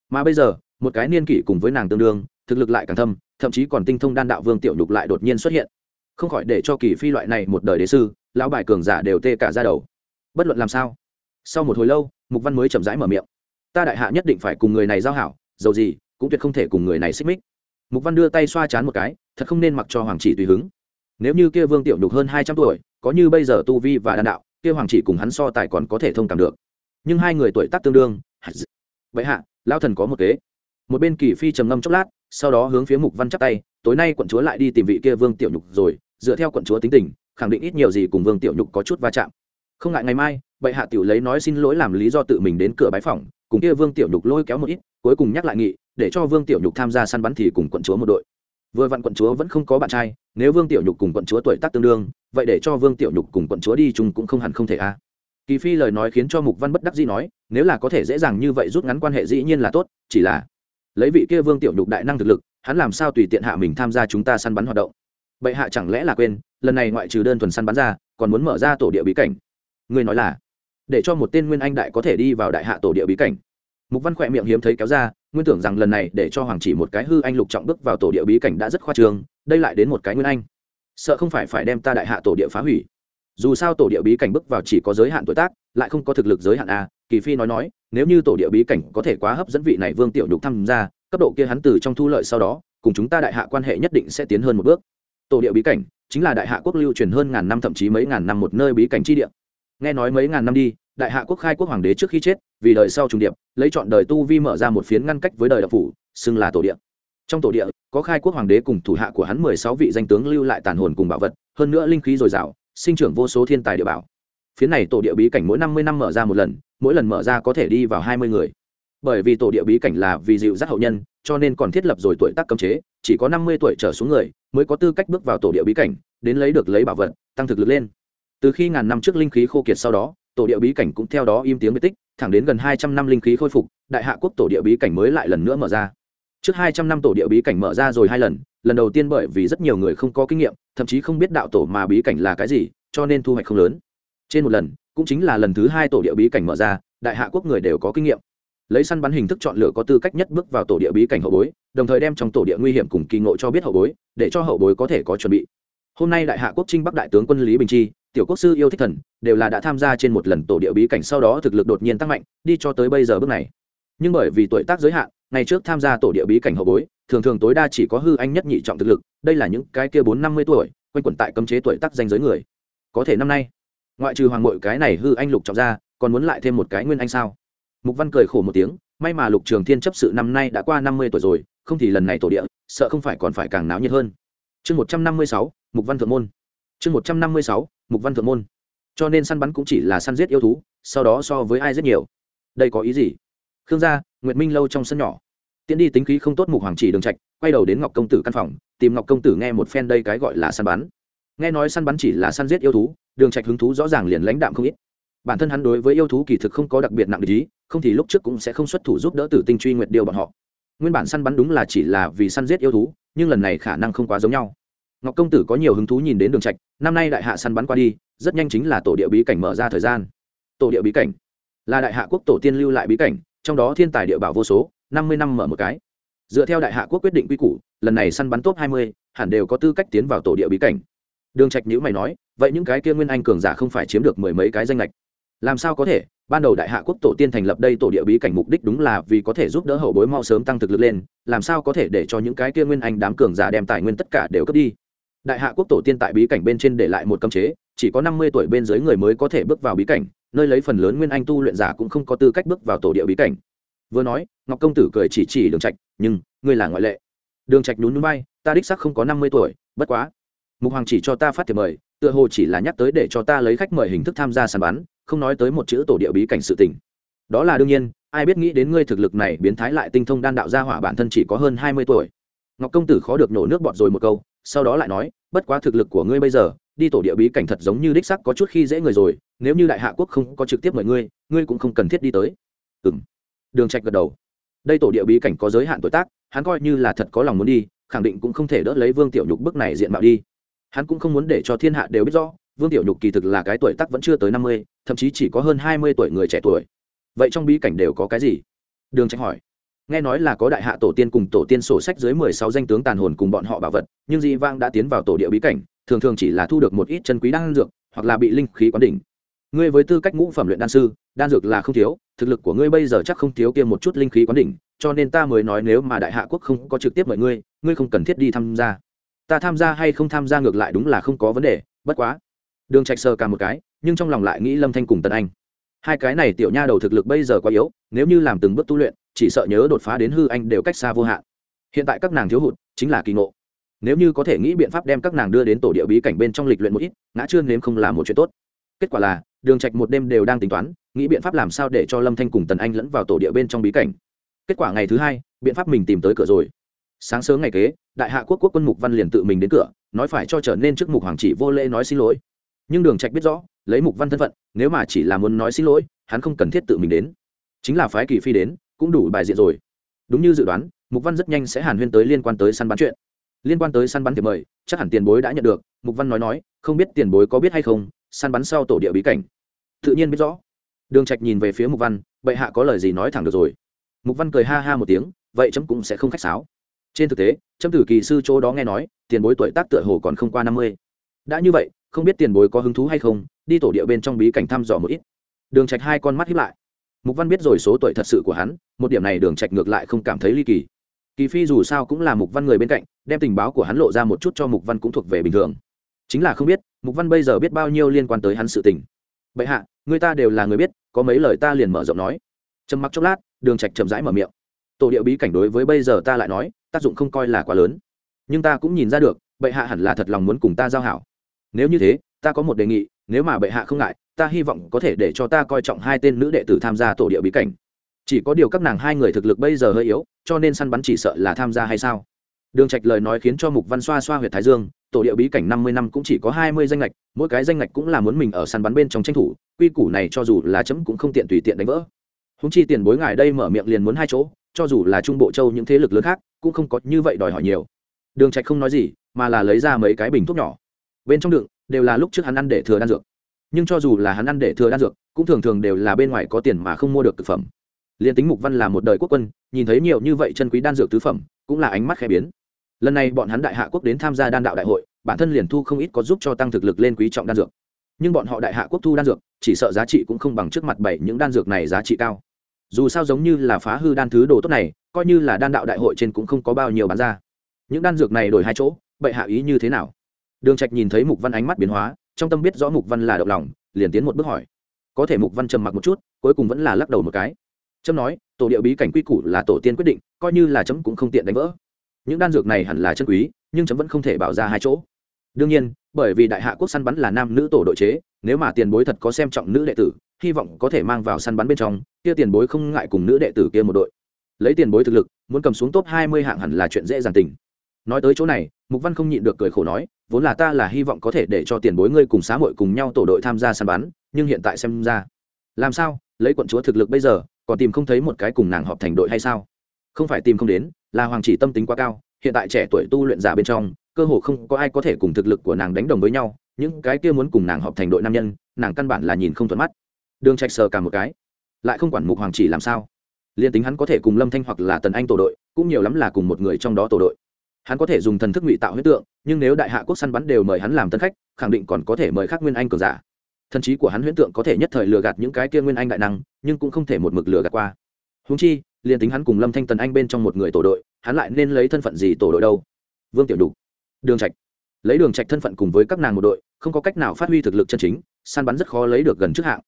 Mà bây giờ, một cái niên kỷ cùng với nàng tương đương, thực lực lại càng thâm, thậm chí còn tinh thông đan đạo vương tiểu nhục lại đột nhiên xuất hiện. Không khỏi để cho kỳ phi loại này một đời đế sư, lão bài cường giả đều tê cả ra đầu. Bất luận làm sao, sau một hồi lâu, mục văn mới chậm rãi mở miệng. Ta đại hạ nhất định phải cùng người này giao hảo, dầu gì, cũng tuyệt không thể cùng người này xích mích mục văn đưa tay xoa chán một cái, thật không nên mặc cho hoàng chỉ tùy hứng. Nếu như kia vương tiểu nhục hơn hai trăm tuổi, có như bây giờ tu vi và đan đạo, kia hoàng chỉ cùng hắn so tài còn có thể thông cảm được. Nhưng hai người tuổi tác tương đương vậy hạ lao thần có một kế. Một bên kỳ phi trầm ngâm chốc lát, sau đó hướng phía mục văn chắp tay, tối nay quận chúa lại đi tìm vị kia vương tiểu nhục rồi, dựa theo quận chúa tính tình, khẳng định ít nhiều gì cùng vương tiểu nhục có chút va chạm. Không ngại ngày mai bệ hạ tiểu lấy nói xin lỗi làm lý do tự mình đến cửa bái phòng cùng kia vương tiểu nhục lôi kéo một ít, cuối cùng nhắc lại nghị để cho vương tiểu nhục tham gia săn bắn thì cùng quận chúa một đội. Vừa vặn quận chúa vẫn không có bạn trai, nếu vương tiểu nhục cùng quận chúa tuổi tác tương đương, vậy để cho vương tiểu nhục cùng quận chúa đi chung cũng không hẳn không thể a kỳ phi lời nói khiến cho mục văn bất đắc dĩ nói, nếu là có thể dễ dàng như vậy rút ngắn quan hệ dĩ nhiên là tốt, chỉ là lấy vị kia vương tiểu nhục đại năng thực lực, hắn làm sao tùy tiện hạ mình tham gia chúng ta săn bắn hoạt động. Bệ hạ chẳng lẽ là quên, lần này ngoại trừ đơn thuần săn bắn ra, còn muốn mở ra tổ địa bí cảnh? Người nói là, để cho một tên nguyên anh đại có thể đi vào đại hạ tổ địa bí cảnh mục văn khỏe miệng hiếm thấy kéo ra, nguyên tưởng rằng lần này để cho hoàng chỉ một cái hư anh lục trọng bước vào tổ địa bí cảnh đã rất khoa trương, đây lại đến một cái nguyên anh. Sợ không phải phải đem ta đại hạ tổ địa phá hủy. Dù sao tổ địa bí cảnh bước vào chỉ có giới hạn tuổi tác, lại không có thực lực giới hạn a, kỳ phi nói nói, nếu như tổ địa bí cảnh có thể quá hấp dẫn vị này vương tiểu nhục tham gia, cấp độ kia hắn từ trong thu lợi sau đó, cùng chúng ta đại hạ quan hệ nhất định sẽ tiến hơn một bước. Tổ địa bí cảnh chính là đại hạ quốc lưu truyền hơn ngàn năm thậm chí mấy ngàn năm một nơi bí cảnh chi địa nghe nói mấy ngàn năm đi, đại hạ quốc khai quốc hoàng đế trước khi chết, vì đời sau trùng điệp, lấy chọn đời tu vi mở ra một phiến ngăn cách với đời đập phủ, xưng là tổ địa. Trong tổ địa, có khai quốc hoàng đế cùng thủ hạ của hắn mười sáu vị danh tướng lưu lại tàn hồn cùng bảo vật, hơn nữa linh khí dồi dào, sinh trưởng vô số thiên tài địa bảo. Phiến này tổ địa bí cảnh mỗi năm mươi năm mở ra một lần, mỗi lần mở ra có thể đi vào hai mươi người. Bởi vì tổ địa bí cảnh là vì dịu dắt hậu nhân, cho nên còn thiết lập rồi tuổi tác cấm chế, chỉ có năm mươi tuổi trở xuống người mới có tư cách bước vào tổ địa bí cảnh, đến lấy được lấy bảo vật, tăng thực lực lên từ khi ngàn năm trước linh khí khô kiệt sau đó, tổ địa bí cảnh cũng theo đó im tiếng biệt tích, thẳng đến gần hai trăm năm linh khí khôi phục, đại hạ quốc tổ địa bí cảnh mới lại lần nữa mở ra. Trước hai trăm năm tổ địa bí cảnh mở ra rồi hai lần lần đầu tiên bởi vì rất nhiều người không có kinh nghiệm, thậm chí không biết đạo tổ mà bí cảnh là cái gì, cho nên thu hoạch không lớn. Trên một lần, cũng chính là lần thứ hai tổ địa bí cảnh mở ra, đại hạ quốc người đều có kinh nghiệm. Lấy săn bắn hình thức chọn lựa có tư cách nhất bước vào tổ địa bí cảnh hậu bối, đồng thời đem trong tổ địa nguy hiểm cùng kỳ ngộ cho biết hậu bối, để cho hậu bối có thể có chuẩn bị. Hôm nay đại hạ quốc trinh bắc đại tướng quân lý bình chi tiểu quốc sư yêu thích thần, đều là đã tham gia trên một lần tổ địa bí cảnh sau đó thực lực đột nhiên tăng mạnh, đi cho tới bây giờ bước này. Nhưng bởi vì tuổi tác giới hạn, ngày trước tham gia tổ địa bí cảnh hậu bối, thường thường tối đa chỉ có hư anh nhất nhị trọng thực lực, đây là những cái kia bốn năm mươi tuổi, quanh quẩn tại cấm chế tuổi tác danh giới người. Có thể năm nay, ngoại trừ hoàng mội cái này hư anh lục trọng ra, còn muốn lại thêm một cái nguyên anh sao? Mục văn cười khổ một tiếng, may mà lục trường thiên chấp sự năm nay đã qua năm mươi tuổi rồi, không thì lần này tổ địa, sợ không phải còn phải càng náo nhiệt hơn. Chương một trăm năm mươi sáu, mục văn thượng môn. Chương một trăm năm mươi sáu mục văn thượng môn. Cho nên săn bắn cũng chỉ là săn giết yêu thú, sau đó so với ai rất nhiều. Đây có ý gì? Khương gia, nguyệt minh lâu trong sân nhỏ. Tiễn đi tính khí không tốt mục hoàng chỉ đường trạch, quay đầu đến ngọc công tử căn phòng, tìm ngọc công tử nghe một phen đây cái gọi là săn bắn. Nghe nói săn bắn chỉ là săn giết yêu thú, đường trạch hứng thú rõ ràng liền lãnh đạm không ít. Bản thân hắn đối với yêu thú kỳ thực không có đặc biệt nặng ý, không thì lúc trước cũng sẽ không xuất thủ giúp đỡ tử tinh truy nguyệt điều bọn họ. Nguyên bản săn bắn đúng là chỉ là vì săn giết yêu thú, nhưng lần này khả năng không quá giống nhau ngọc công tử có nhiều hứng thú nhìn đến đường trạch, năm nay đại hạ săn bắn qua đi, rất nhanh chính là tổ địa bí cảnh mở ra thời gian. Tổ địa bí cảnh? Là đại hạ quốc tổ tiên lưu lại bí cảnh, trong đó thiên tài địa bảo vô số, năm mươi năm mở một cái. Dựa theo đại hạ quốc quyết định quy củ, lần này săn bắn top hai mươi, hẳn đều có tư cách tiến vào tổ địa bí cảnh. Đường trạch nhữ mày nói, vậy những cái kia nguyên anh cường giả không phải chiếm được mười mấy cái danh lệch làm sao có thể? Ban đầu đại hạ quốc tổ tiên thành lập đây tổ địa bí cảnh mục đích đúng là vì có thể giúp đỡ hậu bối mau sớm tăng thực lực lên, làm sao có thể để cho những cái kia nguyên anh đám cường giả đem tài nguyên tất cả đều cướp đi? Đại hạ quốc tổ tiên tại bí cảnh bên trên để lại một cấm chế, chỉ có năm mươi tuổi bên dưới người mới có thể bước vào bí cảnh, nơi lấy phần lớn nguyên anh tu luyện giả cũng không có tư cách bước vào tổ địa bí cảnh. Vừa nói, ngọc công tử cười chỉ chỉ đường trạch, nhưng, ngươi là ngoại lệ. Đường trạch nhún nhún bay ta đích xác không có năm mươi tuổi, bất quá. Mục hoàng chỉ cho ta phát thiệp mời, tựa hồ chỉ là nhắc tới để cho ta lấy khách mời hình thức tham gia sàn bắn, không nói tới một chữ tổ địa bí cảnh sự tình. Đó là đương nhiên, ai biết nghĩ đến ngươi thực lực này biến thái lại tinh thông đan đạo gia hỏa bản thân chỉ có hơn hai mươi tuổi. Ngọc công tử khó được nổ nước bọt rồi một câu sau đó lại nói, bất quá thực lực của ngươi bây giờ, đi tổ địa bí cảnh thật giống như đích sắc có chút khi dễ người rồi, nếu như đại hạ quốc không có trực tiếp mời ngươi ngươi cũng không cần thiết đi tới. Ừ m đường trạch gật đầu. Đây tổ địa bí cảnh có giới hạn tuổi tác, hắn coi như là thật có lòng muốn đi, khẳng định cũng không thể đỡ lấy vương tiểu nhục bức này diện mạo đi. Hắn cũng không muốn để cho thiên hạ đều biết rõ, vương tiểu nhục kỳ thực là cái tuổi tác vẫn chưa tới năm mươi, thậm chí chỉ có hơn hai mươi tuổi người trẻ tuổi. Vậy trong bí cảnh đều có cái gì? Đường trạch hỏi nghe nói là có đại hạ tổ tiên cùng tổ tiên sổ sách dưới mười sáu danh tướng tàn hồn cùng bọn họ bảo vật, nhưng dị vang đã tiến vào tổ địa bí cảnh, thường thường chỉ là thu được một ít chân quý đan dược, hoặc là bị linh khí quán đỉnh. Ngươi với tư cách ngũ phẩm luyện đan sư, đan dược là không thiếu, thực lực của ngươi bây giờ chắc không thiếu kia một chút linh khí quán đỉnh, cho nên ta mới nói nếu mà đại hạ quốc không có trực tiếp mời ngươi ngươi không cần thiết đi tham gia. Ta tham gia hay không tham gia ngược lại đúng là không có vấn đề, bất quá. Đường trạch sờ cả một cái, nhưng trong lòng lại nghĩ lâm thanh cùng tần anh. Hai cái này tiểu nha đầu thực lực bây giờ quá yếu, nếu như làm từng bước tu luyện chỉ sợ nhớ đột phá đến hư anh đều cách xa vô hạn. Hiện tại các nàng thiếu hụt, chính là kỳ ngộ. Nếu như có thể nghĩ biện pháp đem các nàng đưa đến tổ địa bí cảnh bên trong lịch luyện một ít, ngã chưa nếm không là một chuyện tốt. Kết quả là, đường trạch một đêm đều đang tính toán, nghĩ biện pháp làm sao để cho lâm thanh cùng tần anh lẫn vào tổ địa bên trong bí cảnh. Kết quả ngày thứ hai, biện pháp mình tìm tới cửa rồi. Sáng sớm ngày kế, đại hạ quốc quốc quân mục văn liền tự mình đến cửa, nói phải cho trở nên trước mục hoàng chỉ vô lễ nói xin lỗi. Nhưng đường trạch biết rõ, lấy mục văn thân phận, nếu mà chỉ là muốn nói xin lỗi, hắn không cần thiết tự mình đến. Chính là phái kỳ phi đến cũng đủ bài diện rồi. Đúng như dự đoán, mục văn rất nhanh sẽ hàn huyên tới liên quan tới săn bắn chuyện. Liên quan tới săn bắn thì mời, chắc hẳn tiền bối đã nhận được, mục văn nói nói, không biết tiền bối có biết hay không, săn bắn sau tổ địa bí cảnh. Tự nhiên biết rõ. Đường trạch nhìn về phía mục văn, bệ hạ có lời gì nói thẳng được rồi. Mục văn cười ha ha một tiếng, vậy chấm cũng sẽ không khách sáo. Trên thực tế, chấm tử kỳ sư chỗ đó nghe nói, tiền bối tuổi tác tựa hồ còn không qua năm mươi. Đã như vậy, không biết tiền bối có hứng thú hay không, đi tổ địa bên trong bí cảnh thăm dò một ít. Đường trạch hai con mắt hiếp lại. Mục văn biết rồi số tuổi thật sự của hắn một điểm này đường trạch ngược lại không cảm thấy ly kỳ. Kỳ phi dù sao cũng là mục văn người bên cạnh, đem tình báo của hắn lộ ra một chút cho mục văn cũng thuộc về bình thường. Chính là không biết, mục văn bây giờ biết bao nhiêu liên quan tới hắn sự tình. Bệ hạ, người ta đều là người biết, có mấy lời ta liền mở rộng nói. Trầm mặc chốc lát, đường trạch chậm rãi mở miệng. Tổ địa bí cảnh đối với bây giờ ta lại nói, tác dụng không coi là quá lớn. Nhưng ta cũng nhìn ra được, bệ hạ hẳn là thật lòng muốn cùng ta giao hảo. Nếu như thế, ta có một đề nghị, nếu mà bệ hạ không ngại, ta hy vọng có thể để cho ta coi trọng hai tên nữ đệ tử tham gia tổ địa bí cảnh chỉ có điều các nàng hai người thực lực bây giờ hơi yếu, cho nên săn bắn chỉ sợ là tham gia hay sao? Đường trạch lời nói khiến cho mục văn xoa xoa huyệt thái dương, tổ địa bí cảnh năm mươi năm cũng chỉ có hai mươi danh lệch mỗi cái danh lệch cũng là muốn mình ở săn bắn bên trong tranh thủ, quy củ này cho dù là chấm cũng không tiện tùy tiện đánh vỡ. Húng chi tiền bối ngài đây mở miệng liền muốn hai chỗ, cho dù là trung bộ châu những thế lực lớn khác, cũng không có như vậy đòi hỏi nhiều. Đường trạch không nói gì, mà là lấy ra mấy cái bình thuốc nhỏ. Bên trong đựng, đều là lúc trước hắn ăn để thừa đan dược. Nhưng cho dù là hắn ăn để thừa đan dược, cũng thường thường đều là bên ngoài có tiền mà không mua được thực phẩm liền tính mục văn là một đời quốc quân, nhìn thấy nhiều như vậy chân quý đan dược tứ phẩm, cũng là ánh mắt khẽ biến. Lần này bọn hắn đại hạ quốc đến tham gia đan đạo đại hội, bản thân liền thu không ít có giúp cho tăng thực lực lên quý trọng đan dược. Nhưng bọn họ đại hạ quốc thu đan dược, chỉ sợ giá trị cũng không bằng trước mặt bảy những đan dược này giá trị cao. Dù sao giống như là phá hư đan thứ đồ tốt này, coi như là đan đạo đại hội trên cũng không có bao nhiêu bán ra. Những đan dược này đổi hai chỗ bệ hạ ý như thế nào? Đường trạch nhìn thấy mục văn ánh mắt biến hóa, trong tâm biết rõ mục văn là động lòng, liền tiến một bước hỏi. Có thể mục văn trầm mặc một chút, cuối cùng vẫn là lắc đầu một cái trâm nói, tổ địa bí cảnh quy củ là tổ tiên quyết định, coi như là chấm cũng không tiện đánh vỡ. Những đan dược này hẳn là chân quý, nhưng chấm vẫn không thể bảo ra hai chỗ. Đương nhiên, bởi vì đại hạ quốc săn bắn là nam nữ tổ đội chế, nếu mà tiền bối thật có xem trọng nữ đệ tử, hy vọng có thể mang vào săn bắn bên trong, kia tiền bối không ngại cùng nữ đệ tử kia một đội. Lấy tiền bối thực lực, muốn cầm xuống top hai mươi hạng hẳn là chuyện dễ dàng tình. Nói tới chỗ này, mục văn không nhịn được cười khổ nói, vốn là ta là hy vọng có thể để cho tiền bối ngươi cùng xã hội cùng nhau tổ đội tham gia săn bắn, nhưng hiện tại xem ra, làm sao? Lấy quận chúa thực lực bây giờ còn tìm không thấy một cái cùng nàng họp thành đội hay sao? Không phải tìm không đến, là hoàng chỉ tâm tính quá cao, hiện tại trẻ tuổi tu luyện giả bên trong, cơ hồ không có ai có thể cùng thực lực của nàng đánh đồng với nhau, những cái kia muốn cùng nàng họp thành đội nam nhân, nàng căn bản là nhìn không thuận mắt. Đường trạch sờ cả một cái, lại không quản mục hoàng chỉ làm sao. Liên tính hắn có thể cùng lâm thanh hoặc là tần anh tổ đội, cũng nhiều lắm là cùng một người trong đó tổ đội. Hắn có thể dùng thần thức ngụy tạo huyết tượng, nhưng nếu đại hạ quốc săn bắn đều mời hắn làm tân khách, khẳng định còn có thể mời khác nguyên anh cường giả. Thần trí của hắn huyễn tượng có thể nhất thời lừa gạt những cái kia nguyên anh đại năng nhưng cũng không thể một mực lừa gạt qua. Húng chi, liền tính hắn cùng lâm thanh tần anh bên trong một người tổ đội, hắn lại nên lấy thân phận gì tổ đội đâu? Vương tiểu đục đường trạch. Lấy đường trạch thân phận cùng với các nàng một đội, không có cách nào phát huy thực lực chân chính, săn bắn rất khó lấy được gần trước hạng.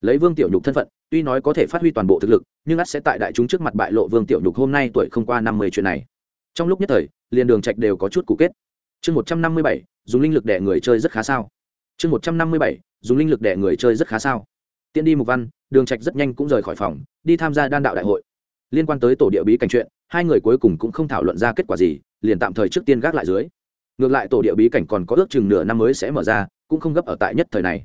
Lấy vương tiểu nhục thân phận, tuy nói có thể phát huy toàn bộ thực lực, nhưng ắt sẽ tại đại chúng trước mặt bại lộ vương tiểu nhục hôm nay tuổi không qua năm mươi chuyện này. Trong lúc nhất thời, liền đường trạch đều có chút cụ kết. Chương một trăm năm mươi bảy, dùng linh lực đẻ người chơi rất khá sao. Chương một trăm năm mươi bảy, dùng linh lực đẻ người chơi rất khá sao. Tiễn đi mục văn, đường trạch rất nhanh cũng rời khỏi phòng, đi tham gia đan đạo đại hội. Liên quan tới tổ địa bí cảnh chuyện, hai người cuối cùng cũng không thảo luận ra kết quả gì, liền tạm thời trước tiên gác lại dưới. Ngược lại tổ địa bí cảnh còn có ước chừng nửa năm mới sẽ mở ra, cũng không gấp ở tại nhất thời này.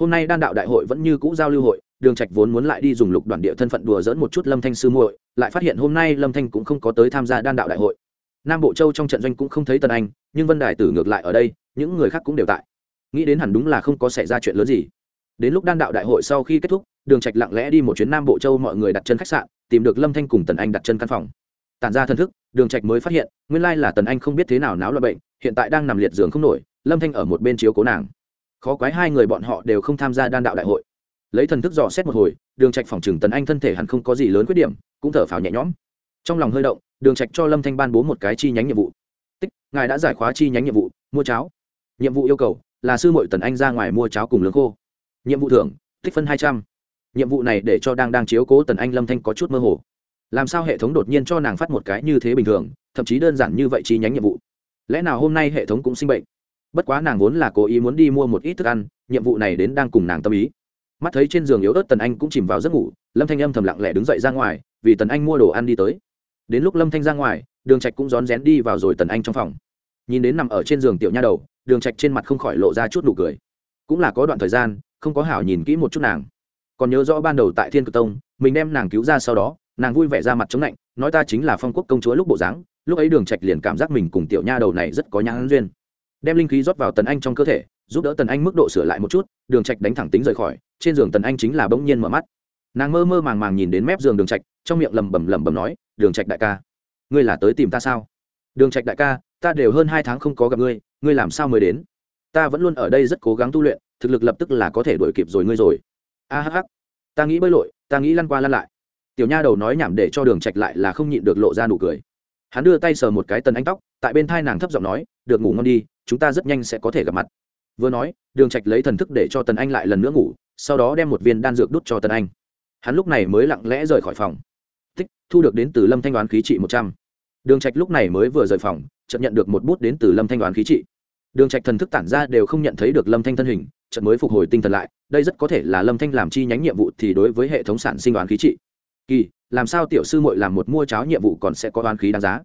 Hôm nay đan đạo đại hội vẫn như cũ giao lưu hội, đường trạch vốn muốn lại đi dùng lục đoàn địa thân phận đùa dỡn một chút lâm thanh sư muội, lại phát hiện hôm nay lâm thanh cũng không có tới tham gia đan đạo đại hội. Nam bộ châu trong trận doanh cũng không thấy tần anh, nhưng vân đài tử ngược lại ở đây, những người khác cũng đều tại. Nghĩ đến hẳn đúng là không có xảy ra chuyện lớn gì đến lúc đan đạo đại hội sau khi kết thúc, đường trạch lặng lẽ đi một chuyến nam bộ châu mọi người đặt chân khách sạn, tìm được lâm thanh cùng tần anh đặt chân căn phòng. Tản ra thân thức, đường trạch mới phát hiện, nguyên lai là tần anh không biết thế nào náo loạn bệnh, hiện tại đang nằm liệt giường không nổi, lâm thanh ở một bên chiếu cố nàng. Khó quái hai người bọn họ đều không tham gia đan đạo đại hội. Lấy thần thức dò xét một hồi, đường trạch phòng trừng tần anh thân thể hẳn không có gì lớn khuyết điểm, cũng thở phào nhẹ nhõm. Trong lòng hơi động, đường trạch cho lâm thanh ban bố một cái chi nhánh nhiệm vụ. Tích, ngài đã giải khóa chi nhánh nhiệm vụ, mua cháo. Nhiệm vụ yêu cầu, là sư muội tần anh ra ngoài mua cháo cùng lương khô nhiệm vụ thưởng, tích phân hai trăm. Nhiệm vụ này để cho đang đang chiếu cố tần anh lâm thanh có chút mơ hồ. Làm sao hệ thống đột nhiên cho nàng phát một cái như thế bình thường, thậm chí đơn giản như vậy chi nhánh nhiệm vụ? Lẽ nào hôm nay hệ thống cũng sinh bệnh? Bất quá nàng vốn là cố ý muốn đi mua một ít thức ăn, nhiệm vụ này đến đang cùng nàng tâm ý. Mắt thấy trên giường yếu ớt tần anh cũng chìm vào giấc ngủ, lâm thanh âm thầm lặng lẽ đứng dậy ra ngoài, vì tần anh mua đồ ăn đi tới. Đến lúc lâm thanh ra ngoài, đường trạch cũng rón rén đi vào rồi tần anh trong phòng. Nhìn đến nằm ở trên giường tiểu nha đầu, đường trạch trên mặt không khỏi lộ ra chút nụ cười. Cũng là có đoạn thời gian không có hảo nhìn kỹ một chút nàng. Còn nhớ rõ ban đầu tại thiên cực tông, mình đem nàng cứu ra sau đó, nàng vui vẻ ra mặt chống lạnh, nói ta chính là phong quốc công chúa lúc bộ dáng, lúc ấy đường trạch liền cảm giác mình cùng tiểu nha đầu này rất có nhãn duyên. Đem linh khí rót vào tần anh trong cơ thể, giúp đỡ tần anh mức độ sửa lại một chút, đường trạch đánh thẳng tính rời khỏi, trên giường tần anh chính là bỗng nhiên mở mắt. Nàng mơ mơ màng màng nhìn đến mép giường đường trạch, trong miệng lẩm bẩm lẩm bẩm nói, đường trạch đại ca, ngươi là tới tìm ta sao? Đường trạch đại ca, ta đều hơn hai tháng không có gặp ngươi ngươi làm sao mới đến? Ta vẫn luôn ở đây rất cố gắng tu luyện, thực lực lập tức là có thể đuổi kịp rồi ngươi rồi. A hh ta nghĩ bơi lội, ta nghĩ lăn qua lăn lại. Tiểu nha đầu nói nhảm để cho đường trạch lại là không nhịn được lộ ra nụ cười. Hắn đưa tay sờ một cái tần anh tóc, tại bên thai nàng thấp giọng nói, được ngủ ngon đi, chúng ta rất nhanh sẽ có thể gặp mặt. Vừa nói, đường trạch lấy thần thức để cho tần anh lại lần nữa ngủ, sau đó đem một viên đan dược đút cho tần anh. Hắn lúc này mới lặng lẽ rời khỏi phòng. Tích, thu được đến từ lâm thanh đoán khí trị một trăm. Đường trạch lúc này mới vừa rời phòng, chợt nhận được một bút đến từ lâm thanh đoán khí trị đường trạch thần thức tản ra đều không nhận thấy được lâm thanh thân hình, chợt mới phục hồi tinh thần lại, đây rất có thể là lâm thanh làm chi nhánh nhiệm vụ thì đối với hệ thống sản sinh đoán khí trị. Kỳ, làm sao tiểu sư muội làm một mua cháo nhiệm vụ còn sẽ có đoán khí đáng giá?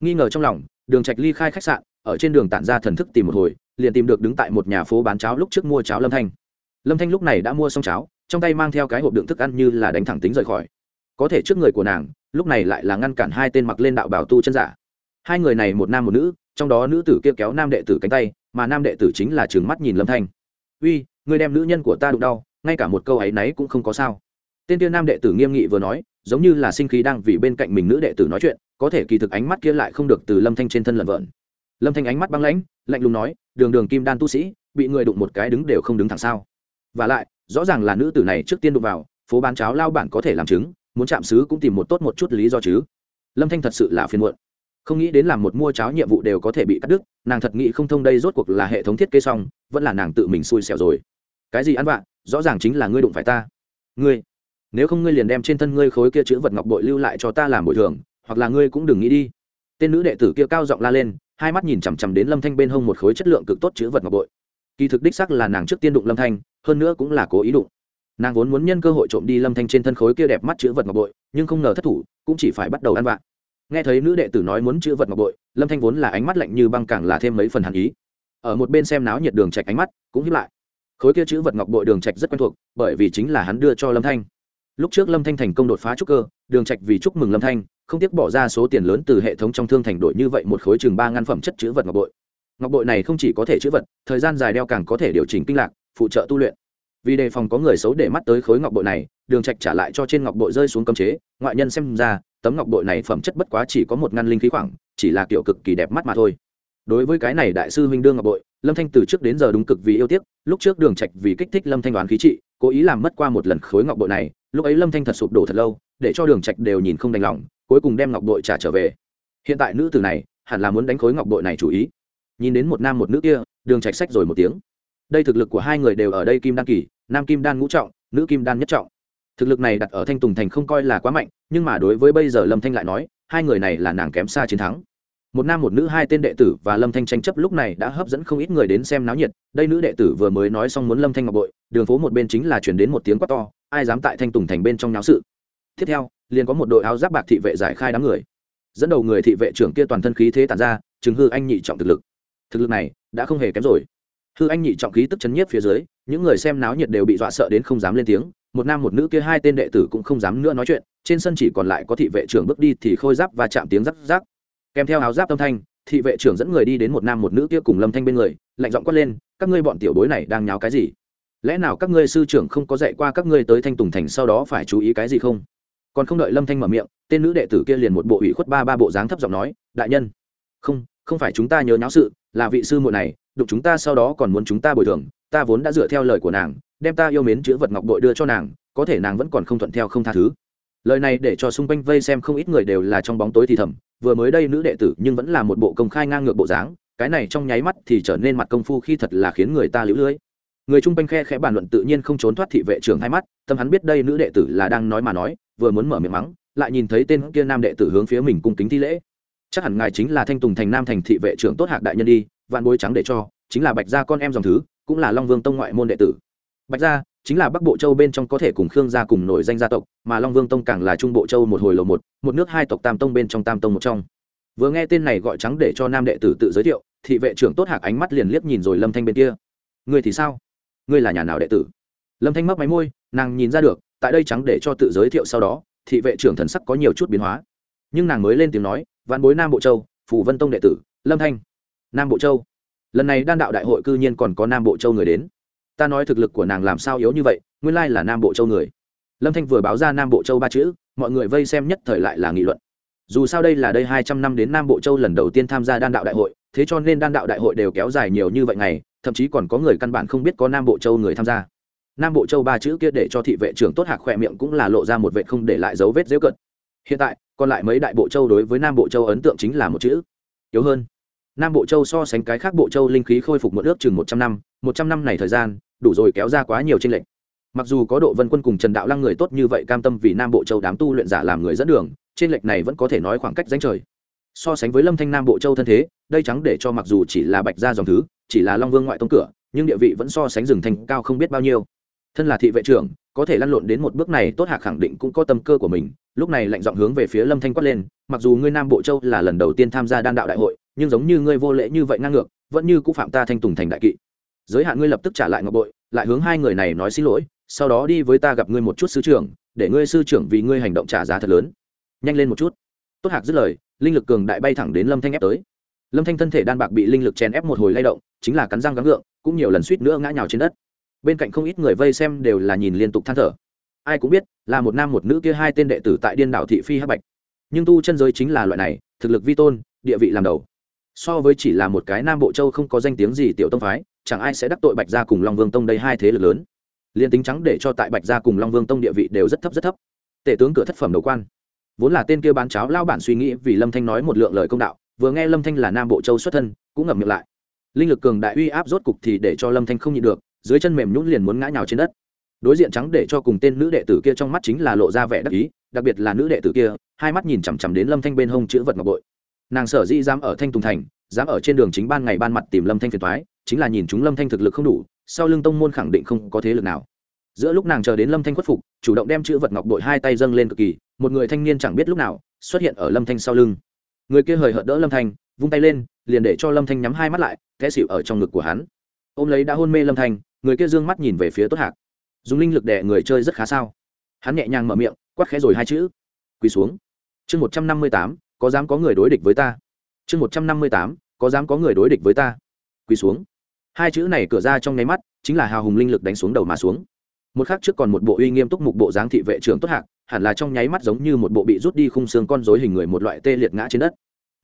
Nghi ngờ trong lòng, đường trạch ly khai khách sạn, ở trên đường tản ra thần thức tìm một hồi, liền tìm được đứng tại một nhà phố bán cháo lúc trước mua cháo lâm thanh. Lâm thanh lúc này đã mua xong cháo, trong tay mang theo cái hộp đựng thức ăn như là đánh thẳng tính rời khỏi. Có thể trước người của nàng, lúc này lại là ngăn cản hai tên mặc lên đạo bảo tu chân giả. Hai người này một nam một nữ trong đó nữ tử kia kéo nam đệ tử cánh tay, mà nam đệ tử chính là trừng mắt nhìn lâm thanh. Uy người đem nữ nhân của ta đụng đau, ngay cả một câu ấy nấy cũng không có sao. Tên tiên nam đệ tử nghiêm nghị vừa nói, giống như là sinh khí đang vì bên cạnh mình nữ đệ tử nói chuyện, có thể kỳ thực ánh mắt kia lại không được từ lâm thanh trên thân lợn vợn. Lâm thanh ánh mắt băng lãnh, lạnh lùng nói, đường đường kim đan tu sĩ, bị người đụng một cái đứng đều không đứng thẳng sao? Và lại, rõ ràng là nữ tử này trước tiên đụng vào, phố bán cháo lao bản có thể làm chứng, muốn chạm xứ cũng tìm một tốt một chút lý do chứ. Lâm thanh thật sự là phiền muộn không nghĩ đến làm một mua cháo nhiệm vụ đều có thể bị cắt đứt, nàng thật nghĩ không thông đây rốt cuộc là hệ thống thiết kế xong, vẫn là nàng tự mình xui xẻo rồi. Cái gì ăn vạ? Rõ ràng chính là ngươi đụng phải ta. Ngươi, nếu không ngươi liền đem trên thân ngươi khối kia chữ vật ngọc bội lưu lại cho ta làm bồi thường, hoặc là ngươi cũng đừng nghĩ đi. Tên nữ đệ tử kia cao giọng la lên, hai mắt nhìn chằm chằm đến lâm thanh bên hông một khối chất lượng cực tốt chữ vật ngọc bội. Kỳ thực đích sắc là nàng trước tiên đụng lâm thanh, hơn nữa cũng là cố ý đụng. Nàng vốn muốn nhân cơ hội trộm đi lâm thanh trên thân khối kia đẹp mắt chữ vật ngọc bội, nhưng không ngờ thất thủ, cũng chỉ phải bắt đầu ăn vạ nghe thấy nữ đệ tử nói muốn chữ vật ngọc bội, lâm thanh vốn là ánh mắt lạnh như băng càng là thêm mấy phần hàn ý. Ở một bên xem náo nhiệt đường trạch ánh mắt, cũng hiếp lại. Khối kia chữ vật ngọc bội đường trạch rất quen thuộc, bởi vì chính là hắn đưa cho lâm thanh. Lúc trước lâm thanh thành công đột phá trúc cơ, đường trạch vì chúc mừng lâm thanh, không tiếc bỏ ra số tiền lớn từ hệ thống trong thương thành đổi như vậy một khối chừng ba ngàn phẩm chất chữ vật ngọc bội. Ngọc bội này không chỉ có thể chữ vật, thời gian dài đeo càng có thể điều chỉnh kinh lạc, phụ trợ tu luyện vì đề phòng có người xấu để mắt tới khối ngọc bội này, đường trạch trả lại cho trên ngọc bội rơi xuống cấm chế, ngoại nhân xem ra, tấm ngọc bội này phẩm chất bất quá chỉ có một ngăn linh khí khoảng, chỉ là kiểu cực kỳ đẹp mắt mà thôi. Đối với cái này đại sư huynh đương ngọc bội, lâm thanh từ trước đến giờ đúng cực vì yêu tiếc, lúc trước đường trạch vì kích thích lâm thanh đoán khí trị, cố ý làm mất qua một lần khối ngọc bội này, lúc ấy lâm thanh thật sụp đổ thật lâu, để cho đường trạch đều nhìn không đành lòng, cuối cùng đem ngọc bội trả trở về. Hiện tại nữ tử này, hẳn là muốn đánh khối ngọc bội này chủ ý. Nhìn đến một nam một nữ kia, đường trạch sách rồi một tiếng đây thực lực của hai người đều ở đây kim đan kỳ, nam kim đan ngũ trọng, nữ kim đan nhất trọng. Thực lực này đặt ở thanh tùng thành không coi là quá mạnh, nhưng mà đối với bây giờ lâm thanh lại nói, hai người này là nàng kém xa chiến thắng. Một nam một nữ hai tên đệ tử và lâm thanh tranh chấp lúc này đã hấp dẫn không ít người đến xem náo nhiệt. Đây nữ đệ tử vừa mới nói xong muốn lâm thanh ngọc bội, đường phố một bên chính là chuyển đến một tiếng quát to, ai dám tại thanh tùng thành bên trong náo sự. Tiếp theo, liền có một đội áo giáp bạc thị vệ giải khai đám người. Dẫn đầu người thị vệ trưởng kia toàn thân khí thế tàn ra chứng hư anh nhị trọng thực lực. Thực lực này đã không hề kém rồi hư anh nhị trọng khí tức chấn nhiếp phía dưới, những người xem náo nhiệt đều bị dọa sợ đến không dám lên tiếng, một nam một nữ kia hai tên đệ tử cũng không dám nữa nói chuyện, trên sân chỉ còn lại có thị vệ trưởng bước đi thì khôi giáp và chạm tiếng rắc rắc. Kèm theo áo giáp âm thanh, thị vệ trưởng dẫn người đi đến một nam một nữ kia cùng lâm thanh bên người, lạnh giọng quát lên, các ngươi bọn tiểu bối này đang nháo cái gì? Lẽ nào các ngươi sư trưởng không có dạy qua các ngươi tới thanh tùng thành sau đó phải chú ý cái gì không? Còn không đợi lâm thanh mở miệng, tên nữ đệ tử kia liền một bộ ủy khuất ba ba bộ dáng thấp giọng nói, đại nhân, không không phải chúng ta nhớ nháo sự, là vị sư muội này đụng chúng ta sau đó còn muốn chúng ta bồi thường, ta vốn đã dựa theo lời của nàng, đem ta yêu mến chữ vật ngọc bội đưa cho nàng, có thể nàng vẫn còn không thuận theo không tha thứ. Lời này để cho xung quanh vây xem không ít người đều là trong bóng tối thì thầm, vừa mới đây nữ đệ tử nhưng vẫn là một bộ công khai ngang ngược bộ dáng, cái này trong nháy mắt thì trở nên mặt công phu khi thật là khiến người ta lũ lưỡi người chung quanh khe khẽ bàn luận tự nhiên không trốn thoát thị vệ trưởng hai mắt, tâm hắn biết đây nữ đệ tử là đang nói mà nói, vừa muốn mở miệng mắng, lại nhìn thấy tên kia nam đệ tử hướng phía mình cung kính thi lễ. Chắc hẳn ngài chính là thanh tùng thành nam thành thị vệ trưởng tốt hạc đại nhân đi vạn bối trắng để cho, chính là bạch gia con em dòng thứ, cũng là long vương tông ngoại môn đệ tử. Bạch gia, chính là bắc bộ châu bên trong có thể cùng khương gia cùng nổi danh gia tộc, mà long vương tông càng là trung bộ châu một hồi lầu một một nước hai tộc tam tông bên trong tam tông một trong. Vừa nghe tên này gọi trắng để cho nam đệ tử tự giới thiệu, thị vệ trưởng tốt hạc ánh mắt liền liếc nhìn rồi lâm thanh bên kia. Ngươi thì sao? Ngươi là nhà nào đệ tử? Lâm thanh mấp máy môi, nàng nhìn ra được, tại đây trắng để cho tự giới thiệu sau đó, thị vệ trưởng thần sắc có nhiều chút biến hóa. Nhưng nàng mới lên tiếng nói, Vạn bối nam bộ châu phủ vân tông đệ tử, lâm thanh nam bộ châu. Lần này đan đạo đại hội cư nhiên còn có nam bộ châu người đến. Ta nói thực lực của nàng làm sao yếu như vậy, nguyên lai là nam bộ châu người. Lâm thanh vừa báo ra nam bộ châu ba chữ, mọi người vây xem nhất thời lại là nghị luận. Dù sao đây là đây hai trăm năm đến nam bộ châu lần đầu tiên tham gia đan đạo đại hội, thế cho nên đan đạo đại hội đều kéo dài nhiều như vậy ngày, thậm chí còn có người căn bản không biết có nam bộ châu người tham gia. Nam bộ châu ba chữ kia để cho thị vệ trưởng tốt hạc khỏe miệng cũng là lộ ra một vệ không để lại dấu vết dễu cận. Hiện tại, còn lại mấy đại bộ châu đối với nam bộ châu ấn tượng chính là một chữ. Yếu hơn nam bộ châu so sánh cái khác bộ châu linh khí khôi phục một ước chừng một trăm năm, một trăm năm này thời gian, đủ rồi kéo ra quá nhiều tranh lệch. Mặc dù có độ vân quân cùng trần đạo lăng người tốt như vậy cam tâm vì nam bộ châu đám tu luyện giả làm người dẫn đường trên lệch này vẫn có thể nói khoảng cách danh trời. So sánh với lâm thanh nam bộ châu thân thế, đây trắng để cho mặc dù chỉ là bạch gia dòng thứ, chỉ là long vương ngoại tông cửa, nhưng địa vị vẫn so sánh rừng thành cao không biết bao nhiêu. Thân là thị vệ trưởng, có thể lăn lộn đến một bước này, tốt hạc khẳng định cũng có tâm cơ của mình. Lúc này lạnh giọng hướng về phía lâm thanh quát lên, mặc dù ngươi nam bộ châu là lần đầu tiên tham gia đan đạo đại hội nhưng giống như ngươi vô lễ như vậy ngang ngược, vẫn như cũng phạm ta thanh tùng thành đại kỵ. Giới hạn ngươi lập tức trả lại ngọc bội, lại hướng hai người này nói xin lỗi, sau đó đi với ta gặp ngươi một chút sư trưởng, để ngươi sư trưởng vì ngươi hành động trả giá thật lớn. Nhanh lên một chút. Tốt hạc dứt lời, linh lực cường đại bay thẳng đến lâm thanh ép tới. Lâm thanh thân thể đan bạc bị linh lực chèn ép một hồi lay động, chính là cắn răng gắng gượng, cũng nhiều lần suýt nữa ngã nhào trên đất. Bên cạnh không ít người vây xem đều là nhìn liên tục than thở. Ai cũng biết, là một nam một nữ kia hai tên đệ tử tại điên đảo thị phi hắc bạch. Nhưng tu chân giới chính là loại này, thực lực vi tôn, địa vị làm đầu so với chỉ là một cái nam bộ châu không có danh tiếng gì tiểu tông phái, chẳng ai sẽ đắc tội bạch gia cùng long vương tông đây hai thế lực lớn. Liên tính trắng để cho tại bạch gia cùng long vương tông địa vị đều rất thấp rất thấp. Tể tướng cửa thất phẩm đầu quan. Vốn là tên kia bán cháo lao bản suy nghĩ vì lâm thanh nói một lượng lời công đạo, vừa nghe lâm thanh là nam bộ châu xuất thân, cũng ngậm miệng lại. Linh lực cường đại uy áp rốt cục thì để cho lâm thanh không nhịn được, dưới chân mềm nhún liền muốn ngã nhào trên đất. Đối diện trắng để cho cùng tên nữ đệ tử kia trong mắt chính là lộ ra vẻ đắc ý, đặc biệt là nữ đệ tử kia, hai mắt nhìn chằm chằm đến lâm thanh bên hông chữ vật ngọc bội nàng sở dĩ dám ở thanh tùng thành, dám ở trên đường chính ban ngày ban mặt tìm lâm thanh phiền thoái chính là nhìn chúng lâm thanh thực lực không đủ, sau lưng tông môn khẳng định không có thế lực nào. Giữa lúc nàng chờ đến lâm thanh khuất phục, chủ động đem chữ vật ngọc đội hai tay dâng lên cực kỳ, một người thanh niên chẳng biết lúc nào xuất hiện ở lâm thanh sau lưng. Người kia hời hợt đỡ lâm thanh, vung tay lên, liền để cho lâm thanh nhắm hai mắt lại, té xịu ở trong ngực của hắn. Ôm lấy đã hôn mê lâm thanh, người kia d ư ơ n g mắt nhìn về phía tốt hạc. Dùng linh lực đẻ người chơi rất khá sao? Hắn nhẹ nhàng mở miệng quắt khẽ rồi hai chữ. Quỳ xuống. Chương một trăm năm mươi tám có dám có người đối địch với ta? Chương một trăm năm mươi tám, có dám có người đối địch với ta? Quỳ xuống. Hai chữ này cửa ra trong nháy mắt, chính là hào hùng linh lực đánh xuống đầu mà xuống. Một khắc trước còn một bộ uy nghiêm túc mục bộ dáng thị vệ trưởng tốt hạc, hẳn là trong nháy mắt giống như một bộ bị rút đi khung xương con dối hình người một loại tê liệt ngã trên đất.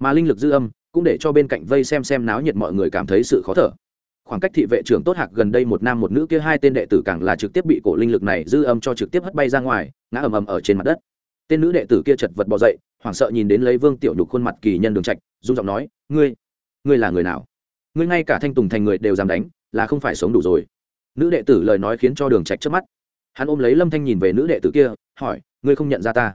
Mà linh lực dư âm cũng để cho bên cạnh vây xem xem náo nhiệt mọi người cảm thấy sự khó thở. Khoảng cách thị vệ trưởng tốt hạc gần đây một nam một nữ kia hai tên đệ tử càng là trực tiếp bị cổ linh lực này dư âm cho trực tiếp hất bay ra ngoài, ngã ầm ầm ở trên mặt đất. Tên nữ đệ tử kia chật vật bỏ dậy hoảng sợ nhìn đến lấy vương tiểu nhục khuôn mặt kỳ nhân đường trạch, run giọng nói, ngươi ngươi là người nào? Ngươi ngay cả thanh tùng thành người đều dám đánh, là không phải sống đủ rồi. Nữ đệ tử lời nói khiến cho đường trạch chớp mắt. Hắn ôm lấy lâm thanh nhìn về nữ đệ tử kia, hỏi, ngươi không nhận ra ta?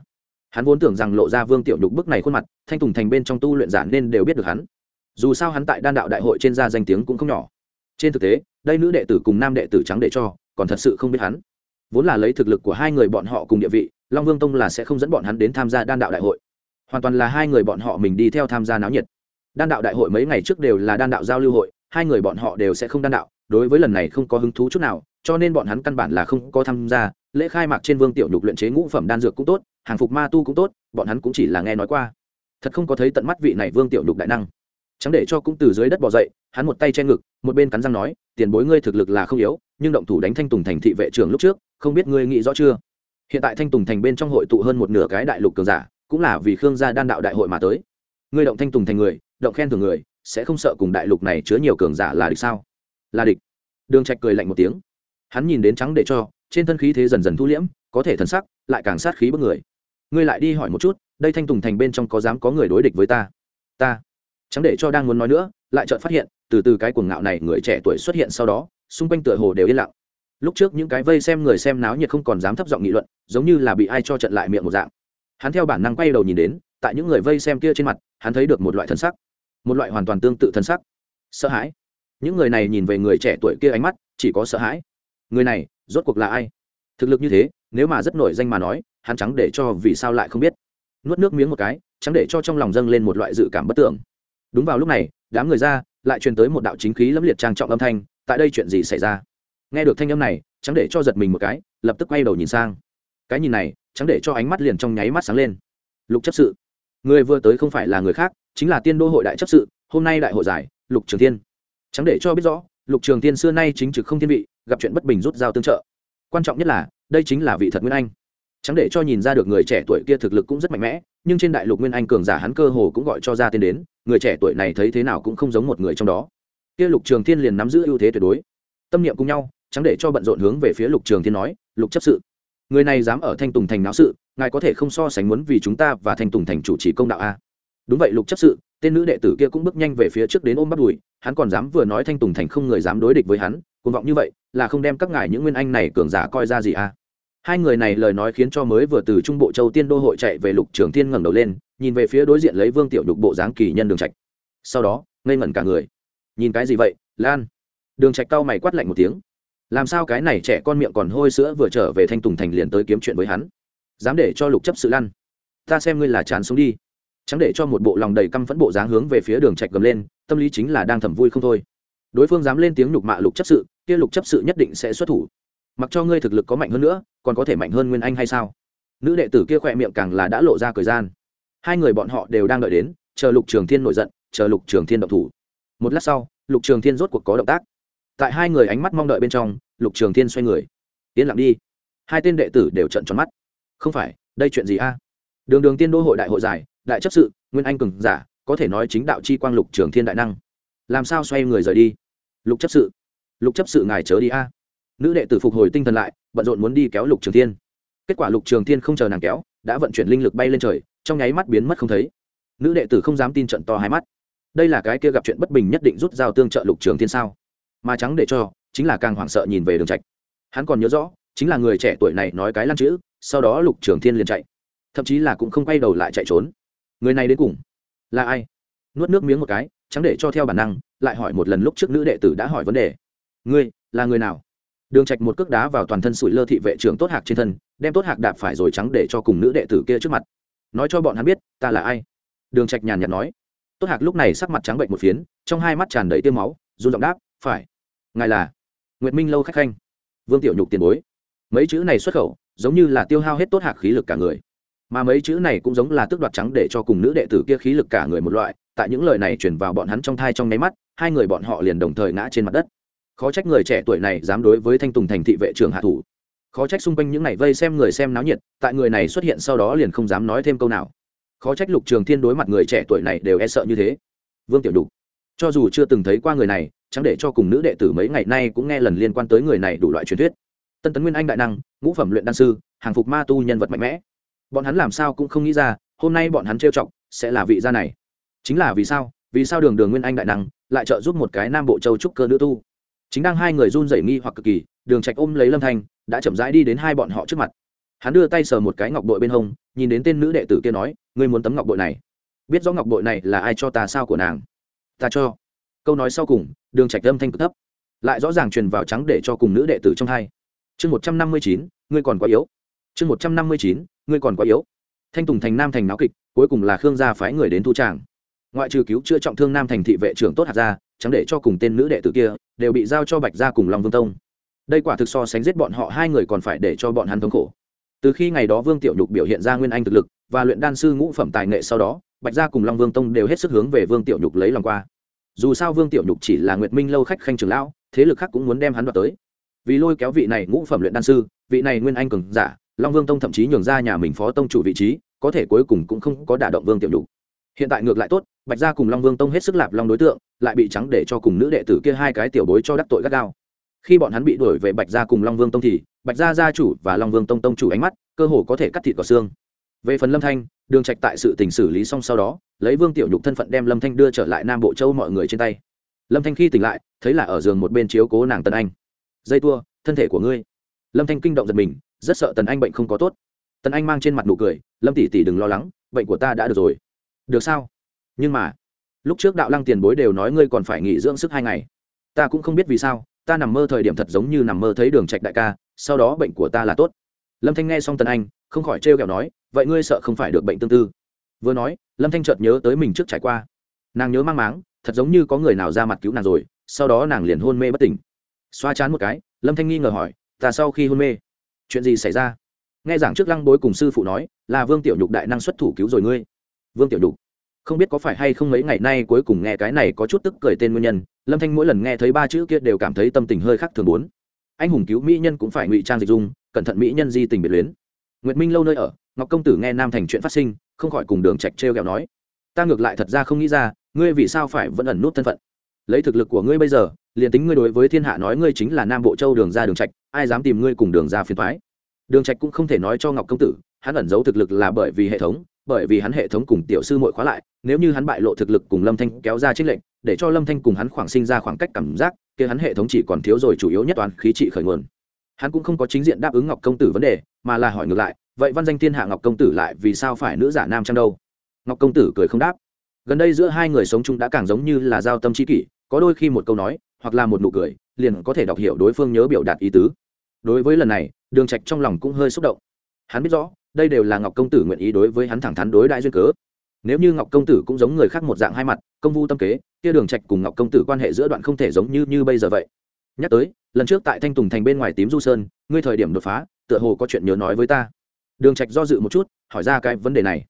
Hắn vốn tưởng rằng lộ ra vương tiểu nhục bức này khuôn mặt, thanh tùng thành bên trong tu luyện giả nên đều biết được hắn. Dù sao hắn tại đan đạo đại hội trên gia danh tiếng cũng không nhỏ. Trên thực tế, đây nữ đệ tử cùng nam đệ tử trắng để cho, còn thật sự không biết hắn. Vốn là lấy thực lực của hai người bọn họ cùng địa vị, long vương tông là sẽ không dẫn bọn hắn đến tham gia đan đạo đại hội hoàn toàn là hai người bọn họ mình đi theo tham gia náo nhiệt. Đan đạo đại hội mấy ngày trước đều là đan đạo giao lưu hội, hai người bọn họ đều sẽ không đan đạo, đối với lần này không có hứng thú chút nào, cho nên bọn hắn căn bản là không có tham gia, lễ khai mạc trên vương tiểu nhục luyện chế ngũ phẩm đan dược cũng tốt, hàng phục ma tu cũng tốt, bọn hắn cũng chỉ là nghe nói qua. Thật không có thấy tận mắt vị này vương tiểu nhục đại năng. Chẳng để cho cũng từ dưới đất bỏ dậy, hắn một tay che ngực, một bên cắn răng nói, tiền bối ngươi thực lực là không yếu, nhưng động thủ đánh thanh tùng thành thị vệ trưởng lúc trước, không biết ngươi nghĩ rõ chưa? Hiện tại thanh tùng thành bên trong hội tụ hơn một nửa cái đại lục cường giả cũng là vì khương gia đan đạo đại hội mà tới. Ngươi động thanh tùng thành người, động khen thường người, sẽ không sợ cùng đại lục này chứa nhiều cường giả là địch sao? Là địch. Đường trạch cười lạnh một tiếng. Hắn nhìn đến trắng để cho, trên thân khí thế dần dần thu liễm, có thể thần sắc, lại càng sát khí bức người. Ngươi lại đi hỏi một chút, đây thanh tùng thành bên trong có dám có người đối địch với ta? Ta. Chẳng để cho đang muốn nói nữa, lại chợt phát hiện, từ từ cái cuồng ngạo này người trẻ tuổi xuất hiện sau đó, xung quanh tựa hồ đều yên lặng. Lúc trước những cái vây xem người xem náo nhiệt không còn dám thấp giọng nghị luận, giống như là bị ai cho trận lại miệng một dạng hắn theo bản năng quay đầu nhìn đến, tại những người vây xem kia trên mặt, hắn thấy được một loại thân sắc, một loại hoàn toàn tương tự thân sắc. Sợ hãi. Những người này nhìn về người trẻ tuổi kia ánh mắt, chỉ có sợ hãi. Người này, rốt cuộc là ai? Thực lực như thế, nếu mà rất nổi danh mà nói, hắn trắng để cho vì sao lại không biết. Nuốt nước miếng một cái trắng để cho trong lòng dâng lên một loại dự cảm bất tưởng. Đúng vào lúc này, đám người ra, lại truyền tới một đạo chính khí lâm liệt trang trọng âm thanh, tại đây chuyện gì xảy ra? Nghe được thanh âm này trắng để cho giật mình một cái, lập tức quay đầu nhìn sang. Cái nhìn này trắng để cho ánh mắt liền trong nháy mắt sáng lên. Lục chấp sự, người vừa tới không phải là người khác, chính là tiên đô hội đại chấp sự, hôm nay đại hội giải, lục trường thiên. Trắng để cho biết rõ, lục trường thiên xưa nay chính trực không thiên vị, gặp chuyện bất bình rút dao tương trợ. Quan trọng nhất là, đây chính là vị thật nguyên anh. Chẳng để cho nhìn ra được người trẻ tuổi kia thực lực cũng rất mạnh mẽ, nhưng trên đại lục nguyên anh cường giả hắn cơ hồ cũng gọi cho ra tên đến, người trẻ tuổi này thấy thế nào cũng không giống một người trong đó. Kia lục trường thiên liền nắm giữ ưu thế tuyệt đối. Tâm niệm cùng nhau chẳng để cho bận rộn hướng về phía lục trường thiên nói, lục chấp sự người này dám ở thanh tùng thành náo sự, ngài có thể không so sánh muốn vì chúng ta và thanh tùng thành chủ trì công đạo a? Đúng vậy, lục chấp sự, tên nữ đệ tử kia cũng bước nhanh về phía trước đến ôm bắt đùi, hắn còn dám vừa nói thanh tùng thành không người dám đối địch với hắn, cuồng vọng như vậy, là không đem các ngài những nguyên anh này cường giả coi ra gì a? Hai người này lời nói khiến cho mới vừa từ trung bộ châu tiên đô hội chạy về lục trường tiên ngẩng đầu lên, nhìn về phía đối diện lấy vương tiểu đục bộ dáng kỳ nhân đường trạch. Sau đó, ngây ngẩn cả người. Nhìn cái gì vậy, lan? Đường trạch cao mày quát lạnh một tiếng làm sao cái này trẻ con miệng còn hôi sữa vừa trở về thanh tùng thành liền tới kiếm chuyện với hắn? Dám để cho lục chấp sự lăn. Ta xem ngươi là chán sống đi. Chẳng để cho một bộ lòng đầy căm phẫn bộ dáng hướng về phía đường trạch gầm lên, tâm lý chính là đang thầm vui không thôi. Đối phương dám lên tiếng nhục mạ lục chấp sự, kia lục chấp sự nhất định sẽ xuất thủ. Mặc cho ngươi thực lực có mạnh hơn nữa, còn có thể mạnh hơn nguyên anh hay sao? Nữ đệ tử kia khỏe miệng càng là đã lộ ra thời gian. Hai người bọn họ đều đang đợi đến, chờ lục trường thiên nổi giận, chờ lục trường thiên động thủ. Một lát sau, lục trường thiên rốt cuộc có động tác tại hai người ánh mắt mong đợi bên trong, lục trường thiên xoay người. Yên lặng đi. Hai tên đệ tử đều trận tròn mắt. Không phải, đây chuyện gì a? Đường đường tiên đô hội đại hội giải, đại chấp sự, nguyên anh cường giả, có thể nói chính đạo chi quang lục trường thiên đại năng. Làm sao xoay người rời đi? Lục chấp sự. Lục chấp sự ngài chớ đi a. Nữ đệ tử phục hồi tinh thần lại, bận rộn muốn đi kéo lục trường thiên. Kết quả lục trường thiên không chờ nàng kéo, đã vận chuyển linh lực bay lên trời, trong nháy mắt biến mất không thấy. Nữ đệ tử không dám tin trận to hai mắt. Đây là cái kia gặp chuyện bất bình nhất định rút dao tương trợ lục trường thiên sao? Mà trắng để cho, chính là càng hoảng sợ nhìn về đường trạch. Hắn còn nhớ rõ, chính là người trẻ tuổi này nói cái lăn chữ, sau đó lục trường thiên liền chạy. Thậm chí là cũng không quay đầu lại chạy trốn. Người này đến cùng là ai? Nuốt nước miếng một cái, trắng để cho theo bản năng, lại hỏi một lần lúc trước nữ đệ tử đã hỏi vấn đề. Ngươi, là người nào? Đường trạch một cước đá vào toàn thân sủi lơ thị vệ trưởng tốt hạc trên thân, đem tốt hạc đạp phải rồi trắng để cho cùng nữ đệ tử kia trước mặt. Nói cho bọn hắn biết, ta là ai? Đường trạch nhàn nhạt nói. Tốt hạc lúc này sắc mặt trắng bệnh một phiến, trong hai mắt tràn đầy tiêu máu, run giọng đáp, phải ngài là nguyệt minh lâu khách khanh, vương tiểu nhục tiền bối. Mấy chữ này xuất khẩu, giống như là tiêu hao hết tốt hạc khí lực cả người. Mà mấy chữ này cũng giống là tước đoạt trắng để cho cùng nữ đệ tử kia khí lực cả người một loại, tại những lời này truyền vào bọn hắn trong thai trong nháy mắt, hai người bọn họ liền đồng thời ngã trên mặt đất. Khó trách người trẻ tuổi này dám đối với thanh tùng thành thị vệ trưởng hạ thủ. Khó trách xung quanh những ngày vây xem người xem náo nhiệt, tại người này xuất hiện sau đó liền không dám nói thêm câu nào. Khó trách lục trường thiên đối mặt người trẻ tuổi này đều e sợ như thế. Vương tiểu đục cho dù chưa từng thấy qua người này chẳng để cho cùng nữ đệ tử mấy ngày nay cũng nghe lần liên quan tới người này đủ loại truyền thuyết. Tân tấn nguyên anh đại năng, ngũ phẩm luyện đan sư, hàng phục ma tu nhân vật mạnh mẽ. Bọn hắn làm sao cũng không nghĩ ra, hôm nay bọn hắn trêu chọc sẽ là vị gia này. Chính là vì sao? Vì sao đường đường nguyên anh đại năng lại trợ giúp một cái nam bộ châu trúc cơ nữ tu? Chính đang hai người run rẩy nghi hoặc cực kỳ, đường trạch ôm lấy lâm thanh, đã chậm rãi đi đến hai bọn họ trước mặt. Hắn đưa tay sờ một cái ngọc bội bên hông, nhìn đến tên nữ đệ tử kia nói, ngươi muốn tấm ngọc bội này? Biết rõ ngọc bội này là ai cho ta sao của nàng? Ta cho. Câu nói sau cùng đường trạch âm thanh cực thấp, lại rõ ràng truyền vào trắng để cho cùng nữ đệ tử trong hai. Chương một trăm năm mươi chín, ngươi còn quá yếu. Chương một trăm năm mươi chín, ngươi còn quá yếu. Thanh tùng thành nam thành náo kịch, cuối cùng là khương gia phái người đến thu tràng. Ngoại trừ cứu chữa trọng thương nam thành thị vệ trưởng tốt hạt gia chẳng để cho cùng tên nữ đệ tử kia đều bị giao cho bạch gia cùng long vương tông. Đây quả thực so sánh giết bọn họ hai người còn phải để cho bọn hắn thống khổ. Từ khi ngày đó vương tiểu nhục biểu hiện ra nguyên anh thực lực và luyện đan sư ngũ phẩm tài nghệ sau đó, bạch gia cùng long vương tông đều hết sức hướng về vương tiểu nhục lấy lòng qua dù sao vương tiểu nhục chỉ là nguyệt minh lâu khách khanh trường lão, thế lực khác cũng muốn đem hắn đoạt tới. Vì lôi kéo vị này ngũ phẩm luyện đan sư, vị này nguyên anh cường giả, long vương tông thậm chí nhường ra nhà mình phó tông chủ vị trí, có thể cuối cùng cũng không có đả động vương tiểu nhục. Hiện tại ngược lại tốt, bạch gia cùng long vương tông hết sức lạp long đối tượng, lại bị trắng để cho cùng nữ đệ tử kia hai cái tiểu bối cho đắc tội gắt gao. Khi bọn hắn bị đuổi về bạch gia cùng long vương tông thì, bạch gia gia chủ và long vương tông tông chủ ánh mắt, cơ hồ có thể cắt thịt vào xương. Về phần lâm thanh đường trạch tại sự tình xử lý xong sau đó, lấy vương tiểu nhục thân phận đem lâm thanh đưa trở lại nam bộ châu mọi người trên tay. Lâm thanh khi tỉnh lại, thấy là ở giường một bên chiếu cố nàng tần anh. Dây tua, thân thể của ngươi. Lâm thanh kinh động giật mình, rất sợ tần anh bệnh không có tốt. Tần anh mang trên mặt nụ cười, lâm tỷ tỷ đừng lo lắng, bệnh của ta đã được rồi. Được sao? Nhưng mà, lúc trước đạo lăng tiền bối đều nói ngươi còn phải nghỉ dưỡng sức hai ngày. Ta cũng không biết vì sao, ta nằm mơ thời điểm thật giống như nằm mơ thấy đường trạch đại ca, sau đó bệnh của ta là tốt. Lâm thanh nghe xong tần anh không khỏi trêu ghẹo nói, vậy ngươi sợ không phải được bệnh tương tư? Vừa nói, lâm thanh chợt nhớ tới mình trước trải qua. Nàng nhớ mang máng, thật giống như có người nào ra mặt cứu nàng rồi, sau đó nàng liền hôn mê bất tỉnh. Xoa chán một cái, lâm thanh nghi ngờ hỏi, ta sau khi hôn mê, chuyện gì xảy ra? Nghe giảng trước lăng bối cùng sư phụ nói, là vương tiểu nhục đại năng xuất thủ cứu rồi ngươi. Vương tiểu nhục, không biết có phải hay không mấy ngày nay cuối cùng nghe cái này có chút tức cười tên nguyên nhân, lâm thanh mỗi lần nghe thấy ba chữ kia đều cảm thấy tâm tình hơi khác thường bốn. Anh hùng cứu mỹ nhân cũng phải ngụy trang dịch dung, cẩn thận mỹ nhân di tình biệt luyến nguyệt minh lâu nơi ở, ngọc công tử nghe nam thành chuyện phát sinh, không khỏi cùng đường trạch trêu ghẹo nói, ta ngược lại thật ra không nghĩ ra, ngươi vì sao phải vẫn ẩn nút thân phận? Lấy thực lực của ngươi bây giờ, liền tính ngươi đối với thiên hạ nói ngươi chính là nam bộ châu đường ra đường trạch, ai dám tìm ngươi cùng đường ra phiền toái? Đường trạch cũng không thể nói cho ngọc công tử, hắn ẩn giấu thực lực là bởi vì hệ thống, bởi vì hắn hệ thống cùng tiểu sư muội khóa lại, nếu như hắn bại lộ thực lực cùng lâm thanh kéo ra trích lệnh để cho lâm thanh cùng hắn khoảng sinh ra khoảng cách cảm giác, kia hắn hệ thống chỉ còn thiếu rồi chủ yếu nhất toàn khí trị khởi nguồn hắn cũng không có chính diện đáp ứng ngọc công tử vấn đề, mà là hỏi ngược lại, vậy văn danh thiên hạ ngọc công tử lại vì sao phải nữ giả nam trang đâu? Ngọc công tử cười không đáp. Gần đây giữa hai người sống chung đã càng giống như là giao tâm trí kỷ, có đôi khi một câu nói, hoặc là một nụ cười, liền có thể đọc hiểu đối phương nhớ biểu đạt ý tứ. Đối với lần này, đường trạch trong lòng cũng hơi xúc động. Hắn biết rõ, đây đều là ngọc công tử nguyện ý đối với hắn thẳng thắn đối đại duyên cớ. Nếu như ngọc công tử cũng giống người khác một dạng hai mặt, công vu tâm kế, kia đường trạch cùng ngọc công tử quan hệ giữa đoạn không thể giống như như bây giờ vậy. Nhắc tới lần trước tại thanh tùng thành bên ngoài tím du sơn, ngươi thời điểm đột phá, tựa hồ có chuyện nhớ nói với ta. Đường trạch do dự một chút, hỏi ra cái vấn đề này.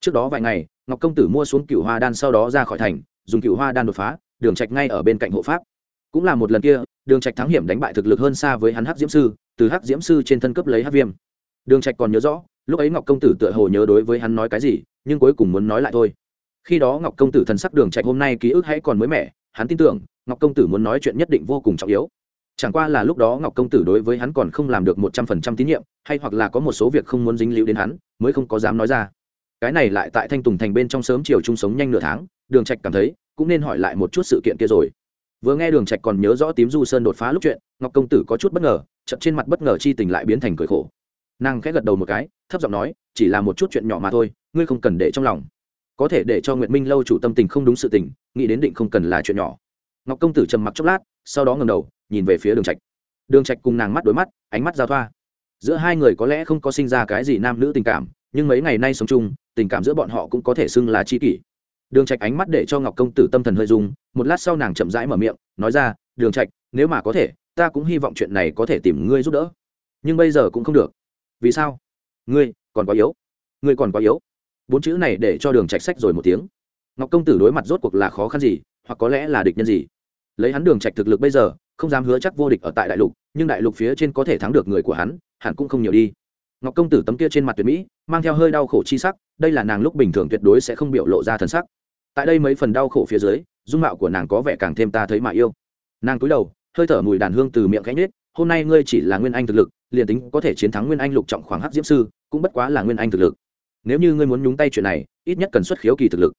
Trước đó vài ngày, ngọc công tử mua xuống cửu hoa đan sau đó ra khỏi thành, dùng cửu hoa đan đột phá, đường trạch ngay ở bên cạnh hộ pháp. Cũng là một lần kia, đường trạch thắng hiểm đánh bại thực lực hơn xa với hắn hắc diễm sư, từ hắc diễm sư trên thân cấp lấy hắc viêm. Đường trạch còn nhớ rõ, lúc ấy ngọc công tử tựa hồ nhớ đối với hắn nói cái gì, nhưng cuối cùng muốn nói lại thôi. Khi đó ngọc công tử thần sắc đường trạch hôm nay ký ức hãy còn mới mẻ, hắn tin tưởng, ngọc công tử muốn nói chuyện nhất định vô cùng trọng yếu chẳng qua là lúc đó ngọc công tử đối với hắn còn không làm được một trăm phần trăm tín nhiệm, hay hoặc là có một số việc không muốn dính líu đến hắn, mới không có dám nói ra. Cái này lại tại thanh tùng thành bên trong sớm chiều chung sống nhanh nửa tháng, đường trạch cảm thấy cũng nên hỏi lại một chút sự kiện kia rồi. Vừa nghe đường trạch còn nhớ rõ tím du sơn đột phá lúc chuyện, ngọc công tử có chút bất ngờ chậm trên mặt bất ngờ chi tình lại biến thành cười khổ. Nàng khẽ gật đầu một cái, thấp giọng nói, chỉ là một chút chuyện nhỏ mà thôi, ngươi không cần để trong lòng. Có thể để cho nguyệt minh lâu chủ tâm tình không đúng sự tình, nghĩ đến định không cần là chuyện nhỏ. Ngọc công tử trầm mặc chốc lát, sau đó ngẩng đầu nhìn về phía đường trạch. Đường trạch cùng nàng mắt đối mắt, ánh mắt giao thoa. Giữa hai người có lẽ không có sinh ra cái gì nam nữ tình cảm, nhưng mấy ngày nay sống chung, tình cảm giữa bọn họ cũng có thể xưng là chi kỷ. Đường trạch ánh mắt để cho ngọc công tử tâm thần hơi rung, một lát sau nàng chậm rãi mở miệng, nói ra, đường trạch, nếu mà có thể, ta cũng hy vọng chuyện này có thể tìm ngươi giúp đỡ. Nhưng bây giờ cũng không được. Vì sao? Ngươi còn quá yếu. Ngươi còn quá yếu. Bốn chữ này để cho đường trạch sách rồi một tiếng. Ngọc công tử đối mặt rốt cuộc là khó khăn gì, hoặc có lẽ là địch nhân gì. Lấy hắn đường trạch thực lực bây giờ không dám hứa chắc vô địch ở tại đại lục, nhưng đại lục phía trên có thể thắng được người của hắn, hẳn cũng không nhiều đi. Ngọc công tử tấm kia trên mặt tuyệt mỹ, mang theo hơi đau khổ chi sắc, đây là nàng lúc bình thường tuyệt đối sẽ không biểu lộ ra thần sắc. Tại đây mấy phần đau khổ phía dưới, dung mạo của nàng có vẻ càng thêm ta thấy mà yêu. Nàng cúi đầu, hơi thở mùi đàn hương từ miệng cánh nết hôm nay ngươi chỉ là nguyên anh thực lực, liền tính có thể chiến thắng nguyên anh lục trọng khoảng hắc diễm sư, cũng bất quá là nguyên anh thực lực. Nếu như ngươi muốn nhúng tay chuyện này, ít nhất cần xuất khiếu kỳ thực lực.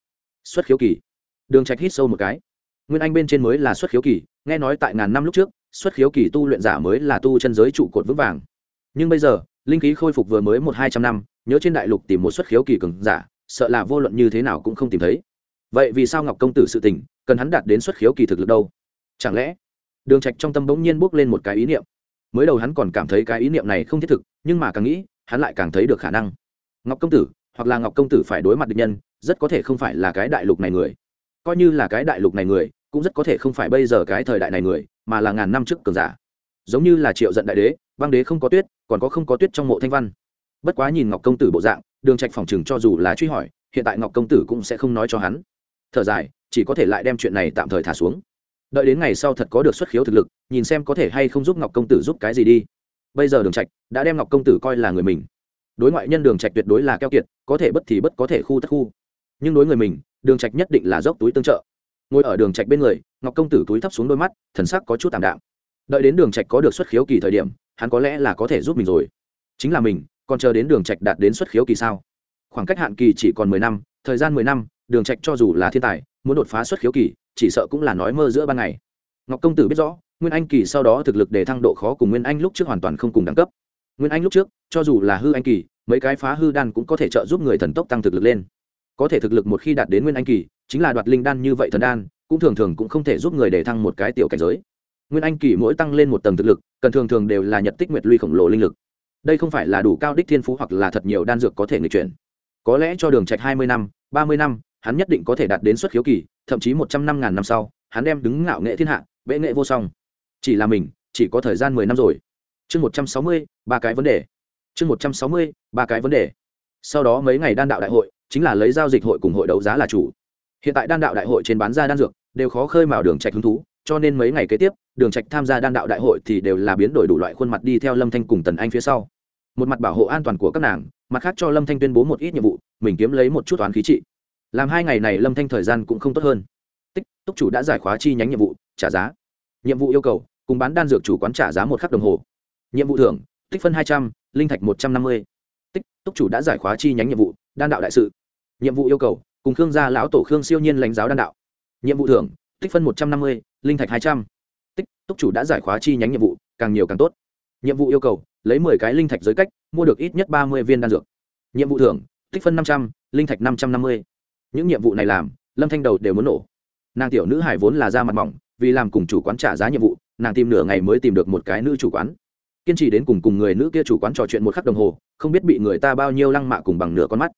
Xuất khiếu kỳ? Đường trạch hít sâu một cái. Nguyên anh bên trên mới là xuất khiếu kỳ nghe nói tại ngàn năm lúc trước, xuất khiếu kỳ tu luyện giả mới là tu chân giới trụ cột vững vàng. Nhưng bây giờ, linh khí khôi phục vừa mới một hai trăm năm, nhớ trên đại lục tìm một xuất khiếu kỳ cường giả, sợ là vô luận như thế nào cũng không tìm thấy. Vậy vì sao ngọc công tử sự tình, cần hắn đạt đến xuất khiếu kỳ thực lực đâu? Chẳng lẽ, đường trạch trong tâm bỗng nhiên bước lên một cái ý niệm. Mới đầu hắn còn cảm thấy cái ý niệm này không thiết thực, nhưng mà càng nghĩ, hắn lại càng thấy được khả năng. Ngọc công tử, hoặc là ngọc công tử phải đối mặt địch nhân, rất có thể không phải là cái đại lục này người. Coi như là cái đại lục này người cũng rất có thể không phải bây giờ cái thời đại này người, mà là ngàn năm trước cường giả. Giống như là triệu giận đại đế, băng đế không có tuyết, còn có không có tuyết trong mộ thanh văn. Bất quá nhìn ngọc công tử bộ dạng, đường trạch phòng chừng cho dù là truy hỏi, hiện tại ngọc công tử cũng sẽ không nói cho hắn. Thở dài, chỉ có thể lại đem chuyện này tạm thời thả xuống. Đợi đến ngày sau thật có được xuất khiếu thực lực, nhìn xem có thể hay không giúp ngọc công tử giúp cái gì đi. Bây giờ đường trạch đã đem ngọc công tử coi là người mình. Đối ngoại nhân đường trạch tuyệt đối là keo kiệt, có thể bất thì bất, có thể khu tất khu. Nhưng đối người mình, đường trạch nhất định là dốc túi tương trợ ngồi ở đường trạch bên người, ngọc công tử túi thấp xuống đôi mắt, thần sắc có chút tạm đạm. Đợi đến đường trạch có được xuất khiếu kỳ thời điểm, hắn có lẽ là có thể giúp mình rồi. Chính là mình, còn chờ đến đường trạch đạt đến xuất khiếu kỳ sao? Khoảng cách hạn kỳ chỉ còn mười năm, thời gian mười năm, đường trạch cho dù là thiên tài, muốn đột phá xuất khiếu kỳ, chỉ sợ cũng là nói mơ giữa ban ngày. Ngọc công tử biết rõ, nguyên anh kỳ sau đó thực lực để thăng độ khó cùng nguyên anh lúc trước hoàn toàn không cùng đẳng cấp. Nguyên anh lúc trước, cho dù là hư anh kỳ, mấy cái phá hư đan cũng có thể trợ giúp người thần tốc tăng thực lực lên có thể thực lực một khi đạt đến nguyên anh kỳ, chính là đoạt linh đan như vậy thần đan, cũng thường thường cũng không thể giúp người để thăng một cái tiểu cảnh giới. Nguyên anh kỳ mỗi tăng lên một tầng thực lực, cần thường thường đều là nhật tích nguyệt luy khổng lồ linh lực. Đây không phải là đủ cao đích thiên phú hoặc là thật nhiều đan dược có thể người chuyển. Có lẽ cho đường trạch hai mươi năm, ba mươi năm, hắn nhất định có thể đạt đến xuất khiếu kỳ, thậm chí một trăm năm ngàn năm sau, hắn đem đứng ngạo nghệ thiên hạ, bệ nghệ vô song. Chỉ là mình, chỉ có thời gian mười năm rồi. Chương một trăm sáu mươi, ba cái vấn đề. Chương một trăm sáu mươi, ba cái vấn đề. Sau đó mấy ngày đan đạo đại hội chính là lấy giao dịch hội cùng hội đấu giá là chủ. Hiện tại đan đạo đại hội trên bán ra đan dược đều khó khơi mào đường trạch hứng thú, cho nên mấy ngày kế tiếp, đường trạch tham gia đan đạo đại hội thì đều là biến đổi đủ loại khuôn mặt đi theo lâm thanh cùng tần anh phía sau. Một mặt bảo hộ an toàn của các nàng, mặt khác cho lâm thanh tuyên bố một ít nhiệm vụ, mình kiếm lấy một chút toán khí trị. Làm hai ngày này lâm thanh thời gian cũng không tốt hơn. Tích, túc chủ đã giải khóa chi nhánh nhiệm vụ, trả giá. Nhiệm vụ yêu cầu, cùng bán đan dược chủ quán trả giá một khắc đồng hồ. Nhiệm vụ thưởng, tích phân hai trăm, linh thạch một trăm năm mươi. Tích, túc chủ đã giải khóa chi nhánh nhiệm vụ đan đạo đại sự. Nhiệm vụ yêu cầu, cùng khương gia lão tổ khương siêu nhiên lãnh giáo đan đạo. Nhiệm vụ thưởng, tích phân một trăm năm mươi, linh thạch hai trăm. Tích, túc chủ đã giải khóa chi nhánh nhiệm vụ, càng nhiều càng tốt. Nhiệm vụ yêu cầu, lấy mười cái linh thạch giới cách, mua được ít nhất ba mươi viên đan dược. Nhiệm vụ thưởng, tích phân năm trăm, linh thạch năm trăm năm mươi. Những nhiệm vụ này làm, lâm thanh đầu đều muốn nổ. Nàng tiểu nữ hải vốn là da mặt mỏng, vì làm cùng chủ quán trả giá nhiệm vụ, nàng tìm nửa ngày mới tìm được một cái nữ chủ quán. Kiên trì đến cùng cùng người nữ kia chủ quán trò chuyện một khắc đồng hồ, không biết bị người ta bao nhiêu lăng mạ cùng bằng nửa con mắt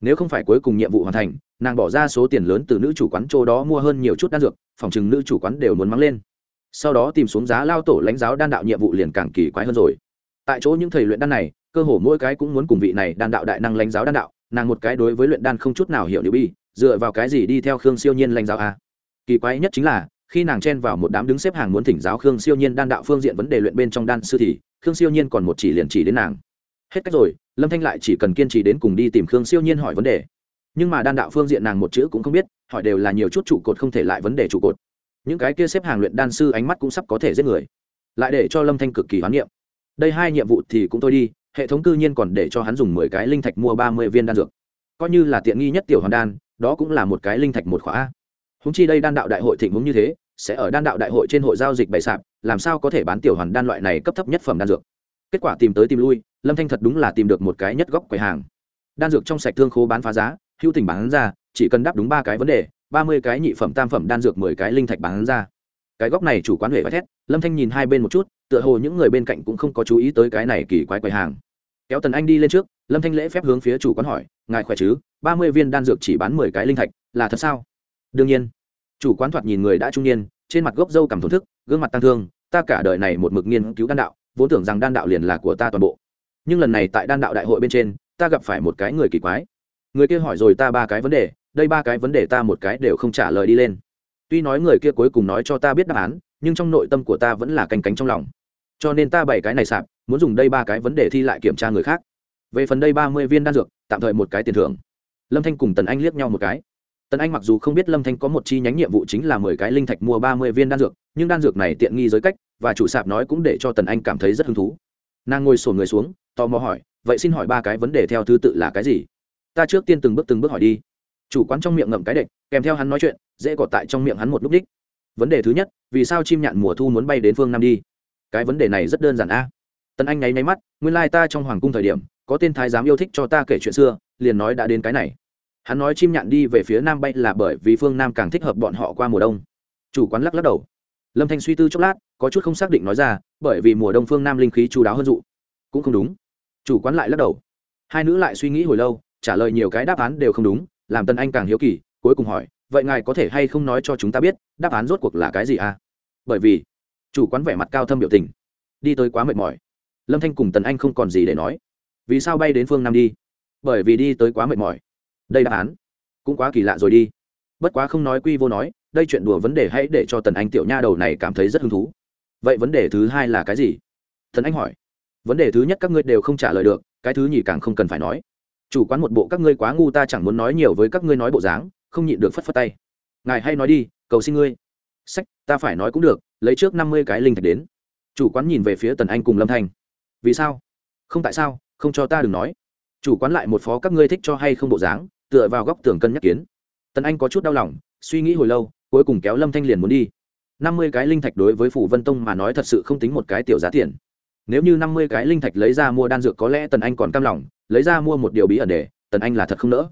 nếu không phải cuối cùng nhiệm vụ hoàn thành, nàng bỏ ra số tiền lớn từ nữ chủ quán chỗ đó mua hơn nhiều chút đan dược, phòng chừng nữ chủ quán đều muốn mắng lên. Sau đó tìm xuống giá lao tổ lãnh giáo đan đạo nhiệm vụ liền càng kỳ quái hơn rồi. Tại chỗ những thầy luyện đan này, cơ hồ mỗi cái cũng muốn cùng vị này đan đạo đại năng lãnh giáo đan đạo, nàng một cái đối với luyện đan không chút nào hiểu điều bi, dựa vào cái gì đi theo khương siêu nhiên lãnh giáo a? Kỳ quái nhất chính là, khi nàng chen vào một đám đứng xếp hàng muốn thỉnh giáo khương siêu nhiên đan đạo phương diện vấn đề luyện bên trong đan sư thì, khương siêu nhiên còn một chỉ liền chỉ đến nàng hết cách rồi, lâm thanh lại chỉ cần kiên trì đến cùng đi tìm khương siêu nhiên hỏi vấn đề. Nhưng mà đan đạo phương diện nàng một chữ cũng không biết, hỏi đều là nhiều chút trụ cột không thể lại vấn đề trụ cột. Những cái kia xếp hàng luyện đan sư ánh mắt cũng sắp có thể giết người. Lại để cho lâm thanh cực kỳ hoán niệm. Đây hai nhiệm vụ thì cũng thôi đi, hệ thống cư nhiên còn để cho hắn dùng mười cái linh thạch mua ba mươi viên đan dược. Coi như là tiện nghi nhất tiểu hoàn đan, đó cũng là một cái linh thạch một khóa. Húng chi đây đan đạo đại hội thịnh húng như thế, sẽ ở đan đạo đại hội trên hội giao dịch bày sạp, làm sao có thể bán tiểu hoàn đan loại này cấp thấp nhất phẩm đan dược? Kết quả tìm tới tìm lui, lâm thanh thật đúng là tìm được một cái nhất góc quầy hàng. Đan dược trong sạch thương khố bán phá giá, hữu tình bán ra, chỉ cần đáp đúng ba cái vấn đề, ba mươi cái nhị phẩm tam phẩm đan dược mười cái linh thạch bán ra. Cái góc này chủ quán huệ phải thét, lâm thanh nhìn hai bên một chút, tựa hồ những người bên cạnh cũng không có chú ý tới cái này kỳ quái quầy hàng. Kéo tần anh đi lên trước, lâm thanh lễ phép hướng phía chủ quán hỏi, ngài khỏe chứ? Ba mươi viên đan dược chỉ bán mười cái linh thạch, là thật sao? Đương nhiên. Chủ quán thoạt nhìn người đã trung niên, trên mặt gốc dâu cảm thổn thức, gương mặt tăng thương, ta cả đời này một mực nghiên cứu đan đạo vốn tưởng rằng đan đạo liền là của ta toàn bộ. Nhưng lần này tại đan đạo đại hội bên trên, ta gặp phải một cái người kỳ quái. Người kia hỏi rồi ta ba cái vấn đề, đây ba cái vấn đề ta một cái đều không trả lời đi lên. Tuy nói người kia cuối cùng nói cho ta biết đáp án, nhưng trong nội tâm của ta vẫn là canh cánh trong lòng. Cho nên ta bảy cái này sạp, muốn dùng đây ba cái vấn đề thi lại kiểm tra người khác. Về phần đây ba mươi viên đan dược, tạm thời một cái tiền thưởng. Lâm thanh cùng tần anh liếc nhau một cái. Tần anh mặc dù không biết lâm thanh có một chi nhánh nhiệm vụ chính là mười cái linh thạch mua ba mươi viên đan dược, nhưng đan dược này tiện nghi giới cách và chủ sạp nói cũng để cho tần anh cảm thấy rất hứng thú. Nàng ngồi sổ người xuống, tò mò hỏi, vậy xin hỏi ba cái vấn đề theo thứ tự là cái gì? Ta trước tiên từng bước từng bước hỏi đi. Chủ quán trong miệng ngậm cái đệch, kèm theo hắn nói chuyện, dễ cọt tại trong miệng hắn một lúc đích. Vấn đề thứ nhất, vì sao chim nhạn mùa thu muốn bay đến phương nam đi? Cái vấn đề này rất đơn giản a. Tần anh nháy nháy mắt, nguyên lai ta trong hoàng cung thời điểm, có tên thái giám yêu thích cho ta kể chuyện xưa, liền nói đã đến cái này. Hắn nói chim nhạn đi về phía nam bay là bởi vì phương nam càng thích hợp bọn họ qua mùa đông. Chủ quán lắc lắc đầu. Lâm thanh suy tư chốc lát có chút không xác định nói ra, bởi vì mùa đông phương nam linh khí chú đáo hơn dụ. Cũng không đúng. Chủ quán lại lắc đầu. Hai nữ lại suy nghĩ hồi lâu, trả lời nhiều cái đáp án đều không đúng, làm tân anh càng hiếu kỳ, cuối cùng hỏi, vậy ngài có thể hay không nói cho chúng ta biết, đáp án rốt cuộc là cái gì à? Bởi vì, chủ quán vẻ mặt cao thâm biểu tình, đi tới quá mệt mỏi. Lâm thanh cùng tần anh không còn gì để nói. Vì sao bay đến phương nam đi? Bởi vì đi tới quá mệt mỏi. Đây đáp án cũng quá kỳ lạ rồi đi. Bất quá không nói quy vô nói, đây chuyện đùa vấn đề hãy để cho tần anh tiểu nha đầu này cảm thấy rất hứng thú vậy vấn đề thứ hai là cái gì? Thần anh hỏi. Vấn đề thứ nhất các ngươi đều không trả lời được, cái thứ nhì càng không cần phải nói. Chủ quán một bộ các ngươi quá ngu ta chẳng muốn nói nhiều với các ngươi nói bộ dáng, không nhịn được phất phất tay. Ngài hay nói đi, cầu xin ngươi. Sách, ta phải nói cũng được, lấy trước năm mươi cái linh thạch đến. Chủ quán nhìn về phía tần anh cùng lâm thanh. Vì sao? Không tại sao, không cho ta đừng nói. Chủ quán lại một phó các ngươi thích cho hay không bộ dáng, tựa vào góc tường cân nhắc kiến. Tần anh có chút đau lòng, suy nghĩ hồi lâu, cuối cùng kéo lâm thanh liền muốn đi năm mươi cái linh thạch đối với phủ vân tông mà nói thật sự không tính một cái tiểu giá tiền. Nếu như năm mươi cái linh thạch lấy ra mua đan dược có lẽ tần anh còn cam lòng, lấy ra mua một điều bí ẩn để tần anh là thật không nỡ.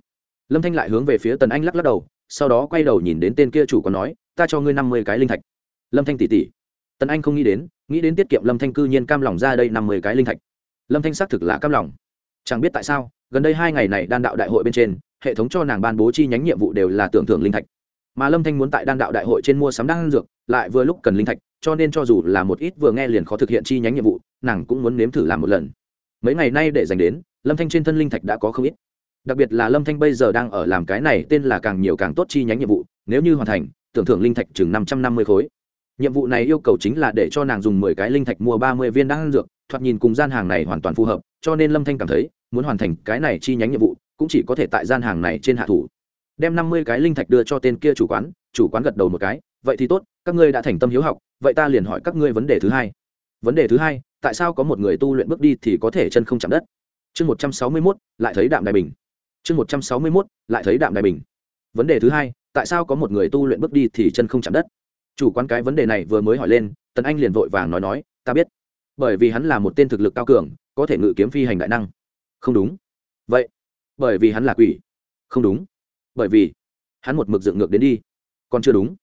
Lâm thanh lại hướng về phía tần anh lắc lắc đầu, sau đó quay đầu nhìn đến tên kia chủ còn nói, ta cho ngươi năm mươi cái linh thạch. Lâm thanh tỉ tỉ. Tần anh không nghĩ đến nghĩ đến tiết kiệm lâm thanh cư nhiên cam lòng ra đây năm mươi cái linh thạch. Lâm thanh xác thực là cam lòng. Chẳng biết tại sao, gần đây hai ngày này đan đạo đại hội bên trên, hệ thống cho nàng ban bố chi nhánh nhiệm vụ đều là tưởng thưởng linh thạch mà lâm thanh muốn tại đan đạo đại hội trên mua sắm đan dược, lại vừa lúc cần linh thạch, cho nên cho dù là một ít vừa nghe liền khó thực hiện chi nhánh nhiệm vụ, nàng cũng muốn nếm thử làm một lần. Mấy ngày nay để dành đến, lâm thanh trên thân linh thạch đã có không ít. Đặc biệt là lâm thanh bây giờ đang ở làm cái này tên là càng nhiều càng tốt chi nhánh nhiệm vụ, nếu như hoàn thành, tưởng thưởng linh thạch chừng năm trăm năm mươi khối. Nhiệm vụ này yêu cầu chính là để cho nàng dùng mười cái linh thạch mua ba mươi viên đan dược, thoạt nhìn cùng gian hàng này hoàn toàn phù hợp, cho nên lâm thanh cảm thấy, muốn hoàn thành cái này chi nhánh nhiệm vụ, cũng chỉ có thể tại gian hàng này trên hạ thủ đem năm mươi cái linh thạch đưa cho tên kia chủ quán chủ quán gật đầu một cái, vậy thì tốt, các ngươi đã thành tâm hiếu học, vậy ta liền hỏi các ngươi vấn đề thứ hai. Vấn đề thứ hai, tại sao có một người tu luyện bước đi thì có thể chân không chạm đất? Chương một trăm sáu mươi mốt, lại thấy đạm đại bình. Chương một trăm sáu mươi mốt, lại thấy đạm đại bình. Vấn đề thứ hai, tại sao có một người tu luyện bước đi thì chân không chạm đất? Chủ quán cái vấn đề này vừa mới hỏi lên, tần anh liền vội vàng nói nói, ta biết, bởi vì hắn là một tên thực lực cao cường, có thể ngự kiếm phi hành đại năng. Không đúng. Vậy, bởi vì hắn là quỷ. Không đúng bởi vì hắn một mực dựng ngược đến đi. Còn chưa đúng.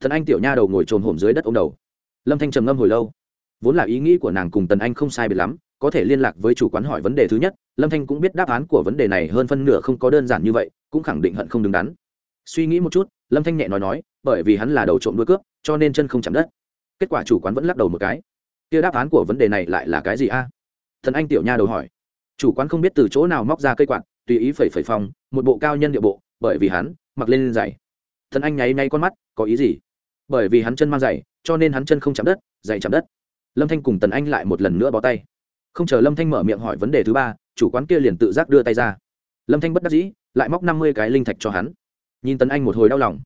Thần anh tiểu nha đầu ngồi trồm hổm dưới đất ô m đầu. Lâm thanh trầm ngâm hồi lâu. Vốn là ý nghĩ của nàng cùng tần anh không sai biệt lắm, có thể liên lạc với chủ quán hỏi vấn đề thứ nhất, lâm thanh cũng biết đáp án của vấn đề này hơn phân nửa không có đơn giản như vậy, cũng khẳng định hận không đứng đắn. Suy nghĩ một chút, lâm thanh nhẹ nói nói, bởi vì hắn là đầu trộm đuôi cướp, cho nên chân không chạm đất. Kết quả chủ quán vẫn lắc đầu một cái. Kia đáp án của vấn đề này lại là cái gì a? Thần anh tiểu nha đầu hỏi. Chủ quán không biết từ chỗ nào móc ra cây quạt, tùy ý phẩy phẩy phong một bộ cao nhân địa bộ bởi vì hắn mặc lên giày. Thần anh nháy nháy con mắt, có ý gì? Bởi vì hắn chân mang giày, cho nên hắn chân không chạm đất, giày chạm đất. Lâm thanh cùng tần anh lại một lần nữa bó tay. Không chờ lâm thanh mở miệng hỏi vấn đề thứ ba, chủ quán kia liền tự giác đưa tay ra. Lâm thanh bất đắc dĩ, lại móc năm mươi cái linh thạch cho hắn. Nhìn tần anh một hồi đau lòng.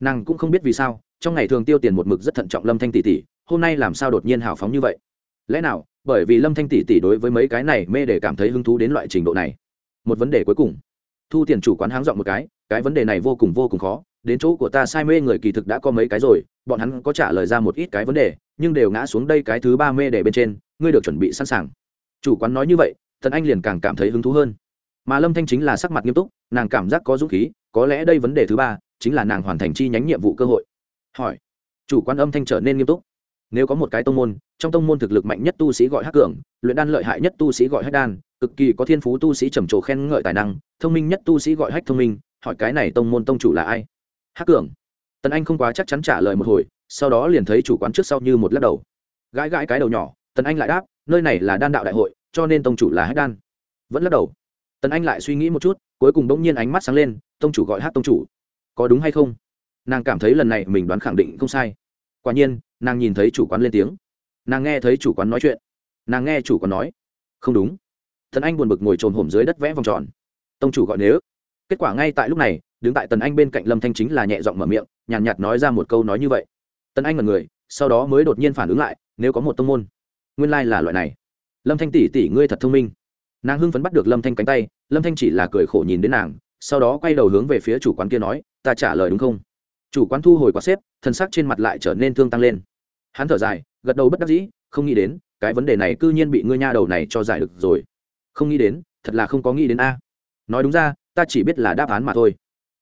Nàng cũng không biết vì sao, trong ngày thường tiêu tiền một mực rất thận trọng lâm thanh tỷ tỷ, hôm nay làm sao đột nhiên hào phóng như vậy? Lẽ nào, bởi vì lâm thanh tỷ tỷ đối với mấy cái này mê để cảm thấy hứng thú đến loại trình độ này? Một vấn đề cuối cùng thu tiền chủ quán háng dọn một cái cái vấn đề này vô cùng vô cùng khó, đến chỗ của ta sai mê người kỳ thực đã có mấy cái rồi, bọn hắn có trả lời ra một ít cái vấn đề, nhưng đều ngã xuống đây cái thứ ba mê để bên trên, ngươi được chuẩn bị sẵn sàng. Chủ quán nói như vậy thần anh liền càng cảm thấy hứng thú hơn. Mà lâm thanh chính là sắc mặt nghiêm túc, nàng cảm giác có dũng khí, có lẽ đây vấn đề thứ ba, chính là nàng hoàn thành chi nhánh nhiệm vụ cơ hội. Hỏi. Chủ quán âm thanh trở nên nghiêm túc. Nếu có một cái tông môn, trong tông môn thực lực mạnh nhất tu sĩ gọi hắc cường, luyện đan lợi hại nhất tu sĩ gọi hắc đan cực kỳ có thiên phú tu sĩ trầm trồ khen ngợi tài năng, thông minh nhất tu sĩ gọi hách thông minh, hỏi cái này tông môn tông chủ là ai? Hắc cường. Tần anh không quá chắc chắn trả lời một hồi, sau đó liền thấy chủ quán trước sau như một lắc đầu. Gãi gãi cái đầu nhỏ, tần anh lại đáp, nơi này là đan đạo đại hội, cho nên tông chủ là hách đan. Vẫn lắc đầu. Tần anh lại suy nghĩ một chút, cuối cùng bỗng nhiên ánh mắt sáng lên, tông chủ gọi hát tông chủ. Có đúng hay không? Nàng cảm thấy lần này mình đoán khẳng định không sai. Quả nhiên, nàng nhìn thấy chủ quán lên tiếng. Nàng nghe thấy chủ quán nói chuyện. Nàng nghe chủ quán nói. Không đúng tần anh buồn bực ngồi trồn hổm dưới đất vẽ vòng tròn. Tông chủ gọi nếu. Kết quả ngay tại lúc này đứng tại tần anh bên cạnh lâm thanh chính là nhẹ giọng mở miệng nhàn nhạt, nhạt nói ra một câu nói như vậy. Tần anh là người sau đó mới đột nhiên phản ứng lại nếu có một tông môn. Nguyên lai là loại này. Lâm thanh tỷ tỷ ngươi thật thông minh. Nàng hưng phấn bắt được lâm thanh cánh tay lâm thanh chỉ là cười khổ nhìn đến nàng sau đó quay đầu hướng về phía chủ quán kia nói ta trả lời đúng không? Chủ quán thu hồi quả xếp thân sắc trên mặt lại trở nên thương tăng lên. Hắn thở dài gật đầu bất đắc dĩ không nghĩ đến cái vấn đề này c ư nhiên bị ngươi nha đầu này cho giải được rồi không nghĩ đến, thật là không có nghĩ đến a. Nói đúng ra, ta chỉ biết là đáp án mà thôi.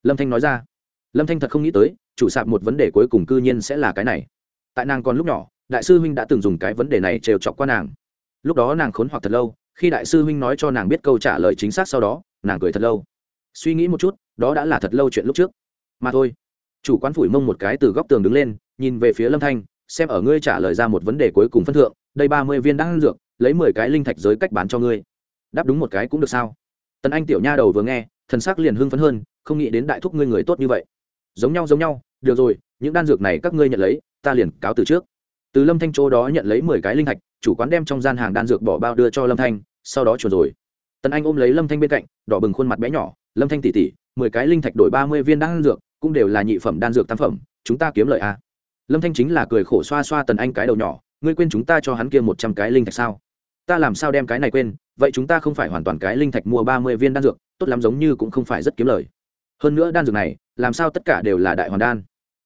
Lâm thanh nói ra. Lâm thanh thật không nghĩ tới, chủ sạp một vấn đề cuối cùng cư nhiên sẽ là cái này. Tại nàng còn lúc nhỏ, đại sư huynh đã từng dùng cái vấn đề này trêu chọc qua nàng. Lúc đó nàng khốn hoặc thật lâu, khi đại sư huynh nói cho nàng biết câu trả lời chính xác sau đó, nàng cười thật lâu. Suy nghĩ một chút, đó đã là thật lâu chuyện lúc trước. Mà thôi. Chủ quán phủi mông một cái từ góc tường đứng lên, nhìn về phía lâm thanh, xem ở ngươi trả lời ra một vấn đề cuối cùng phân thượng, đây ba mươi viên đang dược, lấy mười cái linh thạch giới cách bán cho ngươi đáp đúng một cái cũng được sao? Tần anh tiểu nha đầu vừa nghe, thần sắc liền hưng phấn hơn, không nghĩ đến đại thúc ngươi người tốt như vậy. Giống nhau giống nhau, được rồi, những đan dược này các ngươi nhận lấy, ta liền cáo từ trước. Từ lâm thanh chỗ đó nhận lấy mười cái linh thạch, chủ quán đem trong gian hàng đan dược bỏ bao đưa cho lâm thanh, sau đó chuồn rồi. Tần anh ôm lấy lâm thanh bên cạnh, đỏ bừng khuôn mặt bé nhỏ, lâm thanh tỉ tỉ mười cái linh thạch đổi ba mươi viên đan dược, cũng đều là nhị phẩm đan dược tam phẩm, chúng ta kiếm lợi à. lâm thanh chính là cười khổ xoa xoa tần anh cái đầu nhỏ, ngươi quên chúng ta cho hắn kia một trăm cái linh thạch sao? Ta làm sao đem cái này quên vậy chúng ta không phải hoàn toàn cái linh thạch mua ba mươi viên đan dược, tốt lắm giống như cũng không phải rất kiếm lời. Hơn nữa đan dược này, làm sao tất cả đều là đại hoàn đan?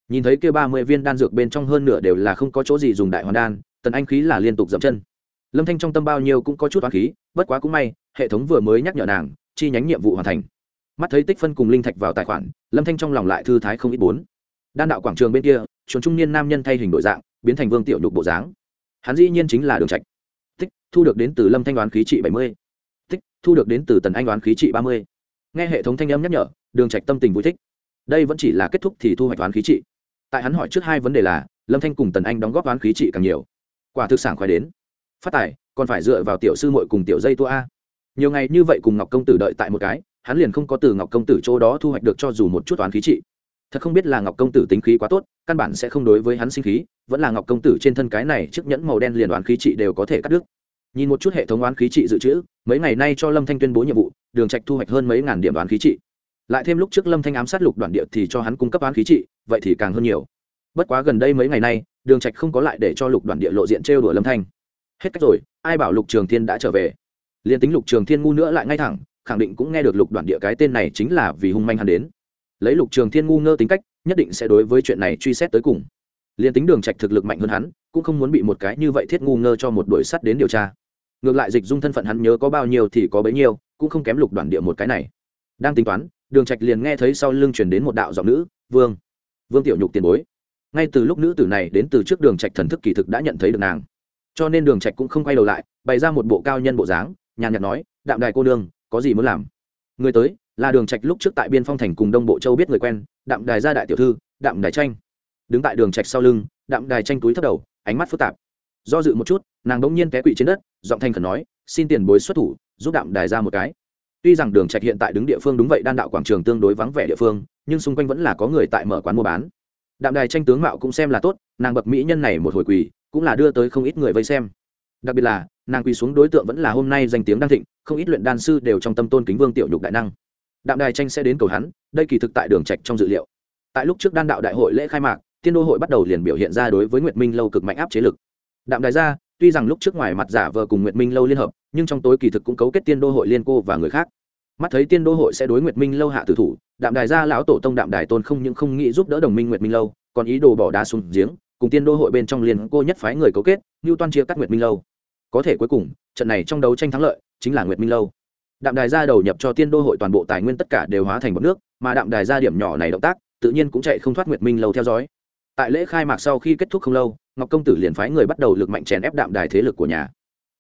Nhìn thấy kia ba mươi viên đan dược bên trong hơn nửa đều là không có chỗ gì dùng đại hoàn đan, tần anh khí là liên tục dậm chân. Lâm thanh trong tâm bao nhiêu cũng có chút toán khí, bất quá cũng may, hệ thống vừa mới nhắc nhở nàng, chi nhánh nhiệm vụ hoàn thành. Mắt thấy tích phân cùng linh thạch vào tài khoản, lâm thanh trong lòng lại thư thái không ít bốn. Đan đạo quảng trường bên kia, chuồn trung niên nam nhân thay hình đổi dạng, biến thành vương tiểu nhục bộ dáng. Hắn dĩ nhiên chính là đường trạch tích, thu được đến từ lâm thanh đoán khí trị bảy mươi. Tích, thu được đến từ tần anh đoán khí trị ba mươi. Nghe hệ thống thanh âm nhắc nhở, đường trạch tâm tình vui thích. Đây vẫn chỉ là kết thúc thì thu hoạch đoán khí trị. Tại hắn hỏi trước hai vấn đề là, lâm thanh cùng tần anh đóng góp đoán khí trị càng nhiều. Quả thực sản khoái đến. Phát tài, còn phải dựa vào tiểu sư muội cùng tiểu dây tua a. Nhiều ngày như vậy cùng ngọc công tử đợi tại một cái, hắn liền không có từ ngọc công tử chỗ đó thu hoạch được cho dù một chút toán khí trị thật không biết là ngọc công tử tính khí quá tốt, căn bản sẽ không đối với hắn sinh khí, vẫn là ngọc công tử trên thân cái này chiếc nhẫn màu đen liền đoán khí trị đều có thể cắt đứt. Nhìn một chút hệ thống đoán khí trị dự trữ, mấy ngày nay cho lâm thanh tuyên bố nhiệm vụ, đường trạch thu hoạch hơn mấy ngàn điểm đoán khí trị. Lại thêm lúc trước lâm thanh ám sát lục đoạn địa thì cho hắn cung cấp đoán khí trị, vậy thì càng hơn nhiều. Bất quá gần đây mấy ngày nay, đường trạch không có lại để cho lục đoạn địa lộ diện trêu đuổi lâm thanh. Hết cách rồi, ai bảo lục trường thiên đã trở về? Liền tính lục trường thiên ngu nữa lại ngay thẳng, khẳng định cũng nghe được lục đoạn địa cái tên này chính là vì hung manh hắn đến lấy lục trường thiên ngu ngơ tính cách, nhất định sẽ đối với chuyện này truy xét tới cùng. Liền tính đường trạch thực lực mạnh hơn hắn, cũng không muốn bị một cái như vậy thiết ngu ngơ cho một đuổi sắt đến điều tra. Ngược lại dịch dung thân phận hắn nhớ có bao nhiêu thì có bấy nhiêu, cũng không kém lục đoạn địa một cái này. Đang tính toán, đường trạch liền nghe thấy sau lưng truyền đến một đạo giọng nữ, vương vương tiểu nhục tiền bối. Ngay từ lúc nữ tử này đến từ trước đường trạch thần thức kỳ thực đã nhận thấy được nàng. Cho nên đường trạch cũng không quay đầu lại, bày ra một bộ cao nhân bộ dáng, nhàn nhạt nói, đạm đài cô nương, có gì muốn làm? Người tới là đường trạch lúc trước tại biên phong thành cùng đông bộ châu biết người quen, đạm đài gia đại tiểu thư, đạm đài tranh. Đứng tại đường trạch sau lưng, đạm đài tranh túi thấp đầu, ánh mắt phức tạp. Do dự một chút, nàng đống nhiên té quỵ trên đất, giọng thanh khẩn nói, xin tiền bối xuất thủ, giúp đạm đài ra một cái. Tuy rằng đường trạch hiện tại đứng địa phương đúng vậy, đan đạo quảng trường tương đối vắng vẻ địa phương, nhưng xung quanh vẫn là có người tại mở quán mua bán. Đạm đài tranh tướng mạo cũng xem là tốt, nàng bậc mỹ nhân này một hồi quỳ, cũng là đưa tới không ít người vây xem. Đặc biệt là, nàng quỳ xuống đối tượng vẫn là hôm nay danh tiếng đang thịnh, không ít luyện đan sư đều trong tâm tôn kính vương tiểu nhục đại năng đạm đài tranh sẽ đến cầu hắn, đây kỳ thực tại đường trạch trong dự liệu. Tại lúc trước đan đạo đại hội lễ khai mạc, tiên đô hội bắt đầu liền biểu hiện ra đối với nguyệt minh lâu cực mạnh áp chế lực. Đạm đài gia tuy rằng lúc trước ngoài mặt giả vờ cùng nguyệt minh lâu liên hợp, nhưng trong tối kỳ thực cũng cấu kết tiên đô hội liên cô và người khác. Mắt thấy tiên đô hội sẽ đối nguyệt minh lâu hạ tử thủ, đạm đài gia lão tổ tông đạm đài tôn không những không nghĩ giúp đỡ đồng minh nguyệt minh lâu, còn ý đồ bỏ đá xuống giếng, cùng tiên đô hội bên trong liên cô nhất phái người cấu kết, như toan chia cắt nguyệt minh lâu. Có thể cuối cùng, trận này trong đấu tranh thắng lợi chính là nguyệt minh lâu đạm đài gia đầu nhập cho tiên đô hội toàn bộ tài nguyên tất cả đều hóa thành một nước, mà đạm đài gia điểm nhỏ này động tác, tự nhiên cũng chạy không thoát nguyệt minh lâu theo dõi. Tại lễ khai mạc sau khi kết thúc không lâu, ngọc công tử liền phái người bắt đầu lực mạnh chèn ép đạm đài thế lực của nhà.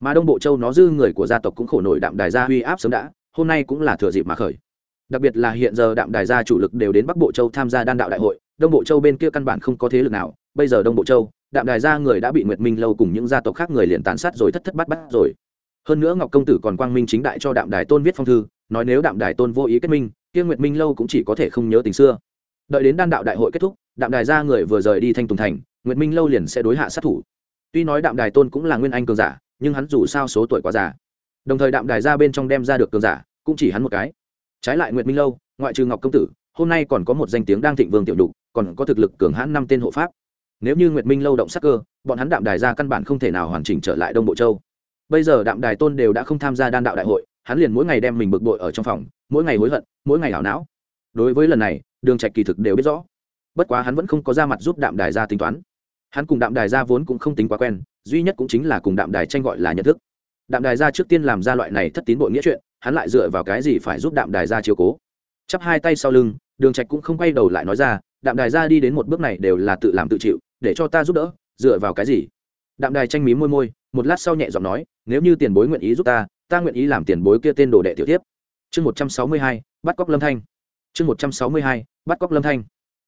Mà đông bộ châu nó dư người của gia tộc cũng khổ nổi đạm đài gia uy áp sớm đã, hôm nay cũng là thừa dịp mà khởi. Đặc biệt là hiện giờ đạm đài gia chủ lực đều đến bắc bộ châu tham gia đan đạo đại hội, đông bộ châu bên kia căn bản không có thế lực nào, bây giờ đông bộ châu, đạm đài gia người đã bị nguyệt minh lâu cùng những gia tộc khác người liền tàn sát rồi thất thất bắt bắt rồi hơn nữa ngọc công tử còn quang minh chính đại cho đạm đài tôn viết phong thư, nói nếu đạm đài tôn vô ý kết minh, kia nguyệt minh lâu cũng chỉ có thể không nhớ tình xưa. Đợi đến đan đạo đại hội kết thúc, đạm đài gia người vừa rời đi thanh tùng thành, nguyệt minh lâu liền sẽ đối hạ sát thủ. Tuy nói đạm đài tôn cũng là nguyên anh cường giả, nhưng hắn dù sao số tuổi quá già. Đồng thời đạm đài gia bên trong đem ra được cường giả, cũng chỉ hắn một cái. Trái lại nguyệt minh lâu, ngoại trừ ngọc công tử, hôm nay còn có một danh tiếng đang thịnh vương tiểu đục còn có thực lực cường hãn năm tên hộ pháp. Nếu như nguyệt minh lâu động sắc cơ, bọn hắn đạm đài gia căn bản không thể nào hoàn chỉnh trở lại đông bộ châu bây giờ đạm đài tôn đều đã không tham gia đan đạo đại hội, hắn liền mỗi ngày đem mình bực bội ở trong phòng, mỗi ngày hối hận, mỗi ngày ảo não. Đối với lần này, đường trạch kỳ thực đều biết rõ. Bất quá hắn vẫn không có ra mặt giúp đạm đài ra tính toán. Hắn cùng đạm đài ra vốn cũng không tính quá quen, duy nhất cũng chính là cùng đạm đài tranh gọi là nhận thức. Đạm đài ra trước tiên làm ra loại này thất tín bội nghĩa chuyện, hắn lại dựa vào cái gì phải giúp đạm đài ra chiếu cố? Chắp hai tay sau lưng, đường trạch cũng không quay đầu lại nói ra, đạm đài ra đi đến một bước này đều là tự làm tự chịu, để cho ta giúp đỡ, dựa vào cái gì? Đạm đài tranh mí môi môi, một lát sau nhẹ giọng nói nếu như tiền bối nguyện ý giúp ta ta nguyện ý làm tiền bối kia tên đồ đệ tiểu tiếp chương một trăm sáu mươi hai, bắt cóc lâm thanh. Chương một trăm sáu mươi hai, bắt cóc lâm thanh.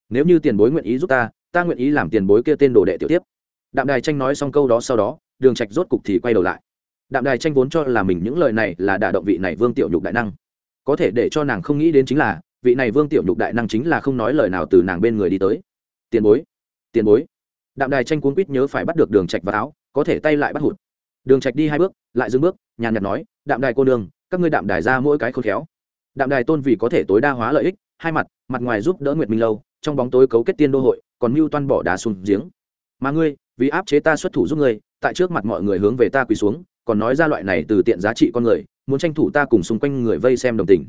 Nếu như tiền bối nguyện ý giúp ta ta nguyện ý làm tiền bối kia tên đồ đệ tiểu tiếp đạm đài tranh nói xong câu đó sau đó, đường trạch rốt cục thì quay đầu lại. Đạm đài tranh vốn cho là mình những lời này là đả động vị này vương tiểu nhục đại năng. Có thể để cho nàng không nghĩ đến chính là, vị này vương tiểu nhục đại năng chính là không nói lời nào từ nàng bên người đi tới. Tiền bối tiền bối. Đạm đài tranh cuốn quýt nhớ phải bắt được đường trạch vào áo, có thể tay lại bắt hụt đường trạch đi hai bước, lại dừng bước, nhàn nhạt nói, đạm đài cô đường các ngươi đạm đài ra mỗi cái khôn khéo. Đạm đài tôn vì có thể tối đa hóa lợi ích, hai mặt mặt ngoài giúp đỡ nguyệt minh lâu, trong bóng tối cấu kết tiên đô hội, còn mưu toan bỏ đá xuống giếng. Mà ngươi, vì áp chế ta xuất thủ giúp ngươi, tại trước mặt mọi người hướng về ta quỳ xuống, còn nói ra loại này từ tiện giá trị con người, muốn tranh thủ ta cùng xung quanh người vây xem đồng tình.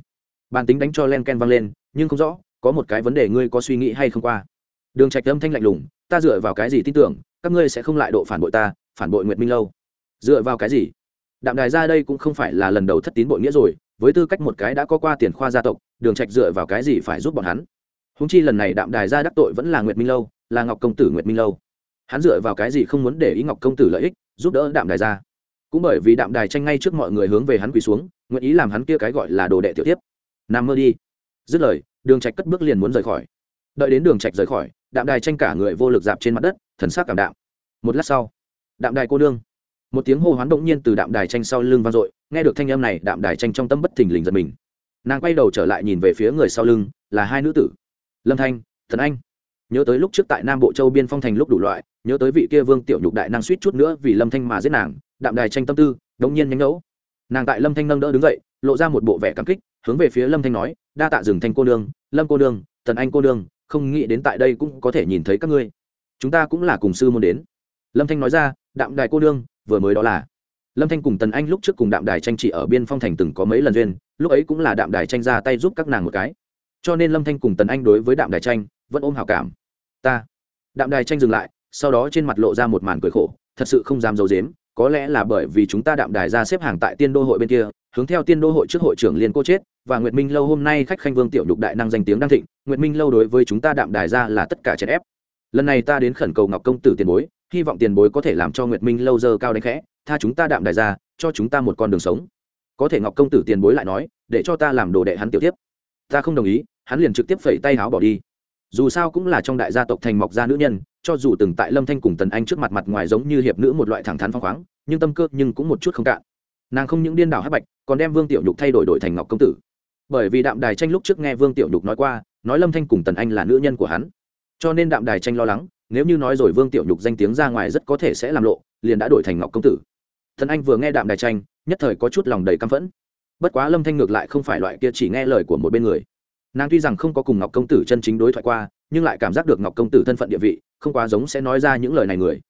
Bàn tính đánh cho len ken vang lên, nhưng không rõ, có một cái vấn đề ngươi có suy nghĩ hay không qua. Đường trạch âm thanh lạnh lùng, ta dựa vào cái gì tin tưởng, các ngươi sẽ không lại độ phản bội ta, phản bội nguyệt minh lâu? Dựa vào cái gì? Đạm đài ra đây cũng không phải là lần đầu thất tín bội nghĩa rồi, với tư cách một cái đã có qua tiền khoa gia tộc, đường trạch dựa vào cái gì phải giúp bọn hắn? Húng chi lần này đạm đài ra đắc tội vẫn là nguyệt minh lâu, là ngọc công tử nguyệt minh lâu. Hắn dựa vào cái gì không muốn để ý ngọc công tử lợi ích, giúp đỡ đạm đài ra? Cũng bởi vì đạm đài tranh ngay trước mọi người hướng về hắn quỳ xuống, nguyện ý làm hắn kia cái gọi là đồ đệ tiểu tiếp nằm mơ đi. Dứt lời, đường trạch cất bước liền muốn rời khỏi. Đợi đến đường trạch rời khỏi, đạm đài tranh cả người vô lực dạp trên mặt đất, thần sắc cảm đạm. Một lát sau, đạm đài cô nương một tiếng hô hoán động nhiên từ đạm đài tranh sau lưng vang dội, nghe được thanh âm này, đạm đài tranh trong tâm bất thình lình giật mình. Nàng quay đầu trở lại nhìn về phía người sau lưng, là hai nữ tử. Lâm thanh, thần anh. Nhớ tới lúc trước tại nam bộ châu biên phong thành lúc đủ loại, nhớ tới vị kia vương tiểu nhục đại năng suýt chút nữa vì lâm thanh mà giết nàng, đạm đài tranh tâm tư, đống nhiên nhánh ngẫu. Nàng tại lâm thanh nâng đỡ đứng dậy, lộ ra một bộ vẻ cảm kích, hướng về phía lâm thanh nói, đa tạ rừng thanh cô nương, lâm cô nương, thần anh cô nương, không nghĩ đến tại đây cũng có thể nhìn thấy các ngươi. Chúng ta cũng là cùng sư môn đến. Lâm thanh nói ra, đạm đài cô nương vừa mới đó là. Lâm thanh cùng tần anh lúc trước cùng đạm đài tranh trị ở biên phong thành từng có mấy lần duyên, lúc ấy cũng là đạm đài tranh ra tay giúp các nàng một cái. Cho nên lâm thanh cùng tần anh đối với đạm đài tranh vẫn ôm hào cảm. Ta. Đạm đài tranh dừng lại, sau đó trên mặt lộ ra một màn cười khổ, thật sự không dám d i ấ u dếm có lẽ là bởi vì chúng ta đạm đài ra xếp hàng tại tiên đô hội bên kia, hướng theo tiên đô hội trước hội trưởng liên cô chết, và nguyệt minh lâu hôm nay khách khanh vương tiểu nhục đại năng danh tiếng đang thịnh, nguyệt minh lâu đối với chúng ta đạm đài ra là tất cả chèn ép. Lần này ta đến khẩn cầu ngọc công tử tiền bối hy vọng tiền bối có thể làm cho nguyệt minh lâu dơ cao đánh khẽ, tha chúng ta đạm đài ra, cho chúng ta một con đường sống. Có thể ngọc công tử tiền bối lại nói, để cho ta làm đồ đệ hắn tiểu tiếp. Ta không đồng ý, hắn liền trực tiếp phẩy tay háo bỏ đi. Dù sao cũng là trong đại gia tộc thành mọc gia nữ nhân, cho dù từng tại lâm thanh cùng tần anh trước mặt mặt ngoài giống như hiệp nữ một loại thẳng thắn phong khoáng, nhưng tâm cơ nhưng cũng một chút không cạn. Nàng không những điên đảo hát bạch, còn đem vương tiểu nhục thay đổi đổi thành ngọc công tử. Bởi vì đạm đài tranh lúc trước nghe vương tiểu nhục nói qua, nói lâm thanh cùng tần anh là nữ nhân của hắn. Cho nên đạm đài tranh lo lắng nếu như nói rồi vương tiểu nhục danh tiếng ra ngoài rất có thể sẽ làm lộ, liền đã đổi thành ngọc công tử. Thần anh vừa nghe đạm đài tranh, nhất thời có chút lòng đầy căm phẫn. Bất quá lâm thanh ngược lại không phải loại kia chỉ nghe lời của một bên người. Nàng tuy rằng không có cùng ngọc công tử chân chính đối thoại qua, nhưng lại cảm giác được ngọc công tử thân phận địa vị, không quá giống sẽ nói ra những lời này người.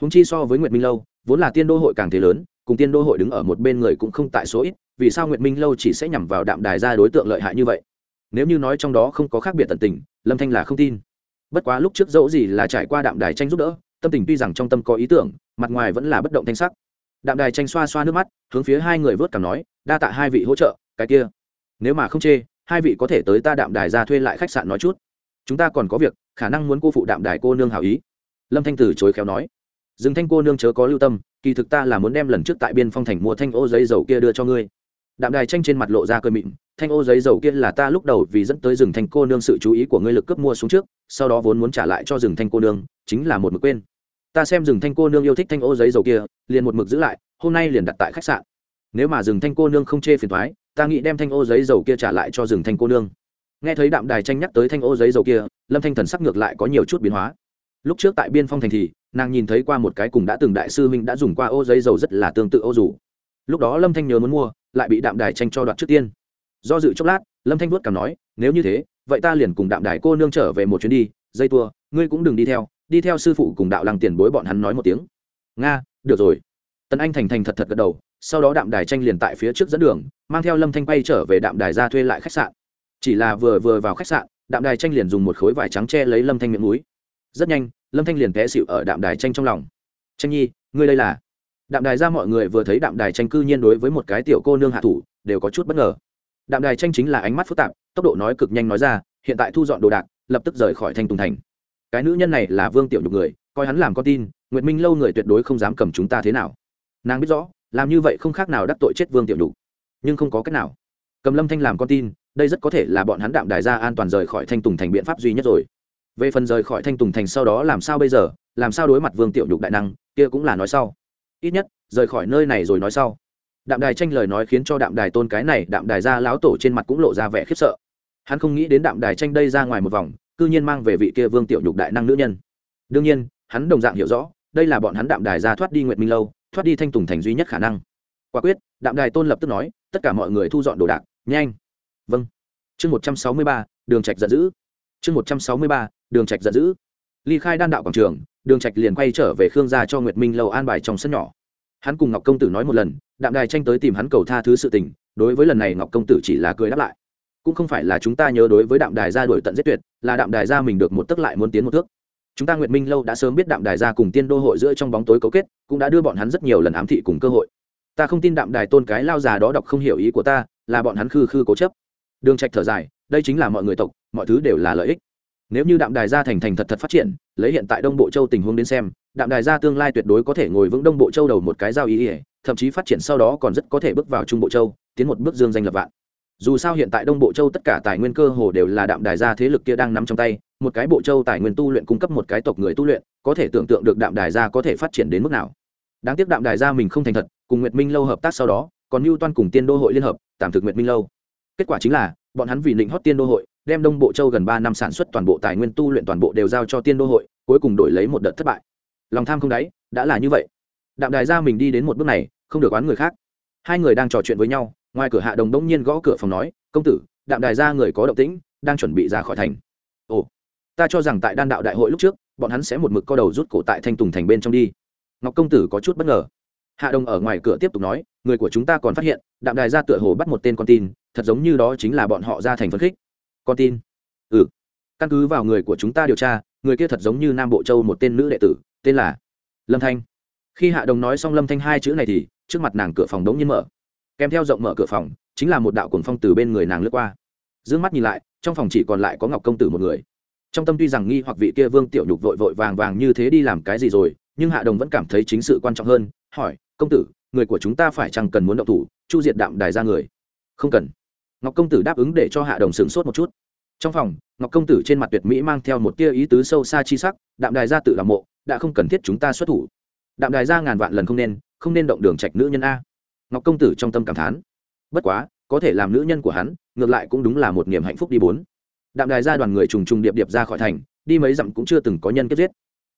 Húng chi so với nguyệt minh lâu, vốn là tiên đô hội càng thế lớn, cùng tiên đô hội đứng ở một bên người cũng không tại số ít, vì sao nguyệt minh lâu chỉ sẽ nhằm vào đạm đài ra đối tượng lợi hại như vậy? Nếu như nói trong đó không có khác biệt tận tình, lâm thanh là không tin bất quá lúc trước dẫu gì là trải qua đạm đài tranh giúp đỡ, tâm tình tuy rằng trong tâm có ý tưởng, mặt ngoài vẫn là bất động thanh sắc. Đạm đài tranh xoa xoa nước mắt, hướng phía hai người vớt cảm nói, đa tạ hai vị hỗ trợ, cái kia. Nếu mà không chê, hai vị có thể tới ta đạm đài ra thuê lại khách sạn nói chút. Chúng ta còn có việc, khả năng muốn cô phụ đạm đài cô nương hảo ý. Lâm thanh từ chối khéo nói, dừng thanh cô nương chớ có lưu tâm, kỳ thực ta là muốn đem lần trước tại biên phong thành mua thanh ô giấy dầu kia đưa cho ngươi. Đạm đài tranh trên mặt lộ ra cơn mịn, thanh ô giấy dầu kia là ta lúc đầu vì dẫn tới rừng thanh cô nương sự chú ý của ngươi lực cướp mua xuống trước sau đó vốn muốn trả lại cho rừng thanh cô nương, chính là một mực quên. Ta xem rừng thanh cô nương yêu thích thanh ô giấy dầu kia, liền một mực giữ lại, hôm nay liền đặt tại khách sạn. Nếu mà rừng thanh cô nương không chê phiền thoái ta nghĩ đem thanh ô giấy dầu kia trả lại cho rừng thanh cô nương. Nghe thấy đạm đài tranh nhắc tới thanh ô giấy dầu kia, lâm thanh thần sắc ngược lại có nhiều chút biến hóa. Lúc trước tại biên phong thành thì, nàng nhìn thấy qua một cái cùng đã từng đại sư minh đã dùng qua ô giấy dầu rất là tương tự ô rủ lúc đó lâm thanh nhớ muốn mua, lại bị đạm đài tranh cho đoạt trước tiên. Do dự chốc lát, lâm thanh vuốt cảm nói, nếu như thế vậy ta liền cùng đạm đài cô nương trở về một chuyến đi, dây tua, ngươi cũng đừng đi theo đi theo sư phụ cùng đạo lăng tiền bối bọn hắn nói một tiếng. Nga, được rồi. Tần anh thành thành thật thật gật đầu, sau đó đạm đài tranh liền tại phía trước dẫn đường, mang theo lâm thanh quay trở về đạm đài ra thuê lại khách sạn. Chỉ là vừa vừa vào khách sạn, đạm đài tranh liền dùng một khối vải trắng che lấy lâm thanh miệng núi. Rất nhanh, lâm thanh liền té xịu ở đạm đài tranh trong lòng. Tranh nhi, ngươi đây là? Đạm đài ra mọi người vừa thấy đạm đài tranh cư nhiên đối với một cái tiểu cô nương hạ thủ, đều có chút bất ngờ. Đạm đài tranh chính là ánh mắt phức tạp tốc độ nói cực nhanh nói ra, hiện tại thu dọn đồ đạc, lập tức rời khỏi thanh tùng thành. Cái nữ nhân này là vương tiểu nhục người, coi hắn làm con tin, nguyệt minh lâu người tuyệt đối không dám cầm chúng ta thế nào. Nàng biết rõ, làm như vậy không khác nào đắc tội chết vương tiểu nhục. Nhưng không có cách nào. Cầm lâm thanh làm con tin, đây rất có thể là bọn hắn đạm đài ra an toàn rời khỏi thanh tùng thành biện pháp duy nhất rồi. Về phần rời khỏi thanh tùng thành sau đó làm sao bây giờ, làm sao đối mặt vương tiểu nhục đại năng, kia cũng là nói sau. Ít nhất, rời khỏi nơi này rồi nói sau. Đạm đài tranh lời nói khiến cho đạm đài tôn cái này, đạm đài ra láo tổ trên mặt cũng lộ ra vẻ khiếp sợ hắn không nghĩ đến đạm đài tranh đây ra ngoài một vòng, cư nhiên mang về vị kia vương tiểu nhục đại năng nữ nhân. Đương nhiên, hắn đồng dạng hiểu rõ, đây là bọn hắn đạm đài ra thoát đi nguyệt minh lâu, thoát đi thanh tùng thành duy nhất khả năng. Quả quyết, đạm đài tôn lập tức nói, tất cả mọi người thu dọn đồ đạc, nhanh. Vâng. Chương một trăm sáu mươi ba, đường trạch giận dữ. Chương một trăm sáu mươi ba, đường trạch giận dữ. Ly khai đan đạo quảng trường, đường trạch liền quay trở về khương gia cho nguyệt minh lâu an bài trong sân nhỏ. Hắn cùng ngọc công tử nói một lần, đạm đài tranh tới tìm hắn cầu tha thứ sự tình, đối với lần này ngọc công tử chỉ là cười đáp lại cũng không phải là chúng ta nhớ đối với đạm đài gia đuổi tận giết tuyệt, là đạm đài gia mình được một tức lại muốn tiến một thước. Chúng ta nguyệt minh lâu đã sớm biết đạm đài gia cùng tiên đô hội giữa trong bóng tối cấu kết, cũng đã đưa bọn hắn rất nhiều lần ám thị cùng cơ hội. Ta không tin đạm đài tôn cái lao già đó đọc không hiểu ý của ta, là bọn hắn khư khư cố chấp. Đường trạch thở dài, đây chính là mọi người tộc, mọi thứ đều là lợi ích. Nếu như đạm đài gia thành thành thật thật phát triển, lấy hiện tại đông bộ châu tình huống đến xem, đạm đài gia tương lai tuyệt đối có thể ngồi vững đông bộ châu đầu một cái giao ý ỉa thậm chí phát triển sau đó còn rất có thể bước vào trung bộ châu, tiến một bước dương danh lập vạn dù sao hiện tại đông bộ châu tất cả tài nguyên cơ hồ đều là đạm đài gia thế lực kia đang nắm trong tay, một cái bộ châu tài nguyên tu luyện cung cấp một cái tộc người tu luyện, có thể tưởng tượng được đạm đài gia có thể phát triển đến mức nào. Đáng tiếc đạm đài gia mình không thành thật, cùng nguyệt minh lâu hợp tác sau đó, còn mưu toan cùng tiên đô hội liên hợp, tạm thực nguyệt minh lâu. Kết quả chính là, bọn hắn vì định hót tiên đô hội, đem đông bộ châu gần ba năm sản xuất toàn bộ tài nguyên tu luyện toàn bộ đều giao cho tiên đô hội, cuối cùng đổi lấy một đợt thất bại. Lòng tham không đáy, đã là như vậy. Đạm đài gia mình đi đến một bước này, không được oán người khác. Hai người đang trò chuyện với nhau ngoài cửa hạ đồng đông nhiên gõ cửa phòng nói, công tử, đạm đài gia người có động tĩnh, đang chuẩn bị ra khỏi thành. Ồ, ta cho rằng tại đan đạo đại hội lúc trước, bọn hắn sẽ một mực co đầu rút cổ tại thanh tùng thành bên trong đi. Ngọc công tử có chút bất ngờ. Hạ đồng ở ngoài cửa tiếp tục nói, người của chúng ta còn phát hiện, đạm đài gia tựa hồ bắt một tên con tin, thật giống như đó chính là bọn họ ra thành phân khích. Con tin? Ừ. Căn cứ vào người của chúng ta điều tra, người kia thật giống như nam bộ châu một tên nữ đệ tử, tên là lâm thanh. Khi hạ đồng nói xong lâm thanh hai chữ này thì, trước mặt nàng cửa phòng đống nhiên mở kèm theo rộng mở cửa phòng, chính là một đạo cuồng phong từ bên người nàng lướt qua. D ư ơ n g mắt nhìn lại, trong phòng chỉ còn lại có ngọc công tử một người. Trong tâm tuy rằng nghi hoặc vị kia vương tiểu nhục vội vội vàng vàng như thế đi làm cái gì rồi, nhưng hạ đồng vẫn cảm thấy chính sự quan trọng hơn, hỏi, công tử, người của chúng ta phải chăng cần muốn động thủ, chu diệt đạm đài ra người? Không cần. Ngọc công tử đáp ứng để cho hạ đồng sửng sốt một chút. Trong phòng, ngọc công tử trên mặt tuyệt mỹ mang theo một tia ý tứ sâu xa chi sắc, đạm đài gia tự làm mộ, đã không cần thiết chúng ta xuất thủ. Đạm đài gia ngàn vạn lần không nên không nên động đường trạch nữ nhân a ngọc công tử trong tâm cảm thán. Bất quá, có thể làm nữ nhân của hắn, ngược lại cũng đúng là một niềm hạnh phúc đi bốn. Đạm đài gia đoàn người trùng trùng điệp điệp ra khỏi thành, đi mấy dặm cũng chưa từng có nhân kết giết.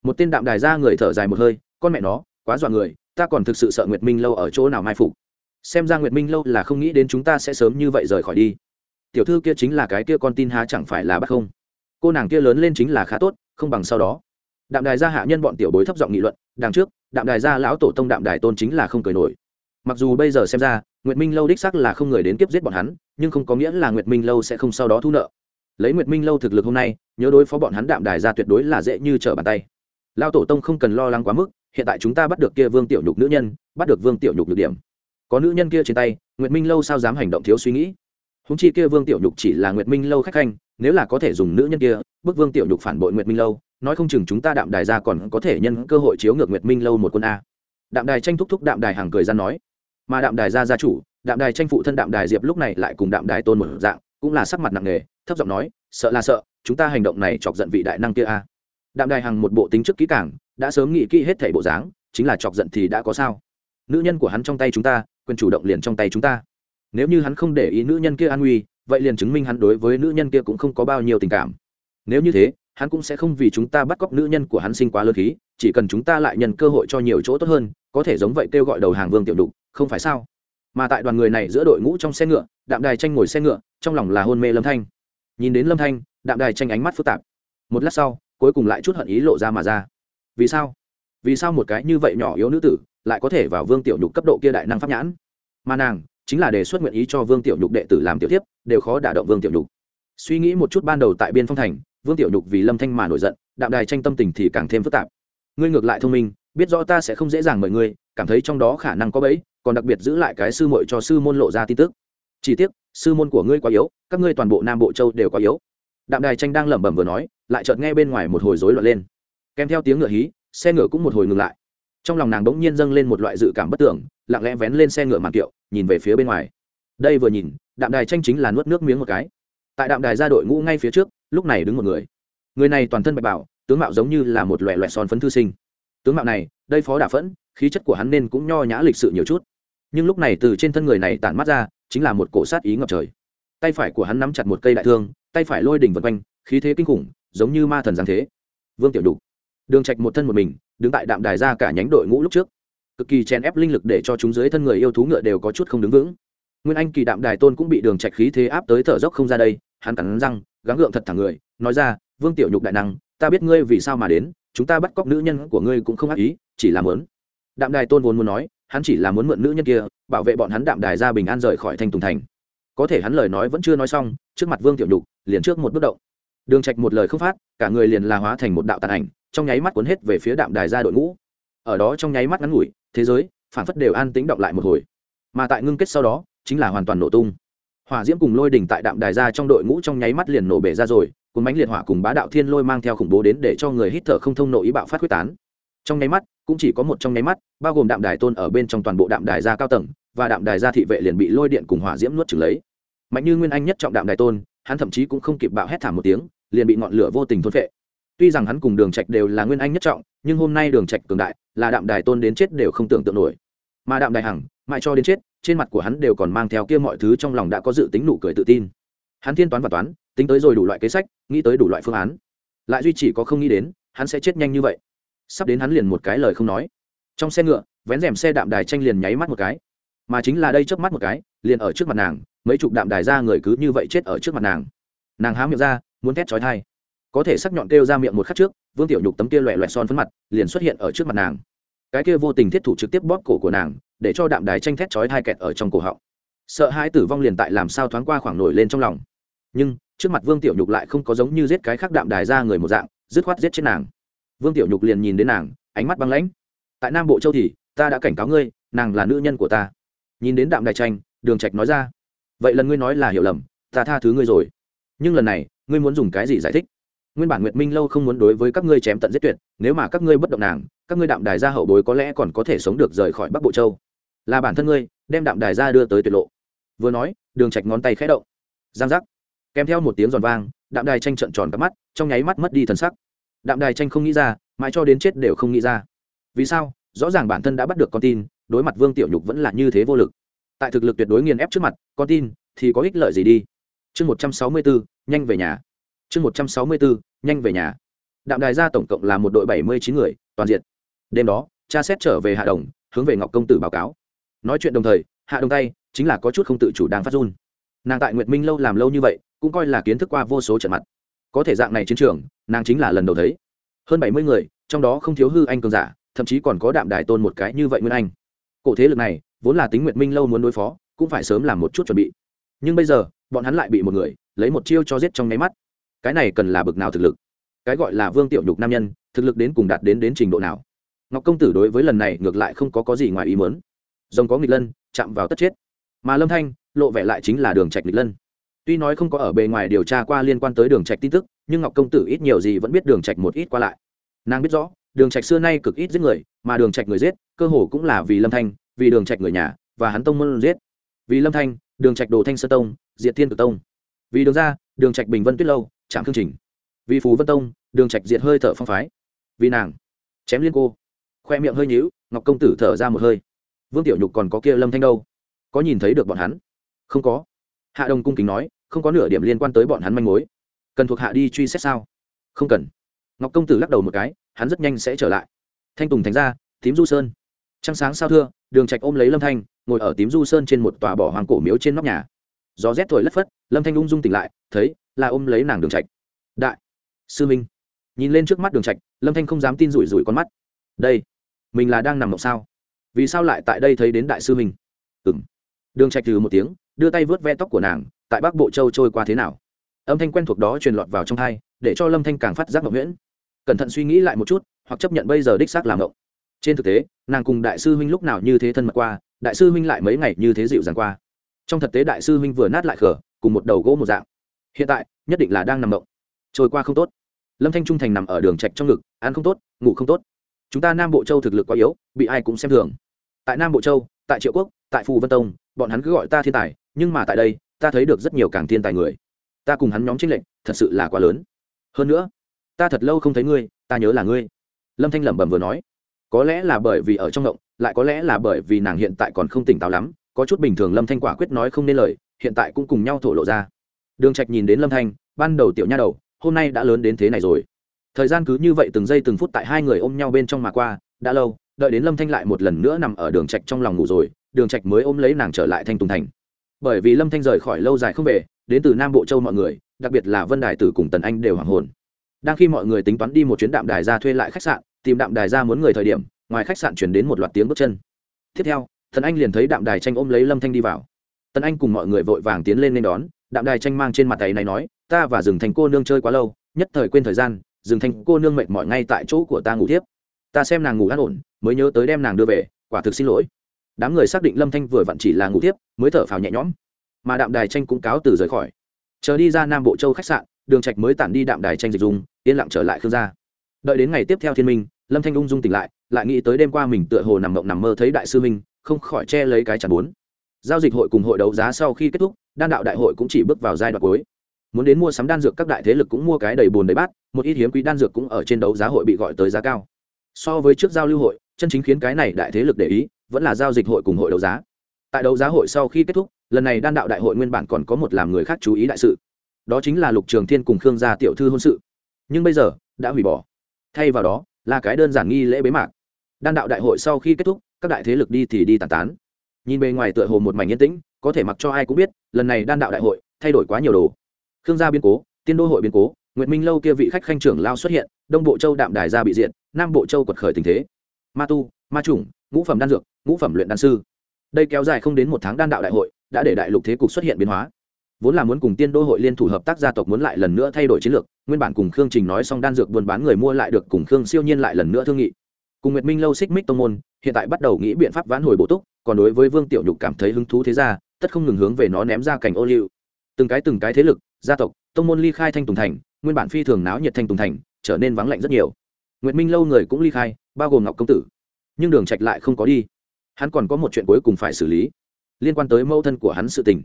Một tên đạm đài gia người thở dài một hơi, con mẹ nó, quá dọa người, ta còn thực sự sợ nguyệt minh lâu ở chỗ nào mai phục. Xem ra nguyệt minh lâu là không nghĩ đến chúng ta sẽ sớm như vậy rời khỏi đi. Tiểu thư kia chính là cái kia con tin há chẳng phải là bắt không? Cô nàng kia lớn lên chính là khá tốt, không bằng sau đó. Đạm đài gia hạ nhân bọn tiểu bối thấp giọng nghị luận, đằng trước, đạm đài gia lão tổ tông đạm đài tôn chính là không cười nổi mặc dù bây giờ xem ra, nguyệt minh lâu đích sắc là không người đến kiếp giết bọn hắn, nhưng không có nghĩa là nguyệt minh lâu sẽ không sau đó thu nợ. Lấy nguyệt minh lâu thực lực hôm nay, nhớ đối phó bọn hắn đạm đài ra tuyệt đối là dễ như trở bàn tay. Lao tổ tông không cần lo lắng quá mức, hiện tại chúng ta bắt được kia vương tiểu nhục nữ nhân, bắt được vương tiểu nhục được điểm. Có nữ nhân kia trên tay, nguyệt minh lâu sao dám hành động thiếu suy nghĩ? Húng chi kia vương tiểu nhục chỉ là nguyệt minh lâu khách khanh, nếu là có thể dùng nữ nhân kia, bức vương tiểu nhục phản bội nguyệt minh lâu, nói không chừng chúng ta đạm đài ra còn có thể nhân cơ hội chiếu ngược nguyệt minh lâu một quân a. Đạm đài tranh thúc thúc đạm đài hàng cười ra nói mà đạm đài gia gia chủ đạm đài tranh phụ thân đạm đài diệp lúc này lại cùng đạm đài tôn một dạng cũng là sắc mặt nặng nề thấp giọng nói sợ là sợ chúng ta hành động này chọc giận vị đại năng kia a. Đạm đài hằng một bộ tính trước kỹ càng, đã sớm nghĩ kỹ hết thảy bộ dáng chính là chọc giận thì đã có sao. Nữ nhân của hắn trong tay chúng ta quyền chủ động liền trong tay chúng ta. Nếu như hắn không để ý nữ nhân kia an nguy vậy liền chứng minh hắn đối với nữ nhân kia cũng không có bao nhiêu tình cảm. Nếu như thế hắn cũng sẽ không vì chúng ta bắt cóc nữ nhân của hắn sinh quá lơ khí chỉ cần chúng ta lại nhận cơ hội cho nhiều chỗ tốt hơn có thể giống vậy kêu gọi đầu hàng vương tiểu đục không phải sao? Mà tại đoàn người này giữa đội ngũ trong xe ngựa, đạm đài tranh ngồi xe ngựa, trong lòng là hôn mê lâm thanh. Nhìn đến lâm thanh, đạm đài tranh ánh mắt phức tạp. Một lát sau, cuối cùng lại chút hận ý lộ ra mà ra. Vì sao? Vì sao một cái như vậy nhỏ yếu nữ tử lại có thể vào vương tiểu nhục cấp độ kia đại năng pháp nhãn? Mà nàng chính là đề xuất nguyện ý cho vương tiểu nhục đệ tử làm tiểu tiếp đều khó đả động vương tiểu nhục. Suy nghĩ một chút ban đầu tại biên phong thành, vương tiểu nhục vì lâm thanh mà nổi giận, đạm đài tranh tâm tình thì càng thêm phức tạp. Ngươi ngược lại thông minh, biết rõ ta sẽ không dễ dàng mời ngươi, cảm thấy trong đó khả năng có bẫy còn đặc biệt giữ lại cái sư muội cho sư môn lộ ra tin tức. Chỉ tiếc, sư môn của ngươi quá yếu, các ngươi toàn bộ nam bộ châu đều quá yếu. Đạm đài tranh đang lẩm bẩm vừa nói, lại chợt nghe bên ngoài một hồi rối loạn lên. Kèm theo tiếng ngựa hí, xe ngựa cũng một hồi ngừng lại. Trong lòng nàng bỗng nhiên dâng lên một loại dự cảm bất tưởng, lặng lẽ vén lên xe ngựa màn kiệu, nhìn về phía bên ngoài. Đây vừa nhìn, đạm đài tranh chính là nuốt nước miếng một cái. Tại đạm đài ra đội ngũ ngay phía trước, lúc này đứng một người. Người này toàn thân bạch bảo tướng mạo giống như là một loẹ loẹ son phấn thư sinh. Tướng mạo này, đây phó đả phẫn khí chất của hắn nên cũng nho nhã lịch sự nhiều chút. Nhưng lúc này từ trên thân người này tản mắt ra, chính là một cổ sát ý ngập trời. Tay phải của hắn nắm chặt một cây đại thương, tay phải lôi đỉnh vật quanh, khí thế kinh khủng, giống như ma thần giáng thế. Vương tiểu đục đường trạch một thân một mình, đứng tại đạm đài ra cả nhánh đội ngũ lúc trước. Cực kỳ chèn ép linh lực để cho chúng dưới thân người yêu thú ngựa đều có chút không đứng vững. Nguyên anh kỳ đạm đài tôn cũng bị đường trạch khí thế áp tới thở dốc không ra đây, hắn cắn răng, gắng gượng thật thẳng người, nói ra, vương tiểu nhục đại năng, ta biết ngươi vì sao mà đến, chúng ta bắt cóc nữ nhân của ngươi cũng không ác ý, chỉ là muốn đạm đài tôn vốn muốn nói, hắn chỉ là muốn mượn nữ nhân kia, bảo vệ bọn hắn đạm đài ra bình an rời khỏi thanh tùng thành. Có thể hắn lời nói vẫn chưa nói xong, trước mặt vương tiểu nhục liền trước một bước động. Đường trạch một lời không phát, cả người liền là hóa thành một đạo tàn ảnh, trong nháy mắt cuốn hết về phía đạm đài ra đội ngũ. Ở đó trong nháy mắt ngắn ngủi, thế giới phản phất đều an tĩnh động lại một hồi. Mà tại ngưng kết sau đó, chính là hoàn toàn nổ tung. Hỏa diễm cùng lôi đỉnh tại đạm đài ra trong đội ngũ trong nháy mắt liền nổ bể ra rồi cùng bánh liệt hỏa cùng bá đạo thiên lôi mang theo khủng bố đến để cho người hít thở không thông nội ý bạo phát quyết tán. Trong nháy mắt cũng chỉ có một trong nháy mắt, bao gồm đạm đài tôn ở bên trong toàn bộ đạm đài gia cao tầng, và đạm đài gia thị vệ liền bị lôi điện cùng hỏa diễm nuốt trừng lấy. Mạnh như nguyên anh nhất trọng đạm đài tôn, hắn thậm chí cũng không kịp bạo hét thảm một tiếng, liền bị ngọn lửa vô tình thôn phệ. Tuy rằng hắn cùng đường trạch đều là nguyên anh nhất trọng, nhưng hôm nay đường trạch cường đại, là đạm đài tôn đến chết đều không tưởng tượng nổi. Mà đạm đài hằng, mãi cho đến chết, trên mặt của hắn đều còn mang theo kia mọi thứ trong lòng đã có dự tính nụ cười tự tin. Hắn thiên toán và toán, tính tới rồi đủ loại kế sách, nghĩ tới đủ loại phương án. Lại duy chỉ có không nghĩ đến, hắn sẽ chết nhanh như vậy sắp đến hắn liền một cái lời không nói. Trong xe ngựa, vén rèm xe đạm đài tranh liền nháy mắt một cái. Mà chính là đây chớp mắt một cái, liền ở trước mặt nàng, mấy chục đạm đài ra người cứ như vậy chết ở trước mặt nàng. Nàng há miệng ra, muốn thét chói thai có thể sắc nhọn kêu ra miệng một khắc trước, vương tiểu nhục tấm kia loẹ loẹt son phấn mặt, liền xuất hiện ở trước mặt nàng. Cái kia vô tình thiết thủ trực tiếp bóp cổ của nàng, để cho đạm đài tranh thét chói thai kẹt ở trong cổ họng. Sợ hãi tử vong liền tại làm sao thoáng qua khoảng nổi lên trong lòng. Nhưng, trước mặt vương tiểu nhục lại không có giống như giết cái khác đạm đài ra người một dạng, dứt khoát giết chết nàng vương tiểu nhục liền nhìn đến nàng, ánh mắt băng lãnh. Tại nam bộ châu thì, ta đã cảnh cáo ngươi, nàng là nữ nhân của ta. Nhìn đến đạm đài tranh, đường trạch nói ra, vậy lần ngươi nói là hiểu lầm, ta tha thứ ngươi rồi. Nhưng lần này, ngươi muốn dùng cái gì giải thích? Nguyên bản nguyệt minh lâu không muốn đối với các ngươi chém tận giết tuyệt, nếu mà các ngươi bất động nàng, các ngươi đạm đài gia hậu bối có lẽ còn có thể sống được rời khỏi bắc bộ châu. Là bản thân ngươi, đem đạm đài gia đưa tới tuyệt lộ. Vừa nói, đường Trạch ngón tay khẽ động. Giang giác. Kèm theo một tiếng giòn vang, đạm đài tranh trợn tròn cắp mắt, trong nháy mắt mất đi thần sắc đạm đài tranh không nghĩ ra, mãi cho đến chết đều không nghĩ ra. Vì sao? Rõ ràng bản thân đã bắt được con tin, đối mặt vương tiểu nhục vẫn là như thế vô lực. Tại thực lực tuyệt đối nghiền ép trước mặt, con tin thì có ích lợi gì đi? Chương một trăm sáu mươi bốn nhanh về nhà. Chương một trăm sáu mươi bốn nhanh về nhà. Đạm đài gia tổng cộng là một đội bảy mươi chín người, toàn diện. Đêm đó, cha xét trở về hạ đồng, hướng về ngọc công tử báo cáo. Nói chuyện đồng thời, hạ đồng tay chính là có chút không tự chủ đang phát run. Nàng tại nguyệt minh lâu làm lâu như vậy, cũng coi là kiến thức qua vô số trận mặt có thể dạng này chiến trường, nàng chính là lần đầu thấy. Hơn bảy mươi người, trong đó không thiếu hư anh cường giả, thậm chí còn có đạm đài tôn một cái như vậy nguyên anh. Cổ thế lực này, vốn là tính nguyệt minh lâu muốn đối phó, cũng phải sớm làm một chút chuẩn bị. Nhưng bây giờ, bọn hắn lại bị một người, lấy một chiêu cho giết trong nháy mắt. Cái này cần là bực nào thực lực? Cái gọi là vương tiểu nhục nam nhân, thực lực đến cùng đạt đến đến trình độ nào? Ngọc công tử đối với lần này ngược lại không có có gì ngoài ý muốn. Rồng có nghịch lân, chạm vào tất chết. Mà lâm thanh, lộ vẻ lại chính là đường trạch nghịch lân tuy nói không có ở bề ngoài điều tra qua liên quan tới đường trạch tin tức, nhưng ngọc công tử ít nhiều gì vẫn biết đường trạch một ít qua lại. Nàng biết rõ, đường trạch xưa nay cực ít giết người, mà đường trạch người giết, cơ hồ cũng là vì lâm thanh, vì đường trạch người nhà, và hắn tông môn giết. Vì lâm thanh, đường trạch đồ thanh sơ tông, diệt thiên cực tông. Vì đường ra, đường trạch bình vân tuyết lâu, trạm thương trình. Vì phú vân tông, đường trạch diệt hơi thở phong phái. Vì nàng, chém liên cô. Khoe miệng hơi nhíu, ngọc công tử thở ra một hơi. Vương tiểu nhục còn có kia lâm thanh đâu? Có nhìn thấy được bọn hắn? Không có. Hạ đồng cung kính nói không có nửa điểm liên quan tới bọn hắn manh mối. Cần thuộc hạ đi truy xét sao? Không cần. Ngọc công tử lắc đầu một cái, hắn rất nhanh sẽ trở lại. Thanh tùng thành ra, tím du sơn. Trăng sáng sao thưa, đường trạch ôm lấy lâm thanh, ngồi ở tím du sơn trên một tòa bỏ hoàng cổ miếu trên nóc nhà. Gió rét thổi lất phất, lâm thanh ung dung tỉnh lại, thấy, là ôm lấy nàng đường trạch. Đại, sư minh. Nhìn lên trước mắt đường trạch, lâm thanh không dám tin rủi rủi con mắt. Đây, mình là đang nằm mộng sao? Vì sao lại tại đây thấy đến đại sư minh? Ừm. Đường trạch từ một tiếng, đưa tay vớt ve tóc của nàng tại bắc bộ châu trôi qua thế nào. Âm thanh quen thuộc đó truyền lọt vào trong thai để cho lâm thanh càng phát giác ngọc nguyễn. Cẩn thận suy nghĩ lại một chút, hoặc chấp nhận bây giờ đích xác làm ngộng trên thực tế, nàng cùng đại sư huynh lúc nào như thế thân mật qua, đại sư huynh lại mấy ngày như thế dịu dàng qua. Trong thực tế đại sư huynh vừa nát lại khở, cùng một đầu gỗ một dạng. Hiện tại, nhất định là đang nằm ngộng trôi qua không tốt. Lâm thanh trung thành nằm ở đường trạch trong ngực, ăn không tốt, ngủ không tốt. Chúng ta nam bộ châu thực lực quá yếu, bị ai cũng xem thường. Tại nam bộ châu, tại triệu quốc, tại phù vân tông, bọn hắn cứ gọi ta thiên tài, nhưng mà tại đây ta thấy được rất nhiều càng thiên tài người. Ta cùng hắn nhóm trinh lệnh thật sự là quá lớn. Hơn nữa, ta thật lâu không thấy ngươi, ta nhớ là ngươi. Lâm thanh lẩm bẩm vừa nói. Có lẽ là bởi vì ở trong động, lại có lẽ là bởi vì nàng hiện tại còn không tỉnh táo lắm, có chút bình thường lâm thanh quả quyết nói không nên lời, hiện tại cũng cùng nhau thổ lộ ra. Đường trạch nhìn đến lâm thanh, ban đầu tiểu nha đầu, hôm nay đã lớn đến thế này rồi. Thời gian cứ như vậy từng giây từng phút tại hai người ôm nhau bên trong mà qua, đã lâu, đợi đến lâm thanh lại một lần nữa nằm ở đường trạch trong lòng ngủ rồi, đường trạch mới ôm lấy nàng trở lại thanh tùng thành bởi vì lâm thanh rời khỏi lâu dài không về, đến từ nam bộ châu mọi người, đặc biệt là vân đài tử cùng tần anh đều hoảng hồn. Đang khi mọi người tính toán đi một chuyến đạm đài ra thuê lại khách sạn, tìm đạm đài ra muốn người thời điểm, ngoài khách sạn chuyển đến một loạt tiếng bước chân. Tiếp theo, tần anh liền thấy đạm đài tranh ôm lấy lâm thanh đi vào. Tần anh cùng mọi người vội vàng tiến lên nên đón, đạm đài tranh mang trên mặt tay này nói, ta và dừng thành cô nương chơi quá lâu, nhất thời quên thời gian, dừng thành cô nương mệt mỏi ngay tại chỗ của ta ngủ tiếp. Ta xem nàng ngủ an ổn, mới nhớ tới đem nàng đưa về, quả thực xin lỗi đám người xác định lâm thanh vừa vặn chỉ là ngủ tiếp, mới thở phào nhẹ nhõm. Mà đạm đài tranh cũng cáo từ rời khỏi. Chờ đi ra nam bộ châu khách sạn, đường trạch mới tản đi đạm đài tranh dịch dùng, yên lặng trở lại khương gia. Đợi đến ngày tiếp theo thiên minh, lâm thanh ung dung tỉnh lại lại nghĩ tới đêm qua mình tựa hồ nằm mộng nằm mơ thấy đại sư minh, không khỏi che lấy cái chặt bốn. Giao dịch hội cùng hội đấu giá sau khi kết thúc, đan đạo đại hội cũng chỉ bước vào giai đoạn cuối. Muốn đến mua sắm đan dược các đại thế lực cũng mua cái đầy bùn đầy bát, một ít hiếm quý đan dược cũng ở trên đấu giá hội bị gọi tới giá cao. So với trước giao lưu hội, chân chính khiến cái này đại thế lực để ý vẫn là giao dịch hội cùng hội đấu giá. Tại đấu giá hội sau khi kết thúc, lần này đan đạo đại hội nguyên bản còn có một làm người khác chú ý đại sự. Đó chính là lục trường thiên cùng khương gia tiểu thư hôn sự. Nhưng bây giờ, đã hủy bỏ. Thay vào đó, là cái đơn giản nghi lễ bế mạc. Đan đạo đại hội sau khi kết thúc, các đại thế lực đi thì đi tàn tán. Nhìn bề ngoài tựa hồ một mảnh yên tĩnh, có thể mặc cho ai cũng biết, lần này đan đạo đại hội thay đổi quá nhiều đồ. Khương gia biến cố, tiên đô hội biến cố, nguyệt minh lâu kia vị khách khanh trưởng lao xuất hiện, đông bộ châu đạm đài gia bị diện nam bộ châu quật khởi tình thế. Ma tu, ma chủng ngũ phẩm đan dược, ngũ phẩm luyện đan sư. Đây kéo dài không đến một tháng đan đạo đại hội, đã để đại lục thế cục xuất hiện biến hóa. Vốn là muốn cùng tiên đô hội liên thủ hợp tác gia tộc muốn lại lần nữa thay đổi chiến lược, nguyên bản cùng khương trình nói xong đan dược buôn bán người mua lại được cùng khương siêu nhiên lại lần nữa thương nghị. Cùng nguyệt minh lâu xích mích tông môn, hiện tại bắt đầu nghĩ biện pháp vãn hồi bổ túc, còn đối với vương tiểu nhục cảm thấy hứng thú thế ra, tất không ngừng hướng về nó ném ra cảnh ô liu. Từng cái từng cái thế lực, gia tộc, tông môn ly khai thanh tùng thành, nguyên bản phi thường náo nhiệt thanh tùng thành, trở nên vắng lạnh rất nhiều. Nguyệt minh lâu người cũng ly khai, bao gồm ngọc công tử nhưng đường trạch lại không có đi. Hắn còn có một chuyện cuối cùng phải xử lý, liên quan tới mẫu thân của hắn sự tình.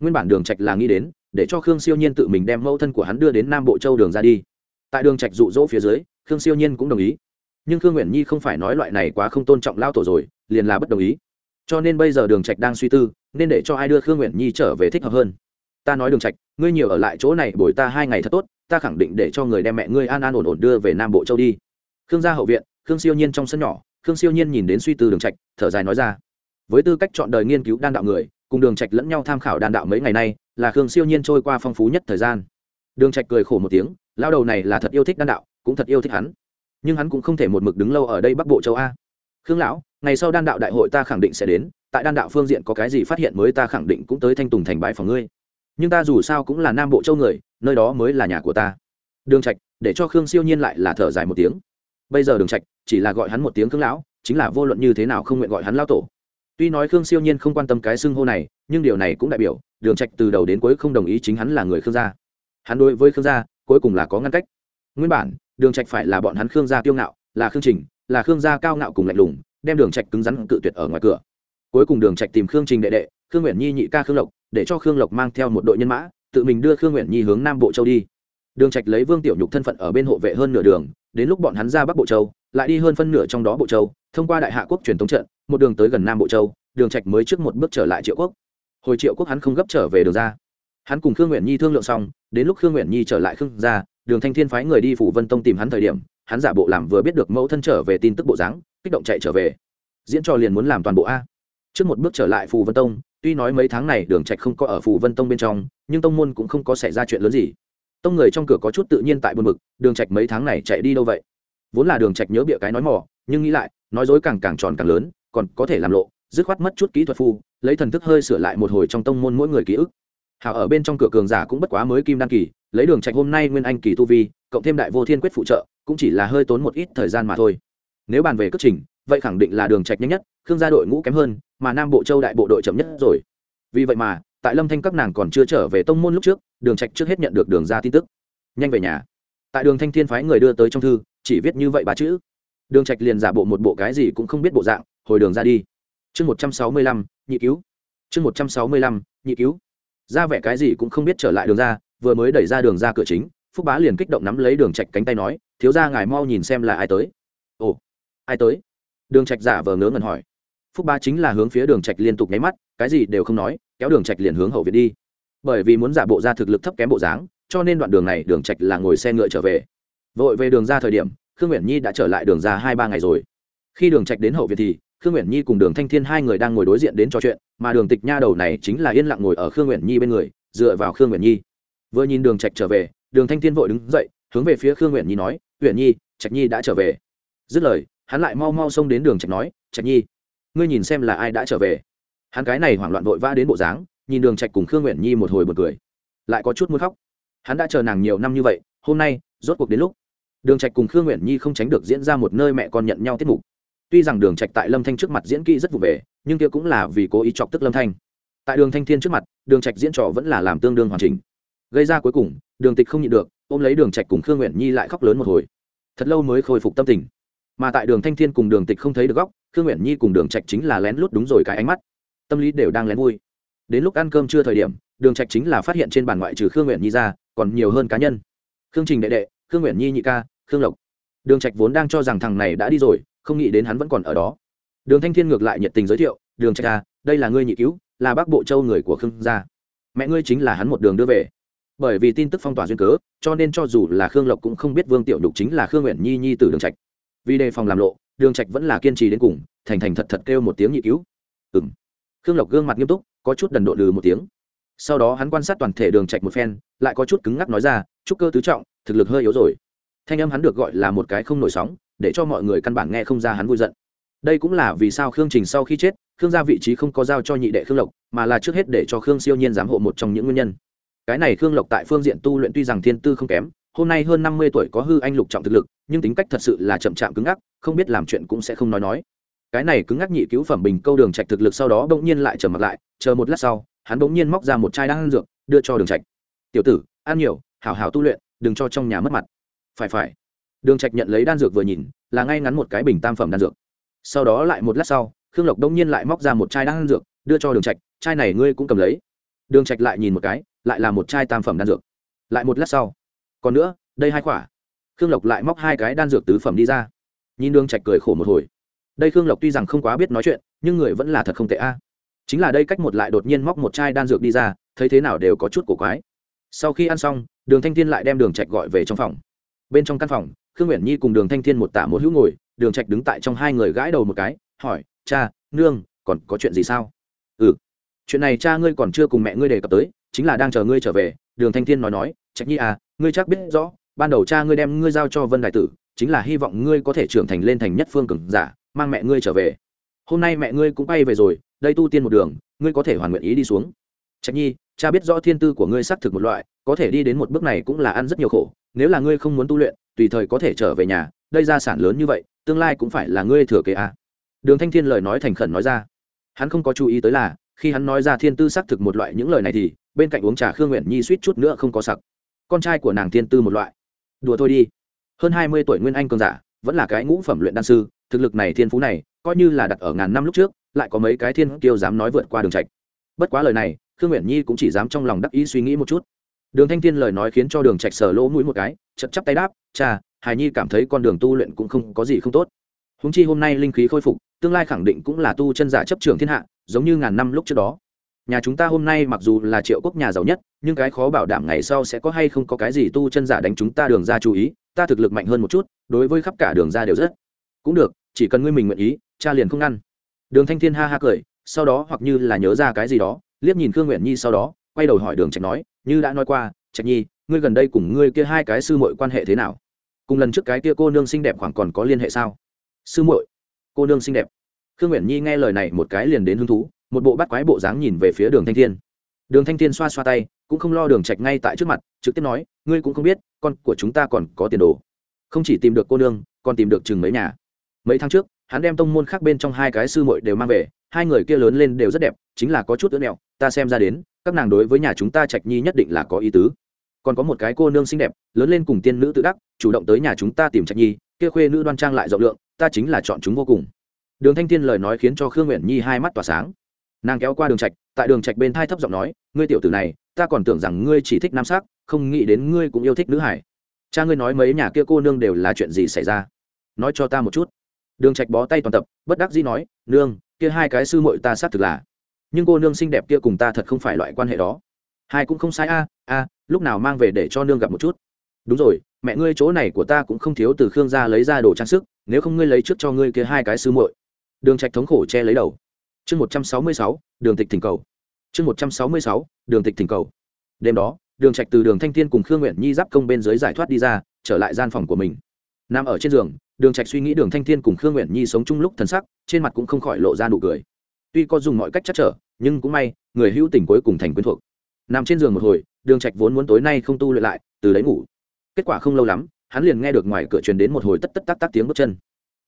Nguyên bản đường trạch là nghĩ đến, để cho khương siêu nhiên tự mình đem mẫu thân của hắn đưa đến nam bộ châu đường ra đi. Tại đường trạch dụ dỗ phía dưới, khương siêu nhiên cũng đồng ý. Nhưng khương nguyện nhi không phải nói loại này quá không tôn trọng lao tổ rồi, liền là bất đồng ý. Cho nên bây giờ đường trạch đang suy tư, nên để cho ai đưa khương nguyện nhi trở về thích hợp hơn. Ta nói đường trạch, ngươi nhiều ở lại chỗ này bồi ta hai ngày thật tốt, ta khẳng định để cho người đem mẹ ngươi an an ổn ổn đưa về nam bộ châu đi. Khương gia hậu viện, khương siêu nhiên trong sân nhỏ khương siêu nhiên nhìn đến suy tư đường trạch, thở dài nói ra. Với tư cách chọn đời nghiên cứu đan đạo người, cùng đường trạch lẫn nhau tham khảo đan đạo mấy ngày nay, là khương siêu nhiên trôi qua phong phú nhất thời gian. Đường trạch cười khổ một tiếng, lao đầu này là thật yêu thích đan đạo, cũng thật yêu thích hắn. Nhưng hắn cũng không thể một mực đứng lâu ở đây bắc bộ châu a. Khương lão, ngày sau đan đạo đại hội ta khẳng định sẽ đến, tại đan đạo phương diện có cái gì phát hiện mới ta khẳng định cũng tới thanh tùng thành bãi phòng ngươi. Nhưng ta dù sao cũng là nam bộ châu người, nơi đó mới là nhà của ta. Đường trạch, để cho khương siêu nhiên lại là thở dài một tiếng bây giờ đường trạch chỉ là gọi hắn một tiếng khương lão, chính là vô luận như thế nào không nguyện gọi hắn lao tổ. tuy nói khương siêu nhiên không quan tâm cái xưng hô này, nhưng điều này cũng đại biểu đường trạch từ đầu đến cuối không đồng ý chính hắn là người khương gia. hắn đối với khương gia, cuối cùng là có ngăn cách. nguyên bản, đường trạch phải là bọn hắn khương gia tiêu ngạo, là khương trình, là khương gia cao ngạo cùng lạnh lùng, đem đường trạch cứng rắn cự tuyệt ở ngoài cửa. cuối cùng đường trạch tìm khương trình đệ đệ, khương nguyện nhi nhị ca khương lộc, để cho khương lộc mang theo một đội nhân mã, tự mình đưa khương nguyện nhi hướng nam bộ châu đi. đường trạch lấy vương tiểu nhục thân phận ở bên hộ vệ hơn nửa đường đến lúc bọn hắn ra bắc bộ châu lại đi hơn phân nửa trong đó bộ châu thông qua đại hạ quốc truyền thống trận một đường tới gần nam bộ châu đường trạch mới trước một bước trở lại triệu quốc. Hồi triệu quốc hắn không gấp trở về đường ra. Hắn cùng khương nguyện nhi thương lượng xong đến lúc khương nguyện nhi trở lại khương ra, đường thanh thiên phái người đi phủ vân tông tìm hắn thời điểm hắn giả bộ làm vừa biết được mẫu thân trở về tin tức bộ dáng kích động chạy trở về. Diễn trò liền muốn làm toàn bộ a. Trước một bước trở lại phù vân tông tuy nói mấy tháng này đường trạch không có ở phù vân tông bên trong nhưng tông môn cũng không có xảy ra chuyện lớn gì tông người trong cửa có chút tự nhiên tại buồn bực, đường trạch mấy tháng này chạy đi đâu vậy? Vốn là đường trạch nhớ bịa cái nói mỏ nhưng nghĩ lại, nói dối càng càng tròn càng lớn, còn có thể làm lộ, dứt khoát mất chút kỹ thuật phu, lấy thần thức hơi sửa lại một hồi trong tông môn mỗi người ký ức. Hảo ở bên trong cửa cường giả cũng bất quá mới kim đăng kỳ, lấy đường trạch hôm nay nguyên anh kỳ tu vi, cộng thêm đại vô thiên quyết phụ trợ, cũng chỉ là hơi tốn một ít thời gian mà thôi. Nếu bàn về cất trình, vậy khẳng định là đường trạch nhanh nhất, khương gia đội ngũ kém hơn, mà nam bộ châu đại bộ đội chậm nhất rồi. Vì vậy mà tại lâm thanh các nàng còn chưa trở về tông môn lúc trước, đường trạch trước hết nhận được đường ra tin tức. Nhanh về nhà. Tại đường thanh thiên phái người đưa tới trong thư, chỉ viết như vậy ba chữ. Đường trạch liền giả bộ một bộ cái gì cũng không biết bộ dạng, hồi đường ra đi. Chương một trăm sáu mươi lăm, nhị cứu. Chương một trăm sáu mươi lăm, nhị cứu. Ra vẻ cái gì cũng không biết trở lại đường ra vừa mới đẩy ra đường ra cửa chính, phúc bá liền kích động nắm lấy đường trạch cánh tay nói, thiếu gia ngài mau nhìn xem là ai tới. Ồ, ai tới? Đường trạch giả vờ ngớ ngẩn hỏi. Phúc bá chính là hướng phía đường trạch liên tục nháy mắt, cái gì đều không nói kéo đường trạch liền hướng hậu viện đi. Bởi vì muốn giả bộ ra thực lực thấp kém bộ dáng, cho nên đoạn đường này, đường trạch là ngồi xe ngựa trở về. Vội về đường ra thời điểm, khương nguyện nhi đã trở lại đường ra hai ba ngày rồi. Khi đường trạch đến hậu viện thì, khương nguyện nhi cùng đường thanh thiên hai người đang ngồi đối diện đến trò chuyện, mà đường tịch nha đầu này chính là yên lặng ngồi ở khương nguyện nhi bên người, dựa vào khương nguyện nhi. Vừa nhìn đường trạch trở về, đường thanh thiên vội đứng dậy, hướng về phía khương nguyện nhi nói nguyện nhi, trạch nhi đã trở về. Dứt lời, hắn lại mau mau xông đến đường trạch nói, trạch nhi, ngươi nhìn xem là ai đã trở về hắn cái này hoảng loạn vội vã đến bộ dáng, nhìn đường trạch cùng khương nguyện nhi một hồi bật cười. Lại có chút muốn khóc. Hắn đã chờ nàng nhiều năm như vậy, hôm nay, rốt cuộc đến lúc. Đường trạch cùng khương nguyện nhi không tránh được diễn ra một nơi mẹ con nhận nhau tiết mục. Tuy rằng đường trạch tại lâm thanh trước mặt diễn kỹ rất vụ về, nhưng kia cũng là vì cố ý chọc tức lâm thanh. Tại đường thanh thiên trước mặt, đường trạch diễn trò vẫn là làm tương đương hoàn chỉnh. Gây ra cuối cùng, đường tịch không nhịn được, ôm lấy đường trạch cùng khương nguyện nhi lại khóc lớn một hồi. Thật lâu mới khôi phục tâm tình. Mà tại đường thanh thiên cùng đường tịch không thấy được góc, khương nguyện nhi cùng đường trạch chính là lén lút đúng rồi cái ánh mắt tâm lý đều đang lén vui. Đến lúc ăn cơm trưa thời điểm, đường trạch chính là phát hiện trên bàn ngoại trừ khương nguyện nhi ra, còn nhiều hơn cá nhân. Khương trình đệ đệ, khương nguyện nhi nhị ca, khương lộc. Đường trạch vốn đang cho rằng thằng này đã đi rồi, không nghĩ đến hắn vẫn còn ở đó. Đường thanh thiên ngược lại nhiệt tình giới thiệu, đường trạch à đây là ngươi nhị cứu, là bác bộ châu người của khương gia. Mẹ ngươi chính là hắn một đường đưa về. Bởi vì tin tức phong tỏa duyên cớ, cho nên cho dù là khương lộc cũng không biết vương tiểu nhục chính là khương nguyện nhi nhi từ đường trạch. Vì đề phòng làm lộ, đường trạch vẫn là kiên trì đến cùng, thành thành thật thật kêu một tiếng nhị cứu. Ừm khương lộc gương mặt nghiêm túc, có chút đần độ lừ một tiếng. Sau đó hắn quan sát toàn thể đường trạch một phen, lại có chút cứng ngắc nói ra, trúc cơ tứ trọng, thực lực hơi yếu rồi. Thanh âm hắn được gọi là một cái không nổi sóng, để cho mọi người căn bản nghe không ra hắn vui giận. Đây cũng là vì sao khương trình sau khi chết, khương gia vị trí không có giao cho nhị đệ khương lộc, mà là trước hết để cho khương siêu nhiên giám hộ một trong những nguyên nhân. Cái này khương lộc tại phương diện tu luyện tuy rằng thiên tư không kém, hôm nay hơn năm mươi tuổi có hư anh lục trọng thực lực, nhưng tính cách thật sự là chậm chạm cứng ngắc, không biết làm chuyện cũng sẽ không nói nói cái này cứng ngắc nhị cứu phẩm bình câu đường trạch thực lực sau đó bỗng nhiên lại trầm mặt lại, chờ một lát sau, hắn bỗng nhiên móc ra một chai đan dược, đưa cho đường trạch. Tiểu tử, ăn nhiều, hảo hảo tu luyện, đừng cho trong nhà mất mặt. Phải phải. Đường trạch nhận lấy đan dược vừa nhìn, là ngay ngắn một cái bình tam phẩm đan dược. Sau đó lại một lát sau, khương lộc đông nhiên lại móc ra một chai đan dược, đưa cho đường trạch, chai này ngươi cũng cầm lấy. Đường trạch lại nhìn một cái, lại là một chai tam phẩm đan dược. Lại một lát sau, còn nữa, đây hai quả. Khương lộc lại móc hai cái đan dược tứ phẩm đi ra. Nhìn đường trạch cười khổ một hồi đây khương lộc tuy rằng không quá biết nói chuyện, nhưng người vẫn là thật không tệ a. Chính là đây cách một lại đột nhiên móc một chai đan dược đi ra, thấy thế nào đều có chút cổ quái. Sau khi ăn xong, đường thanh thiên lại đem đường trạch gọi về trong phòng. Bên trong căn phòng, khương nguyễn nhi cùng đường thanh thiên một tả một hữu ngồi, đường trạch đứng tại trong hai người gãi đầu một cái, hỏi, cha, nương, còn có chuyện gì sao? Ừ chuyện này cha ngươi còn chưa cùng mẹ ngươi đề cập tới, chính là đang chờ ngươi trở về, đường thanh thiên nói nói, trạch nhi à ngươi chắc biết rõ, ban đầu cha ngươi đem ngươi giao cho vân đại tử, chính là hy vọng ngươi có thể trưởng thành lên thành nhất phương cường giả mang mẹ ngươi trở về. Hôm nay mẹ ngươi cũng bay về rồi, đây tu tiên một đường, ngươi có thể hoàn nguyện ý đi xuống. Trạch nhi, cha biết rõ thiên tư của ngươi xác thực một loại, có thể đi đến một bước này cũng là ăn rất nhiều khổ. Nếu là ngươi không muốn tu luyện, tùy thời có thể trở về nhà, đây gia sản lớn như vậy, tương lai cũng phải là ngươi thừa kế à. đường thanh thiên lời nói thành khẩn nói ra. Hắn không có chú ý tới là, khi hắn nói ra thiên tư xác thực một loại những lời này thì, bên cạnh uống trà khương nguyện nhi suýt chút nữa không có sặc. Con trai của nàng thiên tư một loại. Đùa thôi đi. Hơn hai mươi tuổi nguyên anh cường giả, vẫn là cái ngũ phẩm luyện đan sư thực lực này thiên phú này, coi như là đặt ở ngàn năm lúc trước, lại có mấy cái thiên kiêu dám nói vượt qua đường trạch. Bất quá lời này, khương nguyện nhi cũng chỉ dám trong lòng đắc ý suy nghĩ một chút. Đường thanh thiên lời nói khiến cho đường trạch sờ lỗ mũi một cái chật chắp tay đáp, cha hài nhi cảm thấy con đường tu luyện cũng không có gì không tốt. Huống chi hôm nay linh khí khôi phục, tương lai khẳng định cũng là tu chân giả chấp trường thiên hạ, giống như ngàn năm lúc trước đó. Nhà chúng ta hôm nay mặc dù là triệu quốc nhà giàu nhất, nhưng cái khó bảo đảm ngày sau sẽ có hay không có cái gì tu chân giả đánh chúng ta đường ra chú ý, ta thực lực mạnh hơn một chút, đối với khắp cả đường ra đều rất. Cũng được chỉ cần ngươi mình nguyện ý, cha liền không ngăn. Đường thanh thiên ha ha cười, sau đó hoặc như là nhớ ra cái gì đó, liếc nhìn khương nguyện nhi sau đó, quay đầu hỏi đường trạch nói, như đã nói qua, trạch nhi, ngươi gần đây cùng ngươi kia hai cái sư muội quan hệ thế nào? Cùng lần trước cái kia cô nương xinh đẹp khoảng còn có liên hệ sao? Sư muội, cô nương xinh đẹp. Khương nguyện nhi nghe lời này một cái liền đến hứng thú, một bộ bắt quái bộ dáng nhìn về phía đường thanh thiên. Đường thanh thiên xoa xoa tay, cũng không lo đường trạch ngay tại trước mặt, trực tiếp nói, ngươi cũng không biết, con của chúng ta còn có tiền đồ. Không chỉ tìm được cô nương, còn tìm được chừng mấy nhà mấy tháng trước, hắn đem tông môn khác bên trong hai cái sư muội đều mang về, hai người kia lớn lên đều rất đẹp, chính là có chút ứa mẹo ta xem ra đến, các nàng đối với nhà chúng ta trạch nhi nhất định là có ý tứ. Còn có một cái cô nương xinh đẹp, lớn lên cùng tiên nữ tự đắc, chủ động tới nhà chúng ta tìm trạch nhi, kia khuê nữ đoan trang lại rộng lượng, ta chính là chọn chúng vô cùng. Đường thanh thiên lời nói khiến cho khương nguyện nhi hai mắt tỏa sáng. Nàng kéo qua đường trạch, tại đường trạch bên thai thấp giọng nói, ngươi tiểu tử này, ta còn tưởng rằng ngươi chỉ thích nam sắc, không nghĩ đến ngươi cũng yêu thích nữ hải. Cha ngươi nói mấy nhà kia cô nương đều là chuyện gì xảy ra? Nói cho ta một chút đường trạch bó tay toàn tập, bất đắc dĩ nói, nương, kia hai cái sư muội ta sát thực là. Nhưng cô nương xinh đẹp kia cùng ta thật không phải loại quan hệ đó. Hai cũng không sai a a, lúc nào mang về để cho nương gặp một chút. Đúng rồi, mẹ ngươi chỗ này của ta cũng không thiếu từ khương gia lấy ra đồ trang sức, nếu không ngươi lấy trước cho ngươi kia hai cái sư muội. Đường trạch thống khổ che lấy đầu. Chương một trăm sáu mươi sáu, đường tịch thỉnh cầu. Chương một trăm sáu mươi sáu, đường tịch thỉnh cầu. Đêm đó, đường trạch từ đường thanh thiên cùng khương nguyện nhi giáp công bên dưới giải thoát đi ra, trở lại gian phòng của mình. Nằm ở trên giường đường trạch suy nghĩ đường thanh thiên cùng khương nguyện nhi sống chung lúc thần sắc, trên mặt cũng không khỏi lộ ra nụ cười. Tuy có dùng mọi cách chắc trở, nhưng cũng may, người hữu tình cuối cùng thành quyến thuộc. Nằm trên giường một hồi, đường trạch vốn muốn tối nay không tu luyện lại, từ đấy ngủ. Kết quả không lâu lắm, hắn liền nghe được ngoài cửa truyền đến một hồi tất tất tác tác tiếng bước chân.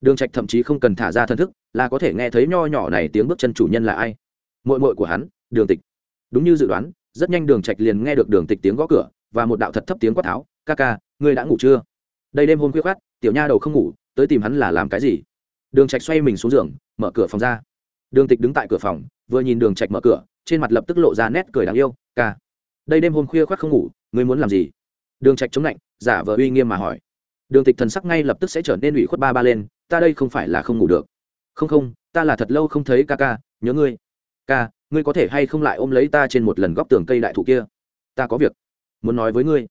Đường trạch thậm chí không cần thả ra thân thức, là có thể nghe thấy nho nhỏ này tiếng bước chân chủ nhân là ai. Muội muội của hắn, đường tịch. Đúng như dự đoán, rất nhanh đường trạch liền nghe được đường tịch tiếng gõ cửa và một đạo thật thấp tiếng quát tháo, ca ca, ngươi đã ngủ chưa? Đây đêm hôm khuya khoát tiểu nha đầu không ngủ tới tìm hắn là làm cái gì? Đường trạch xoay mình xuống giường, mở cửa phòng ra. Đường tịch đứng tại cửa phòng, vừa nhìn đường trạch mở cửa, trên mặt lập tức lộ ra nét cười đáng yêu, ca, đây đêm hôm khuya khoác không ngủ, ngươi muốn làm gì? Đường trạch chống lạnh, giả vờ uy nghiêm mà hỏi. Đường tịch thần sắc ngay lập tức sẽ trở nên ủy khuất ba ba lên, ta đây không phải là không ngủ được. Không không, ta là thật lâu không thấy ca ca, nhớ ngươi. Ca, ngươi có thể hay không lại ôm lấy ta trên một lần góc tường cây đại thụ kia? Ta có việc, muốn nói với ngươi.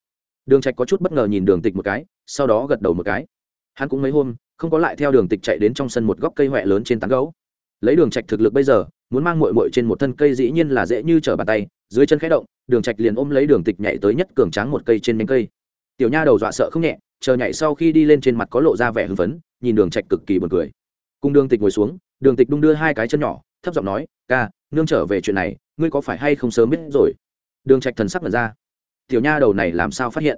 Đường trạch có chút bất ngờ nhìn đường tịch một cái, sau đó gật đầu một cái hắn cũng mấy hôm, không có lại theo đường tịch chạy đến trong sân một góc cây huệ lớn trên tán gấu. Lấy đường trạch thực lực bây giờ, muốn mang muội muội trên một thân cây dĩ nhiên là dễ như trở bàn tay, dưới chân khẽ động, đường trạch liền ôm lấy đường tịch nhảy tới nhất cường tráng một cây trên nhánh cây. Tiểu nha đầu dọa sợ không nhẹ, chờ nhảy sau khi đi lên trên mặt có lộ ra vẻ hưng phấn, nhìn đường trạch cực kỳ buồn cười. Cùng đường tịch ngồi xuống, đường tịch đung đưa hai cái chân nhỏ, thấp giọng nói, ca, nương trở về chuyện này, ngươi có phải hay không sớm biết rồi? Đường trạch thần sắc mở ra. Tiểu nha đầu này làm sao phát hiện?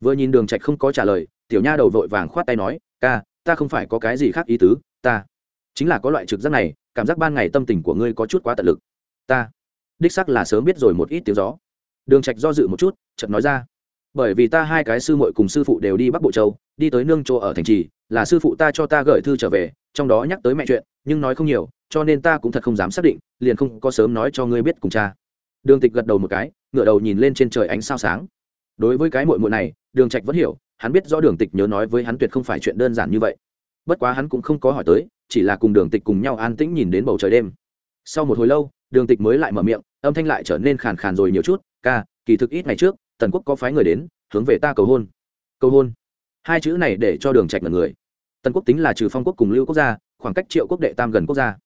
Vừa nhìn đường trạch không có trả lời tiểu nha đầu vội vàng khoát tay nói, ca, ta không phải có cái gì khác ý tứ, ta chính là có loại trực giác này, cảm giác ban ngày tâm tình của ngươi có chút quá tận lực. Ta đích xác là sớm biết rồi một ít tiếng gió. Đường trạch do dự một chút, chợt nói ra, bởi vì ta hai cái sư muội cùng sư phụ đều đi bắc bộ châu, đi tới nương chỗ ở thành trì, là sư phụ ta cho ta gửi thư trở về, trong đó nhắc tới mẹ chuyện, nhưng nói không nhiều, cho nên ta cũng thật không dám xác định, liền không có sớm nói cho ngươi biết cùng cha. Đường tịch gật đầu một cái, ngửa đầu nhìn lên trên trời ánh sao sáng. Đối với cái muội muội này đường trạch vẫn hiểu, hắn biết rõ đường tịch nhớ nói với hắn tuyệt không phải chuyện đơn giản như vậy. Bất quá hắn cũng không có hỏi tới, chỉ là cùng đường tịch cùng nhau an tĩnh nhìn đến bầu trời đêm. Sau một hồi lâu, đường tịch mới lại mở miệng, âm thanh lại trở nên khàn khàn rồi nhiều chút, ca, kỳ thực ít ngày trước, tần quốc có phái người đến, hướng về ta cầu hôn. Cầu hôn? Hai chữ này để cho đường trạch là người. Tần quốc tính là trừ phong quốc cùng lưu quốc gia, khoảng cách triệu quốc đệ tam gần quốc gia.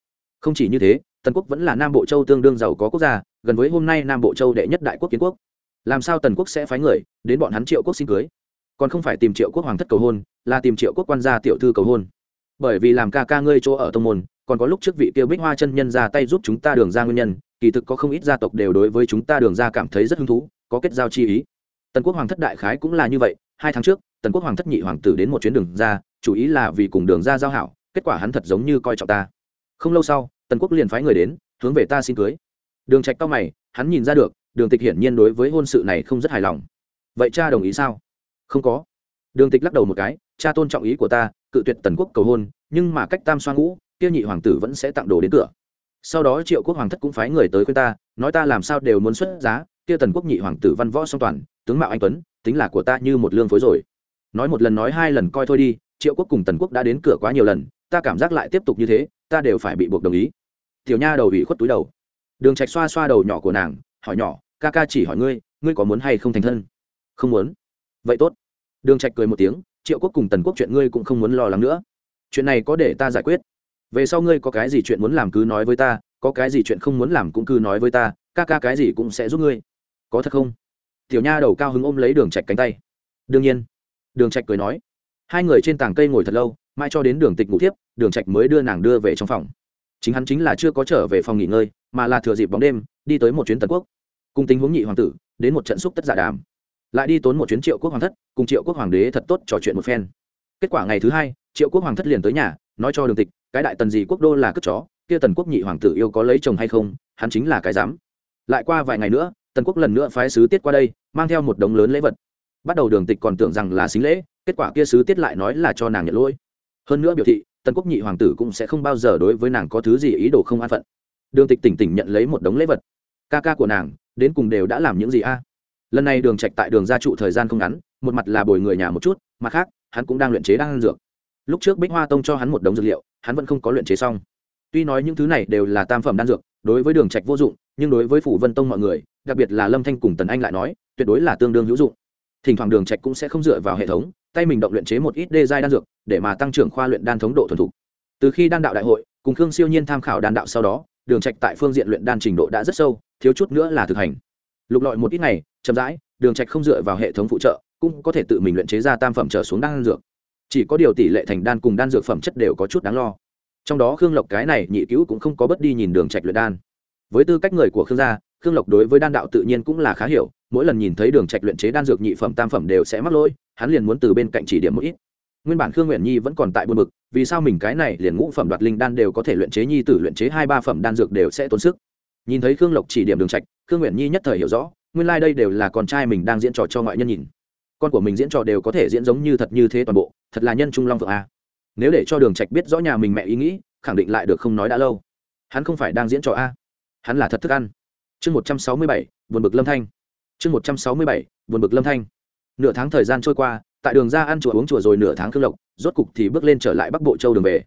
Không chỉ như thế, tần quốc vẫn là nam bộ châu tương đương giàu có quốc gia, gần với hôm nay nam bộ châu đệ nhất đại quốc kiến quốc làm sao tần quốc sẽ phái người, đến bọn hắn triệu quốc xin cưới? Còn không phải tìm triệu quốc hoàng thất cầu hôn, là tìm triệu quốc quan gia tiểu thư cầu hôn. Bởi vì làm ca ca ngươi chỗ ở tông môn, còn có lúc trước vị tiêu bích hoa chân nhân ra tay giúp chúng ta đường ra nguyên nhân, kỳ thực có không ít gia tộc đều đối với chúng ta đường ra cảm thấy rất hứng thú, có kết giao chi ý. Tần quốc hoàng thất đại khái cũng là như vậy, hai tháng trước, tần quốc hoàng thất nhị hoàng tử đến một chuyến đường ra, chủ ý là vì cùng đường ra giao hảo, kết quả hắn thật giống như coi trọng ta. Không lâu sau, tần quốc liền phái người đến, hướng về ta xin cưới. Đường trạch cao mày, hắn nhìn ra được đường tịch hiển nhiên đối với hôn sự này không rất hài lòng. Vậy cha đồng ý sao? Không có. Đường tịch lắc đầu một cái, cha tôn trọng ý của ta, cự tuyệt tần quốc cầu hôn, nhưng mà cách tam xoa ngũ, kia nhị hoàng tử vẫn sẽ tặng đồ đến cửa. Sau đó triệu quốc hoàng thất cũng phái người tới khuyên ta, nói ta làm sao đều muốn xuất giá, kia tần quốc nhị hoàng tử văn võ song toàn, tướng mạo anh tuấn, tính là của ta như một lương phối rồi. Nói một lần nói hai lần coi thôi đi, triệu quốc cùng tần quốc đã đến cửa quá nhiều lần, ta cảm giác lại tiếp tục như thế, ta đều phải bị buộc đồng ý. Tiểu nha đầu ủy khuất túi đầu. Đường trạch xoa xoa đầu nhỏ của nàng hỏi nhỏ, ca ca chỉ hỏi ngươi ngươi có muốn hay không thành thân? Không muốn. Vậy tốt. Đường trạch cười một tiếng, triệu quốc cùng tần quốc chuyện ngươi cũng không muốn lo lắng nữa. Chuyện này có để ta giải quyết. Về sau ngươi có cái gì chuyện muốn làm cứ nói với ta, có cái gì chuyện không muốn làm cũng cứ nói với ta, ca ca cái gì cũng sẽ giúp ngươi. Có thật không? Tiểu nha đầu cao hứng ôm lấy đường trạch cánh tay. Đương nhiên. Đường trạch cười nói. Hai người trên tảng cây ngồi thật lâu mai cho đến đường tịch ngủ tiếp đường trạch mới đưa nàng đưa về trong phòng. Chính hắn chính là chưa có trở về phòng nghỉ ngơi, mà là thừa dịp bóng đêm đi tới một chuyến tần quốc. Cùng tình huống nhị hoàng tử, đến một trận xúc tất giả đàm. Lại đi tốn một chuyến triệu quốc hoàng thất, cùng triệu quốc hoàng đế thật tốt trò chuyện một phen. Kết quả ngày thứ hai, triệu quốc hoàng thất liền tới nhà, nói cho đường tịch, cái đại tần gì quốc đô là cất chó, kia tần quốc nhị hoàng tử yêu có lấy chồng hay không, hắn chính là cái dám lại qua vài ngày nữa, tần quốc lần nữa phái sứ tiết qua đây, mang theo một đống lớn lễ vật. Bắt đầu đường tịch còn tưởng rằng là xính lễ, kết quả kia sứ tiết lại nói là cho nàng nhận lỗi. Hơn nữa biểu thị, tần quốc nhị hoàng tử cũng sẽ không bao giờ đối với nàng có thứ gì ý đồ không an phận. Đường tịch tỉnh tỉnh nhận lấy một đống lễ vật ca ca của nàng, đến cùng đều đã làm những gì a? Lần này đường trạch tại đường gia trụ thời gian không ngắn, một mặt là bồi người nhà một chút, mặt khác, hắn cũng đang luyện chế đan dược. Lúc trước bích hoa tông cho hắn một đống dược liệu, hắn vẫn không có luyện chế xong. Tuy nói những thứ này đều là tam phẩm đan dược, đối với đường trạch vô dụng, nhưng đối với phủ vân tông mọi người, đặc biệt là lâm thanh cùng tần anh lại nói, tuyệt đối là tương đương hữu dụng. Thỉnh thoảng đường trạch cũng sẽ không dựa vào hệ thống, tay mình động luyện chế một ít đê giai đan dược, để mà tăng trưởng khoa luyện đan thống độ thuần thục. Từ khi đan đạo đại hội, cùng khương siêu nhiên tham khảo đan đạo sau đó, đường trạch tại phương diện luyện đan trình độ đã rất sâu thiếu chút nữa là thực hành. Lục lọi một ít ngày, chậm rãi, đường trạch không dựa vào hệ thống phụ trợ, cũng có thể tự mình luyện chế ra tam phẩm trở xuống đan dược. Chỉ có điều tỷ lệ thành đan cùng đan dược phẩm chất đều có chút đáng lo. Trong đó khương lộc cái này nhị cứu cũng không có bất đi nhìn đường trạch luyện đan. Với tư cách người của khương gia, khương lộc đối với đan đạo tự nhiên cũng là khá hiểu, mỗi lần nhìn thấy đường trạch luyện chế đan dược nhị phẩm tam phẩm đều sẽ mắc lỗi, hắn liền muốn từ bên cạnh chỉ điểm một ít. Nguyên bản khương nguyện nhi vẫn còn tại buồn bực, vì sao mình cái này liền ngũ phẩm đoạt linh đan đều có thể luyện chế nhi tử luyện chế hai ba phẩm đan dược đều sẽ tốn sức nhìn thấy khương lộc chỉ điểm đường trạch, khương nguyện nhi nhất thời hiểu rõ, nguyên lai like đây đều là con trai mình đang diễn trò cho ngoại nhân nhìn. Con của mình diễn trò đều có thể diễn giống như thật như thế toàn bộ, thật là nhân trung long vượng a. Nếu để cho đường trạch biết rõ nhà mình mẹ ý nghĩ, khẳng định lại được không nói đã lâu. Hắn không phải đang diễn trò a. Hắn là thật thức ăn. Chương một trăm sáu mươi bảy, buồn bực lâm thanh. Chương một trăm sáu mươi bảy, buồn bực lâm thanh. Nửa tháng thời gian trôi qua, tại đường ra ăn chùa uống chùa rồi nửa tháng khương lộc, rốt cục thì bước lên trở lại bắc bộ châu đường về.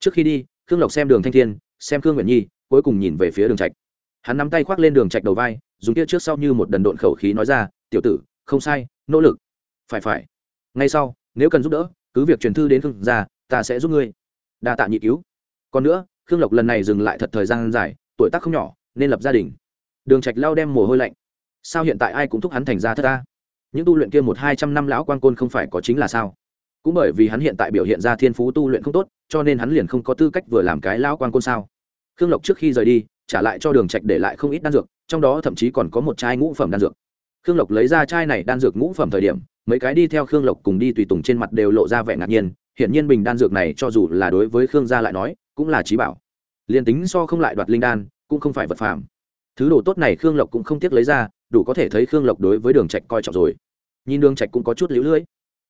Trước khi đi, khương lộc xem đường thanh thiên, xem khương nguyện nhi, cuối cùng nhìn về phía đường trạch hắn nắm tay khoác lên đường trạch đầu vai, dùng kia trước sau như một đần độn khẩu khí nói ra, tiểu tử, không sai, nỗ lực. Phải phải. Ngay sau, nếu cần giúp đỡ, cứ việc truyền thư đến khương gia, ta sẽ giúp ngươi. Đa tạ nhị cứu. Còn nữa, khương lộc lần này dừng lại thật thời gian dài, tuổi tác không nhỏ, nên lập gia đình. Đường trạch lao đem mồ hôi lạnh. Sao hiện tại ai cũng thúc hắn thành ra thất ta? Những tu luyện kia một hai trăm năm lão quan côn không phải có chính là sao? Cũng bởi vì hắn hiện tại biểu hiện ra thiên phú tu luyện không tốt, cho nên hắn liền không có tư cách vừa làm cái lão quan côn sao? Khương lộc trước khi rời đi trả lại cho đường trạch để lại không ít đan dược, trong đó thậm chí còn có một chai ngũ phẩm đan dược. Khương lộc lấy ra chai này đan dược ngũ phẩm thời điểm, mấy cái đi theo khương lộc cùng đi tùy tùng trên mặt đều lộ ra vẻ ngạc nhiên, hiển nhiên bình đan dược này cho dù là đối với khương gia lại nói, cũng là trí bảo. Liền tính so không lại đoạt linh đan, cũng không phải vật phàm. Thứ đồ tốt này khương lộc cũng không tiếc lấy ra, đủ có thể thấy khương lộc đối với đường trạch coi trọng rồi. Nhìn đường trạch cũng có chút liễu lưỡi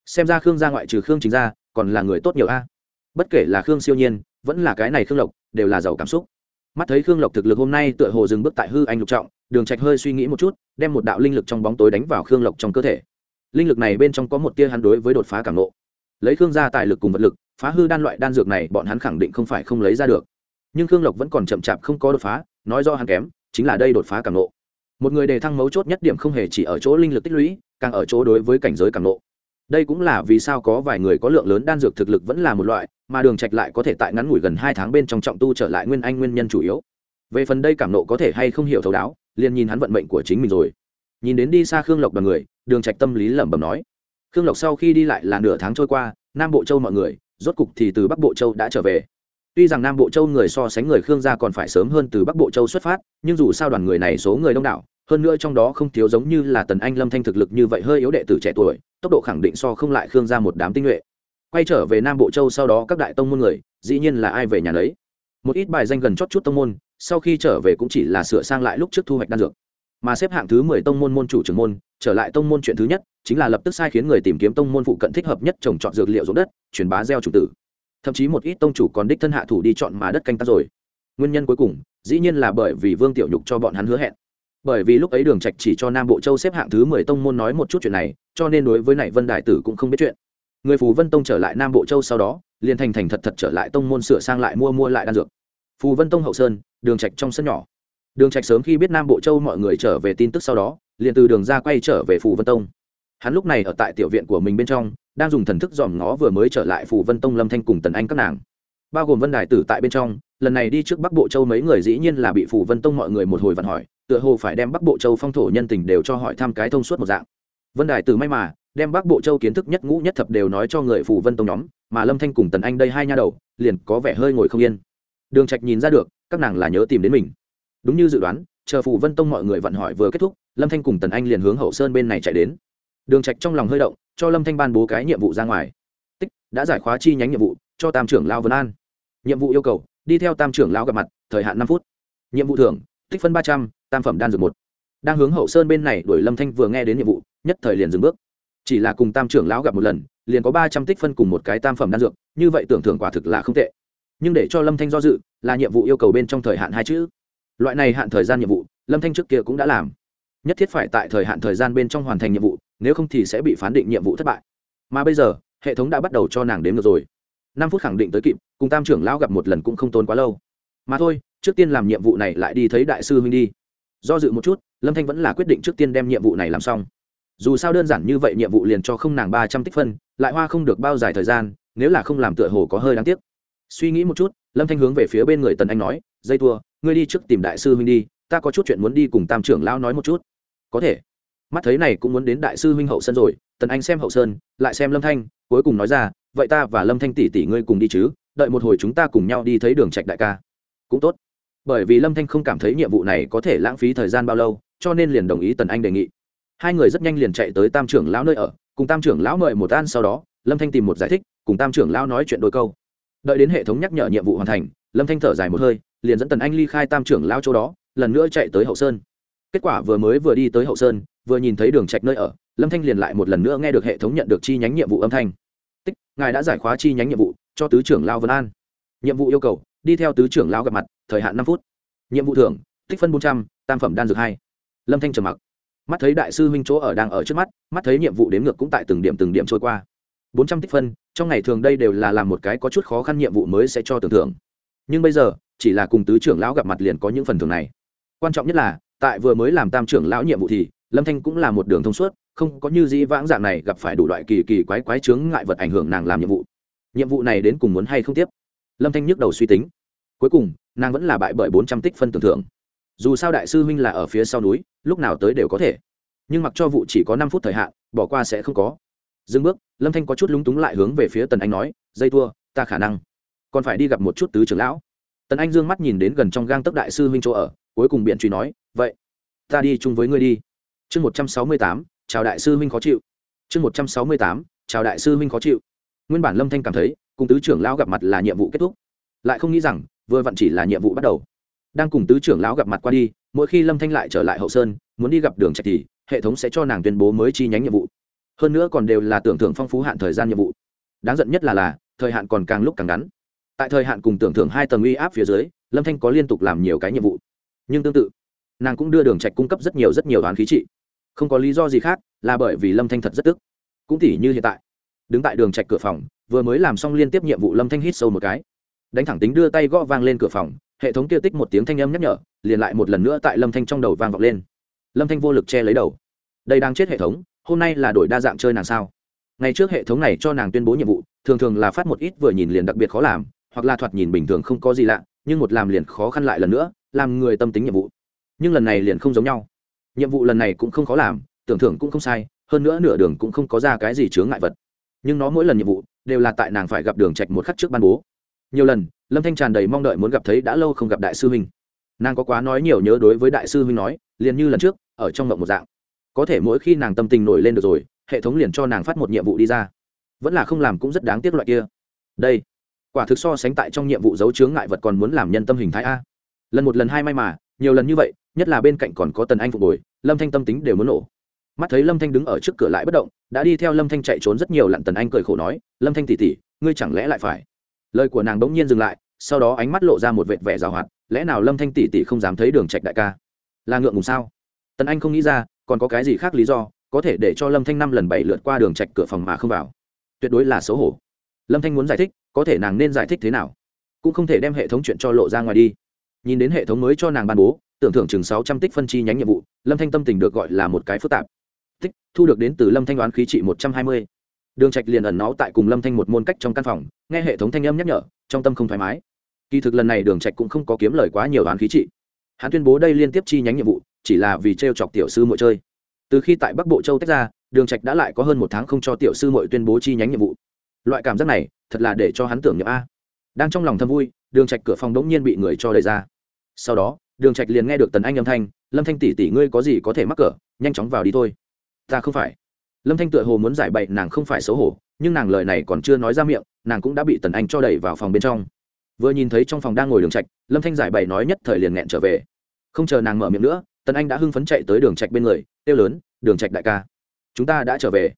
xem ra khương gia ngoại trừ khương chính gia, còn là người tốt nhiều a. Bất kể là khương siêu nhiên, vẫn là cái này khương lộc, đều là giàu cảm xúc mắt thấy khương lộc thực lực hôm nay tựa hồ dừng bước tại hư anh lục trọng, đường trạch hơi suy nghĩ một chút, đem một đạo linh lực trong bóng tối đánh vào khương lộc trong cơ thể. Linh lực này bên trong có một tia hắn đối với đột phá cảm nộ lấy khương gia tài lực cùng vật lực, phá hư đan loại đan dược này bọn hắn khẳng định không phải không lấy ra được. Nhưng khương lộc vẫn còn chậm chạp không có đột phá, nói do hắn kém, chính là đây đột phá cảm nộ một người đề thăng mấu chốt nhất điểm không hề chỉ ở chỗ linh lực tích lũy, càng ở chỗ đối với cảnh giới cảm nộ đây cũng là vì sao có vài người có lượng lớn đan dược thực lực vẫn là một loại mà đường trạch lại có thể tại ngắn ngủi gần hai tháng bên trong trọng tu trở lại nguyên anh nguyên nhân chủ yếu. Về phần đây cảm nộ có thể hay không hiểu thấu đáo, liền nhìn hắn vận mệnh của chính mình rồi. Nhìn đến đi xa khương lộc đoàn người, đường trạch tâm lý lẩm bẩm nói, khương lộc sau khi đi lại là nửa tháng trôi qua, nam bộ châu mọi người, rốt cục thì từ bắc bộ châu đã trở về. Tuy rằng nam bộ châu người so sánh người khương gia còn phải sớm hơn từ bắc bộ châu xuất phát, nhưng dù sao đoàn người này số người đông đảo, hơn nữa trong đó không thiếu giống như là tần anh lâm thanh thực lực như vậy hơi yếu đệ tử trẻ tuổi, tốc độ khẳng định so không lại khương gia một đám tinh nhuệ quay trở về nam bộ châu sau đó các đại tông môn người, dĩ nhiên là ai về nhà lấy một ít bài danh gần chót chút tông môn, sau khi trở về cũng chỉ là sửa sang lại lúc trước thu hoạch đan dược. Mà xếp hạng thứ mười tông môn môn chủ trưởng môn, trở lại tông môn chuyện thứ nhất, chính là lập tức sai khiến người tìm kiếm tông môn phụ cận thích hợp nhất trồng trọt dược liệu ruộng đất, truyền bá gieo chủ tử. Thậm chí một ít tông chủ còn đích thân hạ thủ đi chọn mà đất canh tác rồi. Nguyên nhân cuối cùng, dĩ nhiên là bởi vì vương tiểu nhục cho bọn hắn hứa hẹn. Bởi vì lúc ấy đường trạch chỉ cho nam bộ châu xếp hạng thứ mười tông môn nói một chút chuyện này, cho nên đối với này vân đại tử cũng không biết chuyện người phù vân tông trở lại nam bộ châu sau đó, liền thành thành thật thật trở lại tông môn sửa sang lại mua mua lại đan dược. Phù vân tông hậu sơn, đường trạch trong sân nhỏ. Đường trạch sớm khi biết nam bộ châu mọi người trở về tin tức sau đó, liền từ đường ra quay trở về phù vân tông. Hắn lúc này ở tại tiểu viện của mình bên trong, đang dùng thần thức dòm ngó vừa mới trở lại phù vân tông lâm thanh cùng tần anh các nàng. Bao gồm vân đài tử tại bên trong, lần này đi trước bắc bộ châu mấy người dĩ nhiên là bị phù vân tông mọi người một hồi vặn hỏi, tựa hồ phải đem bắc bộ châu phong thổ nhân tình đều cho hỏi thăm cái thông suốt một dạng. Vân đài tử may mà đem bắc bộ châu kiến thức nhất ngũ nhất thập đều nói cho người phủ vân tông nhóm, mà lâm thanh cùng tần anh đây hai nha đầu, liền có vẻ hơi ngồi không yên. Đường trạch nhìn ra được, các nàng là nhớ tìm đến mình. Đúng như dự đoán, chờ phủ vân tông mọi người vận hỏi vừa kết thúc, lâm thanh cùng tần anh liền hướng hậu sơn bên này chạy đến. Đường trạch trong lòng hơi động, cho lâm thanh ban bố cái nhiệm vụ ra ngoài. Tích, đã giải khóa chi nhánh nhiệm vụ, cho tam trưởng lao vân an. Nhiệm vụ yêu cầu, đi theo tam trưởng lao gặp mặt, thời hạn năm phút. Nhiệm vụ thưởng, tích phân ba trăm, tam phẩm đan dược một. Đang hướng hậu sơn bên này đuổi lâm thanh vừa nghe đến nhiệm vụ, nhất thời liền dừng bước chỉ là cùng tam trưởng lão gặp một lần, liền có ba trăm tích phân cùng một cái tam phẩm đan dược, như vậy tưởng thưởng quả thực là không tệ. Nhưng để cho lâm thanh do dự, là nhiệm vụ yêu cầu bên trong thời hạn hai chữ. Loại này hạn thời gian nhiệm vụ, lâm thanh trước kia cũng đã làm. Nhất thiết phải tại thời hạn thời gian bên trong hoàn thành nhiệm vụ, nếu không thì sẽ bị phán định nhiệm vụ thất bại. Mà bây giờ, hệ thống đã bắt đầu cho nàng đếm được rồi. Năm phút khẳng định tới kịp, cùng tam trưởng lão gặp một lần cũng không tốn quá lâu. Mà thôi, trước tiên làm nhiệm vụ này lại đi thấy đại sư huynh đi. Do dự một chút, lâm thanh vẫn là quyết định trước tiên đem nhiệm vụ này làm xong dù sao đơn giản như vậy nhiệm vụ liền cho không nàng ba trăm tích phân, lại hoa không được bao dài thời gian, nếu là không làm tựa hồ có hơi đáng tiếc. Suy nghĩ một chút, lâm thanh hướng về phía bên người tần anh nói, dây tua ngươi đi trước tìm đại sư huynh đi, ta có chút chuyện muốn đi cùng tam trưởng lão nói một chút. Có thể. Mắt thấy này cũng muốn đến đại sư huynh hậu sơn rồi, tần anh xem hậu sơn, lại xem lâm thanh, cuối cùng nói ra, vậy ta và lâm thanh tỷ tỷ ngươi cùng đi chứ, đợi một hồi chúng ta cùng nhau đi thấy đường trạch đại ca. Cũng tốt. Bởi vì lâm thanh không cảm thấy nhiệm vụ này có thể lãng phí thời gian bao lâu, cho nên liền đồng ý tần anh đề nghị hai người rất nhanh liền chạy tới tam trưởng lão nơi ở, cùng tam trưởng lão mời một an sau đó, lâm thanh tìm một giải thích, cùng tam trưởng lão nói chuyện đôi câu. Đợi đến hệ thống nhắc nhở nhiệm vụ hoàn thành, lâm thanh thở dài một hơi, liền dẫn tần anh ly khai tam trưởng lão chỗ đó, lần nữa chạy tới hậu sơn. Kết quả vừa mới vừa đi tới hậu sơn, vừa nhìn thấy đường trạch nơi ở, lâm thanh liền lại một lần nữa nghe được hệ thống nhận được chi nhánh nhiệm vụ âm thanh. Tích, ngài đã giải khóa chi nhánh nhiệm vụ, cho tứ trưởng lao vân an. Nhiệm vụ yêu cầu, đi theo tứ trưởng lao gặp mặt, thời hạn năm phút. Nhiệm vụ thưởng, tích phân bốn trăm, tam phẩm đan dược hai. Lâm thanh trầm mặc mắt thấy đại sư huynh chỗ ở đang ở trước mắt mắt thấy nhiệm vụ đếm ngược cũng tại từng điểm từng điểm trôi qua. Bốn trăm tích phân, trong ngày thường đây đều là làm một cái có chút khó khăn nhiệm vụ mới sẽ cho tưởng thưởng. Nhưng bây giờ, chỉ là cùng tứ trưởng lão gặp mặt liền có những phần thưởng này. Quan trọng nhất là, tại vừa mới làm tam trưởng lão nhiệm vụ thì, lâm thanh cũng là một đường thông suốt, không có như dĩ vãng dạng này gặp phải đủ loại kỳ kỳ quái quái chướng ngại vật ảnh hưởng nàng làm nhiệm vụ. Nhiệm vụ này đến cùng muốn hay không tiếp? Lâm thanh nhức đầu suy tính. Cuối cùng, nàng vẫn là bại bởi bốn trăm tích phân tưởng thưởng dù sao đại sư huynh là ở phía sau núi, lúc nào tới đều có thể. Nhưng mặc cho vụ chỉ có năm phút thời hạn, bỏ qua sẽ không có. Dừng bước, lâm thanh có chút lúng túng lại hướng về phía tần anh nói, dây tua ta khả năng còn phải đi gặp một chút tứ trưởng lão. Tần anh d ư ơ n g mắt nhìn đến gần trong gang tấc đại sư huynh chỗ ở, cuối cùng biện truy nói, vậy, ta đi chung với ngươi đi. Chương một trăm sáu mươi tám, chào đại sư huynh khó chịu. Chương một trăm sáu mươi tám, chào đại sư huynh khó chịu. Nguyên bản lâm thanh cảm thấy, cùng tứ trưởng lão gặp mặt là nhiệm vụ kết thúc. Lại không nghĩ rằng, vừa vặn chỉ là nhiệm vụ bắt đầu đang cùng tứ trưởng lão gặp mặt qua đi, mỗi khi lâm thanh lại trở lại hậu sơn, muốn đi gặp đường trạch thì hệ thống sẽ cho nàng tuyên bố mới chi nhánh nhiệm vụ. Hơn nữa còn đều là tưởng thưởng phong phú hạn thời gian nhiệm vụ. Đáng giận nhất là là, thời hạn còn càng lúc càng ngắn. Tại thời hạn cùng tưởng thưởng hai tầng uy áp phía dưới, lâm thanh có liên tục làm nhiều cái nhiệm vụ. Nhưng tương tự, nàng cũng đưa đường trạch cung cấp rất nhiều rất nhiều đoán khí trị. Không có lý do gì khác, là bởi vì lâm thanh thật rất tức. Cũng tỉ như hiện tại, đứng tại đường trạch cửa phòng, vừa mới làm xong liên tiếp nhiệm vụ lâm thanh hít sâu một cái. Đánh thẳng tính đưa tay gõ vang lên cửa phòng hệ thống kia tích một tiếng thanh âm nhắc nhở, liền lại một lần nữa tại lâm thanh trong đầu vang vọng lên. Lâm thanh vô lực che lấy đầu. Đây đang chết hệ thống, hôm nay là đổi đa dạng chơi nàng sao? Ngày trước hệ thống này cho nàng tuyên bố nhiệm vụ, thường thường là phát một ít vừa nhìn liền đặc biệt khó làm, hoặc là thoạt nhìn bình thường không có gì lạ, nhưng một làm liền khó khăn lại lần nữa, làm người tâm tính nhiệm vụ. Nhưng lần này liền không giống nhau. Nhiệm vụ lần này cũng không khó làm, tưởng thưởng cũng không sai, hơn nữa nửa đường cũng không có ra cái gì chướng ngại vật. Nhưng nó mỗi lần nhiệm vụ đều là tại nàng phải gặp đường trạch một khắc trước ban bố. Nhiều lần lâm thanh tràn đầy mong đợi muốn gặp thấy đã lâu không gặp đại sư huynh. Nàng có quá nói nhiều nhớ đối với đại sư huynh nói, liền như lần trước, ở trong mộng một dạng. Có thể mỗi khi nàng tâm tình nổi lên được rồi, hệ thống liền cho nàng phát một nhiệm vụ đi ra. Vẫn là không làm cũng rất đáng tiếc loại kia. Đây, quả thực so sánh tại trong nhiệm vụ giấu chướng ngại vật còn muốn làm nhân tâm hình thái a. Lần một lần hai may mà, nhiều lần như vậy, nhất là bên cạnh còn có tần anh phục hồi, lâm thanh tâm tính đều muốn nổ. Mắt thấy lâm thanh đứng ở trước cửa lại bất động, đã đi theo lâm thanh chạy trốn rất nhiều lặn tần anh cười khổ nói, lâm thanh tỉ tỉ ngươi chẳng lẽ lại phải lời của nàng bỗng nhiên dừng lại, sau đó ánh mắt lộ ra một vệt vẻ rào hoạt, lẽ nào lâm thanh tỷ tỷ không dám thấy đường trạch đại ca? Là ngượng ngùng sao? Tần anh không nghĩ ra, còn có cái gì khác lý do, có thể để cho lâm thanh năm lần bảy lượt qua đường trạch cửa phòng mà không vào? Tuyệt đối là xấu hổ. Lâm thanh muốn giải thích, có thể nàng nên giải thích thế nào? Cũng không thể đem hệ thống chuyện cho lộ ra ngoài đi. Nhìn đến hệ thống mới cho nàng ban bố, tưởng thưởng chừng sáu trăm tích phân chi nhánh nhiệm vụ, lâm thanh tâm tình được gọi là một cái phức tạp. Tích, thu được đến từ lâm thanh đoán khí trị một trăm hai mươi đường trạch liền ẩn náu tại cùng lâm thanh một môn cách trong căn phòng, nghe hệ thống thanh âm nhắc nhở, trong tâm không thoải mái. Kỳ thực lần này đường trạch cũng không có kiếm lời quá nhiều đoán khí trị. Hắn tuyên bố đây liên tiếp chi nhánh nhiệm vụ, chỉ là vì treo chọc tiểu sư muội chơi. Từ khi tại bắc bộ châu tách ra, đường trạch đã lại có hơn một tháng không cho tiểu sư muội tuyên bố chi nhánh nhiệm vụ. Loại cảm giác này, thật là để cho hắn tưởng nhậm a. Đang trong lòng thầm vui, đường trạch cửa phòng đống nhiên bị người cho đẩy ra. Sau đó, đường trạch liền nghe được tần anh âm thanh, lâm thanh tỷ tỷ, ngươi có gì có thể mắc cỡ, nhanh chóng vào đi thôi. Ta không phải lâm thanh tựa hồ muốn giải bày nàng không phải xấu hổ, nhưng nàng lời này còn chưa nói ra miệng, nàng cũng đã bị tần anh cho đẩy vào phòng bên trong. Vừa nhìn thấy trong phòng đang ngồi đường trạch, lâm thanh giải bày nói nhất thời liền nghẹn trở về. Không chờ nàng mở miệng nữa, tần anh đã hưng phấn chạy tới đường trạch bên người, kêu lớn, đường trạch đại ca, chúng ta đã trở về.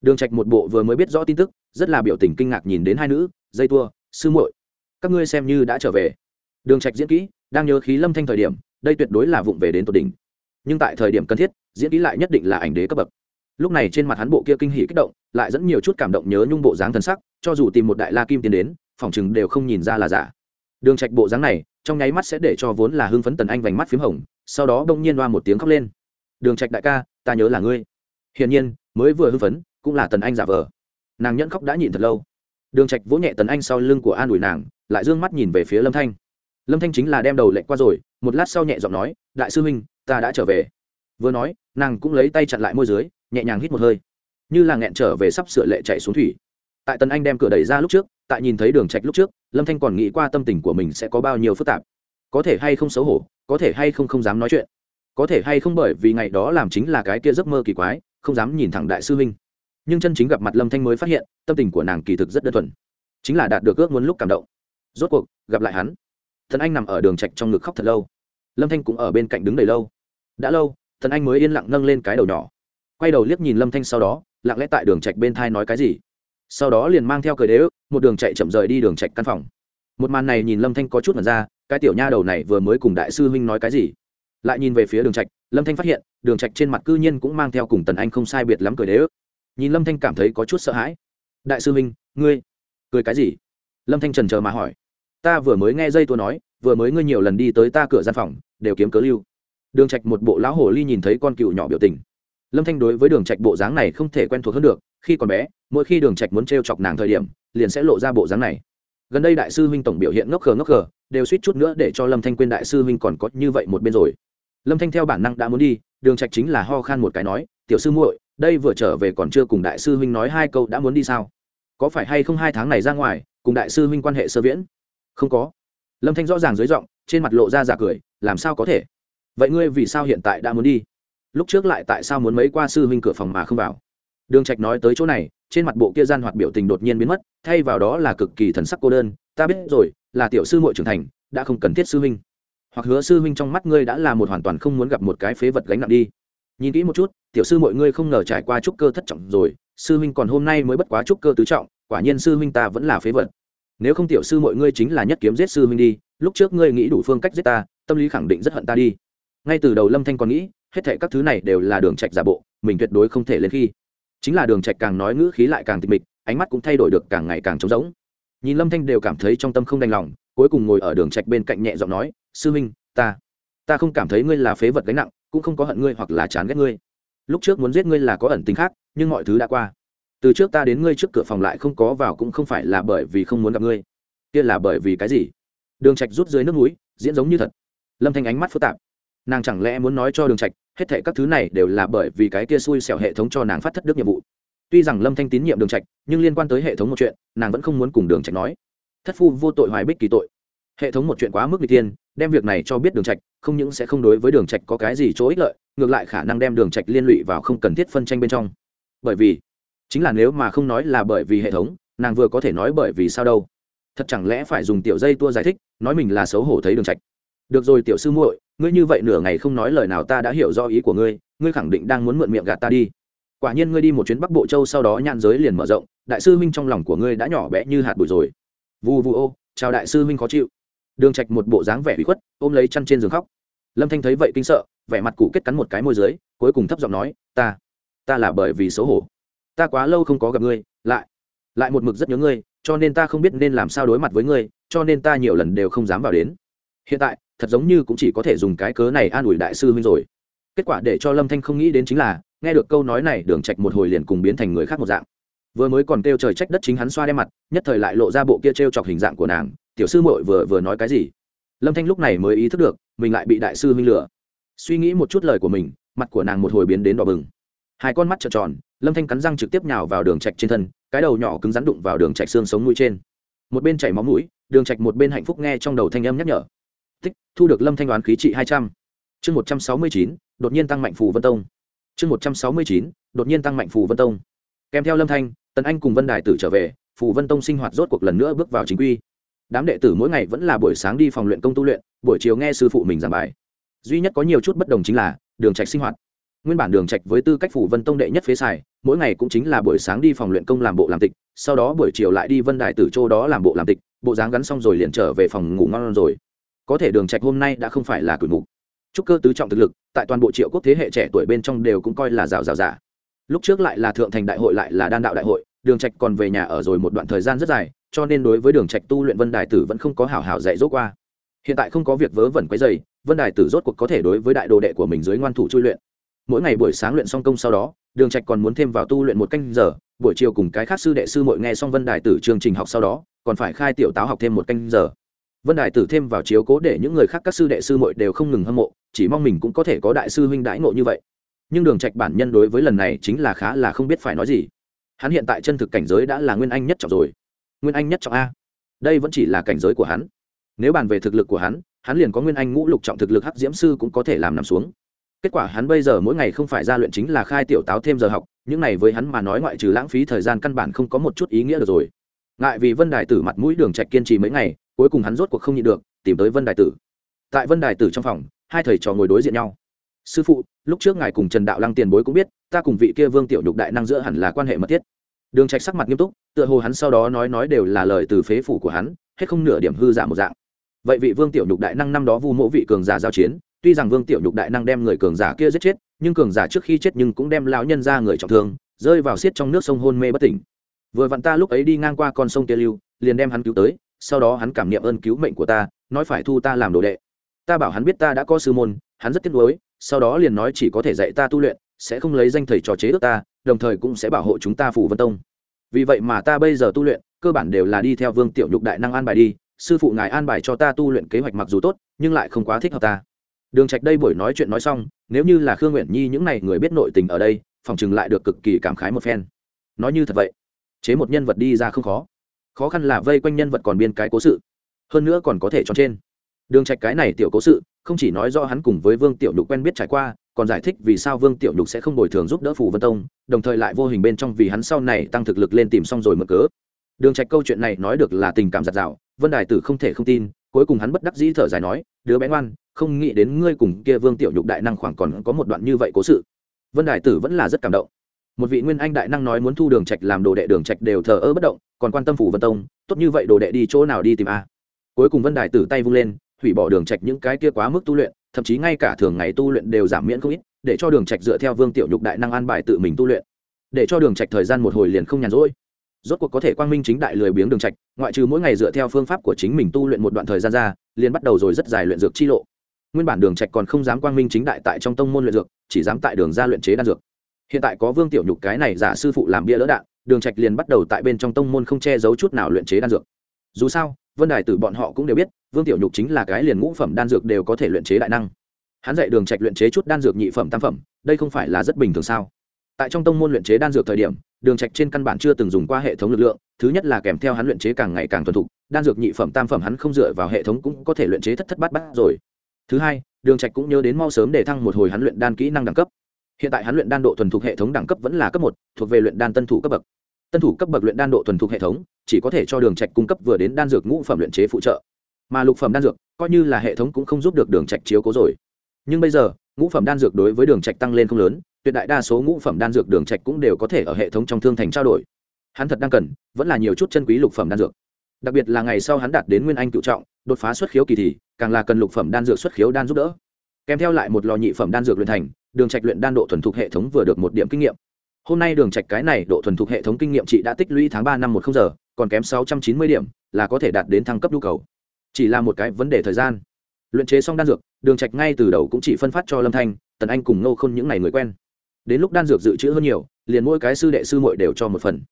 Đường trạch một bộ vừa mới biết rõ tin tức, rất là biểu tình kinh ngạc nhìn đến hai nữ, dây tua, sư muội, các ngươi xem như đã trở về. Đường trạch diễn kỹ, đang nhớ khí lâm thanh thời điểm, đây tuyệt đối là vụng về đến tột đỉnh. Nhưng tại thời điểm cần thiết, diễn kỹ lại nhất định là ảnh đế cấp bậc lúc này trên mặt hắn bộ kia kinh hỉ kích động, lại dẫn nhiều chút cảm động nhớ nhung bộ dáng thần sắc, cho dù tìm một đại la kim tiến đến, phòng chừng đều không nhìn ra là giả. Đường trạch bộ dáng này, trong nháy mắt sẽ để cho vốn là hưng phấn tần anh vành mắt phím hồng, sau đó đông nhiên loa một tiếng khóc lên. Đường trạch đại ca, ta nhớ là ngươi. Hiển nhiên, mới vừa hưng phấn, cũng là tần anh giả vờ. Nàng nhẫn khóc đã nhịn thật lâu. Đường trạch vỗ nhẹ tần anh sau lưng của an ủi nàng, lại dương mắt nhìn về phía lâm thanh. Lâm thanh chính là đem đầu lệnh qua rồi, một lát sau nhẹ giọng nói, đại sư huynh, ta đã trở về. Vừa nói, nàng cũng lấy tay chặn lại môi dưới nhẹ nhàng hít một hơi, như là nghẹn trở về sắp sửa lệ chạy xuống thủy. Tại tần anh đem cửa đẩy ra lúc trước, tại nhìn thấy đường trạch lúc trước, lâm thanh còn nghĩ qua tâm tình của mình sẽ có bao nhiêu phức tạp. Có thể hay không xấu hổ, có thể hay không không dám nói chuyện. Có thể hay không bởi vì ngày đó làm chính là cái kia giấc mơ kỳ quái, không dám nhìn thẳng đại sư huynh. Nhưng chân chính gặp mặt lâm thanh mới phát hiện, tâm tình của nàng kỳ thực rất đơn thuần. Chính là đạt được ước muốn lúc cảm động. Rốt cuộc, gặp lại hắn. Thần anh nằm ở đường trạch trong ngực khóc thật lâu. Lâm thanh cũng ở bên cạnh đứng đầy lâu. Đã lâu thần anh mới yên lặng nâng lên cái đầu nhỏ quay đầu liếc nhìn lâm thanh sau đó, lặng lẽ tại đường trạch bên thai nói cái gì. Sau đó liền mang theo cười đế ức một đường chạy chậm rời đi đường trạch căn phòng. Một màn này nhìn lâm thanh có chút mật ra, cái tiểu nha đầu này vừa mới cùng đại sư huynh nói cái gì? Lại nhìn về phía đường trạch, lâm thanh phát hiện, đường trạch trên mặt cư nhiên cũng mang theo cùng tần anh không sai biệt lắm cười đế ức nhìn lâm thanh cảm thấy có chút sợ hãi. Đại sư huynh, ngươi cười cái gì? Lâm thanh trần chờ mà hỏi. Ta vừa mới nghe dây tôi nói, vừa mới ngươi nhiều lần đi tới ta cửa gian phòng, đều kiếm cớ lưu. Đường trạch một bộ lão hồ ly nhìn thấy con cựu nhỏ biểu tình lâm thanh đối với đường trạch bộ dáng này không thể quen thuộc hơn được, khi còn bé, mỗi khi đường trạch muốn trêu chọc nàng thời điểm, liền sẽ lộ ra bộ dáng này. Gần đây đại sư huynh tổng biểu hiện ngốc khờ ngốc khờ, đều suýt chút nữa để cho lâm thanh quên đại sư huynh còn có như vậy một bên rồi. Lâm thanh theo bản năng đã muốn đi, đường trạch chính là ho khan một cái nói, tiểu sư muội, đây vừa trở về còn chưa cùng đại sư huynh nói hai câu đã muốn đi sao? Có phải hay không hai tháng này ra ngoài, cùng đại sư huynh quan hệ sơ viễn? Không có. Lâm thanh rõ ràng dưới giọng, trên mặt lộ ra giả cười, làm sao có thể? Vậy ngươi vì sao hiện tại đã muốn đi? Lúc trước lại tại sao muốn mấy qua sư huynh cửa phòng mà không vào? Đường trạch nói tới chỗ này, trên mặt bộ kia gian hoạt biểu tình đột nhiên biến mất, thay vào đó là cực kỳ thần sắc cô đơn, ta biết rồi, là tiểu sư muội trưởng thành, đã không cần thiết sư huynh. Hoặc hứa sư huynh trong mắt ngươi đã là một hoàn toàn không muốn gặp một cái phế vật gánh nặng đi. Nhìn kỹ một chút, tiểu sư mọi ngươi không ngờ trải qua trúc cơ thất trọng rồi, sư huynh còn hôm nay mới bất quá trúc cơ tứ trọng, quả nhiên sư huynh ta vẫn là phế vật. Nếu không tiểu sư mọi ngươi chính là nhất kiếm giết sư huynh đi, lúc trước ngươi nghĩ đủ phương cách giết ta, tâm lý khẳng định rất hận ta đi. Ngay từ đầu lâm thanh còn nghĩ hết thệ các thứ này đều là đường trạch giả bộ, mình tuyệt đối không thể lên khi. Chính là đường trạch càng nói ngữ khí lại càng tịch mịch, ánh mắt cũng thay đổi được càng ngày càng trống rỗng. Nhìn lâm thanh đều cảm thấy trong tâm không đành lòng, cuối cùng ngồi ở đường trạch bên cạnh nhẹ giọng nói, sư huynh ta ta không cảm thấy ngươi là phế vật gánh nặng, cũng không có hận ngươi hoặc là chán ghét ngươi. Lúc trước muốn giết ngươi là có ẩn tính khác, nhưng mọi thứ đã qua. Từ trước ta đến ngươi trước cửa phòng lại không có vào cũng không phải là bởi vì không muốn gặp ngươi. Kia là bởi vì cái gì? Đường trạch rút dưới nước núi diễn giống như thật. Lâm thanh ánh mắt phức tạp nàng chẳng lẽ muốn nói cho đường trạch, hết thảy các thứ này đều là bởi vì cái kia xui xẻo hệ thống cho nàng phát thất đức nhiệm vụ. Tuy rằng lâm thanh tín nhiệm đường trạch, nhưng liên quan tới hệ thống một chuyện, nàng vẫn không muốn cùng đường trạch nói. Thất phu vô tội hoài bích kỳ tội. Hệ thống một chuyện quá mức n g tiên, đem việc này cho biết đường trạch, không những sẽ không đối với đường trạch có cái gì chỗ ích lợi, ngược lại khả năng đem đường trạch liên lụy vào không cần thiết phân tranh bên trong. Bởi vì, chính là nếu mà không nói là bởi vì hệ thống, nàng vừa có thể nói bởi vì sao đâu. Thật chẳng lẽ phải dùng tiểu dây tua giải thích, nói mình là xấu hổ thấy đường trạch được rồi tiểu sư muội, ngươi như vậy nửa ngày không nói lời nào ta đã hiểu do ý của ngươi ngươi khẳng định đang muốn mượn miệng gạt ta đi. Quả nhiên ngươi đi một chuyến bắc bộ châu sau đó nhạn giới liền mở rộng, đại sư huynh trong lòng của ngươi đã nhỏ bé như hạt bụi rồi. Vu vu ô, chào đại sư huynh khó chịu. Đường trạch một bộ dáng vẻ ủy khuất, ôm lấy chăn trên giường khóc. Lâm thanh thấy vậy kinh sợ, vẻ mặt cụ kết cắn một cái môi dưới, cuối cùng thấp giọng nói, ta ta là bởi vì xấu hổ. Ta quá lâu không có gặp ngươi, lại lại một mực rất nhớ ngươi, cho nên ta không biết nên làm sao đối mặt với ngươi, cho nên ta nhiều lần đều không dám vào đến. Hiện tại thật giống như cũng chỉ có thể dùng cái cớ này an ủi đại sư huynh rồi. Kết quả để cho lâm thanh không nghĩ đến chính là, nghe được câu nói này, đường trạch một hồi liền cùng biến thành người khác một dạng. Vừa mới còn kêu trời trách đất chính hắn xoa đem mặt, nhất thời lại lộ ra bộ kia trêu chọc hình dạng của nàng, tiểu sư muội vừa vừa nói cái gì? Lâm thanh lúc này mới ý thức được, mình lại bị đại sư huynh lừa. Suy nghĩ một chút lời của mình, mặt của nàng một hồi biến đến đỏ bừng. Hai con mắt trợn tròn, lâm thanh cắn răng trực tiếp nhào vào đường trạch trên thân, cái đầu nhỏ cứng rắn đụng vào đường trạch xương sống mũi trên. Một bên chảy máu mũi, đường trạch một bên hạnh phúc nghe trong đầu thanh âm nhắc nhở tích, thu được lâm thanh đoán khí trị hai trăm. Chương một trăm sáu mươi chín, đột nhiên tăng mạnh phù vân tông. Chương một trăm sáu mươi chín, đột nhiên tăng mạnh phù vân tông. Kèm theo lâm thanh, tần anh cùng vân đài tử trở về, phù vân tông sinh hoạt rốt cuộc lần nữa bước vào chính quy. Đám đệ tử mỗi ngày vẫn là buổi sáng đi phòng luyện công tu luyện, buổi chiều nghe sư phụ mình giảng bài. Duy nhất có nhiều chút bất đồng chính là, đường trạch sinh hoạt. Nguyên bản đường trạch với tư cách phủ vân tông đệ nhất phế xài, mỗi ngày cũng chính là buổi sáng đi phòng luyện công làm bộ làm tịch, sau đó buổi chiều lại đi vân đài tử châu đó làm bộ làm tịch, bộ dáng gắn xong rồi liền trở về phòng ngủ ngon rồi có thể đường trạch hôm nay đã không phải là cửi mục. Trúc cơ tứ trọng thực lực, tại toàn bộ triệu quốc thế hệ trẻ tuổi bên trong đều cũng coi là rào rào giả lúc trước lại là thượng thành đại hội lại là đan đạo đại hội, đường trạch còn về nhà ở rồi một đoạn thời gian rất dài, cho nên đối với đường trạch tu luyện vân đài tử vẫn không có hảo hảo dạy dỗ qua. Hiện tại không có việc vớ vẩn quấy dày vân đài tử rốt cuộc có thể đối với đại đồ đệ của mình dưới ngoan thủ chui luyện. Mỗi ngày buổi sáng luyện xong công sau đó, đường trạch còn muốn thêm vào tu luyện một canh giờ, buổi chiều cùng cái khác sư đệ sư muội nghe xong vân đài tử chương trình học sau đó, còn phải khai tiểu táo học thêm một canh giờ vân Đại tử thêm vào chiếu cố để những người khác, các sư đệ sư muội đều không ngừng hâm mộ, chỉ mong mình cũng có thể có đại sư huynh đãi ngộ như vậy. Nhưng đường trạch bản nhân đối với lần này chính là khá là không biết phải nói gì. Hắn hiện tại chân thực cảnh giới đã là nguyên anh nhất trọng rồi. Nguyên anh nhất trọng a. Đây vẫn chỉ là cảnh giới của hắn. Nếu bàn về thực lực của hắn hắn liền có nguyên anh ngũ lục trọng thực lực hắc diễm sư cũng có thể làm nằm xuống. Kết quả hắn bây giờ mỗi ngày không phải ra luyện chính là khai tiểu táo thêm giờ học, những này với hắn mà nói ngoại trừ lãng phí thời gian căn bản không có một chút ý nghĩa được rồi. Ngại vì vân đài tử mặt mũi đường trạch kiên trì mấy ngày cuối cùng hắn rốt cuộc không nhịn được, tìm tới vân đài tử. Tại vân đài tử trong phòng, hai thầy trò ngồi đối diện nhau. Sư phụ, lúc trước ngài cùng trần đạo lăng tiền bối cũng biết, ta cùng vị kia vương tiểu nhục đại năng giữa hẳn là quan hệ mật thiết. Đường trạch sắc mặt nghiêm túc, tựa hồ hắn sau đó nói nói đều là lời từ phế phủ của hắn, hết không nửa điểm hư giả một dạng. Vậy vị vương tiểu nhục đại năng năm đó vu mỗ vị cường giả giao chiến, tuy rằng vương tiểu nhục đại năng đem người cường giả kia giết chết, nhưng cường giả trước khi chết nhưng cũng đem lão nhân ra người trọng thương, rơi vào xiết trong nước sông hôn mê bất tỉnh. Vừa vặn ta lúc ấy đi ngang qua con sông kia lưu, liền đem hắn cứu tới sau đó hắn cảm niệm ơn cứu mệnh của ta, nói phải thu ta làm đồ đệ. Ta bảo hắn biết ta đã có sư môn, hắn rất tiếc nuối, sau đó liền nói chỉ có thể dạy ta tu luyện, sẽ không lấy danh thầy trò chế ước ta, đồng thời cũng sẽ bảo hộ chúng ta phủ vân tông. Vì vậy mà ta bây giờ tu luyện, cơ bản đều là đi theo vương tiểu nhục đại năng an bài đi, sư phụ ngài an bài cho ta tu luyện kế hoạch mặc dù tốt, nhưng lại không quá thích hợp ta. Đường trạch đây buổi nói chuyện nói xong, nếu như là khương nguyện nhi những này người biết nội tình ở đây, phòng chừng lại được cực kỳ cảm khái một phen. Nói như thật vậy, chế một nhân vật đi ra không khó khó khăn là vây quanh nhân vật còn biên cái cố sự, hơn nữa còn có thể cho trên. Đường trạch cái này tiểu cố sự, không chỉ nói do hắn cùng với vương tiểu nhục quen biết trải qua, còn giải thích vì sao vương tiểu nhục sẽ không bồi thường giúp đỡ phù vân tông, đồng thời lại vô hình bên trong vì hắn sau này tăng thực lực lên tìm xong rồi mở cớ. Đường trạch câu chuyện này nói được là tình cảm giặt rào, vân đài tử không thể không tin, cuối cùng hắn bất đắc dĩ thở dài nói, đứa bé ngoan, không nghĩ đến ngươi cùng kia vương tiểu nhục đại năng khoảng còn có một đoạn như vậy cố sự. Vân đài tử vẫn là rất cảm động. Một vị nguyên anh đại năng nói muốn thu đường trạch làm đồ đệ, đường trạch đều thờ ơ bất động còn quan tâm phủ vân tông, tốt như vậy đồ đệ đi chỗ nào đi tìm a? Cuối cùng vân đài tử tay vung lên, hủy bỏ đường trạch những cái kia quá mức tu luyện, thậm chí ngay cả thường ngày tu luyện đều giảm miễn không ít, để cho đường trạch dựa theo vương tiểu nhục đại năng an bài tự mình tu luyện. Để cho đường trạch thời gian một hồi liền không nhàn rỗi. Rốt cuộc có thể quang minh chính đại lười biếng đường trạch, ngoại trừ mỗi ngày dựa theo phương pháp của chính mình tu luyện một đoạn thời gian ra, liền bắt đầu rồi rất dài luyện dược chi lộ. Nguyên bản đường trạch còn không dám quang minh chính đại tại trong tông môn luyện dược, chỉ dám tại đường ra luyện chế đan dược. Hiện tại có vương tiểu nhục cái này giả sư phụ làm bia lỡ đạn đường trạch liền bắt đầu tại bên trong tông môn không che giấu chút nào luyện chế đan dược. Dù sao, vân đài tử bọn họ cũng đều biết, vương tiểu nhục chính là cái liền ngũ phẩm đan dược đều có thể luyện chế đại năng. Hắn dạy đường trạch luyện chế chút đan dược nhị phẩm tam phẩm, đây không phải là rất bình thường sao? Tại trong tông môn luyện chế đan dược thời điểm, đường trạch trên căn bản chưa từng dùng qua hệ thống lực lượng, thứ nhất là kèm theo hắn luyện chế càng ngày càng thuần thục, đan dược nhị phẩm tam phẩm hắn không dựa vào hệ thống cũng có thể luyện chế thất thất bát bát rồi. Thứ hai, đường trạch cũng nhớ đến mau sớm để thăng một hồi hắn luyện đan kỹ năng đẳng cấp hiện tại hắn luyện đan độ thuần thục hệ thống đẳng cấp vẫn là cấp một, thuộc về luyện đan tân thủ cấp bậc. Tân thủ cấp bậc luyện đan độ thuần thục hệ thống, chỉ có thể cho đường trạch cung cấp vừa đến đan dược ngũ phẩm luyện chế phụ trợ. Mà lục phẩm đan dược, coi như là hệ thống cũng không giúp được đường trạch chiếu cố rồi. Nhưng bây giờ, ngũ phẩm đan dược đối với đường trạch tăng lên không lớn, tuyệt đại đa số ngũ phẩm đan dược đường trạch cũng đều có thể ở hệ thống trong thương thành trao đổi. Hắn thật đang cần, vẫn là nhiều chút chân quý lục phẩm đan dược. Đặc biệt là ngày sau hắn đạt đến nguyên anh cựu trọng, đột phá xuất khiếu kỳ thì, càng là cần lục phẩm đan dược xuất khiếu đan giúp đỡ kèm theo lại một lò nhị phẩm đan dược luyện thành, đường trạch luyện đan độ thuần thục hệ thống vừa được một điểm kinh nghiệm. Hôm nay đường trạch cái này độ thuần thục hệ thống kinh nghiệm chị đã tích lũy tháng ba năm một không giờ, còn kém sáu trăm chín mươi điểm, là có thể đạt đến thăng cấp nhu cầu. Chỉ là một cái vấn đề thời gian. Luyện chế xong đan dược, đường trạch ngay từ đầu cũng chỉ phân phát cho lâm thanh, tần anh cùng nô khôn những ngày người quen. Đến lúc đan dược dự trữ hơn nhiều, liền mỗi cái sư đệ sư muội đều cho một phần.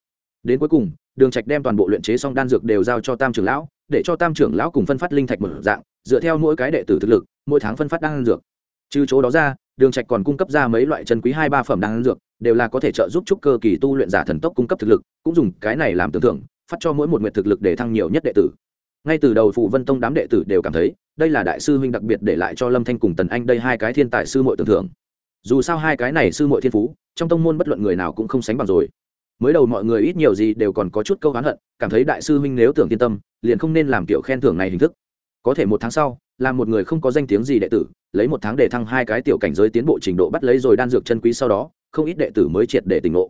Đến cuối cùng, đường trạch đem toàn bộ luyện chế xong đan dược đều giao cho tam trưởng lão để cho tam trưởng lão cùng phân phát linh thạch một dạng, dựa theo mỗi cái đệ tử thực lực, mỗi tháng phân phát đan dược. Trừ chỗ đó ra, đường trạch còn cung cấp ra mấy loại chân quý hai ba phẩm đan dược, đều là có thể trợ giúp trúc cơ kỳ tu luyện giả thần tốc cung cấp thực lực, cũng dùng cái này làm tưởng thưởng phát cho mỗi một nguyện thực lực để thăng nhiều nhất đệ tử. Ngay từ đầu phụ vân tông đám đệ tử đều cảm thấy, đây là đại sư huynh đặc biệt để lại cho lâm thanh cùng tần anh đây hai cái thiên tài sư muội tưởng thưởng dù sao hai cái này sư muội thiên phú, trong tông môn bất luận người nào cũng không sánh bằng rồi mới đầu mọi người ít nhiều gì đều còn có chút câu hán hận, cảm thấy đại sư huynh nếu tưởng yên tâm, liền không nên làm kiểu khen thưởng này hình thức. Có thể một tháng sau là một người không có danh tiếng gì đệ tử, lấy một tháng để thăng hai cái tiểu cảnh giới tiến bộ trình độ bắt lấy rồi đan dược chân quý sau đó, không ít đệ tử mới triệt để tỉnh ngộ.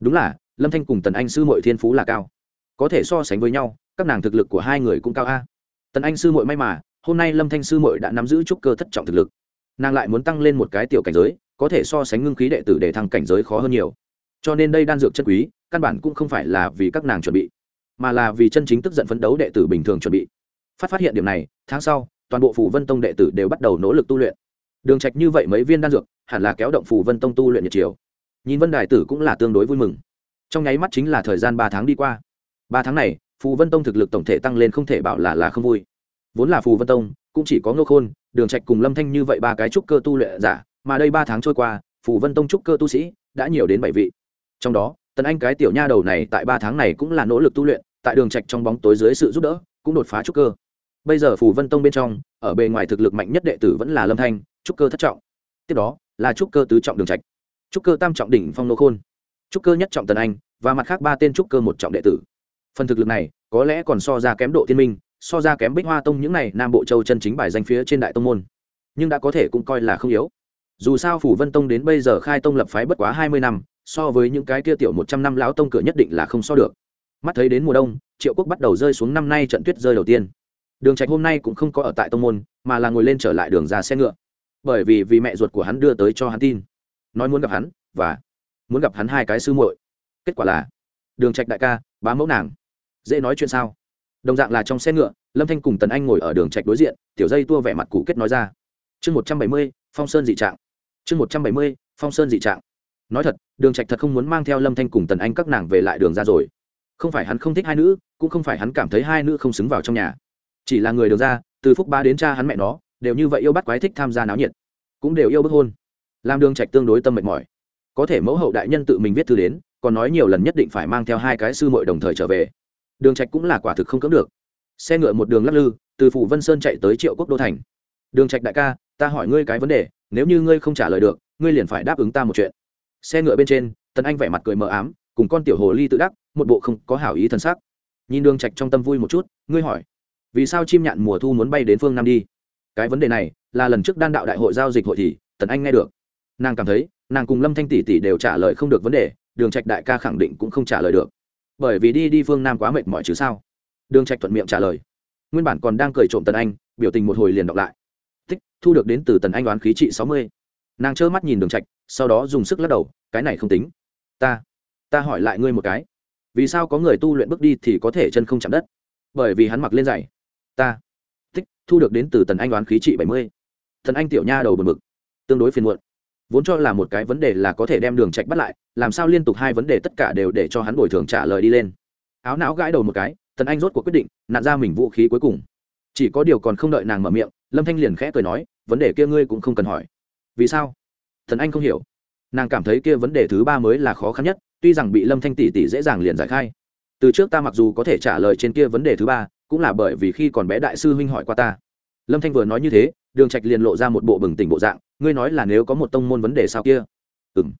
Đúng là, lâm thanh cùng tần anh sư mội thiên phú là cao. Có thể so sánh với nhau, các nàng thực lực của hai người cũng cao a. Tần anh sư mội may mà, hôm nay lâm thanh sư mội đã nắm giữ chút cơ thất trọng thực lực. Nàng lại muốn tăng lên một cái tiểu cảnh giới, có thể so sánh ngưng khí đệ tử để thăng cảnh giới khó hơn nhiều cho nên đây đan dược chân quý, căn bản cũng không phải là vì các nàng chuẩn bị, mà là vì chân chính tức giận phấn đấu đệ tử bình thường chuẩn bị. Phát phát hiện điểm này, tháng sau, toàn bộ phủ vân tông đệ tử đều bắt đầu nỗ lực tu luyện. Đường trạch như vậy mấy viên đan dược, hẳn là kéo động phủ vân tông tu luyện nhiệt chiều. Nhìn vân đài tử cũng là tương đối vui mừng. Trong nháy mắt chính là thời gian ba tháng đi qua. Ba tháng này, phù vân tông thực lực tổng thể tăng lên không thể bảo là là không vui. Vốn là phù vân tông, cũng chỉ có ngô khôn, đường trạch cùng lâm thanh như vậy ba cái trúc cơ tu luyện giả, mà đây ba tháng trôi qua, phù vân tông trúc cơ tu sĩ đã nhiều đến bảy vị trong đó, tần anh cái tiểu nha đầu này tại ba tháng này cũng là nỗ lực tu luyện, tại đường trạch trong bóng tối dưới sự giúp đỡ, cũng đột phá trúc cơ. Bây giờ phù vân tông bên trong, ở bề ngoài thực lực mạnh nhất đệ tử vẫn là lâm thanh, trúc cơ thất trọng. Tiếp đó, là trúc cơ tứ trọng đường trạch. Trúc cơ tam trọng đỉnh phong nô khôn. Trúc cơ nhất trọng tần anh, và mặt khác ba tên trúc cơ một trọng đệ tử. Phần thực lực này, có lẽ còn so ra kém độ thiên minh, so ra kém bích hoa tông những này nam bộ châu chân chính bài danh phía trên đại tông môn. Nhưng đã có thể cũng coi là không yếu. Dù sao phủ vân tông đến bây giờ khai tông lập phái bất quá hai mươi năm so với những cái kia tiểu một trăm năm lão tông cửa nhất định là không so được. Mắt thấy đến mùa đông, triệu quốc bắt đầu rơi xuống năm nay trận tuyết rơi đầu tiên. Đường trạch hôm nay cũng không có ở tại tông môn, mà là ngồi lên trở lại đường ra xe ngựa. Bởi vì vì mẹ ruột của hắn đưa tới cho hắn tin. Nói muốn gặp hắn, và muốn gặp hắn hai cái sư muội. Kết quả là, đường trạch đại ca, bá mẫu nàng. Dễ nói chuyện sao? Đồng dạng là trong xe ngựa, lâm thanh cùng tần anh ngồi ở đường trạch đối diện, tiểu dây tua vẻ mặt cụ kết nói ra. Chương một trăm bảy mươi, phong sơn dị trạng. Chương một trăm bảy mươi, phong sơn dị trạng nói thật, đường trạch thật không muốn mang theo lâm thanh cùng tần anh các nàng về lại đường ra rồi. Không phải hắn không thích hai nữ, cũng không phải hắn cảm thấy hai nữ không xứng vào trong nhà. Chỉ là người đường ra, từ phúc ba đến cha hắn mẹ nó, đều như vậy yêu bắt quái thích tham gia náo nhiệt, cũng đều yêu bức hôn. Làm đường trạch tương đối tâm mệt mỏi. Có thể mẫu hậu đại nhân tự mình viết thư đến, còn nói nhiều lần nhất định phải mang theo hai cái sư muội đồng thời trở về. Đường trạch cũng là quả thực không cưỡng được. Xe ngựa một đường lắc lư, từ phủ vân sơn chạy tới triệu quốc đô thành. Đường trạch đại ca, ta hỏi ngươi cái vấn đề, nếu như ngươi không trả lời được, ngươi liền phải đáp ứng ta một chuyện xe ngựa bên trên, tần anh vẻ mặt cười mờ ám, cùng con tiểu hồ ly tự đắc, một bộ không có hảo ý thân sắc. Nhìn đường trạch trong tâm vui một chút, ngươi hỏi, vì sao chim nhạn mùa thu muốn bay đến phương nam đi? Cái vấn đề này, là lần trước đan đạo đại hội giao dịch hội thì, tần anh nghe được. Nàng cảm thấy, nàng cùng lâm thanh tỷ tỷ đều trả lời không được vấn đề, đường trạch đại ca khẳng định cũng không trả lời được. Bởi vì đi đi phương nam quá mệt mỏi chứ sao? Đường trạch thuận miệng trả lời. Nguyên bản còn đang cười trộm tần anh, biểu tình một hồi liền đọc lại. Tích, thu được đến từ tần anh đoán khí trị sáu mươi nàng trơ mắt nhìn đường trạch sau đó dùng sức lắc đầu cái này không tính. Ta ta hỏi lại ngươi một cái. Vì sao có người tu luyện bước đi thì có thể chân không chạm đất? Bởi vì hắn mặc lên giày. Ta thích thu được đến từ tần anh đoán khí trị bảy mươi. Thần anh tiểu nha đầu bật bực, tương đối phiền muộn. Vốn cho là một cái vấn đề là có thể đem đường trạch bắt lại làm sao liên tục hai vấn đề tất cả đều để cho hắn bồi thường trả lời đi lên. Áo não gãi đầu một cái tần anh rốt cuộc quyết định nạn ra mình vũ khí cuối cùng. Chỉ có điều còn không đợi nàng mở miệng lâm thanh liền khẽ cười nói vấn đề kia ngươi cũng không cần hỏi vì sao? Thần anh không hiểu. Nàng cảm thấy kia vấn đề thứ ba mới là khó khăn nhất, tuy rằng bị lâm thanh tỷ tỷ dễ dàng liền giải khai. Từ trước ta mặc dù có thể trả lời trên kia vấn đề thứ ba, cũng là bởi vì khi còn bé đại sư huynh hỏi qua ta. Lâm thanh vừa nói như thế, đường trạch liền lộ ra một bộ bừng tỉnh bộ dạng, ngươi nói là nếu có một tông môn vấn đề sao kia? Ừm.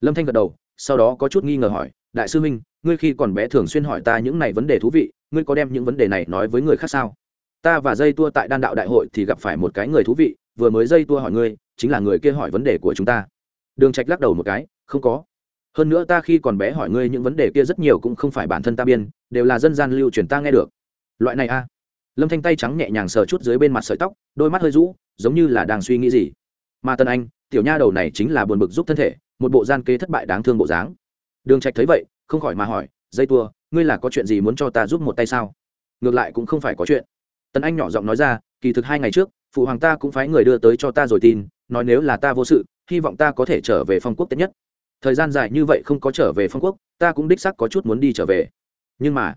Lâm thanh gật đầu, sau đó có chút nghi ngờ hỏi, đại sư huynh, ngươi khi còn bé thường xuyên hỏi ta những này vấn đề thú vị, ngươi có đem những vấn đề này nói với người khác sao? Ta và dây tua tại đan đạo đại hội thì gặp phải một cái người thú vị, vừa mới dây tua hỏi ngươi chính là người kia hỏi vấn đề của chúng ta. Đường trạch lắc đầu một cái, không có. Hơn nữa ta khi còn bé hỏi ngươi những vấn đề kia rất nhiều cũng không phải bản thân ta biên, đều là dân gian lưu truyền ta nghe được. Loại này a lâm thanh tay trắng nhẹ nhàng sờ chút dưới bên mặt sợi tóc, đôi mắt hơi rũ, giống như là đang suy nghĩ gì. Mà tân anh, tiểu nha đầu này chính là buồn bực giúp thân thể, một bộ gian kế thất bại đáng thương bộ dáng. Đường trạch thấy vậy, không khỏi mà hỏi, dây tua, ngươi là có chuyện gì muốn cho ta giúp một tay sao? Ngược lại cũng không phải có chuyện. Tân anh nhỏ giọng nói ra, kỳ thực hai ngày trước, phụ hoàng ta cũng phái người đưa tới cho ta rồi tin nói nếu là ta vô sự, hy vọng ta có thể trở về phong quốc tết nhất. Thời gian dài như vậy không có trở về phong quốc, ta cũng đích sắc có chút muốn đi trở về. Nhưng mà,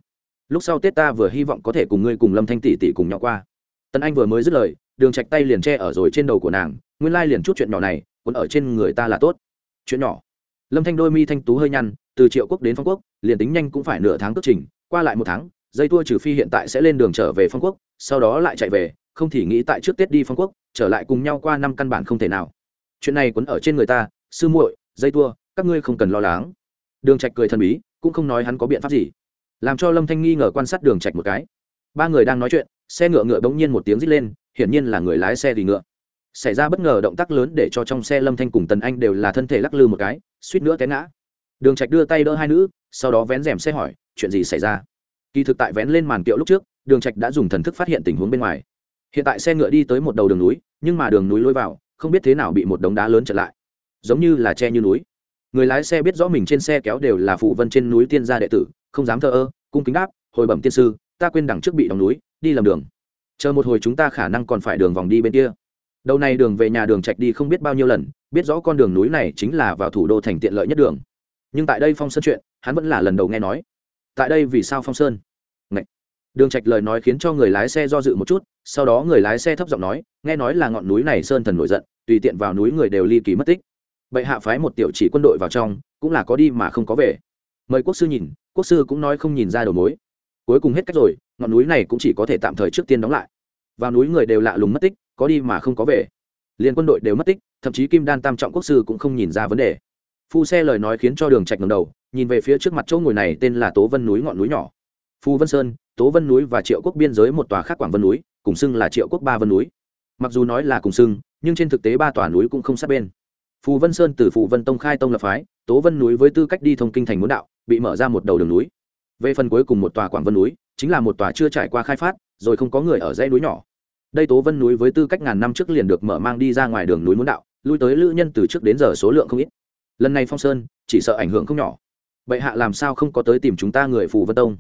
lúc sau tết ta vừa hy vọng có thể cùng ngươi cùng lâm thanh tỷ tỷ cùng nhau qua. Tân anh vừa mới dứt lời, đường trạch tay liền che ở rồi trên đầu của nàng, nguyên lai liền chút chuyện nhỏ này còn ở trên người ta là tốt. Chuyện nhỏ. Lâm thanh đôi mi thanh tú hơi nhăn, từ triệu quốc đến phong quốc, liền tính nhanh cũng phải nửa tháng cất trình, qua lại một tháng, dây tua trừ phi hiện tại sẽ lên đường trở về phong quốc, sau đó lại chạy về không thì nghĩ tại trước tết đi phong quốc, trở lại cùng nhau qua năm căn bản không thể nào. Chuyện này quấn ở trên người ta, sư muội, dây tua các ngươi không cần lo lắng. Đường trạch cười thần bí, cũng không nói hắn có biện pháp gì. Làm cho lâm thanh nghi ngờ quan sát đường trạch một cái. Ba người đang nói chuyện, xe ngựa ngựa bỗng nhiên một tiếng rít lên, hiển nhiên là người lái xe thì ngựa. Xảy ra bất ngờ động tác lớn để cho trong xe lâm thanh cùng tần anh đều là thân thể lắc lư một cái, suýt nữa té ngã. Đường trạch đưa tay đỡ hai nữ, sau đó vén rèm xe hỏi, chuyện gì xảy ra? Kỳ thực tại vén lên màn kiệu lúc trước, đường trạch đã dùng thần thức phát hiện tình huống bên ngoài hiện tại xe ngựa đi tới một đầu đường núi, nhưng mà đường núi lôi vào, không biết thế nào bị một đống đá lớn chặn lại. Giống như là che như núi. Người lái xe biết rõ mình trên xe kéo đều là phụ vân trên núi tiên gia đệ tử, không dám thờ ơ, cung kính đáp, hồi bẩm tiên sư, ta quên đằng trước bị đóng núi, đi làm đường. Chờ một hồi chúng ta khả năng còn phải đường vòng đi bên kia. Đầu này đường về nhà đường trạch đi không biết bao nhiêu lần, biết rõ con đường núi này chính là vào thủ đô thành tiện lợi nhất đường. Nhưng tại đây phong sơn chuyện, hắn vẫn là lần đầu nghe nói. Tại đây vì sao phong sơn? Ngậy. đường trạch lời nói khiến cho người lái xe do dự một chút sau đó người lái xe thấp giọng nói, nghe nói là ngọn núi này sơn thần nổi giận, tùy tiện vào núi người đều ly kỳ mất tích. Bệ hạ phái một tiểu chỉ quân đội vào trong, cũng là có đi mà không có về. Mời quốc sư nhìn, quốc sư cũng nói không nhìn ra đầu mối. Cuối cùng hết cách rồi, ngọn núi này cũng chỉ có thể tạm thời trước tiên đóng lại. Vào núi người đều lạ lùng mất tích, có đi mà không có về. Liền quân đội đều mất tích, thậm chí kim đan tam trọng quốc sư cũng không nhìn ra vấn đề. Phu xe lời nói khiến cho đường trạch ngầm đầu, nhìn về phía trước mặt chỗ ngồi này tên là tố vân núi ngọn núi nhỏ. Phu vân sơn, tố vân núi và triệu quốc biên giới một tòa khác quảng vân núi cùng xưng là triệu quốc ba vân núi. Mặc dù nói là cùng xưng, nhưng trên thực tế ba tòa núi cũng không sát bên. Phù vân sơn từ phù vân tông khai tông lập phái, tố vân núi với tư cách đi thông kinh thành muốn đạo, bị mở ra một đầu đường núi. Về phần cuối cùng một tòa quảng vân núi, chính là một tòa chưa trải qua khai phát, rồi không có người ở dãy núi nhỏ. Đây tố vân núi với tư cách ngàn năm trước liền được mở mang đi ra ngoài đường núi muốn đạo, lui tới lữ nhân từ trước đến giờ số lượng không ít. Lần này phong sơn, chỉ sợ ảnh hưởng không nhỏ. Bệ hạ làm sao không có tới tìm chúng ta người phù vân tông?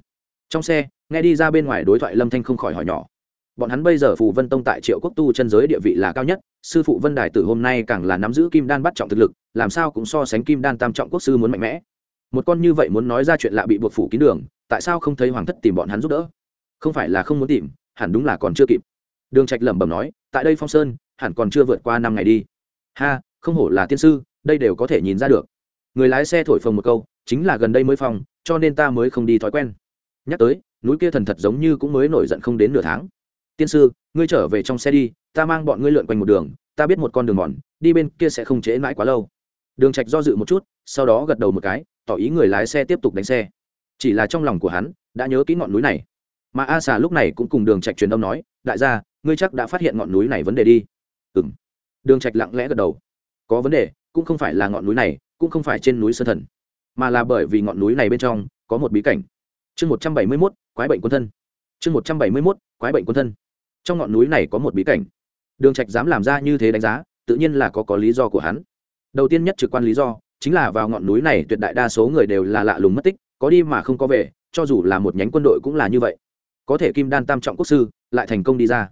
Trong xe, nghe đi ra bên ngoài đối thoại lâm thanh không khỏi hỏi nhỏ bọn hắn bây giờ phù vân tông tại triệu quốc tu chân giới địa vị là cao nhất, sư phụ vân đài tử hôm nay càng là nắm giữ kim đan bắt trọng thực lực, làm sao cũng so sánh kim đan tam trọng quốc sư muốn mạnh mẽ. Một con như vậy muốn nói ra chuyện lạ bị buộc phủ kín đường, tại sao không thấy hoàng thất tìm bọn hắn giúp đỡ? Không phải là không muốn tìm, hẳn đúng là còn chưa kịp. Đường trạch lẩm bẩm nói, tại đây phong sơn, hẳn còn chưa vượt qua năm ngày đi. Ha, không hổ là tiên sư, đây đều có thể nhìn ra được. Người lái xe thổi phồng một câu, chính là gần đây mới phong, cho nên ta mới không đi thói quen. Nhắc tới, núi kia thần thật giống như cũng mới nổi giận không đến nửa tháng tiên sư ngươi trở về trong xe đi ta mang bọn ngươi lượn quanh một đường ta biết một con đường mòn đi bên kia sẽ không trễ mãi quá lâu. Đường trạch do dự một chút sau đó gật đầu một cái tỏ ý người lái xe tiếp tục đánh xe. Chỉ là trong lòng của hắn đã nhớ kỹ ngọn núi này. Mà a xà lúc này cũng cùng đường trạch truyền âm nói đại gia ngươi chắc đã phát hiện ngọn núi này vấn đề đi. Ừm. Đường trạch lặng lẽ gật đầu. Có vấn đề cũng không phải là ngọn núi này cũng không phải trên núi sơn thần mà là bởi vì ngọn núi này bên trong có một bí cảnh. Chương 171, quái bệnh quân thân. Chương 171, quái bệnh quân thân trong ngọn núi này có một bí cảnh. Đường trạch dám làm ra như thế đánh giá, tự nhiên là có có lý do của hắn. Đầu tiên nhất trực quan lý do, chính là vào ngọn núi này tuyệt đại đa số người đều là lạ lùng mất tích, có đi mà không có về, cho dù là một nhánh quân đội cũng là như vậy. Có thể kim đan tam trọng quốc sư, lại thành công đi ra.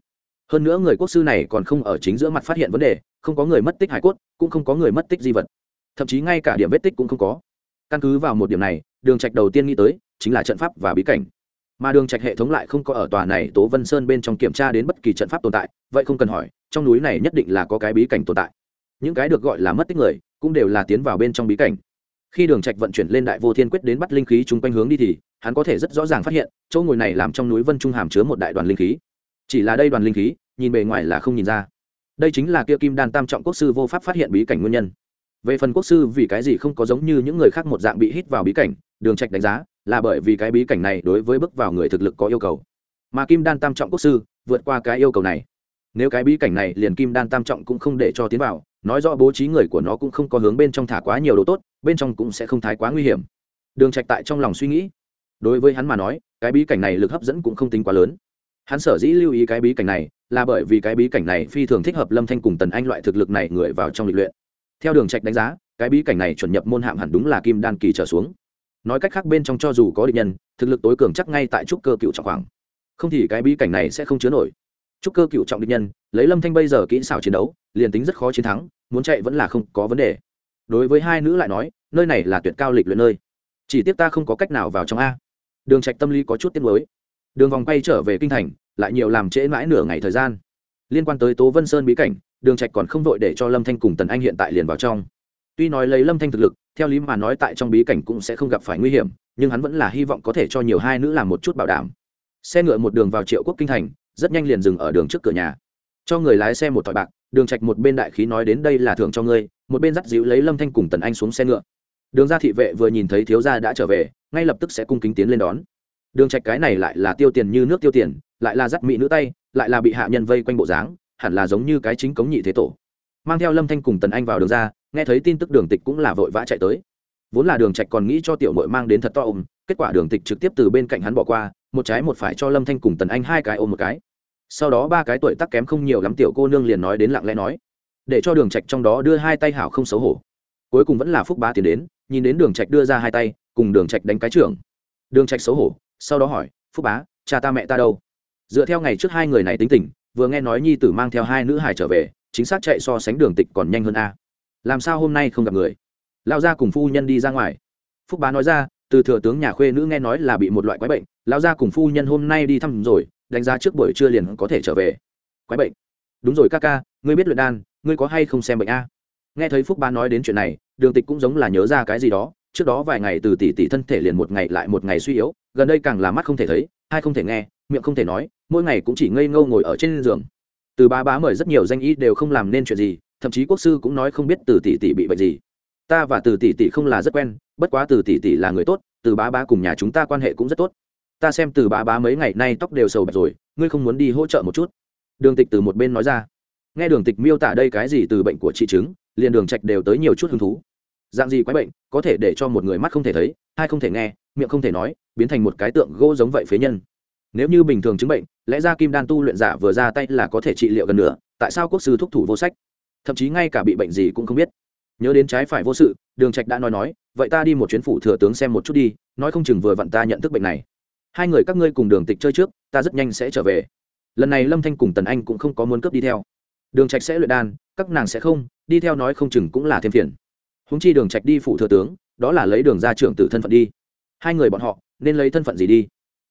Hơn nữa người quốc sư này còn không ở chính giữa mặt phát hiện vấn đề, không có người mất tích hải cốt, cũng không có người mất tích di vật. Thậm chí ngay cả điểm vết tích cũng không có. Căn cứ vào một điểm này, đường trạch đầu tiên nghĩ tới, chính là trận pháp và bí cảnh mà đường trạch hệ thống lại không có ở tòa này tố vân sơn bên trong kiểm tra đến bất kỳ trận pháp tồn tại, vậy không cần hỏi, trong núi này nhất định là có cái bí cảnh tồn tại. Những cái được gọi là mất tích người, cũng đều là tiến vào bên trong bí cảnh. Khi đường trạch vận chuyển lên đại vô thiên quyết đến bắt linh khí chung quanh hướng đi thì, hắn có thể rất rõ ràng phát hiện, chỗ ngồi này làm trong núi vân trung hàm chứa một đại đoàn linh khí. Chỉ là đây đoàn linh khí, nhìn bề ngoài là không nhìn ra. Đây chính là kia kim đan tam trọng quốc sư vô pháp phát hiện bí cảnh nguyên nhân. Về phần quốc sư vì cái gì không có giống như những người khác một dạng bị hít vào bí cảnh, đường trạch đánh giá là bởi vì cái bí cảnh này đối với bước vào người thực lực có yêu cầu. Mà kim đan tam trọng quốc sư vượt qua cái yêu cầu này. Nếu cái bí cảnh này liền kim đan tam trọng cũng không để cho tiến vào, nói rõ bố trí người của nó cũng không có hướng bên trong thả quá nhiều đồ tốt, bên trong cũng sẽ không thái quá nguy hiểm. Đường trạch tại trong lòng suy nghĩ. Đối với hắn mà nói, cái bí cảnh này lực hấp dẫn cũng không tính quá lớn. Hắn sở dĩ lưu ý cái bí cảnh này là bởi vì cái bí cảnh này phi thường thích hợp lâm thanh cùng tần anh loại thực lực này người vào trong lịch luyện. Theo đường trạch đánh giá, cái bí cảnh này chuẩn nhập môn hạm hẳn đúng là kim đan kỳ trở xuống nói cách khác bên trong cho dù có địch nhân, thực lực tối cường chắc ngay tại trúc cơ cựu trọng khoảng. Không thì cái bí cảnh này sẽ không chứa nổi. Trúc cơ cựu trọng địch nhân, lấy lâm thanh bây giờ kỹ xảo chiến đấu, liền tính rất khó chiến thắng, muốn chạy vẫn là không có vấn đề. Đối với hai nữ lại nói, nơi này là tuyệt cao lịch luyện nơi. Chỉ tiếc ta không có cách nào vào trong a. Đường trạch tâm lý có chút tiếc mới đường vòng quay trở về kinh thành, lại nhiều làm trễ mãi nửa ngày thời gian. Liên quan tới tố vân sơn bí cảnh, đường trạch còn không vội để cho lâm thanh cùng tần anh hiện tại liền vào trong. Tuy nói lấy lâm thanh thực lực theo lý mà nói tại trong bí cảnh cũng sẽ không gặp phải nguy hiểm, nhưng hắn vẫn là hy vọng có thể cho nhiều hai nữ làm một chút bảo đảm. Xe ngựa một đường vào triệu quốc kinh thành, rất nhanh liền dừng ở đường trước cửa nhà. Cho người lái xe một thỏi bạc, đường trạch một bên đại khí nói đến đây là thưởng cho ngươi, một bên dắt dịu lấy lâm thanh cùng tần anh xuống xe ngựa. Đường gia thị vệ vừa nhìn thấy thiếu gia đã trở về, ngay lập tức sẽ cung kính tiến lên đón. Đường trạch cái này lại là tiêu tiền như nước tiêu tiền, lại là dắt mỹ nữ tay, lại là bị hạ nhân vây quanh bộ dáng, hẳn là giống như cái chính cống nhị thế tổ. Mang theo lâm thanh cùng tần anh vào đường ra nghe thấy tin tức đường tịch cũng là vội vã chạy tới. Vốn là đường trạch còn nghĩ cho tiểu mội mang đến thật to ôm, kết quả đường tịch trực tiếp từ bên cạnh hắn bỏ qua, một trái một phải cho lâm thanh cùng tần anh hai cái ôm một cái. Sau đó ba cái tuổi tác kém không nhiều lắm tiểu cô nương liền nói đến lặng lẽ nói, để cho đường trạch trong đó đưa hai tay hảo không xấu hổ. Cuối cùng vẫn là phúc bá tiến đến, nhìn đến đường trạch đưa ra hai tay, cùng đường trạch đánh cái trưởng. Đường trạch xấu hổ, sau đó hỏi, phúc bá, cha ta mẹ ta đâu? Dựa theo ngày trước hai người này tính tình, vừa nghe nói nhi tử mang theo hai nữ hải trở về, chính xác chạy so sánh đường tịch còn nhanh hơn a làm sao hôm nay không gặp người? Lao ra cùng phu nhân đi ra ngoài. Phúc bá nói ra, từ thừa tướng nhà khuê nữ nghe nói là bị một loại quái bệnh lao ra cùng phu nhân hôm nay đi thăm rồi, đánh giá trước buổi trưa liền có thể trở về. Quái bệnh? Đúng rồi ca ca, ngươi biết luyện đan, ngươi có hay không xem bệnh a? Nghe thấy phúc bá nói đến chuyện này, đường tịch cũng giống là nhớ ra cái gì đó, trước đó vài ngày từ tỷ tỷ thân thể liền một ngày lại một ngày suy yếu, gần đây càng là mắt không thể thấy, hai không thể nghe, miệng không thể nói, mỗi ngày cũng chỉ ngây ngâu ngồi ở trên giường. Từ bá bá mời rất nhiều danh y đều không làm nên chuyện gì thậm chí quốc sư cũng nói không biết từ tỷ tỷ bị bệnh gì. Ta và từ tỷ tỷ không là rất quen, bất quá từ tỷ tỷ là người tốt, từ bá bá cùng nhà chúng ta quan hệ cũng rất tốt. Ta xem từ bá bá mấy ngày nay tóc đều sầu bạch rồi, ngươi không muốn đi hỗ trợ một chút? Đường tịch từ một bên nói ra. Nghe đường tịch miêu tả đây cái gì từ bệnh của chị chứng liền đường trạch đều tới nhiều chút hứng thú. Dạng gì quái bệnh, có thể để cho một người mắt không thể thấy, hai không thể nghe, miệng không thể nói, biến thành một cái tượng gỗ giống vậy phế nhân. Nếu như bình thường chứng bệnh, lẽ ra kim đan tu luyện giả vừa ra tay là có thể trị liệu gần nữa tại sao quốc sư thúc thủ vô sách? Thậm chí ngay cả bị bệnh gì cũng không biết. Nhớ đến trái phải vô sự, đường trạch đã nói nói, vậy ta đi một chuyến phủ thừa tướng xem một chút đi, nói không chừng vừa vặn ta nhận thức bệnh này. Hai người các ngươi cùng đường tịch chơi trước, ta rất nhanh sẽ trở về. Lần này lâm thanh cùng tần anh cũng không có muốn cướp đi theo. Đường trạch sẽ luyện đan, các nàng sẽ không, đi theo nói không chừng cũng là thêm phiền. Huống chi đường trạch đi phủ thừa tướng, đó là lấy đường ra trưởng tử thân phận đi. Hai người bọn họ, nên lấy thân phận gì đi?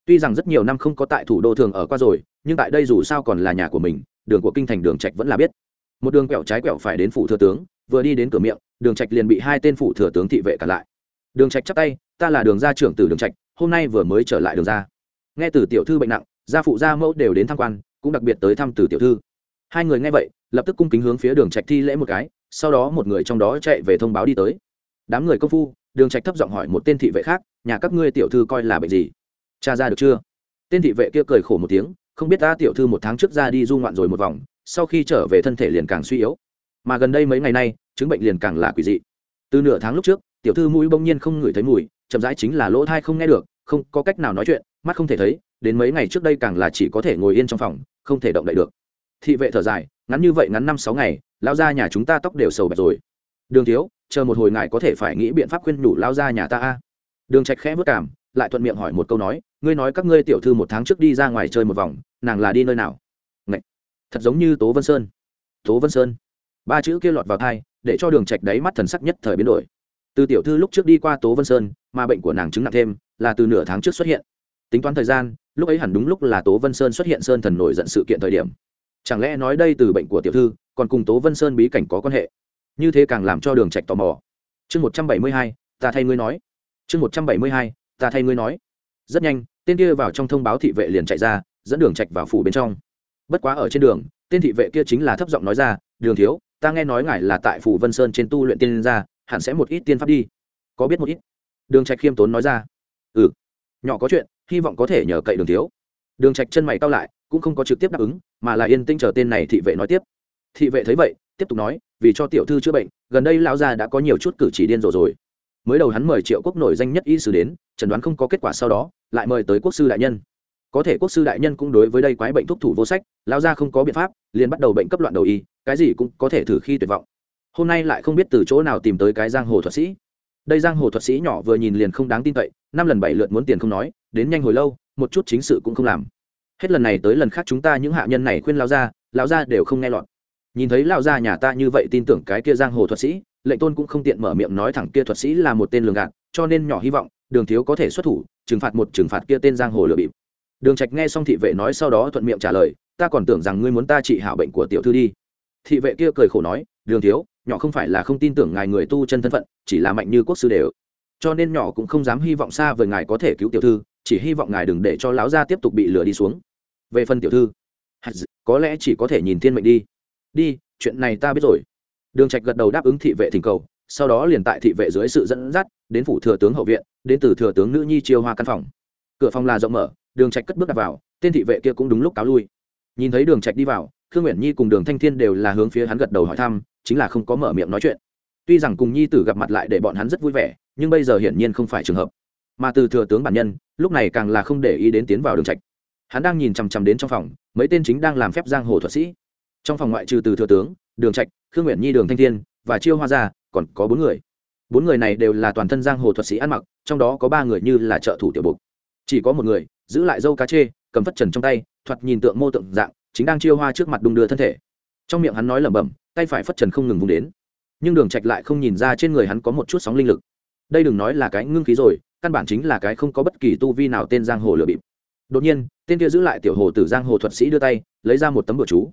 Tuy rằng rất nhiều năm không có tại thủ đô thường ở qua rồi, nhưng tại đây dù sao còn là nhà của mình, đường của kinh thành đường trạch vẫn là biết một đường quẹo trái quẹo phải đến phủ thừa tướng, vừa đi đến cửa miệng, đường trạch liền bị hai tên phủ thừa tướng thị vệ cản lại. Đường trạch chắp tay, ta là đường gia trưởng tử đường trạch, hôm nay vừa mới trở lại đường gia. Nghe từ tiểu thư bệnh nặng, gia phụ gia mẫu đều đến tham quan, cũng đặc biệt tới thăm từ tiểu thư. Hai người nghe vậy, lập tức cung kính hướng phía đường trạch thi lễ một cái, sau đó một người trong đó chạy về thông báo đi tới. Đám người công phu, đường trạch thấp giọng hỏi một tên thị vệ khác, nhà các ngươi tiểu thư coi là bệnh gì? Cha ra được chưa? Tên thị vệ kia cười khổ một tiếng, không biết ta tiểu thư một tháng trước ra đi du ngoạn rồi một vòng sau khi trở về thân thể liền càng suy yếu. Mà gần đây mấy ngày nay, chứng bệnh liền càng là quỷ dị. Từ nửa tháng lúc trước, tiểu thư mũi bỗng nhiên không ngửi thấy mùi, chậm rãi chính là lỗ thai không nghe được, không có cách nào nói chuyện, mắt không thể thấy, đến mấy ngày trước đây càng là chỉ có thể ngồi yên trong phòng, không thể động đậy được. Thị vệ thở dài, ngắn như vậy ngắn năm sáu ngày lao ra nhà chúng ta tóc đều sầu bạch rồi. Đường thiếu, chờ một hồi ngài có thể phải nghĩ biện pháp khuyên nhủ lao ra nhà ta a. Đường trạch khẽ vất cảm lại thuận miệng hỏi một câu nói, ngươi nói các ngươi tiểu thư một tháng trước đi ra ngoài chơi một vòng, nàng là đi nơi nào? Thật giống như tố vân sơn. Tố vân sơn. Ba chữ kia lọt vào thai để cho đường trạch đáy mắt thần sắc nhất thời biến đổi. Từ tiểu thư lúc trước đi qua tố vân sơn, mà bệnh của nàng chứng nặng thêm, là từ nửa tháng trước xuất hiện. Tính toán thời gian, lúc ấy hẳn đúng lúc là tố vân sơn xuất hiện sơn thần nổi giận sự kiện thời điểm. Chẳng lẽ nói đây từ bệnh của tiểu thư, còn cùng tố vân sơn bí cảnh có quan hệ? Như thế càng làm cho đường trạch tò mò. Chương một trăm bảy mươi hai, ta thay ngươi nói. Chương một trăm bảy mươi hai, ta thay ngươi nói. Rất nhanh, tên kia vào trong thông báo thị vệ liền chạy ra, dẫn đường trạch vào phủ bên trong bất quá ở trên đường, tên thị vệ kia chính là thấp giọng nói ra, đường thiếu, ta nghe nói ngài là tại phủ vân sơn trên tu luyện tiên gia, hẳn sẽ một ít tiên pháp đi. Có biết một ít? Đường trạch khiêm tốn nói ra. Ừ nhỏ có chuyện, hy vọng có thể nhờ cậy đường thiếu. Đường trạch chân mày cau lại, cũng không có trực tiếp đáp ứng, mà là yên tĩnh chờ tên này thị vệ nói tiếp. Thị vệ thấy vậy, tiếp tục nói, vì cho tiểu thư chữa bệnh, gần đây lão gia đã có nhiều chút cử chỉ điên rồ rồi. Mới đầu hắn mời triệu quốc nổi danh nhất y sư đến, chẩn đoán không có kết quả sau đó, lại mời tới quốc sư đại nhân. Có thể quốc sư đại nhân cũng đối với đây quái bệnh thuốc thủ vô sách lão gia không có biện pháp, liền bắt đầu bệnh cấp loạn đầu y, cái gì cũng có thể thử khi tuyệt vọng. Hôm nay lại không biết từ chỗ nào tìm tới cái giang hồ thuật sĩ. Đây giang hồ thuật sĩ nhỏ vừa nhìn liền không đáng tin cậy, năm lần bảy lượt muốn tiền không nói, đến nhanh hồi lâu, một chút chính sự cũng không làm. Hết lần này tới lần khác chúng ta những hạ nhân này khuyên lao ra lao ra đều không nghe lọt. Nhìn thấy lao ra nhà ta như vậy tin tưởng cái kia giang hồ thuật sĩ lệnh tôn cũng không tiện mở miệng nói thẳng kia thuật sĩ là một tên lường gạt, cho nên nhỏ hy vọng, đường thiếu có thể xuất thủ, trừng phạt một trừng phạt kia tên giang hồ lừa bịp. Đường trạch nghe xong thị vệ nói sau đó thuận miệng trả lời ta còn tưởng rằng ngươi muốn ta trị hảo bệnh của tiểu thư đi. Thị vệ kia cười khổ nói, đường thiếu, nhỏ không phải là không tin tưởng ngài người tu chân thân phận, chỉ là mạnh như quốc sư đều. Cho nên nhỏ cũng không dám hy vọng xa với ngài có thể cứu tiểu thư, chỉ hy vọng ngài đừng để cho lão gia tiếp tục bị lừa đi xuống. Về phần tiểu thư có lẽ chỉ có thể nhìn thiên mệnh đi. Đi, chuyện này ta biết rồi. Đường trạch gật đầu đáp ứng thị vệ thỉnh cầu, sau đó liền tại thị vệ dưới sự dẫn dắt, đến phủ thừa tướng hậu viện, đến từ thừa tướng nữ nhi chiêu hoa căn phòng. Cửa phòng là rộng mở, đường trạch cất bước đặt vào, tên thị vệ kia cũng đúng lúc cáo lui nhìn thấy đường trạch đi vào, khương nguyện nhi cùng đường thanh thiên đều là hướng phía hắn gật đầu hỏi thăm, chính là không có mở miệng nói chuyện. Tuy rằng cùng nhi tử gặp mặt lại để bọn hắn rất vui vẻ, nhưng bây giờ hiển nhiên không phải trường hợp. Mà từ thừa tướng bản nhân, lúc này càng là không để ý đến tiến vào đường trạch. Hắn đang nhìn chằm chằm đến trong phòng, mấy tên chính đang làm phép giang hồ thuật sĩ. Trong phòng ngoại trừ từ thừa tướng, đường trạch, khương nguyện nhi, đường thanh thiên và chiêu hoa gia, còn có bốn người. Bốn người này đều là toàn thân giang hồ thuật sĩ ăn mặc, trong đó có ba người như là trợ thủ tiểu bục. Chỉ có một người, giữ lại dâu cá chê, cầm phất trần trong tay thoạt nhìn tượng mô tượng dạng, chính đang chiêu hoa trước mặt đung đưa thân thể. Trong miệng hắn nói lẩm bẩm, tay phải phất trần không ngừng vùng đến. Nhưng đường trạch lại không nhìn ra trên người hắn có một chút sóng linh lực. Đây đừng nói là cái ngưng khí rồi, căn bản chính là cái không có bất kỳ tu vi nào tên giang hồ lừa bịp. Đột nhiên, tên kia giữ lại tiểu hồ tử giang hồ thuật sĩ đưa tay, lấy ra một tấm bừa chú.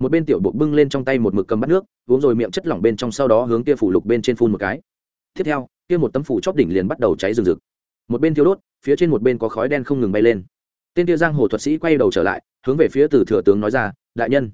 Một bên tiểu bộ bưng lên trong tay một mực cầm bắt nước, uống rồi miệng chất lỏng bên trong sau đó hướng kia phủ lục bên trên phun một cái. Tiếp theo, kia một tấm phủ chóp đỉnh liền bắt đầu cháy rừng rực. Một bên thiêu đốt, phía trên một bên có khói đen không ngừng bay lên tên kia giang hồ thuật sĩ quay đầu trở lại, hướng về phía từ thừa tướng nói ra, đại nhân.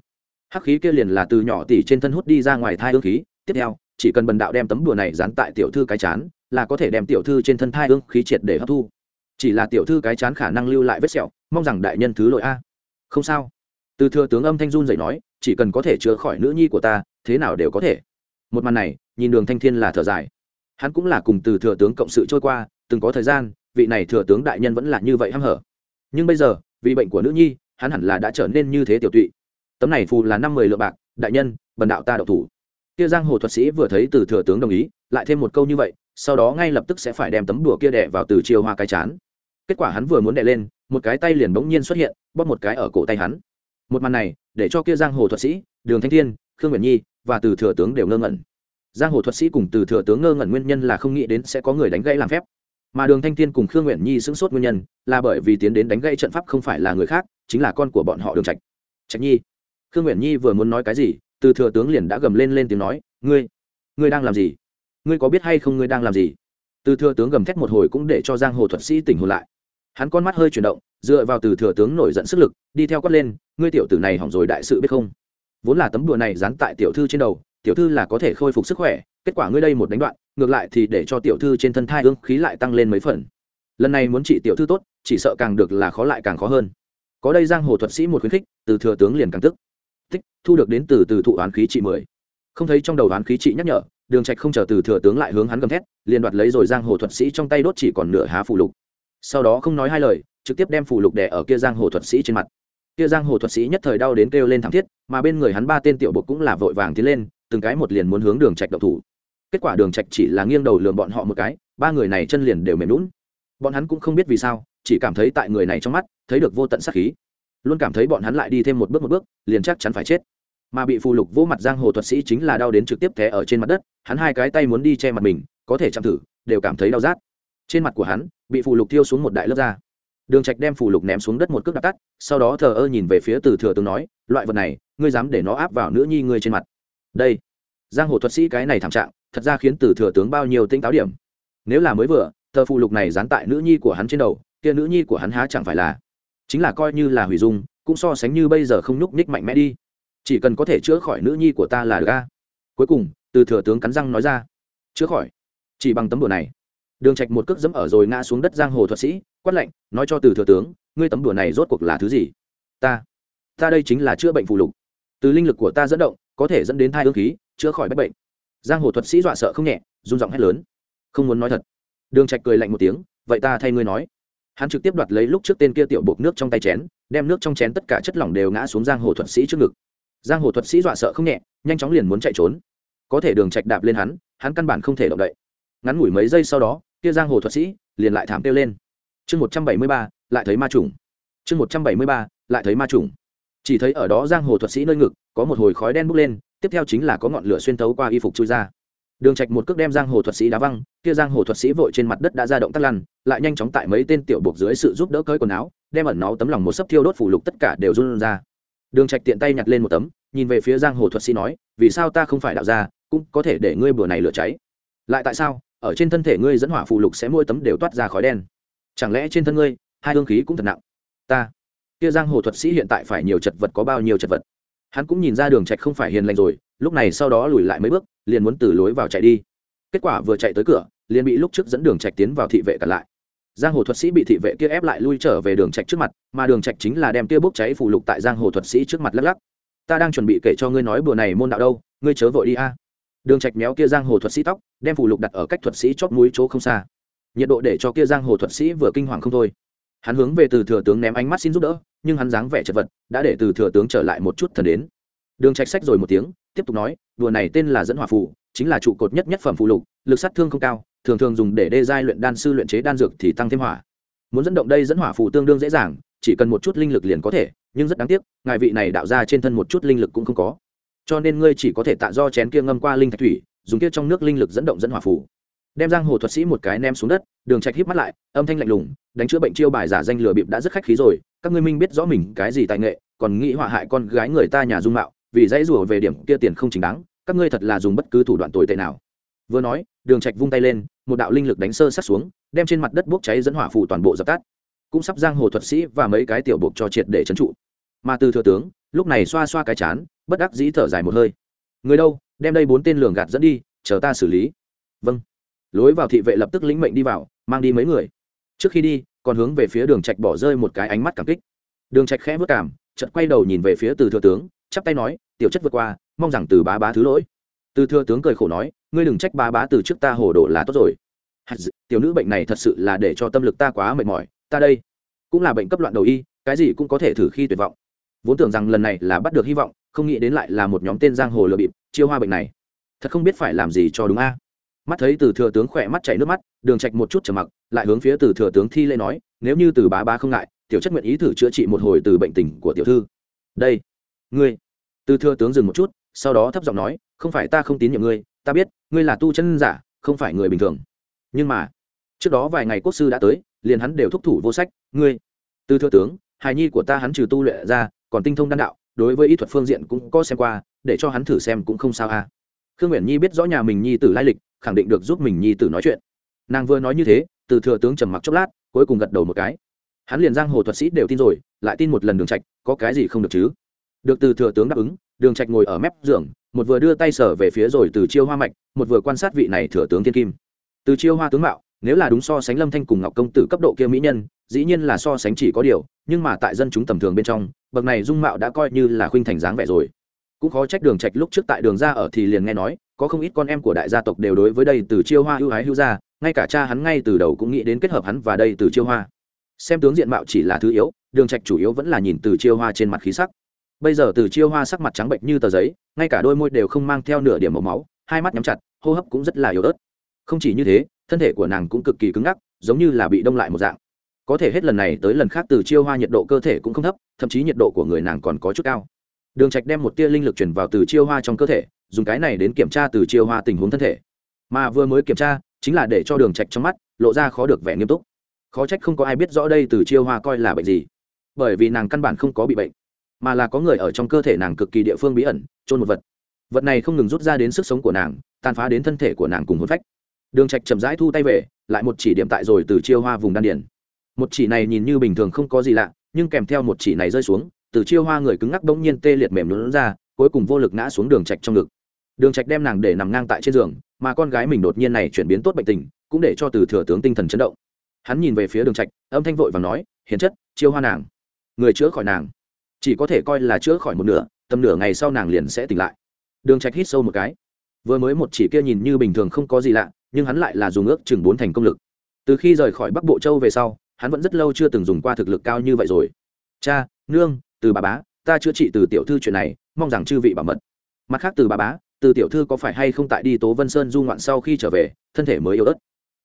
Hắc khí kia liền là từ nhỏ tỷ trên thân hút đi ra ngoài thai hương khí, tiếp theo, chỉ cần bần đạo đem tấm đùa này dán tại tiểu thư cái chán, là có thể đem tiểu thư trên thân thai hương khí triệt để hấp thu. Chỉ là tiểu thư cái chán khả năng lưu lại vết sẹo, mong rằng đại nhân thứ lỗi a. Không sao. Từ thừa tướng âm thanh run dậy nói, chỉ cần có thể chữa khỏi nữ nhi của ta, thế nào đều có thể. Một màn này, nhìn đường thanh thiên là thở dài. Hắn cũng là cùng từ thừa tướng cộng sự trôi qua, từng có thời gian, vị này thừa tướng đại nhân vẫn là như vậy hăm hở nhưng bây giờ, vì bệnh của nữ nhi, hắn hẳn là đã trở nên như thế tiểu tụy. Tấm này phù là năm mười lượng bạc, đại nhân, bần đạo ta đậu thủ. Kia giang hồ thuật sĩ vừa thấy từ thừa tướng đồng ý, lại thêm một câu như vậy, sau đó ngay lập tức sẽ phải đem tấm đùa kia đẻ vào từ chiều hoa cái chán. Kết quả hắn vừa muốn đẻ lên, một cái tay liền bỗng nhiên xuất hiện, bóp một cái ở cổ tay hắn. Một màn này, để cho kia giang hồ thuật sĩ, đường thanh thiên, khương nguyện nhi và từ thừa tướng đều ngơ ngẩn. Giang hồ thuật sĩ cùng từ thừa tướng ngơ ngẩn nguyên nhân là không nghĩ đến sẽ có người đánh gãy làm phép mà đường thanh thiên cùng khương nguyện nhi sững sốt nguyên nhân là bởi vì tiến đến đánh gây trận pháp không phải là người khác, chính là con của bọn họ đường trạch. Trạch nhi, khương nguyện nhi vừa muốn nói cái gì, từ thừa tướng liền đã gầm lên lên tiếng nói, ngươi ngươi đang làm gì? Ngươi có biết hay không ngươi đang làm gì? Từ thừa tướng gầm thét một hồi cũng để cho giang hồ thuật sĩ tỉnh hồn lại. Hắn con mắt hơi chuyển động, dựa vào từ thừa tướng nổi giận sức lực, đi theo quát lên, ngươi tiểu tử này hỏng rồi đại sự biết không? Vốn là tấm đùa này dán tại tiểu thư trên đầu, tiểu thư là có thể khôi phục sức khỏe, kết quả ngươi đây một đánh đoạn ngược lại thì để cho tiểu thư trên thân thai hương khí lại tăng lên mấy phần. Lần này muốn trị tiểu thư tốt, chỉ sợ càng được là khó lại càng khó hơn. Có đây giang hồ thuật sĩ một khuyến khích, từ thừa tướng liền càng tức. Tích thu được đến từ từ thụ oán khí trị mười. Không thấy trong đầu oán khí trị nhắc nhở, đường trạch không chờ từ thừa tướng lại hướng hắn gầm thét, liền đoạt lấy rồi giang hồ thuật sĩ trong tay đốt chỉ còn nửa há phụ lục. Sau đó không nói hai lời, trực tiếp đem phụ lục đè ở kia giang hồ thuật sĩ trên mặt. Kia giang hồ thuật sĩ nhất thời đau đến kêu lên thảm thiết, mà bên người hắn ba tên tiểu bột cũng là vội vàng tiến lên, từng cái một liền muốn hướng đường trạch động thủ kết quả đường trạch chỉ là nghiêng đầu lườm bọn họ một cái, ba người này chân liền đều mềm lún bọn hắn cũng không biết vì sao, chỉ cảm thấy tại người này trong mắt, thấy được vô tận sát khí. Luôn cảm thấy bọn hắn lại đi thêm một bước một bước, liền chắc chắn phải chết. Mà bị phù lục vỗ mặt giang hồ thuật sĩ chính là đau đến trực tiếp té ở trên mặt đất, hắn hai cái tay muốn đi che mặt mình, có thể chạm thử, đều cảm thấy đau rát. Trên mặt của hắn, bị phù lục thiêu xuống một đại lớp da. Đường trạch đem phù lục ném xuống đất một cước đạp tắt, sau đó thờ ơ nhìn về phía từ thừa tướng nói, loại vật này, ngươi dám để nó áp vào nữ nhi ngươi trên mặt. Đây, giang hồ thuật sĩ cái này thảm trạng thật ra khiến từ thừa tướng bao nhiêu tinh táo điểm. Nếu là mới vừa, tờ phụ lục này dán tại nữ nhi của hắn trên đầu, kia nữ nhi của hắn há chẳng phải là, chính là coi như là hủy dung, cũng so sánh như bây giờ không nhúc nhích mạnh mẽ đi. Chỉ cần có thể chữa khỏi nữ nhi của ta là được cuối cùng, từ thừa tướng cắn răng nói ra, chữa khỏi? Chỉ bằng tấm đùa này. Đường trạch một cước dẫm ở rồi ngã xuống đất giang hồ thuật sĩ, quát lạnh, nói cho từ thừa tướng, ngươi tấm đùa này rốt cuộc là thứ gì? Ta ta đây chính là chữa bệnh phù lục. Từ linh lực của ta dẫn động, có thể dẫn đến thai ương khí, chữa khỏi bách bệnh giang hồ thuật sĩ dọa sợ không nhẹ, run giọng hét lớn. Không muốn nói thật. Đường trạch cười lạnh một tiếng, vậy ta thay ngươi nói. Hắn trực tiếp đoạt lấy lúc trước tên kia tiểu bột nước trong tay chén, đem nước trong chén tất cả chất lỏng đều ngã xuống giang hồ thuật sĩ trước ngực. Giang hồ thuật sĩ dọa sợ không nhẹ, nhanh chóng liền muốn chạy trốn. Có thể đường trạch đạp lên hắn hắn căn bản không thể động đậy. Ngắn ngủi mấy giây sau đó, kia giang hồ thuật sĩ liền lại thảm kêu lên. Chương một trăm bảy mươi ba, lại thấy ma trùng. Chương một trăm bảy mươi ba, lại thấy ma trùng chỉ thấy ở đó giang hồ thuật sĩ nơi ngực, có một hồi khói đen bốc lên, tiếp theo chính là có ngọn lửa xuyên tấu qua y phục chui ra. Đường trạch một cước đem giang hồ thuật sĩ đá văng, kia giang hồ thuật sĩ vội trên mặt đất đã ra động tắt lăn, lại nhanh chóng tại mấy tên tiểu buộc dưới sự giúp đỡ cởi quần áo, đem ẩn nó tấm lòng một sấp thiêu đốt phủ lục tất cả đều run ra. Đường trạch tiện tay nhặt lên một tấm, nhìn về phía giang hồ thuật sĩ nói, vì sao ta không phải đạo gia, cũng có thể để ngươi bữa này lửa cháy? Lại tại sao, ở trên thân thể ngươi dẫn hỏa phủ lục sẽ mỗi tấm đều toát ra khói đen? Chẳng lẽ trên thân ngươi, hai hương khí cũng thật nặng? Ta kia giang hồ thuật sĩ hiện tại phải nhiều chật vật có bao nhiêu chật vật. Hắn cũng nhìn ra đường trạch không phải hiền lành rồi, lúc này sau đó lùi lại mấy bước, liền muốn từ lối vào chạy đi. Kết quả vừa chạy tới cửa, liền bị lúc trước dẫn đường trạch tiến vào thị vệ cản lại. Giang hồ thuật sĩ bị thị vệ kia ép lại lui trở về đường trạch trước mặt, mà đường trạch chính là đem kia bốc cháy phù lục tại giang hồ thuật sĩ trước mặt lắc lắc. Ta đang chuẩn bị kể cho ngươi nói bữa này môn đạo đâu, ngươi chớ vội đi a. Đường trạch méo kia giang hồ thuật sĩ tóc, đem phù lục đặt ở cách thuật sĩ chót mũi chỗ không xa. Nhiệt độ để cho kia giang hồ thuật sĩ vừa kinh hoàng không thôi hắn hướng về từ thừa tướng ném ánh mắt xin giúp đỡ, nhưng hắn dáng vẻ chật vật đã để từ thừa tướng trở lại một chút thần đến. Đường trạch sách rồi một tiếng, tiếp tục nói, đùa này tên là dẫn hỏa phù, chính là trụ cột nhất nhất phẩm phù lục, lực sát thương không cao, thường thường dùng để đê giai luyện đan sư luyện chế đan dược thì tăng thêm hỏa. Muốn dẫn động đây dẫn hỏa phù tương đương dễ dàng, chỉ cần một chút linh lực liền có thể, nhưng rất đáng tiếc, ngài vị này đạo ra trên thân một chút linh lực cũng không có. Cho nên ngươi chỉ có thể tạ do chén kia ngâm qua linh thạch thủy, dùng kia trong nước linh lực dẫn động dẫn hỏa phù đem giang hồ thuật sĩ một cái ném xuống đất, đường trạch híp mắt lại, âm thanh lạnh lùng, đánh chữa bệnh chiêu bài giả danh lừa bịp đã rất khách khí rồi, các ngươi minh biết rõ mình cái gì tài nghệ, còn nghĩ họa hại con gái người ta nhà dung mạo, vì dãy rủa về điểm kia tiền không chính đáng, các ngươi thật là dùng bất cứ thủ đoạn tồi tệ nào. Vừa nói, đường trạch vung tay lên, một đạo linh lực đánh sơ sát xuống, đem trên mặt đất bốc cháy dẫn hỏa phù toàn bộ dập tắt. Cũng sắp giang hồ thuật sĩ và mấy cái tiểu buộc cho triệt để trấn trụ. Mà từ thừa tướng, lúc này xoa xoa cái chán, bất đắc dĩ thở dài một hơi. Người đâu, đem đây bốn tên lường gạt dẫn đi, chờ ta xử lý. Vâng lối vào thị vệ lập tức lĩnh mệnh đi vào, mang đi mấy người. Trước khi đi, còn hướng về phía đường trạch bỏ rơi một cái ánh mắt cảm kích. Đường trạch khẽ vất cảm, chợt quay đầu nhìn về phía từ thừa tướng, chắp tay nói, tiểu chất vượt qua, mong rằng từ bá bá thứ lỗi. Từ thừa tướng cười khổ nói, ngươi đừng trách bá bá từ trước ta hồ đồ là tốt rồi. Tiểu nữ bệnh này thật sự là để cho tâm lực ta quá mệt mỏi, ta đây cũng là bệnh cấp loạn đầu y, cái gì cũng có thể thử khi tuyệt vọng. Vốn tưởng rằng lần này là bắt được hy vọng, không nghĩ đến lại là một nhóm tên giang hồ lừa bịp, chiêu hoa bệnh này. Thật không biết phải làm gì cho đúng a mắt thấy từ thừa tướng khỏe mắt chảy nước mắt, đường trạch một chút trầm mặc, lại hướng phía từ thừa tướng thi lễ nói, nếu như từ bá bá không ngại, tiểu chất nguyện ý thử chữa trị một hồi từ bệnh tình của tiểu thư. Đây, ngươi. Từ thừa tướng dừng một chút, sau đó thấp giọng nói, không phải ta không tín nhiệm ngươi, ta biết, ngươi là tu chân giả, không phải người bình thường. Nhưng mà, trước đó vài ngày quốc sư đã tới, liền hắn đều thúc thủ vô sách, ngươi. Từ thừa tướng, hài nhi của ta hắn trừ tu luyện ra, còn tinh thông đan đạo, đối với y thuật phương diện cũng có xem qua, để cho hắn thử xem cũng không sao a à khương nguyện nhi biết rõ nhà mình nhi tử lai lịch, khẳng định được giúp mình nhi tử nói chuyện. Nàng vừa nói như thế, từ thừa tướng trầm mặc chốc lát, cuối cùng gật đầu một cái. Hắn liền giang hồ thuật sĩ đều tin rồi, lại tin một lần đường trạch, có cái gì không được chứ? Được từ thừa tướng đáp ứng, đường trạch ngồi ở mép giường, một vừa đưa tay sở về phía rồi từ chiêu hoa mạch, một vừa quan sát vị này thừa tướng thiên kim. Từ chiêu hoa tướng mạo, nếu là đúng so sánh lâm thanh cùng ngọc công tử cấp độ kia mỹ nhân, dĩ nhiên là so sánh chỉ có điều, nhưng mà tại dân chúng tầm thường bên trong, bậc này dung mạo đã coi như là khuynh thành dáng vẻ rồi cũng khó trách đường trạch lúc trước tại đường ra ở thì liền nghe nói, có không ít con em của đại gia tộc đều đối với đây từ chiêu hoa ưu ái hữu gia ngay cả cha hắn ngay từ đầu cũng nghĩ đến kết hợp hắn và đây từ chiêu hoa. Xem tướng diện mạo chỉ là thứ yếu, đường trạch chủ yếu vẫn là nhìn từ chiêu hoa trên mặt khí sắc. Bây giờ từ chiêu hoa sắc mặt trắng bệnh như tờ giấy, ngay cả đôi môi đều không mang theo nửa điểm màu máu, hai mắt nhắm chặt, hô hấp cũng rất là yếu ớt. Không chỉ như thế, thân thể của nàng cũng cực kỳ cứng ngắc, giống như là bị đông lại một dạng. Có thể hết lần này tới lần khác từ chiêu hoa nhiệt độ cơ thể cũng không thấp, thậm chí nhiệt độ của người nàng còn có chút cao đường trạch đem một tia linh lực truyền vào từ chiêu hoa trong cơ thể, dùng cái này đến kiểm tra từ chiêu hoa tình huống thân thể. Mà vừa mới kiểm tra, chính là để cho đường trạch trong mắt lộ ra khó được vẻ nghiêm túc. Khó trách không có ai biết rõ đây từ chiêu hoa coi là bệnh gì. Bởi vì nàng căn bản không có bị bệnh, mà là có người ở trong cơ thể nàng cực kỳ địa phương bí ẩn trôn một vật. Vật này không ngừng rút ra đến sức sống của nàng, tàn phá đến thân thể của nàng cùng hôn phách. Đường trạch chậm rãi thu tay về, lại một chỉ điểm tại rồi từ chiêu hoa vùng đan điển một chỉ này nhìn như bình thường không có gì lạ, nhưng kèm theo một chỉ này rơi xuống từ chiêu hoa người cứng ngắc bỗng nhiên tê liệt mềm lún ra, cuối cùng vô lực ngã xuống đường trạch trong ngực. Đường trạch đem nàng để nằm ngang tại trên giường, mà con gái mình đột nhiên này chuyển biến tốt bệnh tình, cũng để cho từ thừa tướng tinh thần chấn động. Hắn nhìn về phía đường trạch, âm thanh vội và nói, hiền chất, chiêu hoa nàng. Người chữa khỏi nàng. Chỉ có thể coi là chữa khỏi một nửa, tầm nửa ngày sau nàng liền sẽ tỉnh lại. Đường trạch hít sâu một cái. Vừa mới một chỉ kia nhìn như bình thường không có gì lạ, nhưng hắn lại là dùng ước chừng bốn thành công lực. Từ khi rời khỏi bắc bộ châu về sau, hắn vẫn rất lâu chưa từng dùng qua thực lực cao như vậy rồi. Cha, nương từ bà bá, ta chữa trị từ tiểu thư chuyện này, mong rằng chư vị bảo mật. Mặt khác, từ bà bá, từ tiểu thư có phải hay không tại đi tố vân sơn du ngoạn sau khi trở về, thân thể mới yếu ớt?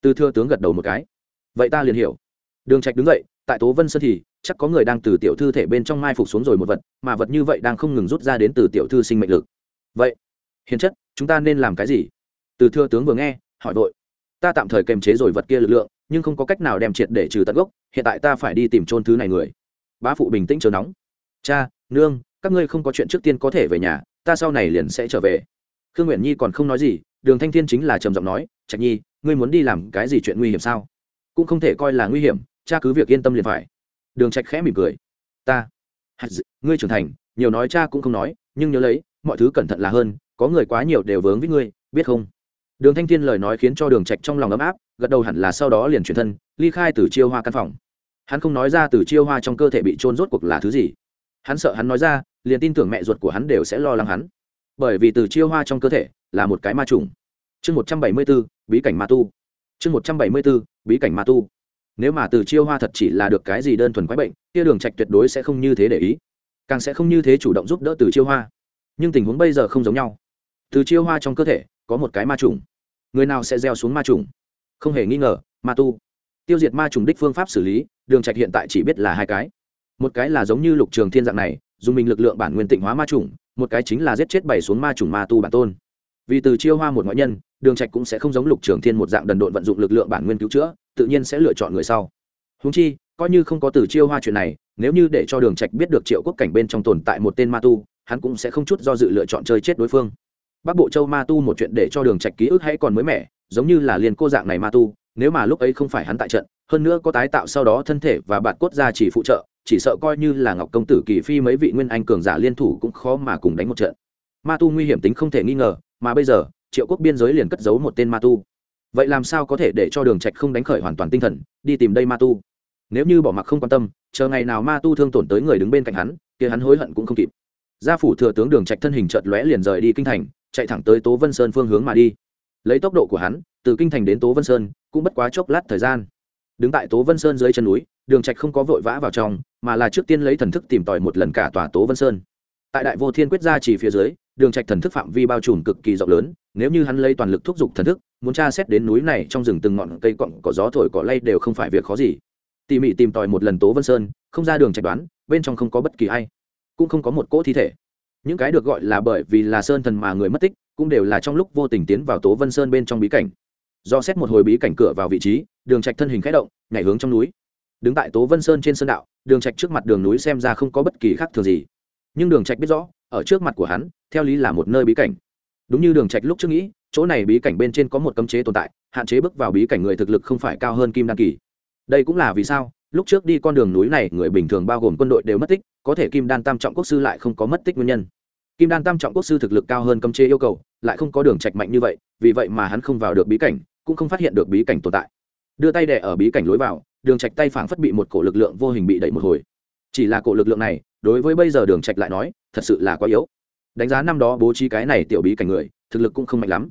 Từ thưa tướng gật đầu một cái. Vậy ta liền hiểu. Đường trạch đứng dậy, tại tố vân sơn thì, chắc có người đang từ tiểu thư thể bên trong mai phục xuống rồi một vật, mà vật như vậy đang không ngừng rút ra đến từ tiểu thư sinh mệnh lực. Vậy, hiền chất, chúng ta nên làm cái gì? Từ thưa tướng vừa nghe, hỏi vội. Ta tạm thời kềm chế rồi vật kia lực lượng, nhưng không có cách nào đem triệt để trừ tận gốc, hiện tại ta phải đi tìm trôn thứ này người. Bá phụ bình tĩnh chờ nóng cha, nương, các ngươi không có chuyện trước tiên có thể về nhà, ta sau này liền sẽ trở về. Khương nguyện nhi còn không nói gì, đường thanh thiên chính là trầm giọng nói, trạch nhi, ngươi muốn đi làm cái gì chuyện nguy hiểm sao? Cũng không thể coi là nguy hiểm, cha cứ việc yên tâm liền phải. Đường trạch khẽ mỉm cười. Ta ngươi trưởng thành, nhiều nói cha cũng không nói, nhưng nhớ lấy, mọi thứ cẩn thận là hơn, có người quá nhiều đều vướng với ngươi, biết không? Đường thanh thiên lời nói khiến cho đường trạch trong lòng ấm áp, gật đầu hẳn là sau đó liền chuyển thân, ly khai từ chiêu hoa căn phòng. Hắn không nói ra từ chiêu hoa trong cơ thể bị trôn rốt cuộc là thứ gì hắn sợ hắn nói ra, liền tin tưởng mẹ ruột của hắn đều sẽ lo lắng hắn. Bởi vì từ chiêu hoa trong cơ thể là một cái ma trùng. Chương một trăm bảy mươi b ố bí cảnh ma tu. Chương một trăm bảy mươi b ố bí cảnh ma tu. Nếu mà từ chiêu hoa thật chỉ là được cái gì đơn thuần quái bệnh, kia đường trạch tuyệt đối sẽ không như thế để ý. Càng sẽ không như thế chủ động giúp đỡ từ chiêu hoa. Nhưng tình huống bây giờ không giống nhau. Từ chiêu hoa trong cơ thể có một cái ma trùng. Người nào sẽ gieo xuống ma trùng? Không hề nghi ngờ, ma tu. Tiêu diệt ma trùng đích phương pháp xử lý, đường trạch hiện tại chỉ biết là hai cái một cái là giống như lục trường thiên dạng này dùng mình lực lượng bản nguyên tịnh hóa ma chủng, một cái chính là giết chết bảy xuống ma chủng ma tu bản tôn. Vì từ chiêu hoa một ngoại nhân đường trạch cũng sẽ không giống lục trường thiên một dạng đần độn vận dụng lực lượng bản nguyên cứu chữa tự nhiên sẽ lựa chọn người sau. Huống chi coi như không có từ chiêu hoa chuyện này nếu như để cho đường trạch biết được triệu quốc cảnh bên trong tồn tại một tên ma tu hắn cũng sẽ không chút do dự lựa chọn chơi chết đối phương. Bắc bộ châu ma tu một chuyện để cho đường trạch ký ức hãy còn mới mẻ giống như là liền cô dạng này ma tu nếu mà lúc ấy không phải hắn tại trận hơn nữa có tái tạo sau đó thân thể và bạt cốt ra chỉ phụ trợ chỉ sợ coi như là ngọc công tử kỳ phi mấy vị nguyên anh cường giả liên thủ cũng khó mà cùng đánh một trận. Ma tu nguy hiểm tính không thể nghi ngờ, mà bây giờ, triệu quốc biên giới liền cất giấu một tên ma tu. Vậy làm sao có thể để cho đường trạch không đánh khởi hoàn toàn tinh thần, đi tìm đây ma tu? Nếu như bỏ mặc không quan tâm, chờ ngày nào ma tu thương tổn tới người đứng bên cạnh hắn, kia hắn hối hận cũng không kịp. Gia phủ thừa tướng đường trạch thân hình chợt lóe liền rời đi kinh thành, chạy thẳng tới tố vân sơn phương hướng mà đi. Lấy tốc độ của hắn, từ kinh thành đến tố vân sơn, cũng bất quá chốc lát thời gian. Đứng tại tố vân sơn dưới chân núi, đường trạch không có vội vã vào trong mà là trước tiên lấy thần thức tìm tòi một lần cả tòa tố vân sơn. Tại đại vô thiên quyết gia chỉ phía dưới, đường trạch thần thức phạm vi bao trùm cực kỳ rộng lớn, nếu như hắn lấy toàn lực thúc giục thần thức, muốn tra xét đến núi này trong rừng từng ngọn cây cọng có gió thổi cỏ lay đều không phải việc khó gì. Tỉ mỉ tìm tòi một lần tố vân sơn, không ra đường trạch đoán, bên trong không có bất kỳ ai, cũng không có một cỗ thi thể. Những cái được gọi là bởi vì là sơn thần mà người mất tích, cũng đều là trong lúc vô tình tiến vào tố vân sơn bên trong bí cảnh. Do xét một hồi bí cảnh cửa vào vị trí, đường trạch thân hình khẽ động, nhảy hướng trong núi đứng tại tố vân sơn trên sơn đạo, đường trạch trước mặt đường núi xem ra không có bất kỳ khác thường gì. Nhưng đường trạch biết rõ, ở trước mặt của hắn, theo lý là một nơi bí cảnh. Đúng như đường trạch lúc trước nghĩ, chỗ này bí cảnh bên trên có một cấm chế tồn tại, hạn chế bước vào bí cảnh người thực lực không phải cao hơn kim đan kỳ. Đây cũng là vì sao, lúc trước đi con đường núi này, người bình thường bao gồm quân đội đều mất tích, có thể kim đan tam trọng quốc sư lại không có mất tích nguyên nhân. Kim đan tam trọng quốc sư thực lực cao hơn cấm chế yêu cầu, lại không có đường trạch mạnh như vậy, vì vậy mà hắn không vào được bí cảnh, cũng không phát hiện được bí cảnh tồn tại. Đưa tay đè ở bí cảnh lối vào đường trạch tay phảng phất bị một cổ lực lượng vô hình bị đẩy một hồi. Chỉ là cổ lực lượng này, đối với bây giờ đường trạch lại nói, thật sự là quá yếu. Đánh giá năm đó bố trí cái này tiểu bí cảnh người, thực lực cũng không mạnh lắm.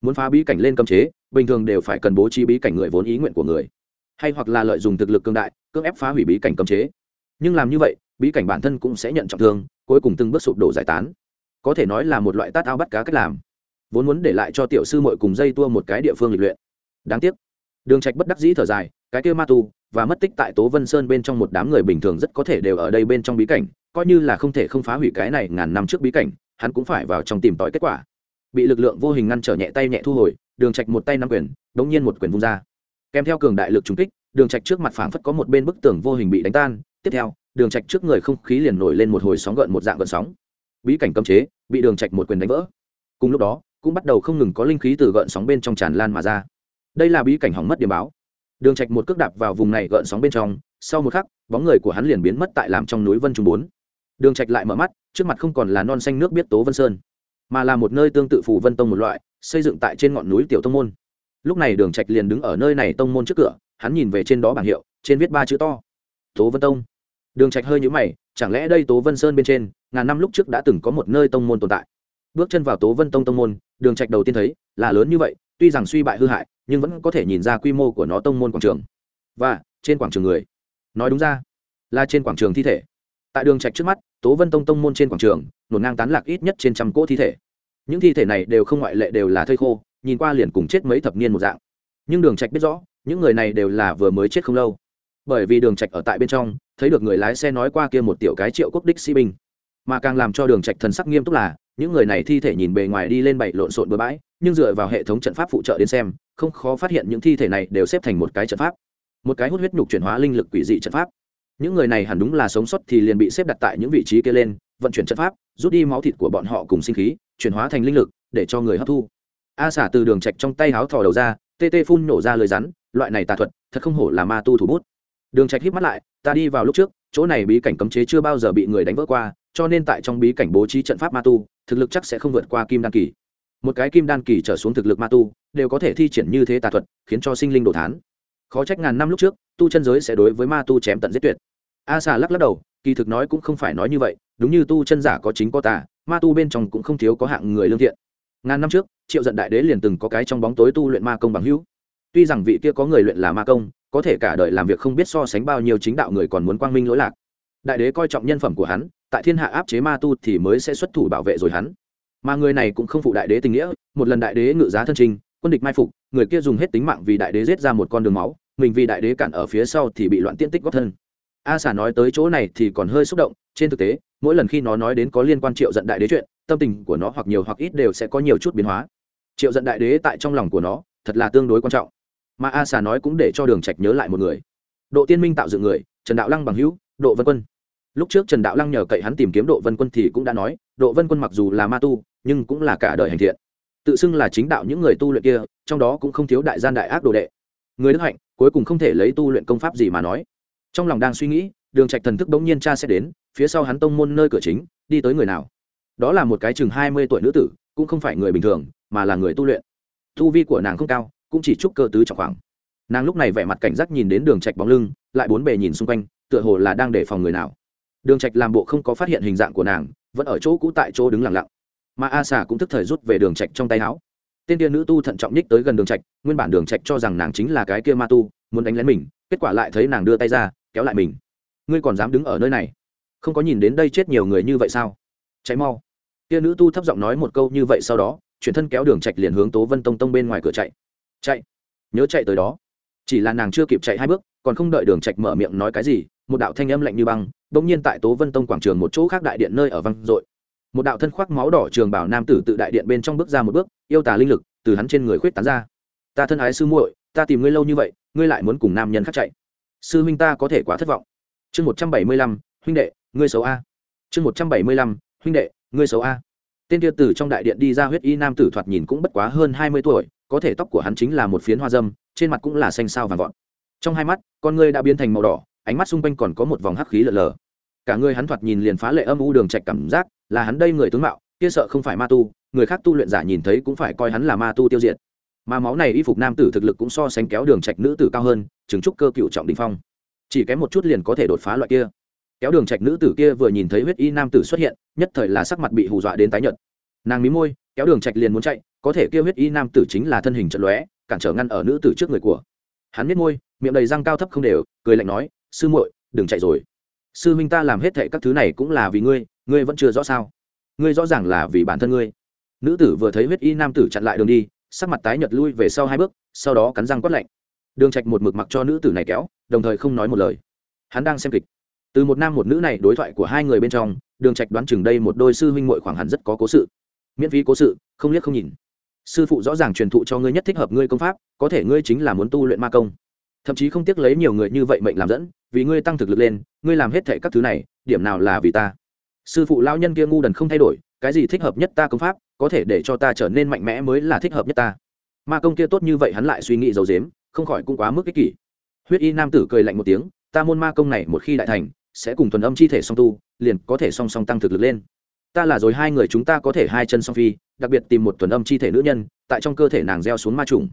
Muốn phá bí cảnh lên cấm chế, bình thường đều phải cần bố trí bí cảnh người vốn ý nguyện của người. Hay hoặc là lợi dụng thực lực cương đại, cưỡng ép phá hủy bí cảnh cấm chế. Nhưng làm như vậy, bí cảnh bản thân cũng sẽ nhận trọng thương, cuối cùng từng bước sụp đổ giải tán. Có thể nói là một loại tát ao bắt cá cách làm. Vốn muốn để lại cho tiểu sư muội cùng dây tua một cái địa phương lịch luyện. Đáng tiếc. Đường trạch bất đắc dĩ thở dài cái kia ma tu và mất tích tại tố vân sơn bên trong một đám người bình thường rất có thể đều ở đây bên trong bí cảnh, coi như là không thể không phá hủy cái này ngàn năm trước bí cảnh, hắn cũng phải vào trong tìm tòi kết quả. Bị lực lượng vô hình ngăn trở nhẹ tay nhẹ thu hồi, đường trạch một tay nắm quyền, đống nhiên một quyền vung ra. Kèm theo cường đại lực trùng kích, đường trạch trước mặt phảng phất có một bên bức tường vô hình bị đánh tan, tiếp theo, đường trạch trước người không khí liền nổi lên một hồi sóng gợn một dạng gợn sóng. Bí cảnh cấm chế, bị đường trạch một quyền đánh vỡ. Cùng lúc đó, cũng bắt đầu không ngừng có linh khí từ gợn sóng bên trong tràn lan mà ra. Đây là bí cảnh hỏng mất điểm báo đường trạch một cước đạp vào vùng này gợn sóng bên trong, sau một khắc, bóng người của hắn liền biến mất tại làm trong núi vân trung bốn. Đường trạch lại mở mắt, trước mặt không còn là non xanh nước biết tố vân sơn, mà là một nơi tương tự phù vân tông một loại, xây dựng tại trên ngọn núi tiểu tông môn. Lúc này đường trạch liền đứng ở nơi này tông môn trước cửa, hắn nhìn về trên đó bảng hiệu, trên viết ba chữ to, tố vân tông. Đường trạch hơi nhũ mày, chẳng lẽ đây tố vân sơn bên trên, ngàn năm lúc trước đã từng có một nơi tông môn tồn tại? Bước chân vào tố vân tông tông môn, đường trạch đầu tiên thấy, là lớn như vậy, tuy rằng suy bại hư hại nhưng vẫn có thể nhìn ra quy mô của nó tông môn quảng trường. Và, trên quảng trường người. Nói đúng ra, là trên quảng trường thi thể. Tại đường trạch trước mắt, tố vân tông tông môn trên quảng trường, nổn ngang tán lạc ít nhất trên trăm cỗ thi thể. Những thi thể này đều không ngoại lệ đều là thây khô, nhìn qua liền cùng chết mấy thập niên một dạng. Nhưng đường trạch biết rõ, những người này đều là vừa mới chết không lâu. Bởi vì đường trạch ở tại bên trong, thấy được người lái xe nói qua kia một tiểu cái triệu quốc đích sĩ binh. Mà càng làm cho đường trạch thần sắc nghiêm túc là, những người này thi thể nhìn bề ngoài đi lên bảy lộn xộn bừa bãi nhưng dựa vào hệ thống trận pháp phụ trợ đến xem, không khó phát hiện những thi thể này đều xếp thành một cái trận pháp. Một cái hút huyết nhục chuyển hóa linh lực quỷ dị trận pháp. Những người này hẳn đúng là sống sót thì liền bị xếp đặt tại những vị trí kia lên, vận chuyển trận pháp, rút đi máu thịt của bọn họ cùng sinh khí, chuyển hóa thành linh lực, để cho người hấp thu. A xả từ đường trạch trong tay háo thò đầu ra, tê tê phun nổ ra lời rắn, loại này tà thuật, thật không hổ là ma tu thủ bút. Đường trạch híp mắt lại, ta đi vào lúc trước, chỗ này bí cảnh cấm chế chưa bao giờ bị người đánh vỡ qua, cho nên tại trong bí cảnh bố trí trận pháp ma tu, thực lực chắc sẽ không vượt qua kim đan kỳ một cái kim đan kỳ trở xuống thực lực ma tu, đều có thể thi triển như thế tà thuật, khiến cho sinh linh đồ thán. Khó trách ngàn năm lúc trước, tu chân giới sẽ đối với ma tu chém tận giết tuyệt. A xà lắc lắc đầu, kỳ thực nói cũng không phải nói như vậy, đúng như tu chân giả có chính có tà, ma tu bên trong cũng không thiếu có hạng người lương thiện. Ngàn năm trước, triệu giận đại đế liền từng có cái trong bóng tối tu luyện ma công bằng hữu. Tuy rằng vị kia có người luyện là ma công, có thể cả đời làm việc không biết so sánh bao nhiêu chính đạo người còn muốn quang minh lỗi lạc. Đại đế coi trọng nhân phẩm của hắn, tại thiên hạ áp chế ma tu thì mới sẽ xuất thủ bảo vệ rồi hắn mà người này cũng không phụ đại đế tình nghĩa, một lần đại đế ngự giá thân trình, quân địch mai phục, người kia dùng hết tính mạng vì đại đế giết ra một con đường máu, mình vì đại đế cản ở phía sau thì bị loạn tiện tích góp thân. A xà nói tới chỗ này thì còn hơi xúc động, trên thực tế, mỗi lần khi nó nói đến có liên quan triệu giận đại đế chuyện, tâm tình của nó hoặc nhiều hoặc ít đều sẽ có nhiều chút biến hóa. Triệu giận đại đế tại trong lòng của nó, thật là tương đối quan trọng. Mà a xà nói cũng để cho đường trạch nhớ lại một người. Độ tiên minh tạo dựng người, trần đạo lăng bằng hữu, độ vân quân. Lúc trước trần đạo lăng nhờ cậy hắn tìm kiếm độ vân quân thì cũng đã nói, độ vân quân mặc dù là ma tu nhưng cũng là cả đời hành thiện. Tự xưng là chính đạo những người tu luyện kia, trong đó cũng không thiếu đại gian đại ác đồ đệ. Người đức hạnh, cuối cùng không thể lấy tu luyện công pháp gì mà nói. Trong lòng đang suy nghĩ, đường trạch thần thức đống nhiên cha sẽ đến, phía sau hắn tông môn nơi cửa chính, đi tới người nào? Đó là một cái chừng hai mươi tuổi nữ tử, cũng không phải người bình thường, mà là người tu luyện. Tu vi của nàng không cao, cũng chỉ chúc cơ tứ trọng khoảng. Nàng lúc này vẻ mặt cảnh giác nhìn đến đường trạch bóng lưng, lại bốn bề nhìn xung quanh, tựa hồ là đang đề phòng người nào. Đường trạch làm bộ không có phát hiện hình dạng của nàng, vẫn ở chỗ cũ tại chỗ đứng lặng lặng mà a xà cũng tức thời rút về đường trạch trong tay áo. Tên kia nữ tu thận trọng nhích tới gần đường trạch, nguyên bản đường trạch cho rằng nàng chính là cái kia ma tu, muốn đánh lén mình, kết quả lại thấy nàng đưa tay ra, kéo lại mình. Ngươi còn dám đứng ở nơi này? Không có nhìn đến đây chết nhiều người như vậy sao? Cháy mau. Kia nữ tu thấp giọng nói một câu như vậy sau đó, chuyển thân kéo đường trạch liền hướng tố vân tông tông bên ngoài cửa chạy. Chạy. Nhớ chạy tới đó. Chỉ là nàng chưa kịp chạy hai bước, còn không đợi đường trạch mở miệng nói cái gì, một đạo thanh âm lạnh như băng bỗng nhiên tại tố vân tông quảng trường một chỗ khác đại điện nơi ở văng dội một đạo thân khoác máu đỏ trường bảo nam tử tự đại điện bên trong bước ra một bước, yêu tà linh lực từ hắn trên người khuyết tán ra. Ta thân ái sư muội, ta tìm ngươi lâu như vậy, ngươi lại muốn cùng nam nhân khác chạy. Sư huynh ta có thể quá thất vọng. Chương một trăm bảy mươi lăm, huynh đệ, ngươi xấu a. Chương một trăm bảy mươi lăm, huynh đệ, ngươi xấu a. Tên kia tử trong đại điện đi ra huyết y nam tử thoạt nhìn cũng bất quá hơn hai mươi tuổi, có thể tóc của hắn chính là một phiến hoa dâm, trên mặt cũng là xanh sao vàng vọt. Trong hai mắt, con ngươi đã biến thành màu đỏ, ánh mắt xung quanh còn có một vòng hắc khí lờ lờ. Cả người hắn thoạt nhìn liền phá lệ âm u đường trạch cảm giác là hắn đây người tướng mạo, kia sợ không phải ma tu, người khác tu luyện giả nhìn thấy cũng phải coi hắn là ma tu tiêu diệt. Mà máu này y phục nam tử thực lực cũng so sánh kéo đường trạch nữ tử cao hơn chứng trúc cơ cựu trọng đỉnh phong. Chỉ kém một chút liền có thể đột phá loại kia. Kéo đường trạch nữ tử kia vừa nhìn thấy huyết y nam tử xuất hiện, nhất thời là sắc mặt bị hù dọa đến tái nhợt. Nàng mí môi, kéo đường trạch liền muốn chạy, có thể kia huyết y nam tử chính là thân hình trận lóe, cản trở ngăn ở nữ tử trước người của. Hắn biết môi, miệng đầy răng cao thấp không đều, cười lạnh nói, sư muội, đừng chạy rồi. Sư minh ta làm hết thệ các thứ này cũng là vì ngươi ngươi vẫn chưa rõ sao? Ngươi rõ ràng là vì bản thân ngươi. Nữ tử vừa thấy huyết y nam tử chặn lại đường đi, sắc mặt tái nhợt lui về sau hai bước, sau đó cắn răng quát lạnh. Đường trạch một mực mặc cho nữ tử này kéo, đồng thời không nói một lời. Hắn đang xem kịch. Từ một nam một nữ này đối thoại của hai người bên trong, đường trạch đoán chừng đây một đôi sư huynh muội khoảng hẳn rất có cố sự. Miễn phí cố sự, không liếc không nhìn. Sư phụ rõ ràng truyền thụ cho ngươi nhất thích hợp ngươi công pháp, có thể ngươi chính là muốn tu luyện ma công. Thậm chí không tiếc lấy nhiều người như vậy mệnh làm dẫn, vì ngươi tăng thực lực lên, ngươi làm hết thệ các thứ này, điểm nào là vì ta? Sư phụ lao nhân kia ngu đần không thay đổi, cái gì thích hợp nhất ta công pháp, có thể để cho ta trở nên mạnh mẽ mới là thích hợp nhất ta. Ma công kia tốt như vậy hắn lại suy nghĩ dầu dếm không khỏi cũng quá mức ích kỷ. Huyết y nam tử cười lạnh một tiếng, ta môn ma công này một khi đại thành, sẽ cùng thuần âm chi thể song tu, liền có thể song song tăng thực lực lên. Ta là rồi hai người chúng ta có thể hai chân song phi, đặc biệt tìm một thuần âm chi thể nữ nhân, tại trong cơ thể nàng gieo xuống ma trùng.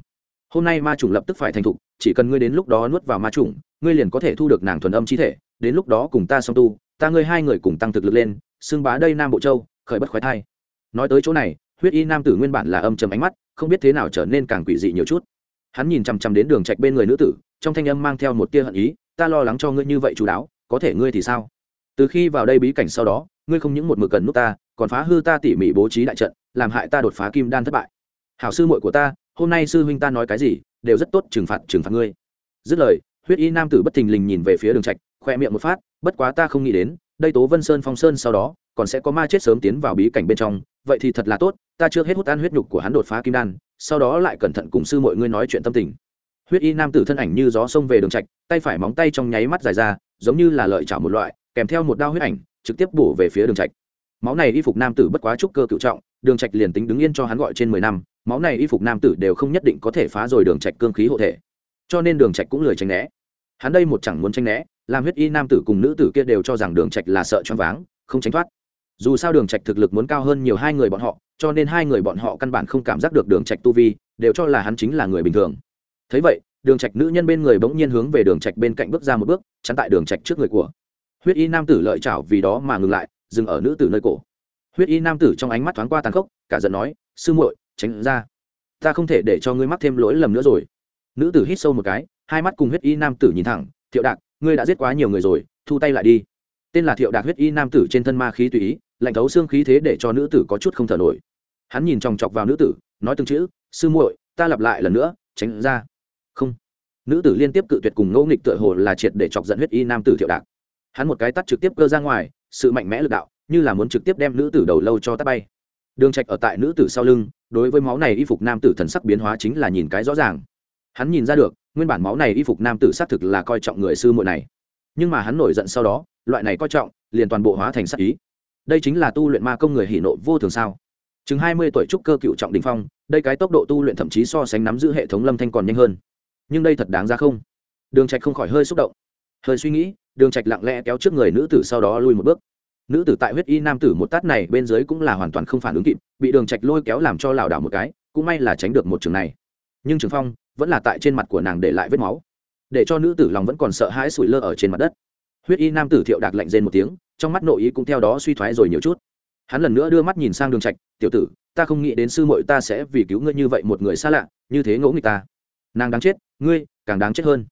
Hôm nay ma trùng lập tức phải thành thục, chỉ cần ngươi đến lúc đó nuốt vào ma trùng, ngươi liền có thể thu được nàng thuần âm chi thể, đến lúc đó cùng ta song tu ta ngươi hai người cùng tăng thực lực lên, xưng bá đây nam bộ châu, khởi bất khoái thai. Nói tới chỗ này, huyết y nam tử nguyên bản là âm trầm ánh mắt, không biết thế nào trở nên càng quỷ dị nhiều chút. Hắn nhìn chằm chằm đến đường trạch bên người nữ tử, trong thanh âm mang theo một tia hận ý, ta lo lắng cho ngươi như vậy chú đáo, có thể ngươi thì sao? Từ khi vào đây bí cảnh sau đó, ngươi không những một mực cần nút ta, còn phá hư ta tỉ mỉ bố trí đại trận, làm hại ta đột phá kim đan thất bại. Hảo sư muội của ta, hôm nay sư huynh ta nói cái gì, đều rất tốt, trừng phạt trừng phạt ngươi. Dứt lời, huyết y nam tử bất thình lình nhìn về phía đường trạch khoe miệng một phát, bất quá ta không nghĩ đến, đây tố vân sơn phong sơn sau đó, còn sẽ có ma chết sớm tiến vào bí cảnh bên trong, vậy thì thật là tốt, ta chưa hết hút ăn huyết nhục của hắn đột phá kim đan, sau đó lại cẩn thận cùng sư mọi ngươi nói chuyện tâm tình. Huyết y nam tử thân ảnh như gió xông về đường trạch, tay phải móng tay trong nháy mắt dài ra, giống như là lợi chảo một loại, kèm theo một đao huyết ảnh, trực tiếp bổ về phía đường trạch. Máu này y phục nam tử bất quá trúc cơ cựu trọng, đường trạch liền tính đứng yên cho hắn gọi trên mười năm, máu này y phục nam tử đều không nhất định có thể phá rồi đường trạch cương khí hộ thể. Cho nên đường trạch cũng lười tránh né. Hắn đây một chẳng muốn tránh né làm huyết y nam tử cùng nữ tử kia đều cho rằng đường trạch là sợ choáng váng, không tránh thoát. Dù sao đường trạch thực lực muốn cao hơn nhiều hai người bọn họ, cho nên hai người bọn họ căn bản không cảm giác được đường trạch tu vi, đều cho là hắn chính là người bình thường. Thấy vậy, đường trạch nữ nhân bên người bỗng nhiên hướng về đường trạch bên cạnh bước ra một bước, chắn tại đường trạch trước người của. Huyết y nam tử lợi chảo vì đó mà ngừng lại, dừng ở nữ tử nơi cổ. Huyết y nam tử trong ánh mắt thoáng qua tàn khốc, cả giận nói, sư muội, tránh ra. Ta không thể để cho ngươi mắc thêm lỗi lầm nữa rồi. Nữ tử hít sâu một cái, hai mắt cùng huyết y nam tử nhìn thẳng, thiệu đạc ngươi đã giết quá nhiều người rồi, thu tay lại đi. Tên là thiệu Đạt huyết y nam tử trên thân ma khí tùy ý, lạnh thấu xương khí thế để cho nữ tử có chút không thở nổi. Hắn nhìn chòng chọc vào nữ tử, nói từng chữ, sư muội, ta lặp lại lần nữa, tránh ra. Không. Nữ tử liên tiếp cự tuyệt cùng ngẫu nghịch tựa hồ là triệt để chọc giận huyết y nam tử thiệu đạc hắn một cái tắt trực tiếp cơ ra ngoài, sự mạnh mẽ lực đạo, như là muốn trực tiếp đem nữ tử đầu lâu cho tắt bay. Đường trạch ở tại nữ tử sau lưng, đối với máu này y phục nam tử thần sắc biến hóa chính là nhìn cái rõ ràng hắn nhìn ra được, nguyên bản máu này y phục nam tử xác thực là coi trọng người sư muội này. Nhưng mà hắn nổi giận sau đó, loại này coi trọng, liền toàn bộ hóa thành sắc ý. Đây chính là tu luyện ma công người hỉ nộ vô thường sao? Chừng hai mươi tuổi trúc cơ cựu trọng đình phong, đây cái tốc độ tu luyện thậm chí so sánh nắm giữ hệ thống lâm thanh còn nhanh hơn. Nhưng đây thật đáng ra không? Đường trạch không khỏi hơi xúc động. Hơi suy nghĩ, đường trạch lặng lẽ kéo trước người nữ tử sau đó lui một bước. Nữ tử tại huyết y nam tử một tát này bên dưới cũng là hoàn toàn không phản ứng kịp, bị đường trạch lôi kéo làm cho lảo đảo một cái, cũng may là tránh được một trường này. Nhưng trường phong vẫn là tại trên mặt của nàng để lại vết máu. Để cho nữ tử lòng vẫn còn sợ hãi sủi lơ ở trên mặt đất. Huyết y nam tử thiệu đạc lạnh rên một tiếng, trong mắt nội ý cũng theo đó suy thoái rồi nhiều chút. Hắn lần nữa đưa mắt nhìn sang đường trạch, tiểu tử, ta không nghĩ đến sư muội ta sẽ vì cứu ngươi như vậy một người xa lạ, như thế ngỗ nghịch ta. Nàng đáng chết, ngươi càng đáng chết hơn.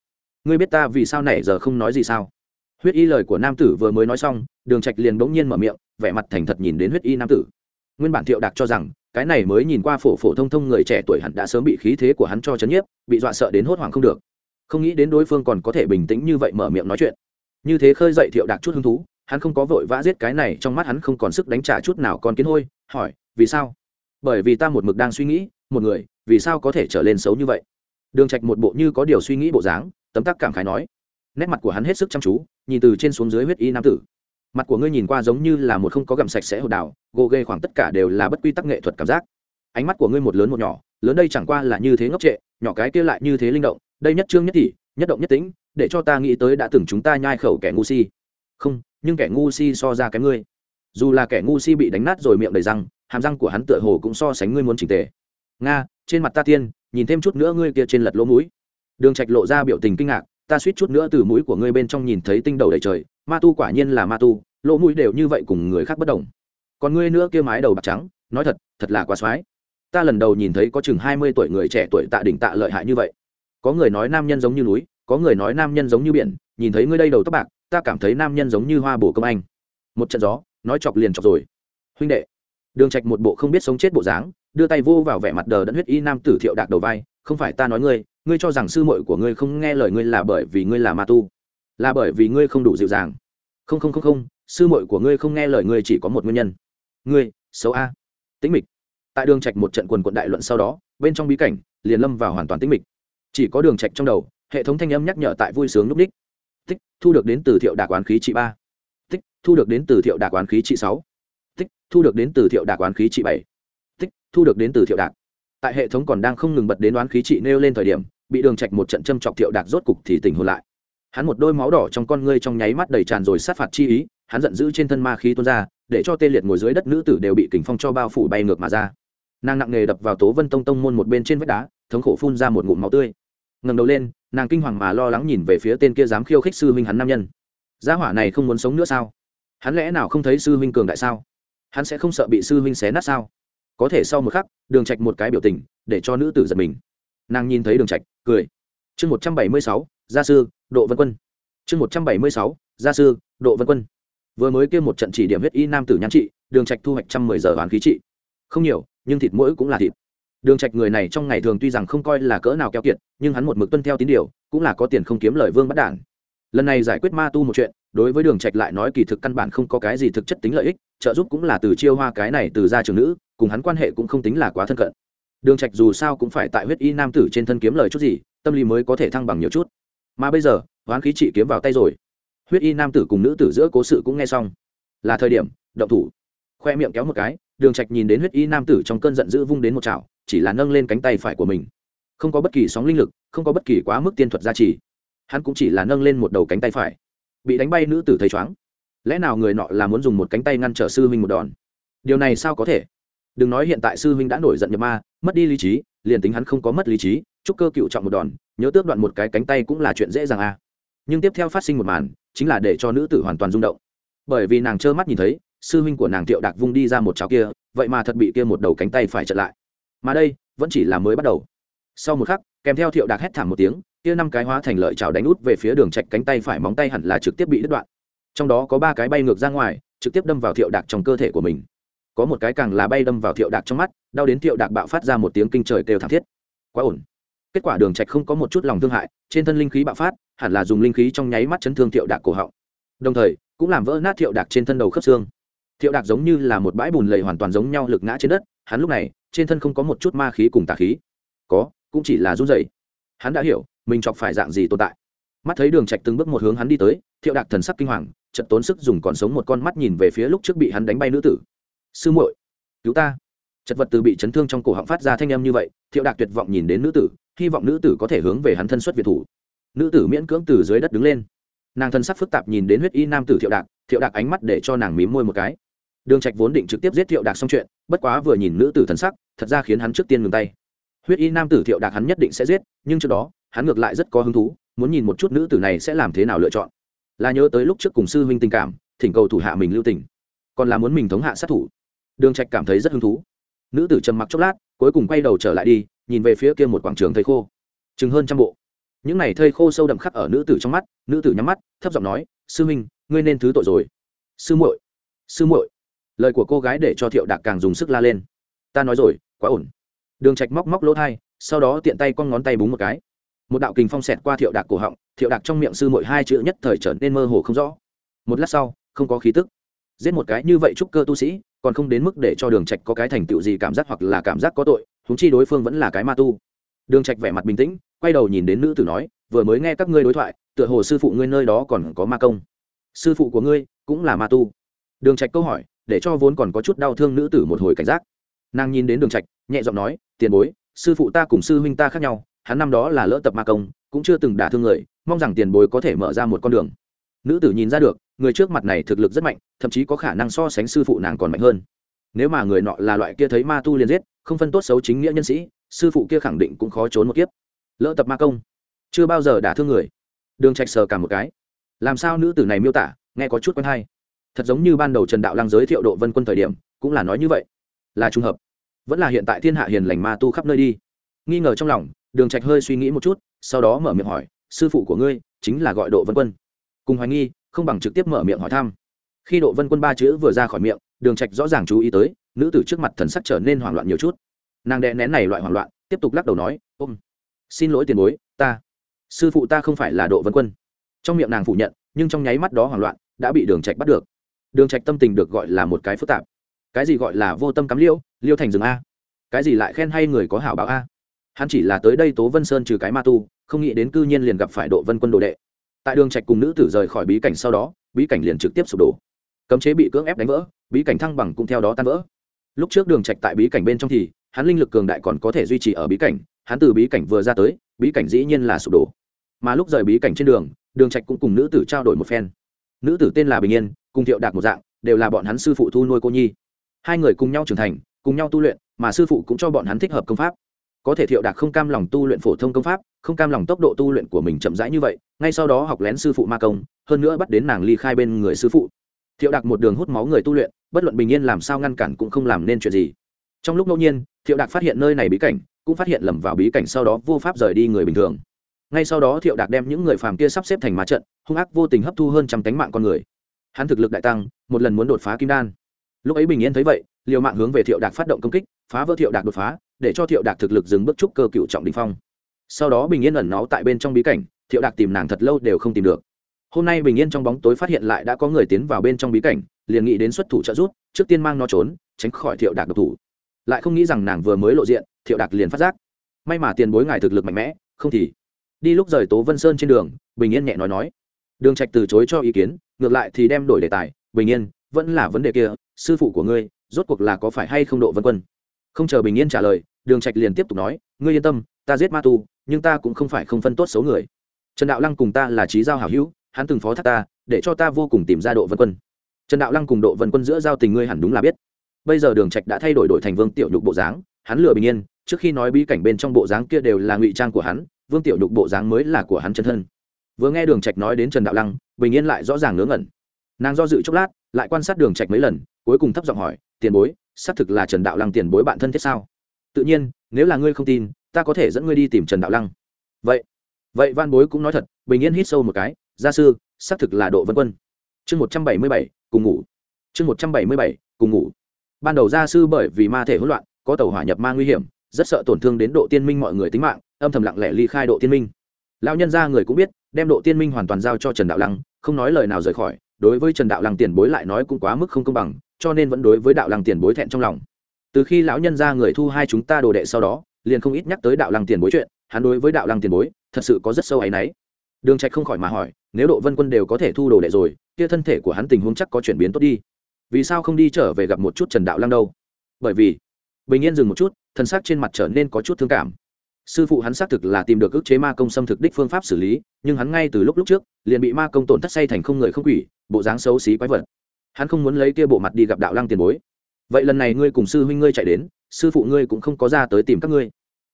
Ngươi biết ta vì sao nãy giờ không nói gì sao? Huyết y lời của nam tử vừa mới nói xong, đường trạch liền bỗng nhiên mở miệng, vẻ mặt thành thật nhìn đến huyết y nam tử. Nguyên bản thiệu đạc cho rằng cái này mới nhìn qua phổ phổ thông thông người trẻ tuổi hẳn đã sớm bị khí thế của hắn cho chấn nhiếp, bị dọa sợ đến hốt hoảng không được. Không nghĩ đến đối phương còn có thể bình tĩnh như vậy mở miệng nói chuyện. Như thế khơi dậy thiệu đạc chút hứng thú, hắn không có vội vã giết cái này, trong mắt hắn không còn sức đánh trả chút nào còn kiến hôi, hỏi, vì sao? Bởi vì ta một mực đang suy nghĩ, một người, vì sao có thể trở lên xấu như vậy? Đường trạch một bộ như có điều suy nghĩ bộ dáng, tấm tắc cảm khái nói. Nét mặt của hắn hết sức chăm chú, nhìn từ trên xuống dưới huyết y nam tử mặt của ngươi nhìn qua giống như là một không có gầm sạch sẽ hồ đào, gồ ghê khoảng tất cả đều là bất quy tắc nghệ thuật cảm giác. Ánh mắt của ngươi một lớn một nhỏ, lớn đây chẳng qua là như thế ngốc trệ, nhỏ cái kia lại như thế linh động, đây nhất trương nhất tỷ, nhất động nhất tĩnh, để cho ta nghĩ tới đã từng chúng ta nhai khẩu kẻ ngu si. Không, nhưng kẻ ngu si so ra cái ngươi. Dù là kẻ ngu si bị đánh nát rồi miệng đầy răng, hàm răng của hắn tựa hồ cũng so sánh ngươi muốn chỉnh tề. Nga, trên mặt ta tiên, nhìn thêm chút nữa ngươi kia trên lật lỗ mũi. Đường trạch lộ ra biểu tình kinh ngạc, ta suýt chút nữa từ mũi của ngươi bên trong nhìn thấy tinh đầu đầy trời ma tu quả nhiên là ma tu, lỗ mũi đều như vậy cùng người khác bất đồng. Còn ngươi nữa kia mái đầu bạc trắng, nói thật thật là quá soái ta lần đầu nhìn thấy có chừng hai mươi tuổi người trẻ tuổi tạ đỉnh tạ lợi hại như vậy. Có người nói nam nhân giống như núi, có người nói nam nhân giống như biển, nhìn thấy ngươi đây đầu tóc bạc, ta cảm thấy nam nhân giống như hoa bổ công anh. Một trận gió, nói chọc liền chọc rồi. Huynh đệ, đường trạch một bộ không biết sống chết bộ dáng, đưa tay vô vào vẻ mặt đờ đẫn huyết y nam tử thiệu đạc đầu vai, không phải ta nói ngươi ngươi cho rằng sư muội của ngươi không nghe lời ngươi là bởi vì ngươi là ma tu là bởi vì ngươi không đủ dịu dàng. Không không không không, sư muội của ngươi không nghe lời ngươi chỉ có một nguyên nhân. Ngươi, xấu a. Tĩnh mịch. Tại đường trạch một trận quần quận đại luận sau đó, bên trong bí cảnh liền lâm vào hoàn toàn tĩnh mịch. Chỉ có đường trạch trong đầu, hệ thống thanh âm nhắc nhở tại vui sướng lúc đích tích, thu được đến từ thiệu đạc quán khí trị ba. Tích, thu được đến từ thiệu đạc quán khí trị sáu. Tích, thu được đến từ thiệu đạc quán khí trị bảy. Tích, thu được đến từ thiệu đạc. Tại hệ thống còn đang không ngừng bật đến đoán khí trị nêu lên thời điểm, bị đường trạch một trận châm chọc thiệu đạc rốt cục thì tỉnh hồn lại hắn một đôi máu đỏ trong con ngươi trong nháy mắt đầy tràn rồi sát phạt chi ý, hắn giận dữ trên thân ma khí tuôn ra, để cho tê liệt ngồi dưới đất nữ tử đều bị kình phong cho bao phủ bay ngược mà ra. Nàng nặng nề đập vào tố vân tông tông môn một bên trên vách đá, thống khổ phun ra một ngụm máu tươi. Ngẩng đầu lên, nàng kinh hoàng mà lo lắng nhìn về phía tên kia dám khiêu khích sư huynh hắn nam nhân. Gia hỏa này không muốn sống nữa sao? Hắn lẽ nào không thấy sư huynh cường đại sao? Hắn sẽ không sợ bị sư huynh xé nát sao? Có thể sau một khắc, đường trạch một cái biểu tình, để cho nữ tử giật mình. Nàng nhìn thấy đường trạch, cười. Chương một trăm bảy mươi sáu gia sư, độ vân quân. Chương một trăm bảy mươi sáu, gia sư, độ vân quân. Vừa mới kêu một trận chỉ điểm huyết y nam tử nhan trị, đường trạch thu hoạch trăm mười giờ hoàn khí trị. Không nhiều, nhưng thịt mỗi cũng là thịt. Đường trạch người này trong ngày thường tuy rằng không coi là cỡ nào keo kiệt, nhưng hắn một mực tuân theo tín điều, cũng là có tiền không kiếm lời vương bắt đản. Lần này giải quyết ma tu một chuyện, đối với đường trạch lại nói kỳ thực căn bản không có cái gì thực chất tính lợi ích, trợ giúp cũng là từ chiêu hoa cái này từ gia trưởng nữ, cùng hắn quan hệ cũng không tính là quá thân cận. Đường trạch dù sao cũng phải tại huyết y nam tử trên thân kiếm lời chút gì, tâm lý mới có thể thăng bằng nhiều chút mà bây giờ, hoán khí trị kiếm vào tay rồi. Huyết y nam tử cùng nữ tử giữa cố sự cũng nghe xong. Là thời điểm, động thủ. Khoe miệng kéo một cái, đường trạch nhìn đến huyết y nam tử trong cơn giận dữ vung đến một chảo, chỉ là nâng lên cánh tay phải của mình. Không có bất kỳ sóng linh lực, không có bất kỳ quá mức tiên thuật gia trì. Hắn cũng chỉ là nâng lên một đầu cánh tay phải. Bị đánh bay nữ tử thấy chóng lẽ nào người nọ là muốn dùng một cánh tay ngăn trở sư huynh một đòn? Điều này sao có thể? Đừng nói hiện tại sư huynh đã nổi giận nhập ma, mất đi lý trí, liền tính hắn không có mất lý trí, chúc cơ cựu trọng một đòn nhớ tước đoạn một cái cánh tay cũng là chuyện dễ dàng à. Nhưng tiếp theo phát sinh một màn, chính là để cho nữ tử hoàn toàn rung động. Bởi vì nàng trơ mắt nhìn thấy, sư huynh của nàng thiệu đạc vung đi ra một cháo kia, vậy mà thật bị kia một đầu cánh tay phải chặn lại. Mà đây, vẫn chỉ là mới bắt đầu. Sau một khắc, kèm theo thiệu đạc hét thảm một tiếng, kia năm cái hóa thành lợi chảo đánh út về phía đường trạch cánh tay phải móng tay hẳn là trực tiếp bị đứt đoạn. Trong đó có ba cái bay ngược ra ngoài, trực tiếp đâm vào thiệu đạc trong cơ thể của mình. Có một cái càng là bay đâm vào thiệu đạc trong mắt, đau đến thiệu đạc bạo phát ra một tiếng kinh trời kêu thảm thiết. Quá ổn kết quả đường trạch không có một chút lòng thương hại, trên thân linh khí bạo phát, hẳn là dùng linh khí trong nháy mắt chấn thương thiệu đạc cổ họng. Đồng thời, cũng làm vỡ nát thiệu đạc trên thân đầu khớp xương. Thiệu đạc giống như là một bãi bùn lầy hoàn toàn giống nhau lực ngã trên đất, hắn lúc này, trên thân không có một chút ma khí cùng tà khí. Có, cũng chỉ là run rẩy. Hắn đã hiểu, mình chọc phải dạng gì tồn tại. Mắt thấy đường trạch từng bước một hướng hắn đi tới, thiệu đạc thần sắc kinh hoàng, chợt tốn sức dùng còn sống một con mắt nhìn về phía lúc trước bị hắn đánh bay nữ tử. Sư muội, cứu ta. Chật vật từ bị chấn thương trong cổ họng phát ra thanh âm như vậy, thiệu đạc tuyệt vọng nhìn đến nữ tử hy vọng nữ tử có thể hướng về hắn thân xuất việt thủ. Nữ tử miễn cưỡng từ dưới đất đứng lên. Nàng thân sắc phức tạp nhìn đến huyết y nam tử thiệu đạc thiệu đạc ánh mắt để cho nàng mím môi một cái. Đường trạch vốn định trực tiếp giết thiệu đạc xong chuyện, bất quá vừa nhìn nữ tử thần sắc, thật ra khiến hắn trước tiên ngừng tay. Huyết y nam tử thiệu đạc hắn nhất định sẽ giết, nhưng trước đó, hắn ngược lại rất có hứng thú, muốn nhìn một chút nữ tử này sẽ làm thế nào lựa chọn. Là nhớ tới lúc trước cùng sư huynh tình cảm, thỉnh cầu thủ hạ mình lưu tình, còn là muốn mình thống hạ sát thủ. Đường trạch cảm thấy rất hứng thú. Nữ tử trầm mặc chốc lát, cuối cùng quay đầu trở lại đi nhìn về phía kia một quảng trường thây khô. Chừng hơn trăm bộ. Những này thây khô sâu đậm khắc ở nữ tử trong mắt, nữ tử nhắm mắt, thấp giọng nói, sư minh ngươi nên thứ tội rồi. Sư muội sư muội. Lời của cô gái để cho thiệu đạc càng dùng sức la lên. Ta nói rồi, quá ổn. Đường trạch móc móc lỗ thai, sau đó tiện tay con ngón tay búng một cái. Một đạo kình phong xẹt qua thiệu đạc cổ họng, thiệu đạc trong miệng sư muội hai chữ nhất thời trở nên mơ hồ không rõ. Một lát sau, không có khí tức. Giết một cái như vậy trúc cơ tu sĩ, còn không đến mức để cho đường trạch có cái thành tựu gì cảm giác hoặc là cảm giác có tội húng chi đối phương vẫn là cái ma tu. Đường trạch vẻ mặt bình tĩnh, quay đầu nhìn đến nữ tử nói, vừa mới nghe các ngươi đối thoại, tựa hồ sư phụ ngươi nơi đó còn có ma công. Sư phụ của ngươi cũng là ma tu. Đường trạch câu hỏi, để cho vốn còn có chút đau thương nữ tử một hồi cảnh giác. Nàng nhìn đến đường trạch, nhẹ giọng nói, tiền bối, sư phụ ta cùng sư huynh ta khác nhau, hắn năm đó là lỡ tập ma công, cũng chưa từng đả thương người, mong rằng tiền bối có thể mở ra một con đường. Nữ tử nhìn ra được, người trước mặt này thực lực rất mạnh, thậm chí có khả năng so sánh sư phụ nàng còn mạnh hơn. Nếu mà người nọ là loại kia thấy ma tu liền giết không phân tốt xấu chính nghĩa nhân sĩ, sư phụ kia khẳng định cũng khó trốn một kiếp. Lỡ tập ma công, chưa bao giờ đả thương người. Đường trạch sờ cả một cái. Làm sao nữ tử này miêu tả, nghe có chút quen hay. Thật giống như ban đầu trần đạo lang giới thiệu độ vân quân thời điểm, cũng là nói như vậy. Là trùng hợp. Vẫn là hiện tại thiên hạ hiền lành ma tu khắp nơi đi. Nghi ngờ trong lòng, đường trạch hơi suy nghĩ một chút, sau đó mở miệng hỏi, sư phụ của ngươi chính là gọi độ vân quân? Cùng hoài nghi, không bằng trực tiếp mở miệng hỏi thăm. Khi độ vân quân ba chữ vừa ra khỏi miệng đường trạch rõ ràng chú ý tới, nữ tử trước mặt thần sắc trở nên hoảng loạn nhiều chút. Nàng đè nén này loại hoảng loạn, tiếp tục lắc đầu nói, ôm, xin lỗi tiền bối, ta, sư phụ ta không phải là độ vân quân. Trong miệng nàng phủ nhận, nhưng trong nháy mắt đó hoảng loạn đã bị đường trạch bắt được. Đường trạch tâm tình được gọi là một cái phức tạp. Cái gì gọi là vô tâm cắm liêu liêu thành rừng a. Cái gì lại khen hay người có hảo báo a. Hắn chỉ là tới đây tố vân sơn trừ cái ma tu, không nghĩ đến cư nhiên liền gặp phải độ vân quân đồ đệ. Tại đường trạch cùng nữ tử rời khỏi bí cảnh sau đó, bí cảnh liền trực tiếp sụp đổ cấm chế bị cưỡng ép đánh vỡ, bí cảnh thăng bằng cũng theo đó tan vỡ. Lúc trước đường trạch tại bí cảnh bên trong thì, hắn linh lực cường đại còn có thể duy trì ở bí cảnh, hắn từ bí cảnh vừa ra tới, bí cảnh dĩ nhiên là sụp đổ. Mà lúc rời bí cảnh trên đường đường trạch cũng cùng nữ tử trao đổi một phen. Nữ tử tên là bình yên, cùng thiệu đạt một dạng, đều là bọn hắn sư phụ thu nuôi cô nhi. Hai người cùng nhau trưởng thành, cùng nhau tu luyện, mà sư phụ cũng cho bọn hắn thích hợp công pháp. Có thể thiệu đạt không cam lòng tu luyện phổ thông công pháp, không cam lòng tốc độ tu luyện của mình chậm rãi như vậy, ngay sau đó học lén sư phụ ma công, hơn nữa bắt đến nàng ly khai bên người sư phụ thiệu Đạt một đường hút máu người tu luyện, bất luận bình yên làm sao ngăn cản cũng không làm nên chuyện gì. Trong lúc ngẫu nhiên, thiệu Đạt phát hiện nơi này bí cảnh, cũng phát hiện lầm vào bí cảnh sau đó vô pháp rời đi người bình thường. Ngay sau đó thiệu đạc đem những người phàm kia sắp xếp thành má trận, hung ác vô tình hấp thu hơn trăm tánh mạng con người. Hắn thực lực đại tăng, một lần muốn đột phá kim đan. Lúc ấy bình yên thấy vậy, liều mạng hướng về thiệu đạc phát động công kích, phá vỡ thiệu đạc đột phá, để cho thiệu đạc thực lực dừng bước trúc cơ cựu trọng đình phong. Sau đó bình yên ẩn náu tại bên trong bí cảnh, thiệu đạc tìm nàng thật lâu đều không tìm được hôm nay bình yên trong bóng tối phát hiện lại đã có người tiến vào bên trong bí cảnh, liền nghĩ đến xuất thủ trợ giúp, trước tiên mang nó trốn, tránh khỏi thiệu đạc độc thủ. Lại không nghĩ rằng nàng vừa mới lộ diện, thiệu đạc liền phát giác. May mà tiền bối ngài thực lực mạnh mẽ, không thì. Đi lúc rời tố vân sơn trên đường, bình yên nhẹ nói nói. Đường trạch từ chối cho ý kiến, ngược lại thì đem đổi đề tài. Bình yên, vẫn là vấn đề kia, sư phụ của ngươi, rốt cuộc là có phải hay không độ vân quân? Không chờ bình yên trả lời, đường trạch liền tiếp tục nói, ngươi yên tâm, ta giết ma tu, nhưng ta cũng không phải không phân tốt xấu người. Trần đạo lăng cùng ta là trí giao hảo hữu hắn từng phó thác ta, để cho ta vô cùng tìm ra độ vân quân. Trần đạo lăng cùng độ vân quân giữa giao tình ngươi hẳn đúng là biết. Bây giờ đường trạch đã thay đổi đổi thành vương tiểu nhục bộ dáng, hắn lừa bình yên, trước khi nói bí cảnh bên trong bộ dáng kia đều là ngụy trang của hắn, vương tiểu nhục bộ dáng mới là của hắn chân thân. Vừa nghe đường trạch nói đến trần đạo lăng, bình yên lại rõ ràng ngớ ngẩn. Nàng do dự chốc lát, lại quan sát đường trạch mấy lần, cuối cùng thấp giọng hỏi, tiền bối, xác thực là trần đạo lăng tiền bối bạn thân thiết sao? Tự nhiên, nếu là ngươi không tin, ta có thể dẫn ngươi đi tìm trần đạo lăng. Vậy vậy văn bối cũng nói thật, bình yên hít sâu một cái gia sư, xác thực là độ vân quân. Chương một trăm bảy mươi bảy, cùng ngủ. Chương một trăm bảy mươi bảy, cùng ngủ. Ban đầu gia sư bởi vì ma thể hỗn loạn, có tàu hỏa nhập ma nguy hiểm, rất sợ tổn thương đến độ tiên minh mọi người tính mạng, âm thầm lặng lẽ ly khai độ tiên minh. Lão nhân gia người cũng biết, đem độ tiên minh hoàn toàn giao cho trần đạo lăng, không nói lời nào rời khỏi, đối với trần đạo lăng tiền bối lại nói cũng quá mức không công bằng, cho nên vẫn đối với đạo lăng tiền bối thẹn trong lòng. Từ khi lão nhân gia người thu hai chúng ta đồ đệ sau đó, liền không ít nhắc tới đạo lăng tiền bối chuyện, hắn đối với đạo lăng tiền bối, thật sự có rất sâu áy náy đường trạch không khỏi mà hỏi, nếu độ vân quân đều có thể thu đồ đệ rồi, kia thân thể của hắn tình huống chắc có chuyển biến tốt đi. Vì sao không đi trở về gặp một chút trần đạo lăng đâu? Bởi vì, bình yên dừng một chút, thân xác trên mặt trở nên có chút thương cảm. Sư phụ hắn xác thực là tìm được ức chế ma công xâm thực đích phương pháp xử lý, nhưng hắn ngay từ lúc lúc trước, liền bị ma công tổn thất say thành không người không quỷ, bộ dáng xấu xí quái vật. Hắn không muốn lấy kia bộ mặt đi gặp đạo lăng tiền bối. Vậy lần này ngươi cùng sư huynh ngươi chạy đến, sư phụ ngươi cũng không có ra tới tìm các ngươi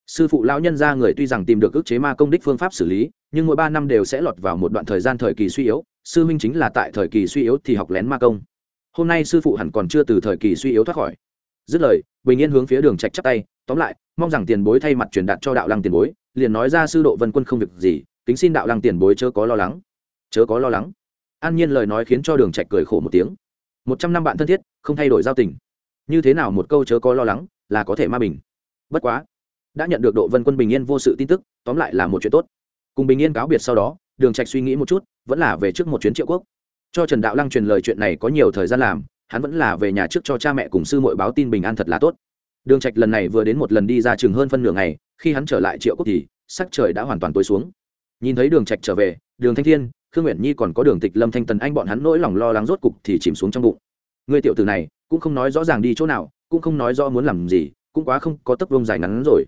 sư phụ lão nhân ra người tuy rằng tìm được ức chế ma công đích phương pháp xử lý, nhưng mỗi ba năm đều sẽ lọt vào một đoạn thời gian thời kỳ suy yếu, sư huynh chính là tại thời kỳ suy yếu thì học lén ma công. Hôm nay sư phụ hẳn còn chưa từ thời kỳ suy yếu thoát khỏi. Dứt lời, bình yên hướng phía đường trạch chắp tay, tóm lại, mong rằng tiền bối thay mặt truyền đạt cho đạo lăng tiền bối, liền nói ra sư độ vân quân không việc gì, kính xin đạo lăng tiền bối chớ có lo lắng. Chớ có lo lắng. An nhiên lời nói khiến cho đường trạch cười khổ một tiếng. Một trăm năm bạn thân thiết, không thay đổi giao tình. Như thế nào một câu chớ có lo lắng là có thể ma bình. Bất quá đã nhận được độ vân quân bình yên vô sự tin tức, tóm lại là một chuyện tốt. Cùng bình yên cáo biệt sau đó, đường trạch suy nghĩ một chút, vẫn là về trước một chuyến triệu quốc. Cho trần đạo lăng truyền lời chuyện này có nhiều thời gian làm, hắn vẫn là về nhà trước cho cha mẹ cùng sư muội báo tin bình an thật là tốt. Đường trạch lần này vừa đến một lần đi ra chừng hơn phân nửa ngày, khi hắn trở lại triệu quốc thì, sắc trời đã hoàn toàn tối xuống. Nhìn thấy đường trạch trở về, đường thanh thiên, khương nguyện nhi còn có đường tịch lâm thanh tần anh bọn hắn nỗi lòng lo lắng rốt cục thì chìm xuống trong bụng. Người tiểu tử này, cũng không nói rõ ràng đi chỗ nào, cũng không nói rõ muốn làm gì, cũng quá không có tấc vông dài ngắn rồi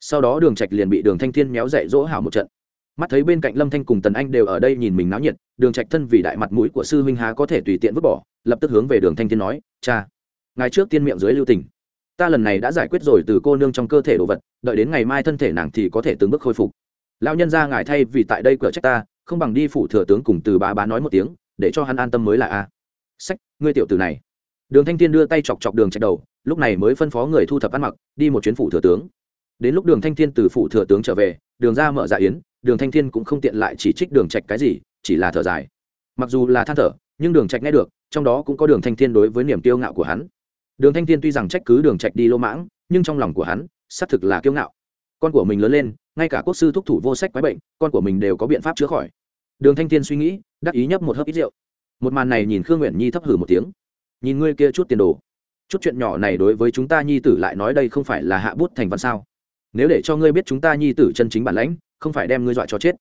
sau đó đường trạch liền bị đường thanh thiên méo dạy dỗ hảo một trận. Mắt thấy bên cạnh lâm thanh cùng tần anh đều ở đây nhìn mình náo nhiệt, đường trạch thân vì đại mặt mũi của sư huynh há có thể tùy tiện vứt bỏ, lập tức hướng về đường thanh thiên nói, cha ngày trước tiên miệng dưới lưu tình. Ta lần này đã giải quyết rồi từ cô nương trong cơ thể đồ vật, đợi đến ngày mai thân thể nàng thì có thể từng bước khôi phục. Lão nhân ra ngài thay vì tại đây cửa trách ta, không bằng đi phủ thừa tướng cùng từ bá bá nói một tiếng, để cho hắn an tâm mới là a. Sách, ngươi tiểu tử này. Đường thanh thiên đưa tay chọc chọc đường trạch đầu, lúc này mới phân phó người thu thập ăn mặc, đi một chuyến phủ thừa tướng đến lúc đường thanh thiên từ phủ thừa tướng trở về, đường ra mở dạ yến, đường thanh thiên cũng không tiện lại chỉ trích đường trạch cái gì, chỉ là thở dài. Mặc dù là than thở, nhưng đường trạch nghe được, trong đó cũng có đường thanh thiên đối với niềm kiêu ngạo của hắn. Đường thanh thiên tuy rằng trách cứ đường trạch đi lô mãng, nhưng trong lòng của hắn, xác thực là kiêu ngạo. Con của mình lớn lên, ngay cả quốc sư thúc thủ vô sách quái bệnh, con của mình đều có biện pháp chữa khỏi. Đường thanh thiên suy nghĩ, đắc ý nhấp một hớp ít rượu. Một màn này nhìn khương nguyện nhi thấp hử một tiếng. Nhìn ngươi kia chút tiền đồ. Chút chuyện nhỏ này đối với chúng ta nhi tử lại nói đây không phải là hạ bút thành văn sao? Nếu để cho ngươi biết chúng ta nhi tử chân chính bản lãnh, không phải đem ngươi dọa cho chết.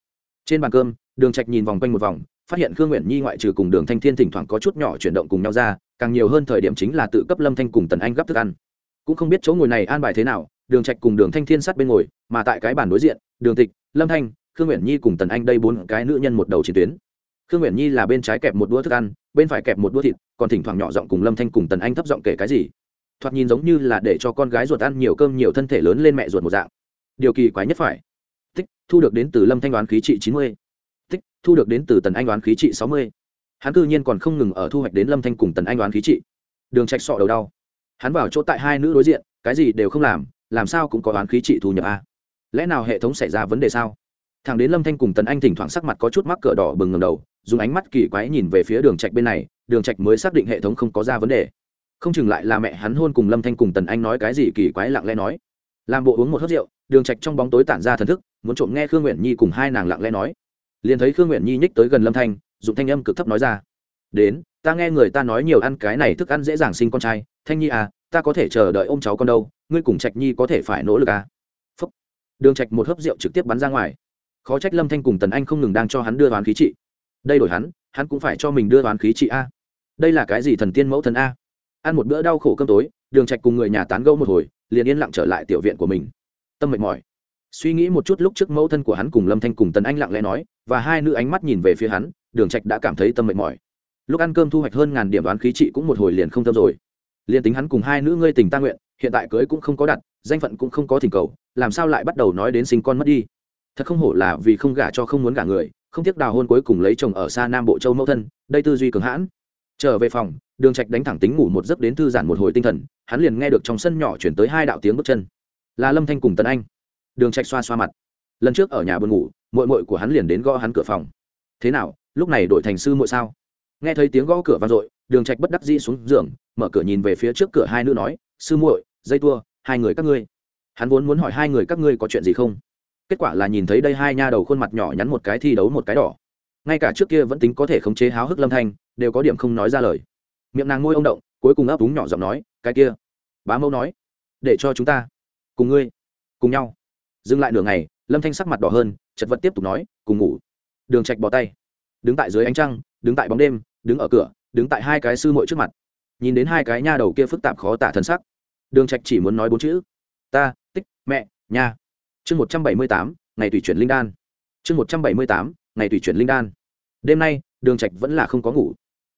Trên bàn cơm, đường trạch nhìn vòng quanh một vòng, phát hiện khương nguyện nhi ngoại trừ cùng đường thanh thiên thỉnh thoảng có chút nhỏ chuyển động cùng nhau ra, càng nhiều hơn thời điểm chính là tự cấp lâm thanh cùng tần anh gấp thức ăn. Cũng không biết chỗ ngồi này an bài thế nào, đường trạch cùng đường thanh thiên sát bên ngồi, mà tại cái bàn đối diện, đường tịch, lâm thanh, khương nguyện nhi cùng tần anh đây bốn cái nữ nhân một đầu chiến tuyến. Khương nguyện nhi là bên trái kẹp một đũa thức ăn, bên phải kẹp một đũa thịt, còn thỉnh thoảng nhỏ giọng cùng lâm thanh cùng tần anh thấp giọng kể cái gì thoạt nhìn giống như là để cho con gái ruột ăn nhiều cơm nhiều thân thể lớn lên mẹ ruột một dạng. Điều kỳ quái nhất phải, tích, thu được đến từ lâm thanh đoán khí trị chín mươi, tích, thu được đến từ tần anh đoán khí trị sáu mươi. Hắn cư nhiên còn không ngừng ở thu hoạch đến lâm thanh cùng tần anh đoán khí trị. Đường trạch sọ đầu đau. Hắn vào chỗ tại hai nữ đối diện, cái gì đều không làm làm sao cũng có đoán khí trị thu nhập a. Lẽ nào hệ thống xảy ra vấn đề sao? Thằng đến lâm thanh cùng tần anh thỉnh thoảng sắc mặt có chút mắc cỡ đỏ bừng ngầm đầu, dùng ánh mắt kỳ quái nhìn về phía đường trạch bên này, đường trạch mới xác định hệ thống không có ra vấn đề không chừng lại là mẹ hắn hôn cùng lâm thanh cùng tần anh nói cái gì kỳ quái lặng lẽ nói. Làm bộ uống một hớt rượu, đường trạch trong bóng tối tản ra thần thức, muốn trộm nghe khương nguyện nhi cùng hai nàng lặng lẽ nói. Liền thấy khương nguyện nhi nhích tới gần lâm thanh dùng thanh âm cực thấp nói ra. Đến, ta nghe người ta nói nhiều ăn cái này thức ăn dễ dàng sinh con trai, thanh nhi à ta có thể chờ đợi ôm cháu con đâu, ngươi cùng trạch nhi có thể phải nỗ lực à. Phúc. đường trạch một hớp rượu trực tiếp bắn ra ngoài. Khó trách lâm thanh cùng tần anh không ngừng đang cho hắn đưa đoán khí trị. Đây đổi hắn hắn cũng phải cho mình đưa đoán khí trị a. Đây là cái gì thần tiên mẫu thần a? Ăn một bữa đau khổ cơm tối, đường trạch cùng người nhà tán gẫu một hồi, liền yên lặng trở lại tiểu viện của mình. Tâm mệt mỏi. Suy nghĩ một chút lúc trước mẫu thân của hắn cùng lâm thanh cùng tần anh lặng lẽ nói, và hai nữ ánh mắt nhìn về phía hắn, đường trạch đã cảm thấy tâm mệt mỏi. Lúc ăn cơm thu hoạch hơn ngàn điểm đoán khí trị cũng một hồi liền không thơm rồi. Liền tính hắn cùng hai nữ ngươi tình ta nguyện, hiện tại cưới cũng không có đặt, danh phận cũng không có thỉnh cầu, làm sao lại bắt đầu nói đến sinh con mất đi? Thật không hổ là vì không gả cho không muốn gả người, không tiếc đào hôn cuối cùng lấy chồng ở xa nam bộ châu mẫu thân, đây tư duy cường hãn. Trở về phòng đường trạch đánh thẳng tính ngủ một giấc đến thư giãn một hồi tinh thần, hắn liền nghe được trong sân nhỏ chuyển tới hai đạo tiếng bước chân. Là lâm thanh cùng tân anh. Đường trạch xoa xoa mặt. Lần trước ở nhà buồn ngủ, muội muội của hắn liền đến gõ hắn cửa phòng. Thế nào, lúc này đổi thành sư muội sao? Nghe thấy tiếng gõ cửa vang dội, đường trạch bất đắc dĩ xuống giường, mở cửa nhìn về phía trước cửa hai nữ nói, sư muội, dây tua, hai người các ngươi. Hắn vốn muốn hỏi hai người các ngươi có chuyện gì không? Kết quả là nhìn thấy đây hai nha đầu khuôn mặt nhỏ nhắn một cái thi đấu một cái đỏ. Ngay cả trước kia vẫn tính có thể khống chế háo hức lâm thanh, đều có điểm không nói ra lời miệng nàng ngôi ông động, cuối cùng ấp úng nhỏ giọng nói, cái kia, bá mẫu nói, để cho chúng ta cùng ngươi, cùng nhau. Dừng lại nửa ngày, lâm thanh sắc mặt đỏ hơn, chật vật tiếp tục nói, cùng ngủ. Đường trạch bỏ tay, đứng tại dưới ánh trăng, đứng tại bóng đêm, đứng ở cửa, đứng tại hai cái sư muội trước mặt. Nhìn đến hai cái nha đầu kia phức tạp khó tả thân sắc, đường trạch chỉ muốn nói bốn chữ, ta, tích, mẹ nha chương một trăm bảy mươi tám, ngày tùy chuyển linh đan. Chương một trăm bảy mươi tám, ngày tùy chuyển linh đan. Đêm nay, đường trạch vẫn là không có ngủ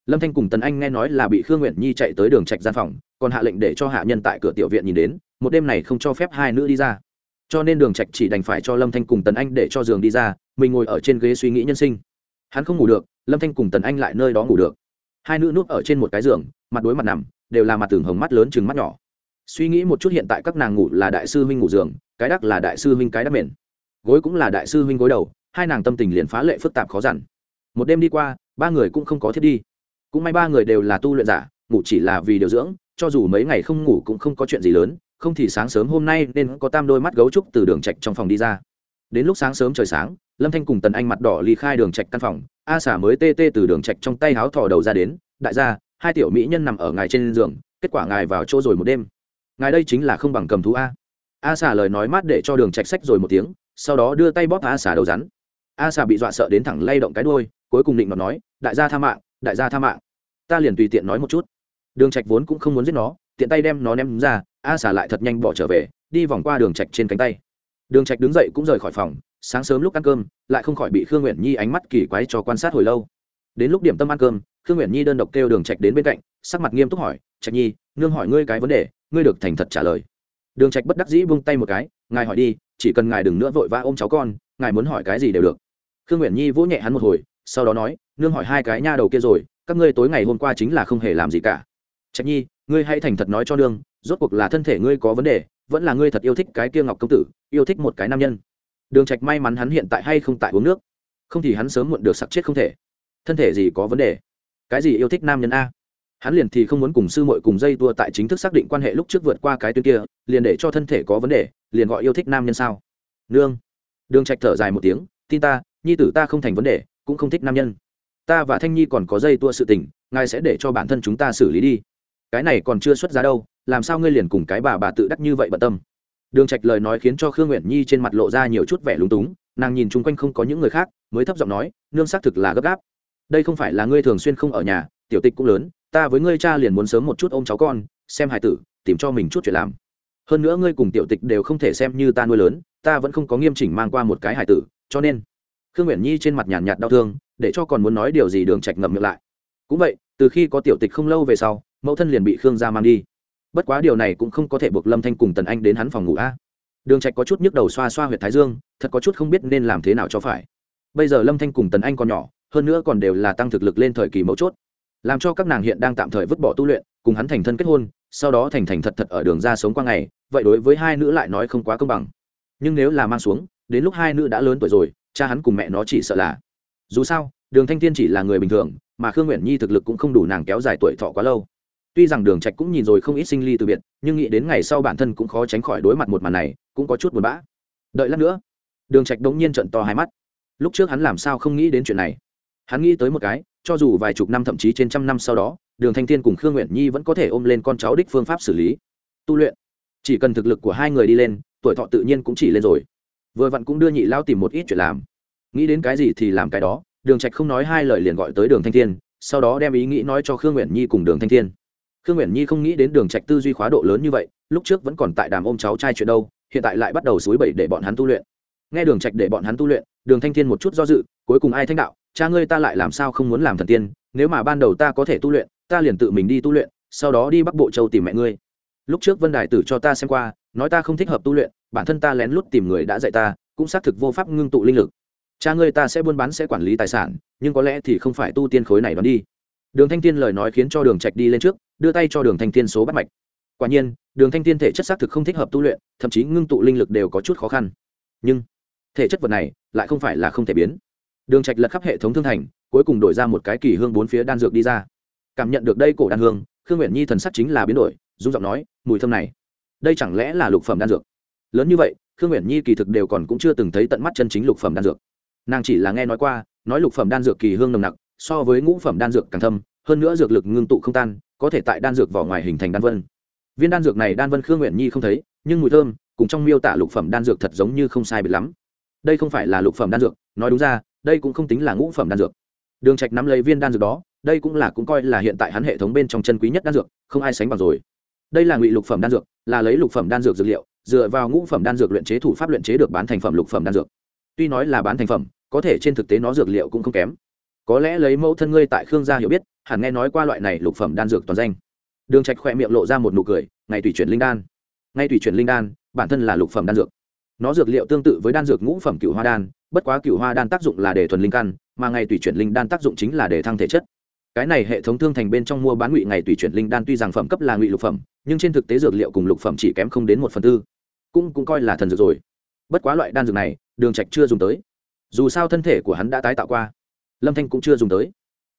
lâm thanh cùng tần anh nghe nói là bị khương nguyện nhi chạy tới đường trạch gian phòng, còn hạ lệnh để cho hạ nhân tại cửa tiểu viện nhìn đến, một đêm này không cho phép hai nữ đi ra. Cho nên đường trạch chỉ đành phải cho lâm thanh cùng tần anh để cho giường đi ra, mình ngồi ở trên ghế suy nghĩ nhân sinh. Hắn không ngủ được, lâm thanh cùng tần anh lại nơi đó ngủ được. Hai nữ núp ở trên một cái giường, mặt đối mặt nằm, đều là mặt tường hồng mắt lớn chừng mắt nhỏ. Suy nghĩ một chút hiện tại các nàng ngủ là đại sư huynh ngủ giường, cái đắc là đại sư huynh cái đắc mền. Gối cũng là đại sư huynh gối đầu, hai nàng tâm tình liền phá lệ phức tạp khó dằn. Một đêm đi qua, ba người cũng không có thiết đi cũng may ba người đều là tu luyện giả, ngủ chỉ là vì điều dưỡng, cho dù mấy ngày không ngủ cũng không có chuyện gì lớn, không thì sáng sớm hôm nay nên có tam đôi mắt gấu trúc từ đường trạch trong phòng đi ra. Đến lúc sáng sớm trời sáng, lâm thanh cùng tần anh mặt đỏ ly khai đường trạch căn phòng, a xả mới tê tê từ đường trạch trong tay háo thò đầu ra đến, đại gia, hai tiểu mỹ nhân nằm ở ngài trên giường, kết quả ngài vào chỗ rồi một đêm. Ngài đây chính là không bằng cầm thú a. A xả lời nói mát để cho đường trạch sách rồi một tiếng, sau đó đưa tay bóp a xả đầu rắn. A xả bị dọa sợ đến thẳng lay động cái đuôi, cuối cùng định mà nói, đại gia tha mạng đại gia tha mạng. Ta liền tùy tiện nói một chút. Đường trạch vốn cũng không muốn giết nó, tiện tay đem nó ném ra, a xả lại thật nhanh bỏ trở về, đi vòng qua đường trạch trên cánh tay. Đường trạch đứng dậy cũng rời khỏi phòng, sáng sớm lúc ăn cơm, lại không khỏi bị khương nguyện nhi ánh mắt kỳ quái cho quan sát hồi lâu. Đến lúc điểm tâm ăn cơm, khương nguyện nhi đơn độc kêu đường trạch đến bên cạnh, sắc mặt nghiêm túc hỏi, trạch nhi, nương hỏi ngươi cái vấn đề, ngươi được thành thật trả lời. Đường trạch bất đắc dĩ buông tay một cái, ngài hỏi đi, chỉ cần ngài đừng nữa vội vã ôm cháu con, ngài muốn hỏi cái gì đều được. Khương nguyện nhi vỗ nhẹ hắn một hồi sau đó nói, nương hỏi hai cái nha đầu kia rồi, các ngươi tối ngày hôm qua chính là không hề làm gì cả. Trạch nhi, ngươi hãy thành thật nói cho nương, rốt cuộc là thân thể ngươi có vấn đề, vẫn là ngươi thật yêu thích cái kia ngọc công tử, yêu thích một cái nam nhân. Đường trạch may mắn hắn hiện tại hay không tại uống nước. Không thì hắn sớm muộn được sặc chết không thể. Thân thể gì có vấn đề? Cái gì yêu thích nam nhân a? Hắn liền thì không muốn cùng sư muội cùng dây tua tại chính thức xác định quan hệ lúc trước vượt qua cái tuyến kia, liền để cho thân thể có vấn đề, liền gọi yêu thích nam nhân sao? Nương. Đường trạch thở dài một tiếng, tin ta, nhi tử ta không thành vấn đề cũng không thích nam nhân. Ta và thanh nhi còn có dây tua sự tình, ngài sẽ để cho bản thân chúng ta xử lý đi. Cái này còn chưa xuất giá đâu, làm sao ngươi liền cùng cái bà bà tự đắc như vậy bận tâm? Đường trạch lời nói khiến cho khương nguyện nhi trên mặt lộ ra nhiều chút vẻ lúng túng, nàng nhìn chung quanh không có những người khác, mới thấp giọng nói, nương xác thực là gấp gáp. Đây không phải là ngươi thường xuyên không ở nhà, tiểu tịch cũng lớn, ta với ngươi cha liền muốn sớm một chút ôm cháu con, xem hài tử, tìm cho mình chút chuyện làm. Hơn nữa ngươi cùng tiểu tịch đều không thể xem như ta nuôi lớn, ta vẫn không có nghiêm chỉnh mang qua một cái hài tử, cho nên khương nguyện nhi trên mặt nhàn nhạt đau thương, để cho còn muốn nói điều gì đường trạch ngậm miệng lại. Cũng vậy, từ khi có tiểu tịch không lâu về sau, mẫu thân liền bị khương gia mang đi. Bất quá điều này cũng không có thể buộc lâm thanh cùng tần anh đến hắn phòng ngủ a. Đường trạch có chút nhức đầu xoa xoa huyệt thái dương, thật có chút không biết nên làm thế nào cho phải. Bây giờ lâm thanh cùng tần anh còn nhỏ, hơn nữa còn đều là tăng thực lực lên thời kỳ mấu chốt. Làm cho các nàng hiện đang tạm thời vứt bỏ tu luyện, cùng hắn thành thân kết hôn, sau đó thành thành thật thật ở đường ra sống qua ngày, vậy đối với hai nữ lại nói không quá công bằng. Nhưng nếu là mang xuống, đến lúc hai nữ đã lớn tuổi rồi cha hắn cùng mẹ nó chỉ sợ là. Dù sao, đường thanh tiên chỉ là người bình thường, mà khương nguyện nhi thực lực cũng không đủ nàng kéo dài tuổi thọ quá lâu. Tuy rằng đường trạch cũng nhìn rồi không ít sinh ly từ biệt, nhưng nghĩ đến ngày sau bản thân cũng khó tránh khỏi đối mặt một màn này, cũng có chút buồn bã. Đợi lát nữa, đường trạch đống nhiên trận to hai mắt. Lúc trước hắn làm sao không nghĩ đến chuyện này? Hắn nghĩ tới một cái, cho dù vài chục năm thậm chí trên trăm năm sau đó, đường thanh thiên cùng khương nguyện nhi vẫn có thể ôm lên con cháu đích phương pháp xử lý. Tu luyện. Chỉ cần thực lực của hai người đi lên, tuổi thọ tự nhiên cũng chỉ lên rồi vừa vặn cũng đưa nhị lao tìm một ít chuyện làm. Nghĩ đến cái gì thì làm cái đó. Đường trạch không nói hai lời liền gọi tới đường thanh thiên, sau đó đem ý nghĩ nói cho khương nguyện nhi cùng đường thanh thiên. Khương nguyện nhi không nghĩ đến đường trạch tư duy khóa độ lớn như vậy, lúc trước vẫn còn tại đàm ôm cháu trai chuyện đâu, hiện tại lại bắt đầu suối bẩy để bọn hắn tu luyện. Nghe đường trạch để bọn hắn tu luyện, đường thanh thiên một chút do dự, cuối cùng ai thanh đạo, cha ngươi ta lại làm sao không muốn làm thần tiên, nếu mà ban đầu ta có thể tu luyện, ta liền tự mình đi tu luyện, sau đó đi bắc bộ châu tìm mẹ ngươi. Lúc trước vân đài tử cho ta xem qua, nói ta không thích hợp tu luyện bản thân ta lén lút tìm người đã dạy ta, cũng xác thực vô pháp ngưng tụ linh lực. Cha ngươi ta sẽ buôn bán sẽ quản lý tài sản, nhưng có lẽ thì không phải tu tiên khối này đón đi. Đường thanh tiên lời nói khiến cho đường trạch đi lên trước, đưa tay cho đường thanh tiên số bắt mạch. Quả nhiên, đường thanh tiên thể chất xác thực không thích hợp tu luyện, thậm chí ngưng tụ linh lực đều có chút khó khăn. Nhưng, thể chất vật này lại không phải là không thể biến. Đường trạch lật khắp hệ thống thương thành, cuối cùng đổi ra một cái kỳ hương bốn phía đan dược đi ra. Cảm nhận được đây cổ đan hương, khương nguyện nhi thần sắc chính là biến đổi dung giọng nói, mùi thơm này, đây chẳng lẽ là lục phẩm đan dược? Lớn như vậy, khương nguyện nhi kỳ thực đều còn cũng chưa từng thấy tận mắt chân chính lục phẩm đan dược. Nàng chỉ là nghe nói qua, nói lục phẩm đan dược kỳ hương nồng nặc, so với ngũ phẩm đan dược càng thâm, hơn nữa dược lực ngưng tụ không tan, có thể tại đan dược vỏ ngoài hình thành đan vân. Viên đan dược này đan vân khương nguyện nhi không thấy, nhưng mùi thơm, cùng trong miêu tả lục phẩm đan dược thật giống như không sai biệt lắm. Đây không phải là lục phẩm đan dược, nói đúng ra, đây cũng không tính là ngũ phẩm đan dược. Đường trạch nắm lấy viên đan dược đó, đây cũng là cũng coi là hiện tại hắn hệ thống bên trong chân quý nhất đan dược, không ai sánh bằng rồi. Đây là ngụy lục phẩm đan dược, là lấy lục phẩm đan dược dược liệu dựa vào ngũ phẩm đan dược luyện chế thủ pháp luyện chế được bán thành phẩm lục phẩm đan dược. Tuy nói là bán thành phẩm, có thể trên thực tế nó dược liệu cũng không kém. Có lẽ lấy mẫu thân ngươi tại khương gia hiểu biết, hẳn nghe nói qua loại này lục phẩm đan dược toàn danh. Đường trạch khỏe miệng lộ ra một nụ cười, ngày tùy chuyển linh đan. Ngay tùy chuyển linh đan, bản thân là lục phẩm đan dược. Nó dược liệu tương tự với đan dược ngũ phẩm cựu hoa đan, bất quá cựu hoa đan tác dụng là để thuần linh căn, mà ngày tùy chuyển linh đan tác dụng chính là để thăng thể chất. Cái này hệ thống thương thành bên trong mua bán ngụy ngày tùy chuyển linh đan tuy rằng phẩm cấp là ngụy lục phẩm, nhưng trên thực tế dược liệu cùng lục phẩm chỉ kém không đến một phần tư cũng cũng coi là thần dược rồi. Bất quá loại đan dược này, đường trạch chưa dùng tới. Dù sao thân thể của hắn đã tái tạo qua. Lâm thanh cũng chưa dùng tới.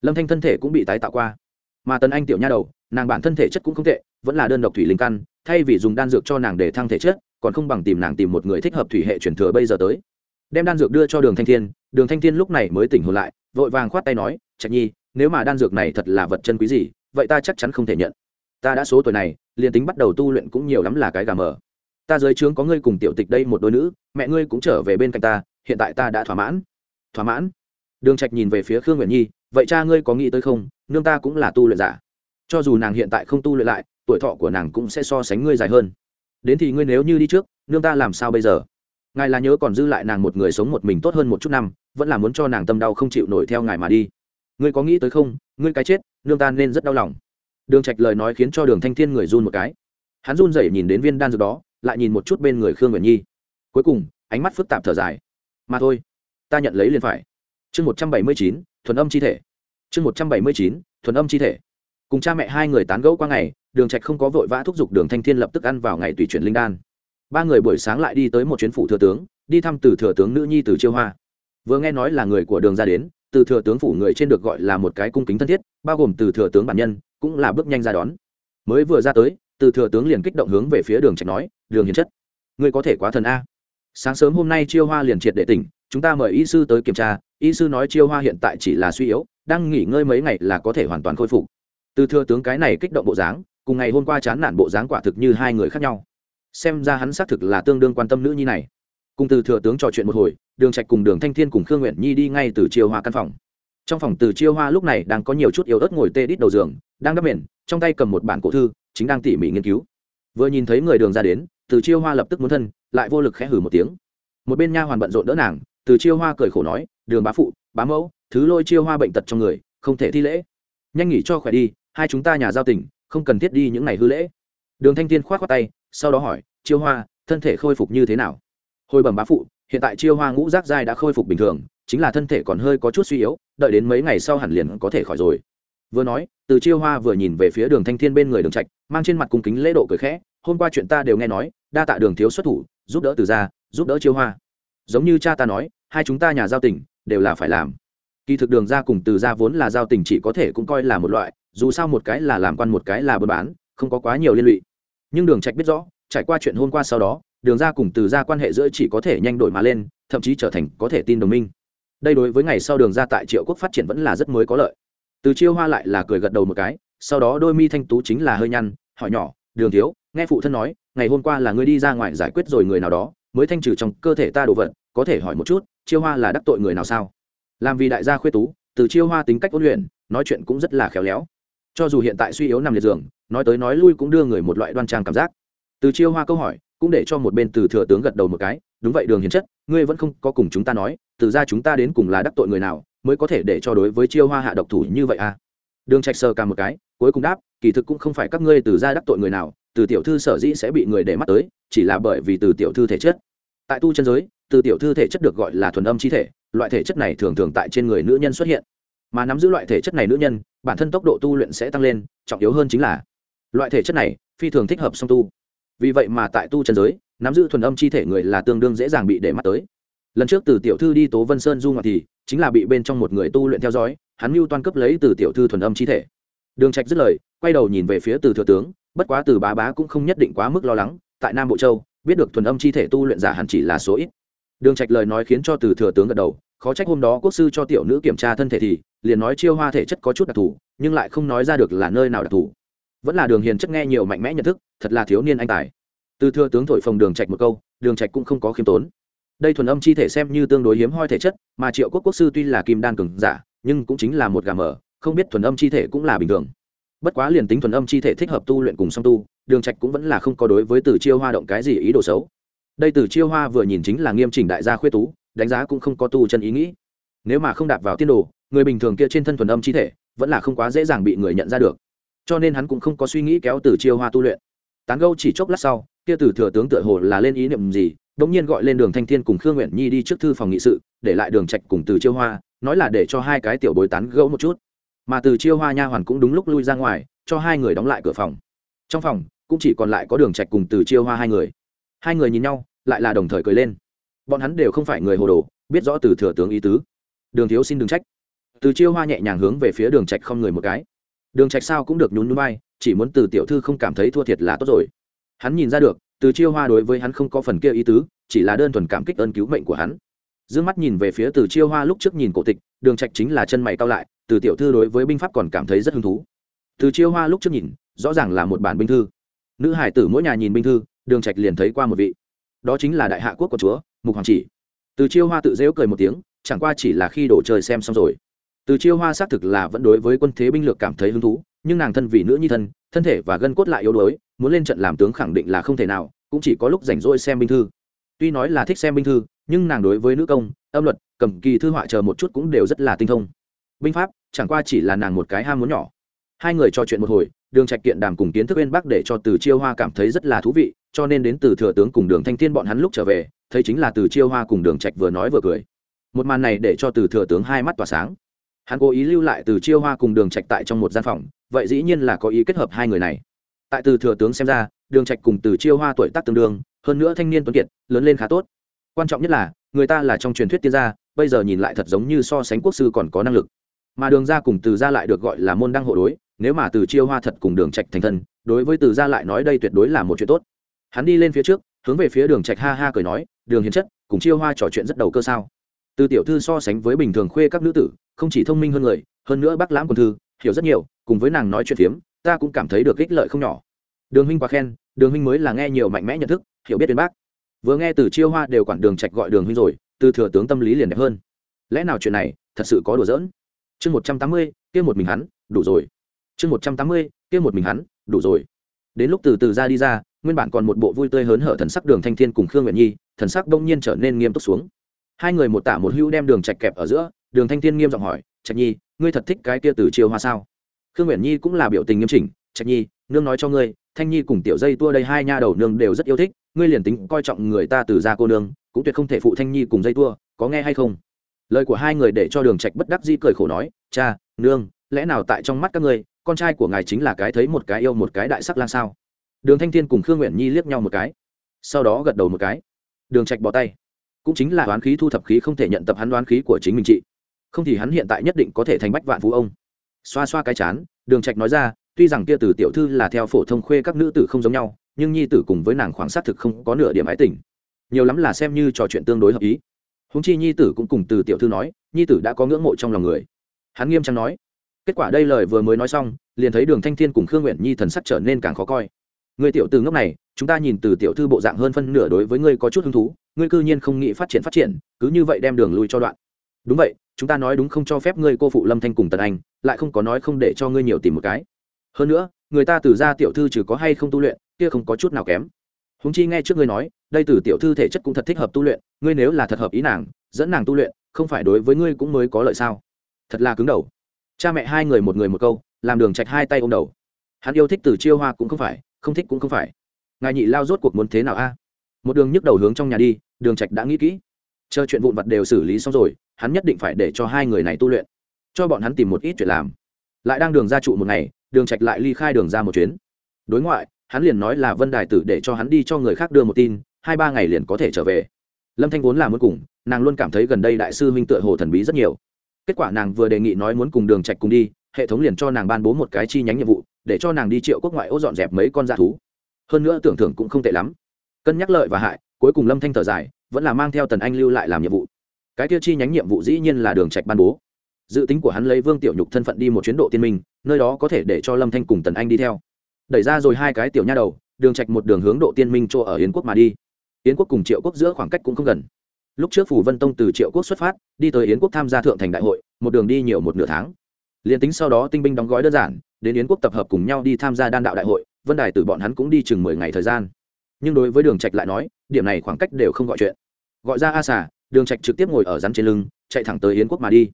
Lâm thanh thân thể cũng bị tái tạo qua. Mà tần anh tiểu nha đầu, nàng bản thân thể chất cũng không tệ, vẫn là đơn độc thủy linh căn, thay vì dùng đan dược cho nàng để thăng thể chất, còn không bằng tìm nàng tìm một người thích hợp thủy hệ chuyển thừa bây giờ tới. Đem đan dược đưa cho đường thanh thiên, đường thanh thiên lúc này mới tỉnh hồn lại, vội vàng khoát tay nói, trạch nhi, nếu mà đan dược này thật là vật chân quý gì, vậy ta chắc chắn không thể nhận. Ta đã số tuổi này, liền tính bắt đầu tu luyện cũng nhiều lắm là cái gà mờ ta dưới trướng có ngươi cùng tiểu tịch đây một đôi nữ, mẹ ngươi cũng trở về bên cạnh ta, hiện tại ta đã thỏa mãn. Thỏa mãn? Đường trạch nhìn về phía khương nguyện nhi, vậy cha ngươi có nghĩ tới không? Nương ta cũng là tu luyện giả. Cho dù nàng hiện tại không tu luyện lại, tuổi thọ của nàng cũng sẽ so sánh ngươi dài hơn. Đến thì ngươi nếu như đi trước, nương ta làm sao bây giờ? Ngài là nhớ còn dư lại nàng một người sống một mình tốt hơn một chút năm, vẫn là muốn cho nàng tâm đau không chịu nổi theo ngài mà đi. Ngươi có nghĩ tới không? Ngươi cái chết, nương ta nên rất đau lòng. Đường trạch lời nói khiến cho đường thanh thiên người run một cái. Hắn run rẩy nhìn đến viên đan dược đó lại nhìn một chút bên người khương nguyện nhi. Cuối cùng, ánh mắt phức tạp thở dài. Mà thôi, ta nhận lấy liền phải. Chương một trăm bảy mươi chín, thuần âm chi thể. Chương một trăm bảy mươi chín, thuần âm chi thể. Cùng cha mẹ hai người tán gẫu qua ngày, đường trạch không có vội vã thúc giục đường thanh thiên lập tức ăn vào ngày tùy chuyển linh đan. Ba người buổi sáng lại đi tới một chuyến phủ thừa tướng, đi thăm từ thừa tướng nữ nhi từ chiêu hoa. Vừa nghe nói là người của đường ra đến, từ thừa tướng phủ người trên được gọi là một cái cung kính thân thiết, bao gồm từ thừa tướng bản nhân, cũng là bước nhanh ra đón. Mới vừa ra tới từ thừa tướng liền kích động hướng về phía đường trạch nói, đường hiền chất, ngươi có thể quá thần a. Sáng sớm hôm nay chiêu hoa liền triệt đệ tỉnh, chúng ta mời y sư tới kiểm tra, y sư nói chiêu hoa hiện tại chỉ là suy yếu, đang nghỉ ngơi mấy ngày là có thể hoàn toàn khôi phục. Từ thừa tướng cái này kích động bộ dáng, cùng ngày hôm qua chán nản bộ dáng quả thực như hai người khác nhau. Xem ra hắn xác thực là tương đương quan tâm nữ nhi này. Cùng từ thừa tướng trò chuyện một hồi, đường trạch cùng đường thanh thiên cùng khương nguyện nhi đi ngay từ chiêu hoa căn phòng. Trong phòng từ chiêu hoa lúc này đang có nhiều chút yếu ớt ngồi tê đít đầu giường, đang đắp mền, trong tay cầm một bản cổ thư chính đang tỉ mỉ nghiên cứu. Vừa nhìn thấy người đường ra đến, từ chiêu hoa lập tức muốn thân, lại vô lực khẽ hử một tiếng. Một bên nha hoàn bận rộn đỡ nàng, từ chiêu hoa cười khổ nói, đường bá phụ, bá mẫu, thứ lôi chiêu hoa bệnh tật trong người, không thể thi lễ. Nhanh nghỉ cho khỏe đi, hai chúng ta nhà giao tình, không cần thiết đi những ngày hư lễ. Đường thanh thiên khoát khoát tay, sau đó hỏi, chiêu hoa, thân thể khôi phục như thế nào? Hồi bẩm bá phụ, hiện tại chiêu hoa ngũ giác giai đã khôi phục bình thường, chính là thân thể còn hơi có chút suy yếu, đợi đến mấy ngày sau hẳn liền có thể khỏi rồi vừa nói, từ chiêu hoa vừa nhìn về phía đường thanh thiên bên người đường trạch, mang trên mặt cung kính lễ độ cười khẽ, hôm qua chuyện ta đều nghe nói, đa tạ đường thiếu xuất thủ, giúp đỡ từ gia, giúp đỡ chiêu hoa. Giống như cha ta nói, hai chúng ta nhà giao tình, đều là phải làm. Kỳ thực đường ra cùng từ ra vốn là giao tình chỉ có thể cũng coi là một loại, dù sao một cái là làm quan một cái là buôn bán, không có quá nhiều liên lụy. Nhưng đường trạch biết rõ, trải qua chuyện hôm qua sau đó, đường ra cùng từ ra quan hệ giữa chỉ có thể nhanh đổi mà lên, thậm chí trở thành có thể tin đồng minh. Đây đối với ngày sau đường ra tại triệu quốc phát triển vẫn là rất mới có lợi từ chiêu hoa lại là cười gật đầu một cái, sau đó đôi mi thanh tú chính là hơi nhăn, hỏi nhỏ, đường thiếu, nghe phụ thân nói, ngày hôm qua là ngươi đi ra ngoài giải quyết rồi người nào đó, mới thanh trừ trong cơ thể ta đồ vật, có thể hỏi một chút, chiêu hoa là đắc tội người nào sao? Làm vì đại gia khuyết tú, từ chiêu hoa tính cách ôn luyện, nói chuyện cũng rất là khéo léo. Cho dù hiện tại suy yếu nằm liệt giường, nói tới nói lui cũng đưa người một loại đoan trang cảm giác. Từ chiêu hoa câu hỏi, cũng để cho một bên từ thừa tướng gật đầu một cái, đúng vậy, đường hiền chất, ngươi vẫn không có cùng chúng ta nói, từ ra chúng ta đến cùng là đắc tội người nào mới có thể để cho đối với chiêu hoa hạ độc thủ như vậy à? Đường trạch sờ cả một cái, cuối cùng đáp, kỳ thực cũng không phải các ngươi từ ra đắc tội người nào, từ tiểu thư sở dĩ sẽ bị người để mắt tới, chỉ là bởi vì từ tiểu thư thể chất. Tại tu chân giới, từ tiểu thư thể chất được gọi là thuần âm chi thể, loại thể chất này thường thường tại trên người nữ nhân xuất hiện. Mà nắm giữ loại thể chất này nữ nhân, bản thân tốc độ tu luyện sẽ tăng lên, trọng yếu hơn chính là, loại thể chất này phi thường thích hợp song tu. Vì vậy mà tại tu chân giới, nắm giữ thuần âm chi thể người là tương đương dễ dàng bị để mắt tới. Lần trước từ tiểu thư đi tố vân sơn du ngoạn thì chính là bị bên trong một người tu luyện theo dõi, hắn mưu toan cấp lấy từ tiểu thư thuần âm chi thể. Đường trạch dứt lời, quay đầu nhìn về phía từ thừa tướng, bất quá từ bá bá cũng không nhất định quá mức lo lắng, tại nam bộ châu, biết được thuần âm chi thể tu luyện giả hẳn chỉ là số ít. Đường trạch lời nói khiến cho từ thừa tướng gật đầu, khó trách hôm đó quốc sư cho tiểu nữ kiểm tra thân thể thì, liền nói chiêu hoa thể chất có chút đặc thù, nhưng lại không nói ra được là nơi nào đặc thù. Vẫn là đường hiền chất nghe nhiều mạnh mẽ nhận thức, thật là thiếu niên anh tài. Từ thừa tướng thổi phồng đường trạch một câu, đường trạch cũng không có khiêm tốn đây thuần âm chi thể xem như tương đối hiếm hoi thể chất mà triệu quốc quốc sư tuy là kim đan cường giả nhưng cũng chính là một gà mờ, không biết thuần âm chi thể cũng là bình thường. Bất quá liền tính thuần âm chi thể thích hợp tu luyện cùng song tu đường trạch cũng vẫn là không có đối với từ chiêu hoa động cái gì ý đồ xấu. Đây từ chiêu hoa vừa nhìn chính là nghiêm chỉnh đại gia khuê tú đánh giá cũng không có tu chân ý nghĩ. Nếu mà không đạp vào tiên đồ người bình thường kia trên thân thuần âm chi thể vẫn là không quá dễ dàng bị người nhận ra được. Cho nên hắn cũng không có suy nghĩ kéo từ chiêu hoa tu luyện. Tán gâu chỉ chốc lát sau kia từ thừa tướng tựa hồ là lên ý niệm gì đống nhiên gọi lên đường thanh thiên cùng khương nguyện nhi đi trước thư phòng nghị sự, để lại đường trạch cùng từ chiêu hoa, nói là để cho hai cái tiểu bối tán gẫu một chút. Mà từ chiêu hoa nha hoàn cũng đúng lúc lui ra ngoài, cho hai người đóng lại cửa phòng. Trong phòng, cũng chỉ còn lại có đường trạch cùng từ chiêu hoa hai người. Hai người nhìn nhau, lại là đồng thời cười lên. Bọn hắn đều không phải người hồ đồ, biết rõ từ thừa tướng ý tứ. Đường thiếu xin đừng trách. Từ chiêu hoa nhẹ nhàng hướng về phía đường trạch không người một cái. Đường trạch sao cũng được nhún nhún vai, chỉ muốn từ tiểu thư không cảm thấy thua thiệt là tốt rồi. Hắn nhìn ra được từ chiêu hoa đối với hắn không có phần kia ý tứ, chỉ là đơn thuần cảm kích ơn cứu mệnh của hắn. Dương mắt nhìn về phía từ chiêu hoa lúc trước nhìn cổ tịch, đường trạch chính là chân mày cao lại, từ tiểu thư đối với binh pháp còn cảm thấy rất hứng thú. Từ chiêu hoa lúc trước nhìn, rõ ràng là một bản binh thư. Nữ hải tử mỗi nhà nhìn binh thư, đường trạch liền thấy qua một vị. Đó chính là đại hạ quốc của chúa, mục hoàng chỉ. Từ chiêu hoa tự dễu cười một tiếng, chẳng qua chỉ là khi đổ trời xem xong rồi. Từ chiêu hoa xác thực là vẫn đối với quân thế binh lược cảm thấy hứng thú, nhưng nàng thân vì nữ nhi thân thân thể và gân cốt lại yếu đuối muốn lên trận làm tướng khẳng định là không thể nào, cũng chỉ có lúc rảnh rỗi xem binh thư. Tuy nói là thích xem binh thư, nhưng nàng đối với nữ công, âm luật, cầm kỳ thư họa chờ một chút cũng đều rất là tinh thông. Binh pháp, chẳng qua chỉ là nàng một cái ham muốn nhỏ. Hai người trò chuyện một hồi, đường trạch kiện đàm cùng kiến thức bên bắc để cho từ chiêu hoa cảm thấy rất là thú vị, cho nên đến từ thừa tướng cùng đường thanh thiên bọn hắn lúc trở về, thấy chính là từ chiêu hoa cùng đường trạch vừa nói vừa cười. Một màn này để cho từ thừa tướng hai mắt tỏa sáng. Hắn cố ý lưu lại từ chiêu hoa cùng đường trạch tại trong một gian phòng, vậy dĩ nhiên là có ý kết hợp hai người này tại từ thừa tướng xem ra, đường trạch cùng từ chiêu hoa tuổi tác tương đương, hơn nữa thanh niên tuấn kiệt, lớn lên khá tốt. Quan trọng nhất là, người ta là trong truyền thuyết tiên gia, bây giờ nhìn lại thật giống như so sánh quốc sư còn có năng lực. Mà đường gia cùng từ gia lại được gọi là môn đăng hộ đối, nếu mà từ chiêu hoa thật cùng đường trạch thành thân, đối với từ gia lại nói đây tuyệt đối là một chuyện tốt. Hắn đi lên phía trước, hướng về phía đường trạch ha ha cười nói, đường hiền chất, cùng chiêu hoa trò chuyện rất đầu cơ sao? Từ tiểu thư so sánh với bình thường khuê các nữ tử, không chỉ thông minh hơn người, hơn nữa bác lãm quân thư, hiểu rất nhiều, cùng với nàng nói chuyện phiếm ta cũng cảm thấy được ích lợi không nhỏ. Đường huynh quá khen, đường huynh mới là nghe nhiều mạnh mẽ nhận thức, hiểu biết bên bác. Vừa nghe từ chiêu hoa đều quản đường trạch gọi đường huynh rồi, từ thừa tướng tâm lý liền đẹp hơn. Lẽ nào chuyện này thật sự có đùa giỡn? Chương một trăm tám mươi, kia một mình hắn, đủ rồi. Chương một trăm tám mươi, kia một mình hắn, đủ rồi. Đến lúc từ từ ra đi ra, nguyên bản còn một bộ vui tươi hớn hở thần sắc đường thanh thiên cùng khương nguyện nhi, thần sắc đông nhiên trở nên nghiêm túc xuống. Hai người một tả một hữu đem đường trạch kẹp ở giữa, đường thanh thiên nghiêm giọng hỏi, trạch nhi, ngươi thật thích cái kia từ chiêu hoa sao? Khương nguyện nhi cũng là biểu tình nghiêm chỉnh, trạch nhi, nương nói cho ngươi, thanh nhi cùng tiểu dây tua đây hai nha đầu nương đều rất yêu thích, ngươi liền tính coi trọng người ta từ gia cô nương, cũng tuyệt không thể phụ thanh nhi cùng dây tua, có nghe hay không? Lời của hai người để cho đường trạch bất đắc dĩ cười khổ nói, cha, nương, lẽ nào tại trong mắt các ngươi, con trai của ngài chính là cái thấy một cái yêu một cái đại sắc lang sao? Đường thanh thiên cùng khương nguyện nhi liếc nhau một cái, sau đó gật đầu một cái. Đường trạch bỏ tay. Cũng chính là đoán khí thu thập khí không thể nhận tập hắn đoán khí của chính mình chị. Không thì hắn hiện tại nhất định có thể thành bách vạn phú ông xoa xoa cái chán, đường trạch nói ra, tuy rằng kia từ tiểu thư là theo phổ thông khuê các nữ tử không giống nhau, nhưng nhi tử cùng với nàng khoảng sát thực không có nửa điểm ái tình. Nhiều lắm là xem như trò chuyện tương đối hợp ý. Húng chi nhi tử cũng cùng từ tiểu thư nói, nhi tử đã có ngưỡng mộ trong lòng người. Hắn nghiêm trang nói, kết quả đây lời vừa mới nói xong, liền thấy đường thanh thiên cùng khương nguyện nhi thần sắc trở nên càng khó coi. Người tiểu từ ngốc này, chúng ta nhìn từ tiểu thư bộ dạng hơn phân nửa đối với ngươi có chút hứng thú, ngươi cư nhiên không nghĩ phát triển phát triển, cứ như vậy đem đường lui cho đoạn. Đúng vậy chúng ta nói đúng không cho phép ngươi cô phụ lâm thanh cùng tần anh, lại không có nói không để cho ngươi nhiều tìm một cái. Hơn nữa, người ta từ ra tiểu thư trừ có hay không tu luyện, kia không có chút nào kém. Húng chi nghe trước ngươi nói, đây từ tiểu thư thể chất cũng thật thích hợp tu luyện, ngươi nếu là thật hợp ý nàng, dẫn nàng tu luyện, không phải đối với ngươi cũng mới có lợi sao? Thật là cứng đầu. Cha mẹ hai người một người một câu, làm đường trạch hai tay ôm đầu. Hắn yêu thích từ chiêu hoa cũng không phải, không thích cũng không phải. Ngài nhị lao rốt cuộc muốn thế nào a? Một đường nhức đầu hướng trong nhà đi, đường trạch đã nghĩ kỹ. Chờ chuyện vụn vặt đều xử lý xong rồi hắn nhất định phải để cho hai người này tu luyện, cho bọn hắn tìm một ít chuyện làm. Lại đang đường ra trụ một ngày, đường trạch lại ly khai đường ra một chuyến. Đối ngoại, hắn liền nói là vân đài tử để cho hắn đi cho người khác đưa một tin, hai ba ngày liền có thể trở về. Lâm thanh vốn là muốn cùng, nàng luôn cảm thấy gần đây đại sư huynh tựa hồ thần bí rất nhiều. Kết quả nàng vừa đề nghị nói muốn cùng đường trạch cùng đi, hệ thống liền cho nàng ban bố một cái chi nhánh nhiệm vụ, để cho nàng đi triệu quốc ngoại ô dọn dẹp mấy con dạ thú. Hơn nữa tưởng thưởng cũng không tệ lắm. Cân nhắc lợi và hại, cuối cùng lâm thanh thở dài, vẫn là mang theo tần anh lưu lại làm nhiệm vụ cái tiêu chi nhánh nhiệm vụ dĩ nhiên là đường trạch ban bố. Dự tính của hắn lấy vương tiểu nhục thân phận đi một chuyến độ tiên minh, nơi đó có thể để cho lâm thanh cùng tần anh đi theo. Đẩy ra rồi hai cái tiểu nha đầu, đường trạch một đường hướng độ tiên minh chỗ ở yến quốc mà đi. Yến quốc cùng triệu quốc giữa khoảng cách cũng không gần. Lúc trước phủ vân tông từ triệu quốc xuất phát, đi tới yến quốc tham gia thượng thành đại hội, một đường đi nhiều một nửa tháng. Liền tính sau đó tinh binh đóng gói đơn giản, đến yến quốc tập hợp cùng nhau đi tham gia đan đạo đại hội, vân đài từ bọn hắn cũng đi chừng mười ngày thời gian. Nhưng đối với đường trạch lại nói, điểm này khoảng cách đều không gọi chuyện. Gọi ra a xà đường trạch trực tiếp ngồi ở rắn trên lưng, chạy thẳng tới yến quốc mà đi.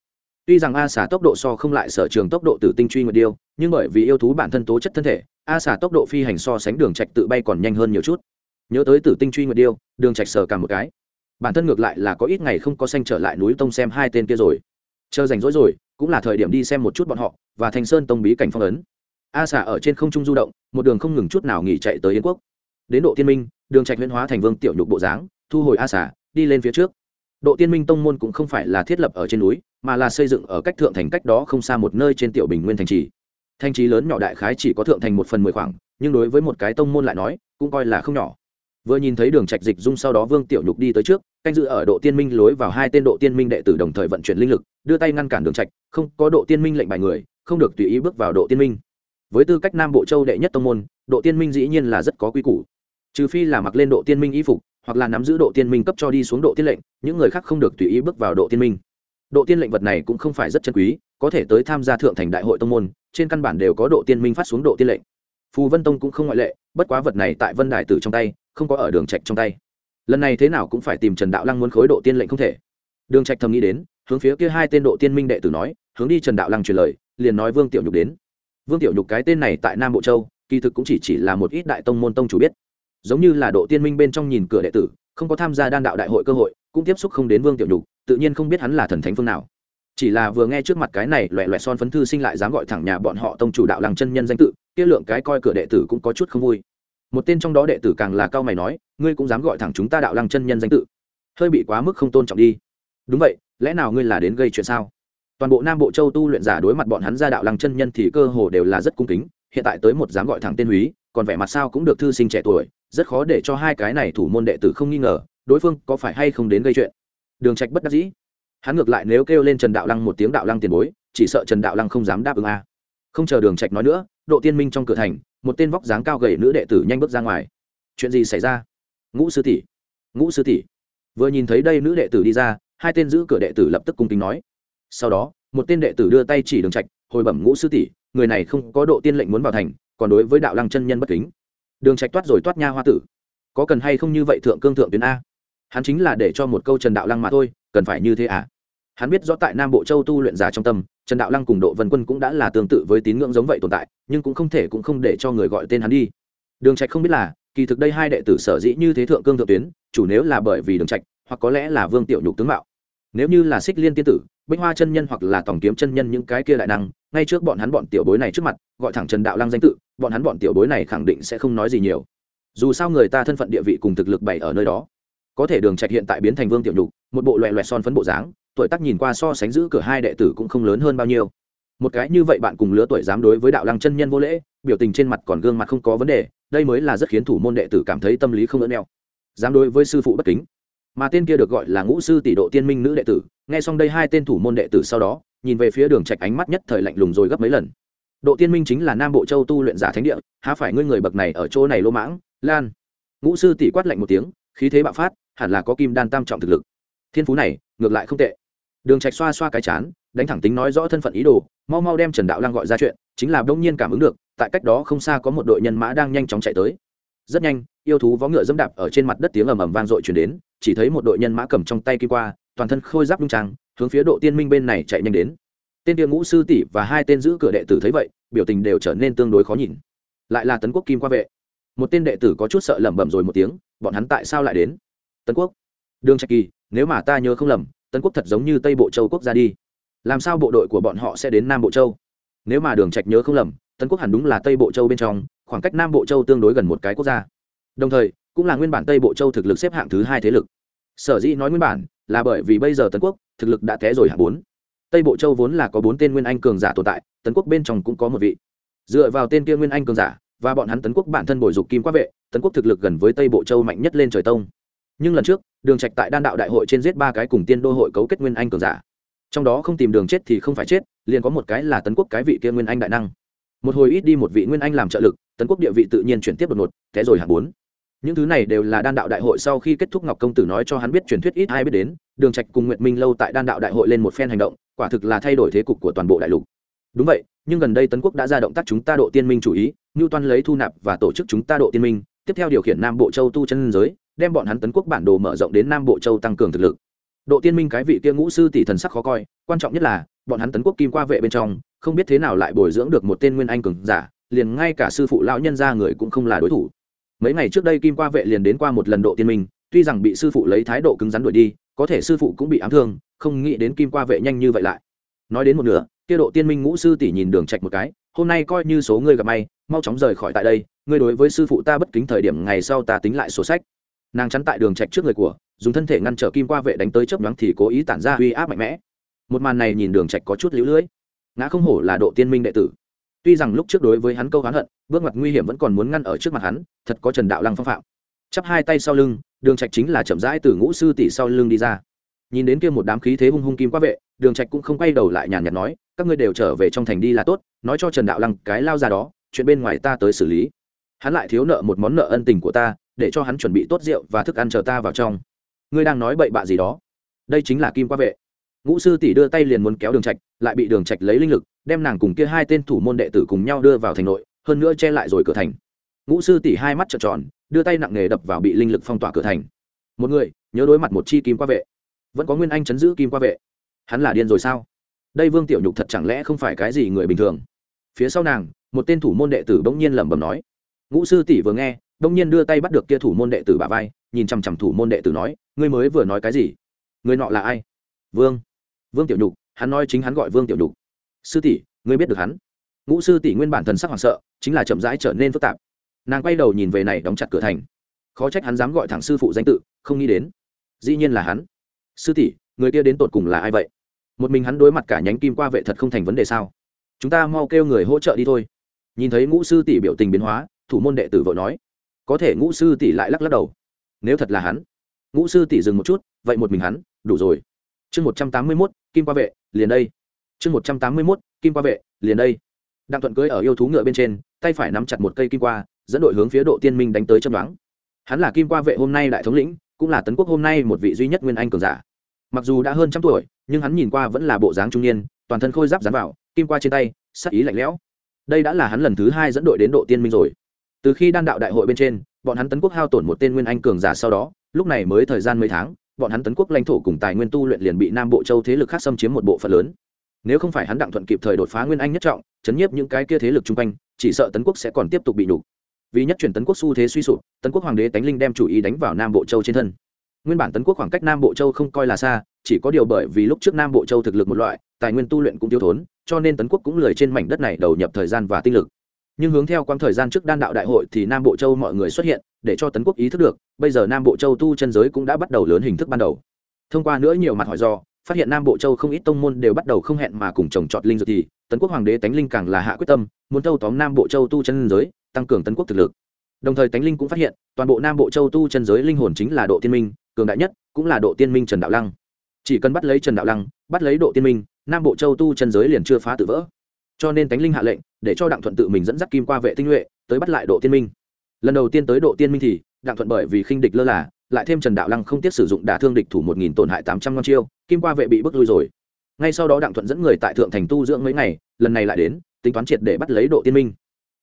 Tuy rằng a xà tốc độ so không lại sở trường tốc độ tử tinh truy nguyệt điêu, nhưng bởi vì yêu thú bản thân tố chất thân thể, a xà tốc độ phi hành so sánh đường trạch tự bay còn nhanh hơn nhiều chút. Nhớ tới tử tinh truy nguyệt điêu, đường trạch sờ cả một cái. Bản thân ngược lại là có ít ngày không có xanh trở lại núi tông xem hai tên kia rồi. Chờ rảnh rỗi rồi, cũng là thời điểm đi xem một chút bọn họ và thành sơn tông bí cảnh phong ấn. A xà ở trên không trung du động, một đường không ngừng chút nào nghỉ chạy tới yến quốc. Đến độ Thiên minh, đường trạch huyễn hóa thành vương tiểu nhục bộ dáng, thu hồi a xà, đi lên phía trước độ tiên minh tông môn cũng không phải là thiết lập ở trên núi, mà là xây dựng ở cách thượng thành cách đó không xa một nơi trên tiểu bình nguyên thành trì. Thành trì lớn nhỏ đại khái chỉ có thượng thành một phần mười khoảng, nhưng đối với một cái tông môn lại nói, cũng coi là không nhỏ. Vừa nhìn thấy đường trạch dịch dung sau đó vương tiểu nhục đi tới trước, canh giữ ở độ tiên minh lối vào hai tên độ tiên minh đệ tử đồng thời vận chuyển linh lực, đưa tay ngăn cản đường trạch, không có độ tiên minh lệnh bài người, không được tùy ý bước vào độ tiên minh. Với tư cách nam bộ châu đệ nhất tông môn, độ tiên minh dĩ nhiên là rất có quy củ. Trừ phi là mặc lên độ tiên minh y phục hoặc là nắm giữ độ tiên minh cấp cho đi xuống độ tiên lệnh, những người khác không được tùy ý bước vào độ tiên minh. Độ tiên lệnh vật này cũng không phải rất chân quý, có thể tới tham gia thượng thành đại hội tông môn, trên căn bản đều có độ tiên minh phát xuống độ tiên lệnh. Phù vân tông cũng không ngoại lệ, bất quá vật này tại vân đài tử trong tay, không có ở đường trạch trong tay. Lần này thế nào cũng phải tìm trần đạo lăng muốn khối độ tiên lệnh không thể. Đường trạch thầm nghĩ đến, hướng phía kia hai tên độ tiên minh đệ tử nói, hướng đi trần đạo lăng truyền lời, liền nói vương tiểu nhục đến. Vương tiểu nhục cái tên này tại nam bộ châu, kỳ thực cũng chỉ chỉ là một ít đại tông môn tông chủ biết giống như là độ tiên minh bên trong nhìn cửa đệ tử, không có tham gia đan đạo đại hội cơ hội, cũng tiếp xúc không đến vương tiểu nhục, tự nhiên không biết hắn là thần thánh phương nào. Chỉ là vừa nghe trước mặt cái này loẹ loẹ son phấn thư sinh lại dám gọi thẳng nhà bọn họ tông chủ đạo làng chân nhân danh tự, kia lượng cái coi cửa đệ tử cũng có chút không vui. Một tên trong đó đệ tử càng là cao mày nói, ngươi cũng dám gọi thẳng chúng ta đạo lăng chân nhân danh tự? Hơi bị quá mức không tôn trọng đi. Đúng vậy, lẽ nào ngươi là đến gây chuyện sao? Toàn bộ nam bộ châu tu luyện giả đối mặt bọn hắn ra đạo lăng chân nhân thì cơ hồ đều là rất cung kính, hiện tại tới một dám gọi thẳng tên húy, còn vẻ mặt sao cũng được thư sinh trẻ tuổi rất khó để cho hai cái này thủ môn đệ tử không nghi ngờ, đối phương có phải hay không đến gây chuyện. Đường trạch bất đắc dĩ. Hắn ngược lại nếu kêu lên trần đạo lăng một tiếng đạo lăng tiền bối, chỉ sợ trần đạo lăng không dám đáp ứng a. Không chờ đường trạch nói nữa, độ tiên minh trong cửa thành, một tên vóc dáng cao gầy nữ đệ tử nhanh bước ra ngoài. Chuyện gì xảy ra? Ngũ sư tỷ. Ngũ sư tỷ. Vừa nhìn thấy đây nữ đệ tử đi ra, hai tên giữ cửa đệ tử lập tức cung kính nói. Sau đó, một tên đệ tử đưa tay chỉ đường trạch, hồi bẩm ngũ sư tỷ, người này không có độ tiên lệnh muốn vào thành, còn đối với đạo lăng chân nhân bất kính đường trạch toát rồi toát nha hoa tử. Có cần hay không như vậy thượng cương thượng tuyến a? Hắn chính là để cho một câu trần đạo lăng mà thôi, cần phải như thế à? Hắn biết rõ tại nam bộ châu tu luyện giả trong tâm, trần đạo lăng cùng độ vân quân cũng đã là tương tự với tín ngưỡng giống vậy tồn tại, nhưng cũng không thể cũng không để cho người gọi tên hắn đi. Đường trạch không biết là, kỳ thực đây hai đệ tử sở dĩ như thế thượng cương thượng tuyến, chủ nếu là bởi vì đường trạch, hoặc có lẽ là vương tiểu nhục tướng mạo nếu như là xích liên tiên tử, bích hoa chân nhân hoặc là tổng kiếm chân nhân những cái kia đại năng, ngay trước bọn hắn bọn tiểu bối này trước mặt, gọi thẳng trần đạo lăng danh tự, bọn hắn bọn tiểu bối này khẳng định sẽ không nói gì nhiều. Dù sao người ta thân phận địa vị cùng thực lực bày ở nơi đó. Có thể đường trạch hiện tại biến thành vương tiểu nhục, một bộ loẹ loẹt son phấn bộ dáng, tuổi tác nhìn qua so sánh giữ cửa hai đệ tử cũng không lớn hơn bao nhiêu. Một cái như vậy bạn cùng lứa tuổi dám đối với đạo lăng chân nhân vô lễ, biểu tình trên mặt còn gương mặt không có vấn đề, đây mới là rất khiến thủ môn đệ tử cảm thấy tâm lý không lẫn neo dám đối với sư phụ bất kính mà tên kia được gọi là ngũ sư tỷ độ tiên minh nữ đệ tử, nghe xong đây hai tên thủ môn đệ tử sau đó, nhìn về phía đường trạch ánh mắt nhất thời lạnh lùng rồi gấp mấy lần. Độ tiên minh chính là nam bộ châu tu luyện giả thánh địa, há phải ngươi người bậc này ở chỗ này lô mãng? Lan. Ngũ sư tỷ quát lạnh một tiếng, khí thế bạo phát, hẳn là có kim đan tam trọng thực lực. Thiên phú này, ngược lại không tệ. Đường trạch xoa xoa cái chán, đánh thẳng tính nói rõ thân phận ý đồ, mau mau đem trần đạo lang gọi ra chuyện, chính là đông nhiên cảm ứng được, tại cách đó không xa có một đội nhân mã đang nhanh chóng chạy tới. Rất nhanh, yêu thú vó ngựa dẫm đạp ở trên mặt đất tiếng ầm ầm vang dội truyền đến chỉ thấy một đội nhân mã cầm trong tay kim qua, toàn thân khôi giáp đung trang, hướng phía độ tiên minh bên này chạy nhanh đến. Tên địa ngũ sư tỷ và hai tên giữ cửa đệ tử thấy vậy, biểu tình đều trở nên tương đối khó nhìn. Lại là tấn quốc kim qua vệ. Một tên đệ tử có chút sợ lẩm bẩm rồi một tiếng, bọn hắn tại sao lại đến? Tấn quốc. Đường trạch kỳ, nếu mà ta nhớ không lầm, tấn quốc thật giống như tây bộ châu quốc gia đi. Làm sao bộ đội của bọn họ sẽ đến nam bộ châu? Nếu mà đường trạch nhớ không lầm, tấn quốc hẳn đúng là tây bộ châu bên trong, khoảng cách nam bộ châu tương đối gần một cái quốc gia. Đồng thời cũng là nguyên bản tây bộ châu thực lực xếp hạng thứ hai thế lực. Sở dĩ nói nguyên bản là bởi vì bây giờ tấn quốc thực lực đã té rồi hạng bốn. Tây bộ châu vốn là có bốn tên nguyên anh cường giả tồn tại, tấn quốc bên trong cũng có một vị. Dựa vào tên kia nguyên anh cường giả và bọn hắn tấn quốc bản thân bồi dục kim quá vệ, tấn quốc thực lực gần với tây bộ châu mạnh nhất lên trời tông. Nhưng lần trước, đường trạch tại đan đạo đại hội trên giết ba cái cùng tiên đô hội cấu kết nguyên anh cường giả. Trong đó không tìm đường chết thì không phải chết, liền có một cái là tấn quốc cái vị kia nguyên anh đại năng. Một hồi ít đi một vị nguyên anh làm trợ lực, tấn quốc địa vị tự nhiên chuyển tiếp đột ngột thế rồi hạng bốn những thứ này đều là đan đạo đại hội sau khi kết thúc ngọc công tử nói cho hắn biết truyền thuyết ít ai biết đến, đường trạch cùng nguyệt minh lâu tại đan đạo đại hội lên một phen hành động, quả thực là thay đổi thế cục của toàn bộ đại lục. Đúng vậy, nhưng gần đây tấn quốc đã ra động tác chúng ta độ tiên minh chủ ý, ngưu toan lấy thu nạp và tổ chức chúng ta độ tiên minh, tiếp theo điều khiển nam bộ châu tu chân giới, đem bọn hắn tấn quốc bản đồ mở rộng đến nam bộ châu tăng cường thực lực. Độ tiên minh cái vị kia ngũ sư tỷ thần sắc khó coi, quan trọng nhất là, bọn hắn tấn quốc kim qua vệ bên trong, không biết thế nào lại bồi dưỡng được một tên nguyên anh cường giả, liền ngay cả sư phụ lão nhân gia người cũng không là đối thủ mấy ngày trước đây kim qua vệ liền đến qua một lần độ tiên minh, tuy rằng bị sư phụ lấy thái độ cứng rắn đuổi đi, có thể sư phụ cũng bị ám thương, không nghĩ đến kim qua vệ nhanh như vậy lại. Nói đến một nửa, kia độ tiên minh ngũ sư tỷ nhìn đường trạch một cái, hôm nay coi như số ngươi gặp may, mau chóng rời khỏi tại đây, ngươi đối với sư phụ ta bất kính thời điểm ngày sau ta tính lại sổ sách. Nàng chắn tại đường trạch trước người của, dùng thân thể ngăn trở kim qua vệ đánh tới chớp nhoáng thì cố ý tản ra uy áp mạnh mẽ. Một màn này nhìn đường trạch có chút liễu lưỡi ngã không hổ là độ tiên minh đệ tử tuy rằng lúc trước đối với hắn câu hắn hận, bước ngoặt nguy hiểm vẫn còn muốn ngăn ở trước mặt hắn, thật có trần đạo lăng phong phạm. Chắp hai tay sau lưng, đường trạch chính là chậm rãi từ ngũ sư tỷ sau lưng đi ra. Nhìn đến kia một đám khí thế hung hung kim quá vệ, đường trạch cũng không quay đầu lại nhàn nhạt nói, các ngươi đều trở về trong thành đi là tốt, nói cho trần đạo lăng cái lao ra đó, chuyện bên ngoài ta tới xử lý. Hắn lại thiếu nợ một món nợ ân tình của ta, để cho hắn chuẩn bị tốt rượu và thức ăn chờ ta vào trong. Ngươi đang nói bậy bạ gì đó? Đây chính là kim quá vệ ngũ sư tỷ đưa tay liền muốn kéo đường trạch, lại bị đường trạch lấy linh lực, đem nàng cùng kia hai tên thủ môn đệ tử cùng nhau đưa vào thành nội, hơn nữa che lại rồi cửa thành. Ngũ sư tỷ hai mắt trợn tròn, đưa tay nặng nghề đập vào bị linh lực phong tỏa cửa thành. Một người, nhớ đối mặt một chi kim qua vệ. Vẫn có nguyên anh chấn giữ kim qua vệ. Hắn là điên rồi sao? Đây vương tiểu nhục thật chẳng lẽ không phải cái gì người bình thường? Phía sau nàng, một tên thủ môn đệ tử bỗng nhiên lẩm bẩm nói. Ngũ sư tỷ vừa nghe, bỗng nhiên đưa tay bắt được kia thủ môn đệ tử bà vai, nhìn chằm chằm thủ môn đệ tử nói, ngươi mới vừa nói cái gì? Người nọ là ai? Vương vương tiểu nhục, hắn nói chính hắn gọi vương tiểu nhục. Sư tỷ, ngươi biết được hắn. Ngũ sư tỷ nguyên bản thần sắc hoảng sợ, chính là chậm rãi trở nên phức tạp. Nàng quay đầu nhìn về này đóng chặt cửa thành. Khó trách hắn dám gọi thẳng sư phụ danh tự, không nghĩ đến. Dĩ nhiên là hắn. Sư tỷ, người kia đến tột cùng là ai vậy? Một mình hắn đối mặt cả nhánh kim qua vệ thật không thành vấn đề sao? Chúng ta mau kêu người hỗ trợ đi thôi. Nhìn thấy ngũ sư tỷ biểu tình biến hóa, thủ môn đệ tử vội nói. Có thể ngũ sư tỷ lại lắc lắc đầu. Nếu thật là hắn, ngũ sư tỷ dừng một chút, vậy một mình hắn, đủ rồi chương một trăm tám mươi mốt, kim qua vệ, liền đây. Chương một trăm tám mươi mốt, kim qua vệ, liền đây. Đặng thuận cưới ở yêu thú ngựa bên trên, tay phải nắm chặt một cây kim qua, dẫn đội hướng phía độ tiên minh đánh tới châm đoán. Hắn là kim qua vệ hôm nay đại thống lĩnh, cũng là tấn quốc hôm nay một vị duy nhất nguyên anh cường giả. Mặc dù đã hơn trăm tuổi, nhưng hắn nhìn qua vẫn là bộ dáng trung niên, toàn thân khôi giáp dán vào, kim qua trên tay, sắc ý lạnh lẽo. Đây đã là hắn lần thứ hai dẫn đội đến độ tiên minh rồi. Từ khi đan đạo đại hội bên trên, bọn hắn tấn quốc hao tổn một tên nguyên anh cường giả sau đó, lúc này mới thời gian mấy tháng bọn hắn tấn quốc lãnh thổ cùng tài nguyên tu luyện liền bị nam bộ châu thế lực khác xâm chiếm một bộ phận lớn. Nếu không phải hắn đặng thuận kịp thời đột phá nguyên anh nhất trọng, chấn nhiếp những cái kia thế lực chung quanh, chỉ sợ tấn quốc sẽ còn tiếp tục bị nhục. Vì nhất chuyển tấn quốc xu thế suy sụp, tấn quốc hoàng đế tánh linh đem chủ ý đánh vào nam bộ châu trên thân. Nguyên bản tấn quốc khoảng cách nam bộ châu không coi là xa, chỉ có điều bởi vì lúc trước nam bộ châu thực lực một loại, tài nguyên tu luyện cũng thiếu thốn, cho nên tấn quốc cũng lười trên mảnh đất này đầu nhập thời gian và tinh lực nhưng hướng theo quãng thời gian trước đan đạo đại hội thì nam bộ châu mọi người xuất hiện, để cho tấn quốc ý thức được, bây giờ nam bộ châu tu chân giới cũng đã bắt đầu lớn hình thức ban đầu. Thông qua nữa nhiều mặt hỏi do, phát hiện nam bộ châu không ít tông môn đều bắt đầu không hẹn mà cùng trồng trọt linh dược thì, tấn quốc hoàng đế tánh linh càng là hạ quyết tâm, muốn thâu tóm nam bộ châu tu chân giới, tăng cường tấn quốc thực lực. Đồng thời tánh linh cũng phát hiện, toàn bộ nam bộ châu tu chân giới linh hồn chính là độ tiên minh, cường đại nhất cũng là độ tiên minh trần đạo lăng. Chỉ cần bắt lấy trần đạo lăng, bắt lấy độ tiên minh, nam bộ châu tu chân giới liền chưa phá tự vỡ cho nên tánh linh hạ lệnh, để cho đặng thuận tự mình dẫn dắt kim qua vệ tinh nhuệ tới bắt lại độ tiên minh. Lần đầu tiên tới độ tiên minh thì, đặng thuận bởi vì khinh địch lơ là, lại thêm trần đạo lăng không tiếp sử dụng đả thương địch thủ một nghìn tổn hại tám trăm ngon chiêu, kim qua vệ bị bước lui rồi. Ngay sau đó đặng thuận dẫn người tại thượng thành tu dưỡng mấy ngày, lần này lại đến, tính toán triệt để bắt lấy độ tiên minh.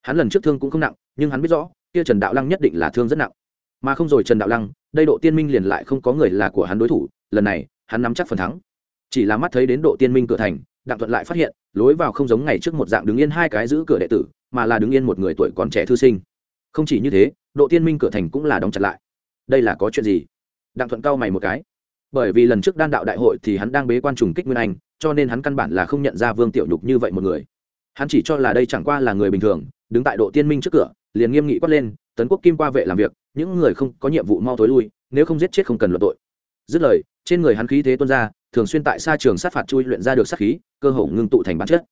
Hắn lần trước thương cũng không nặng, nhưng hắn biết rõ, kia trần đạo lăng nhất định là thương rất nặng. Mà không rồi trần đạo lăng, đây độ tiên minh liền lại không có người là của hắn đối thủ, lần này, hắn nắm chắc phần thắng chỉ là mắt thấy đến độ tiên minh cửa thành, đặng thuận lại phát hiện, lối vào không giống ngày trước một dạng đứng yên hai cái giữ cửa đệ tử, mà là đứng yên một người tuổi còn trẻ thư sinh. Không chỉ như thế, độ tiên minh cửa thành cũng là đóng chặt lại. Đây là có chuyện gì? Đặng thuận cau mày một cái. Bởi vì lần trước đan đạo đại hội thì hắn đang bế quan trùng kích nguyên anh, cho nên hắn căn bản là không nhận ra vương tiểu nhục như vậy một người. Hắn chỉ cho là đây chẳng qua là người bình thường, đứng tại độ tiên minh trước cửa, liền nghiêm nghị quát lên, tấn quốc kim qua vệ làm việc, những người không có nhiệm vụ mau tối lui, nếu không giết chết không cần luận tội. Dứt lời, trên người hắn khí thế tuôn ra thường xuyên tại xa trường sát phạt chui luyện ra được sát khí, cơ hồ ngưng tụ thành bản chất.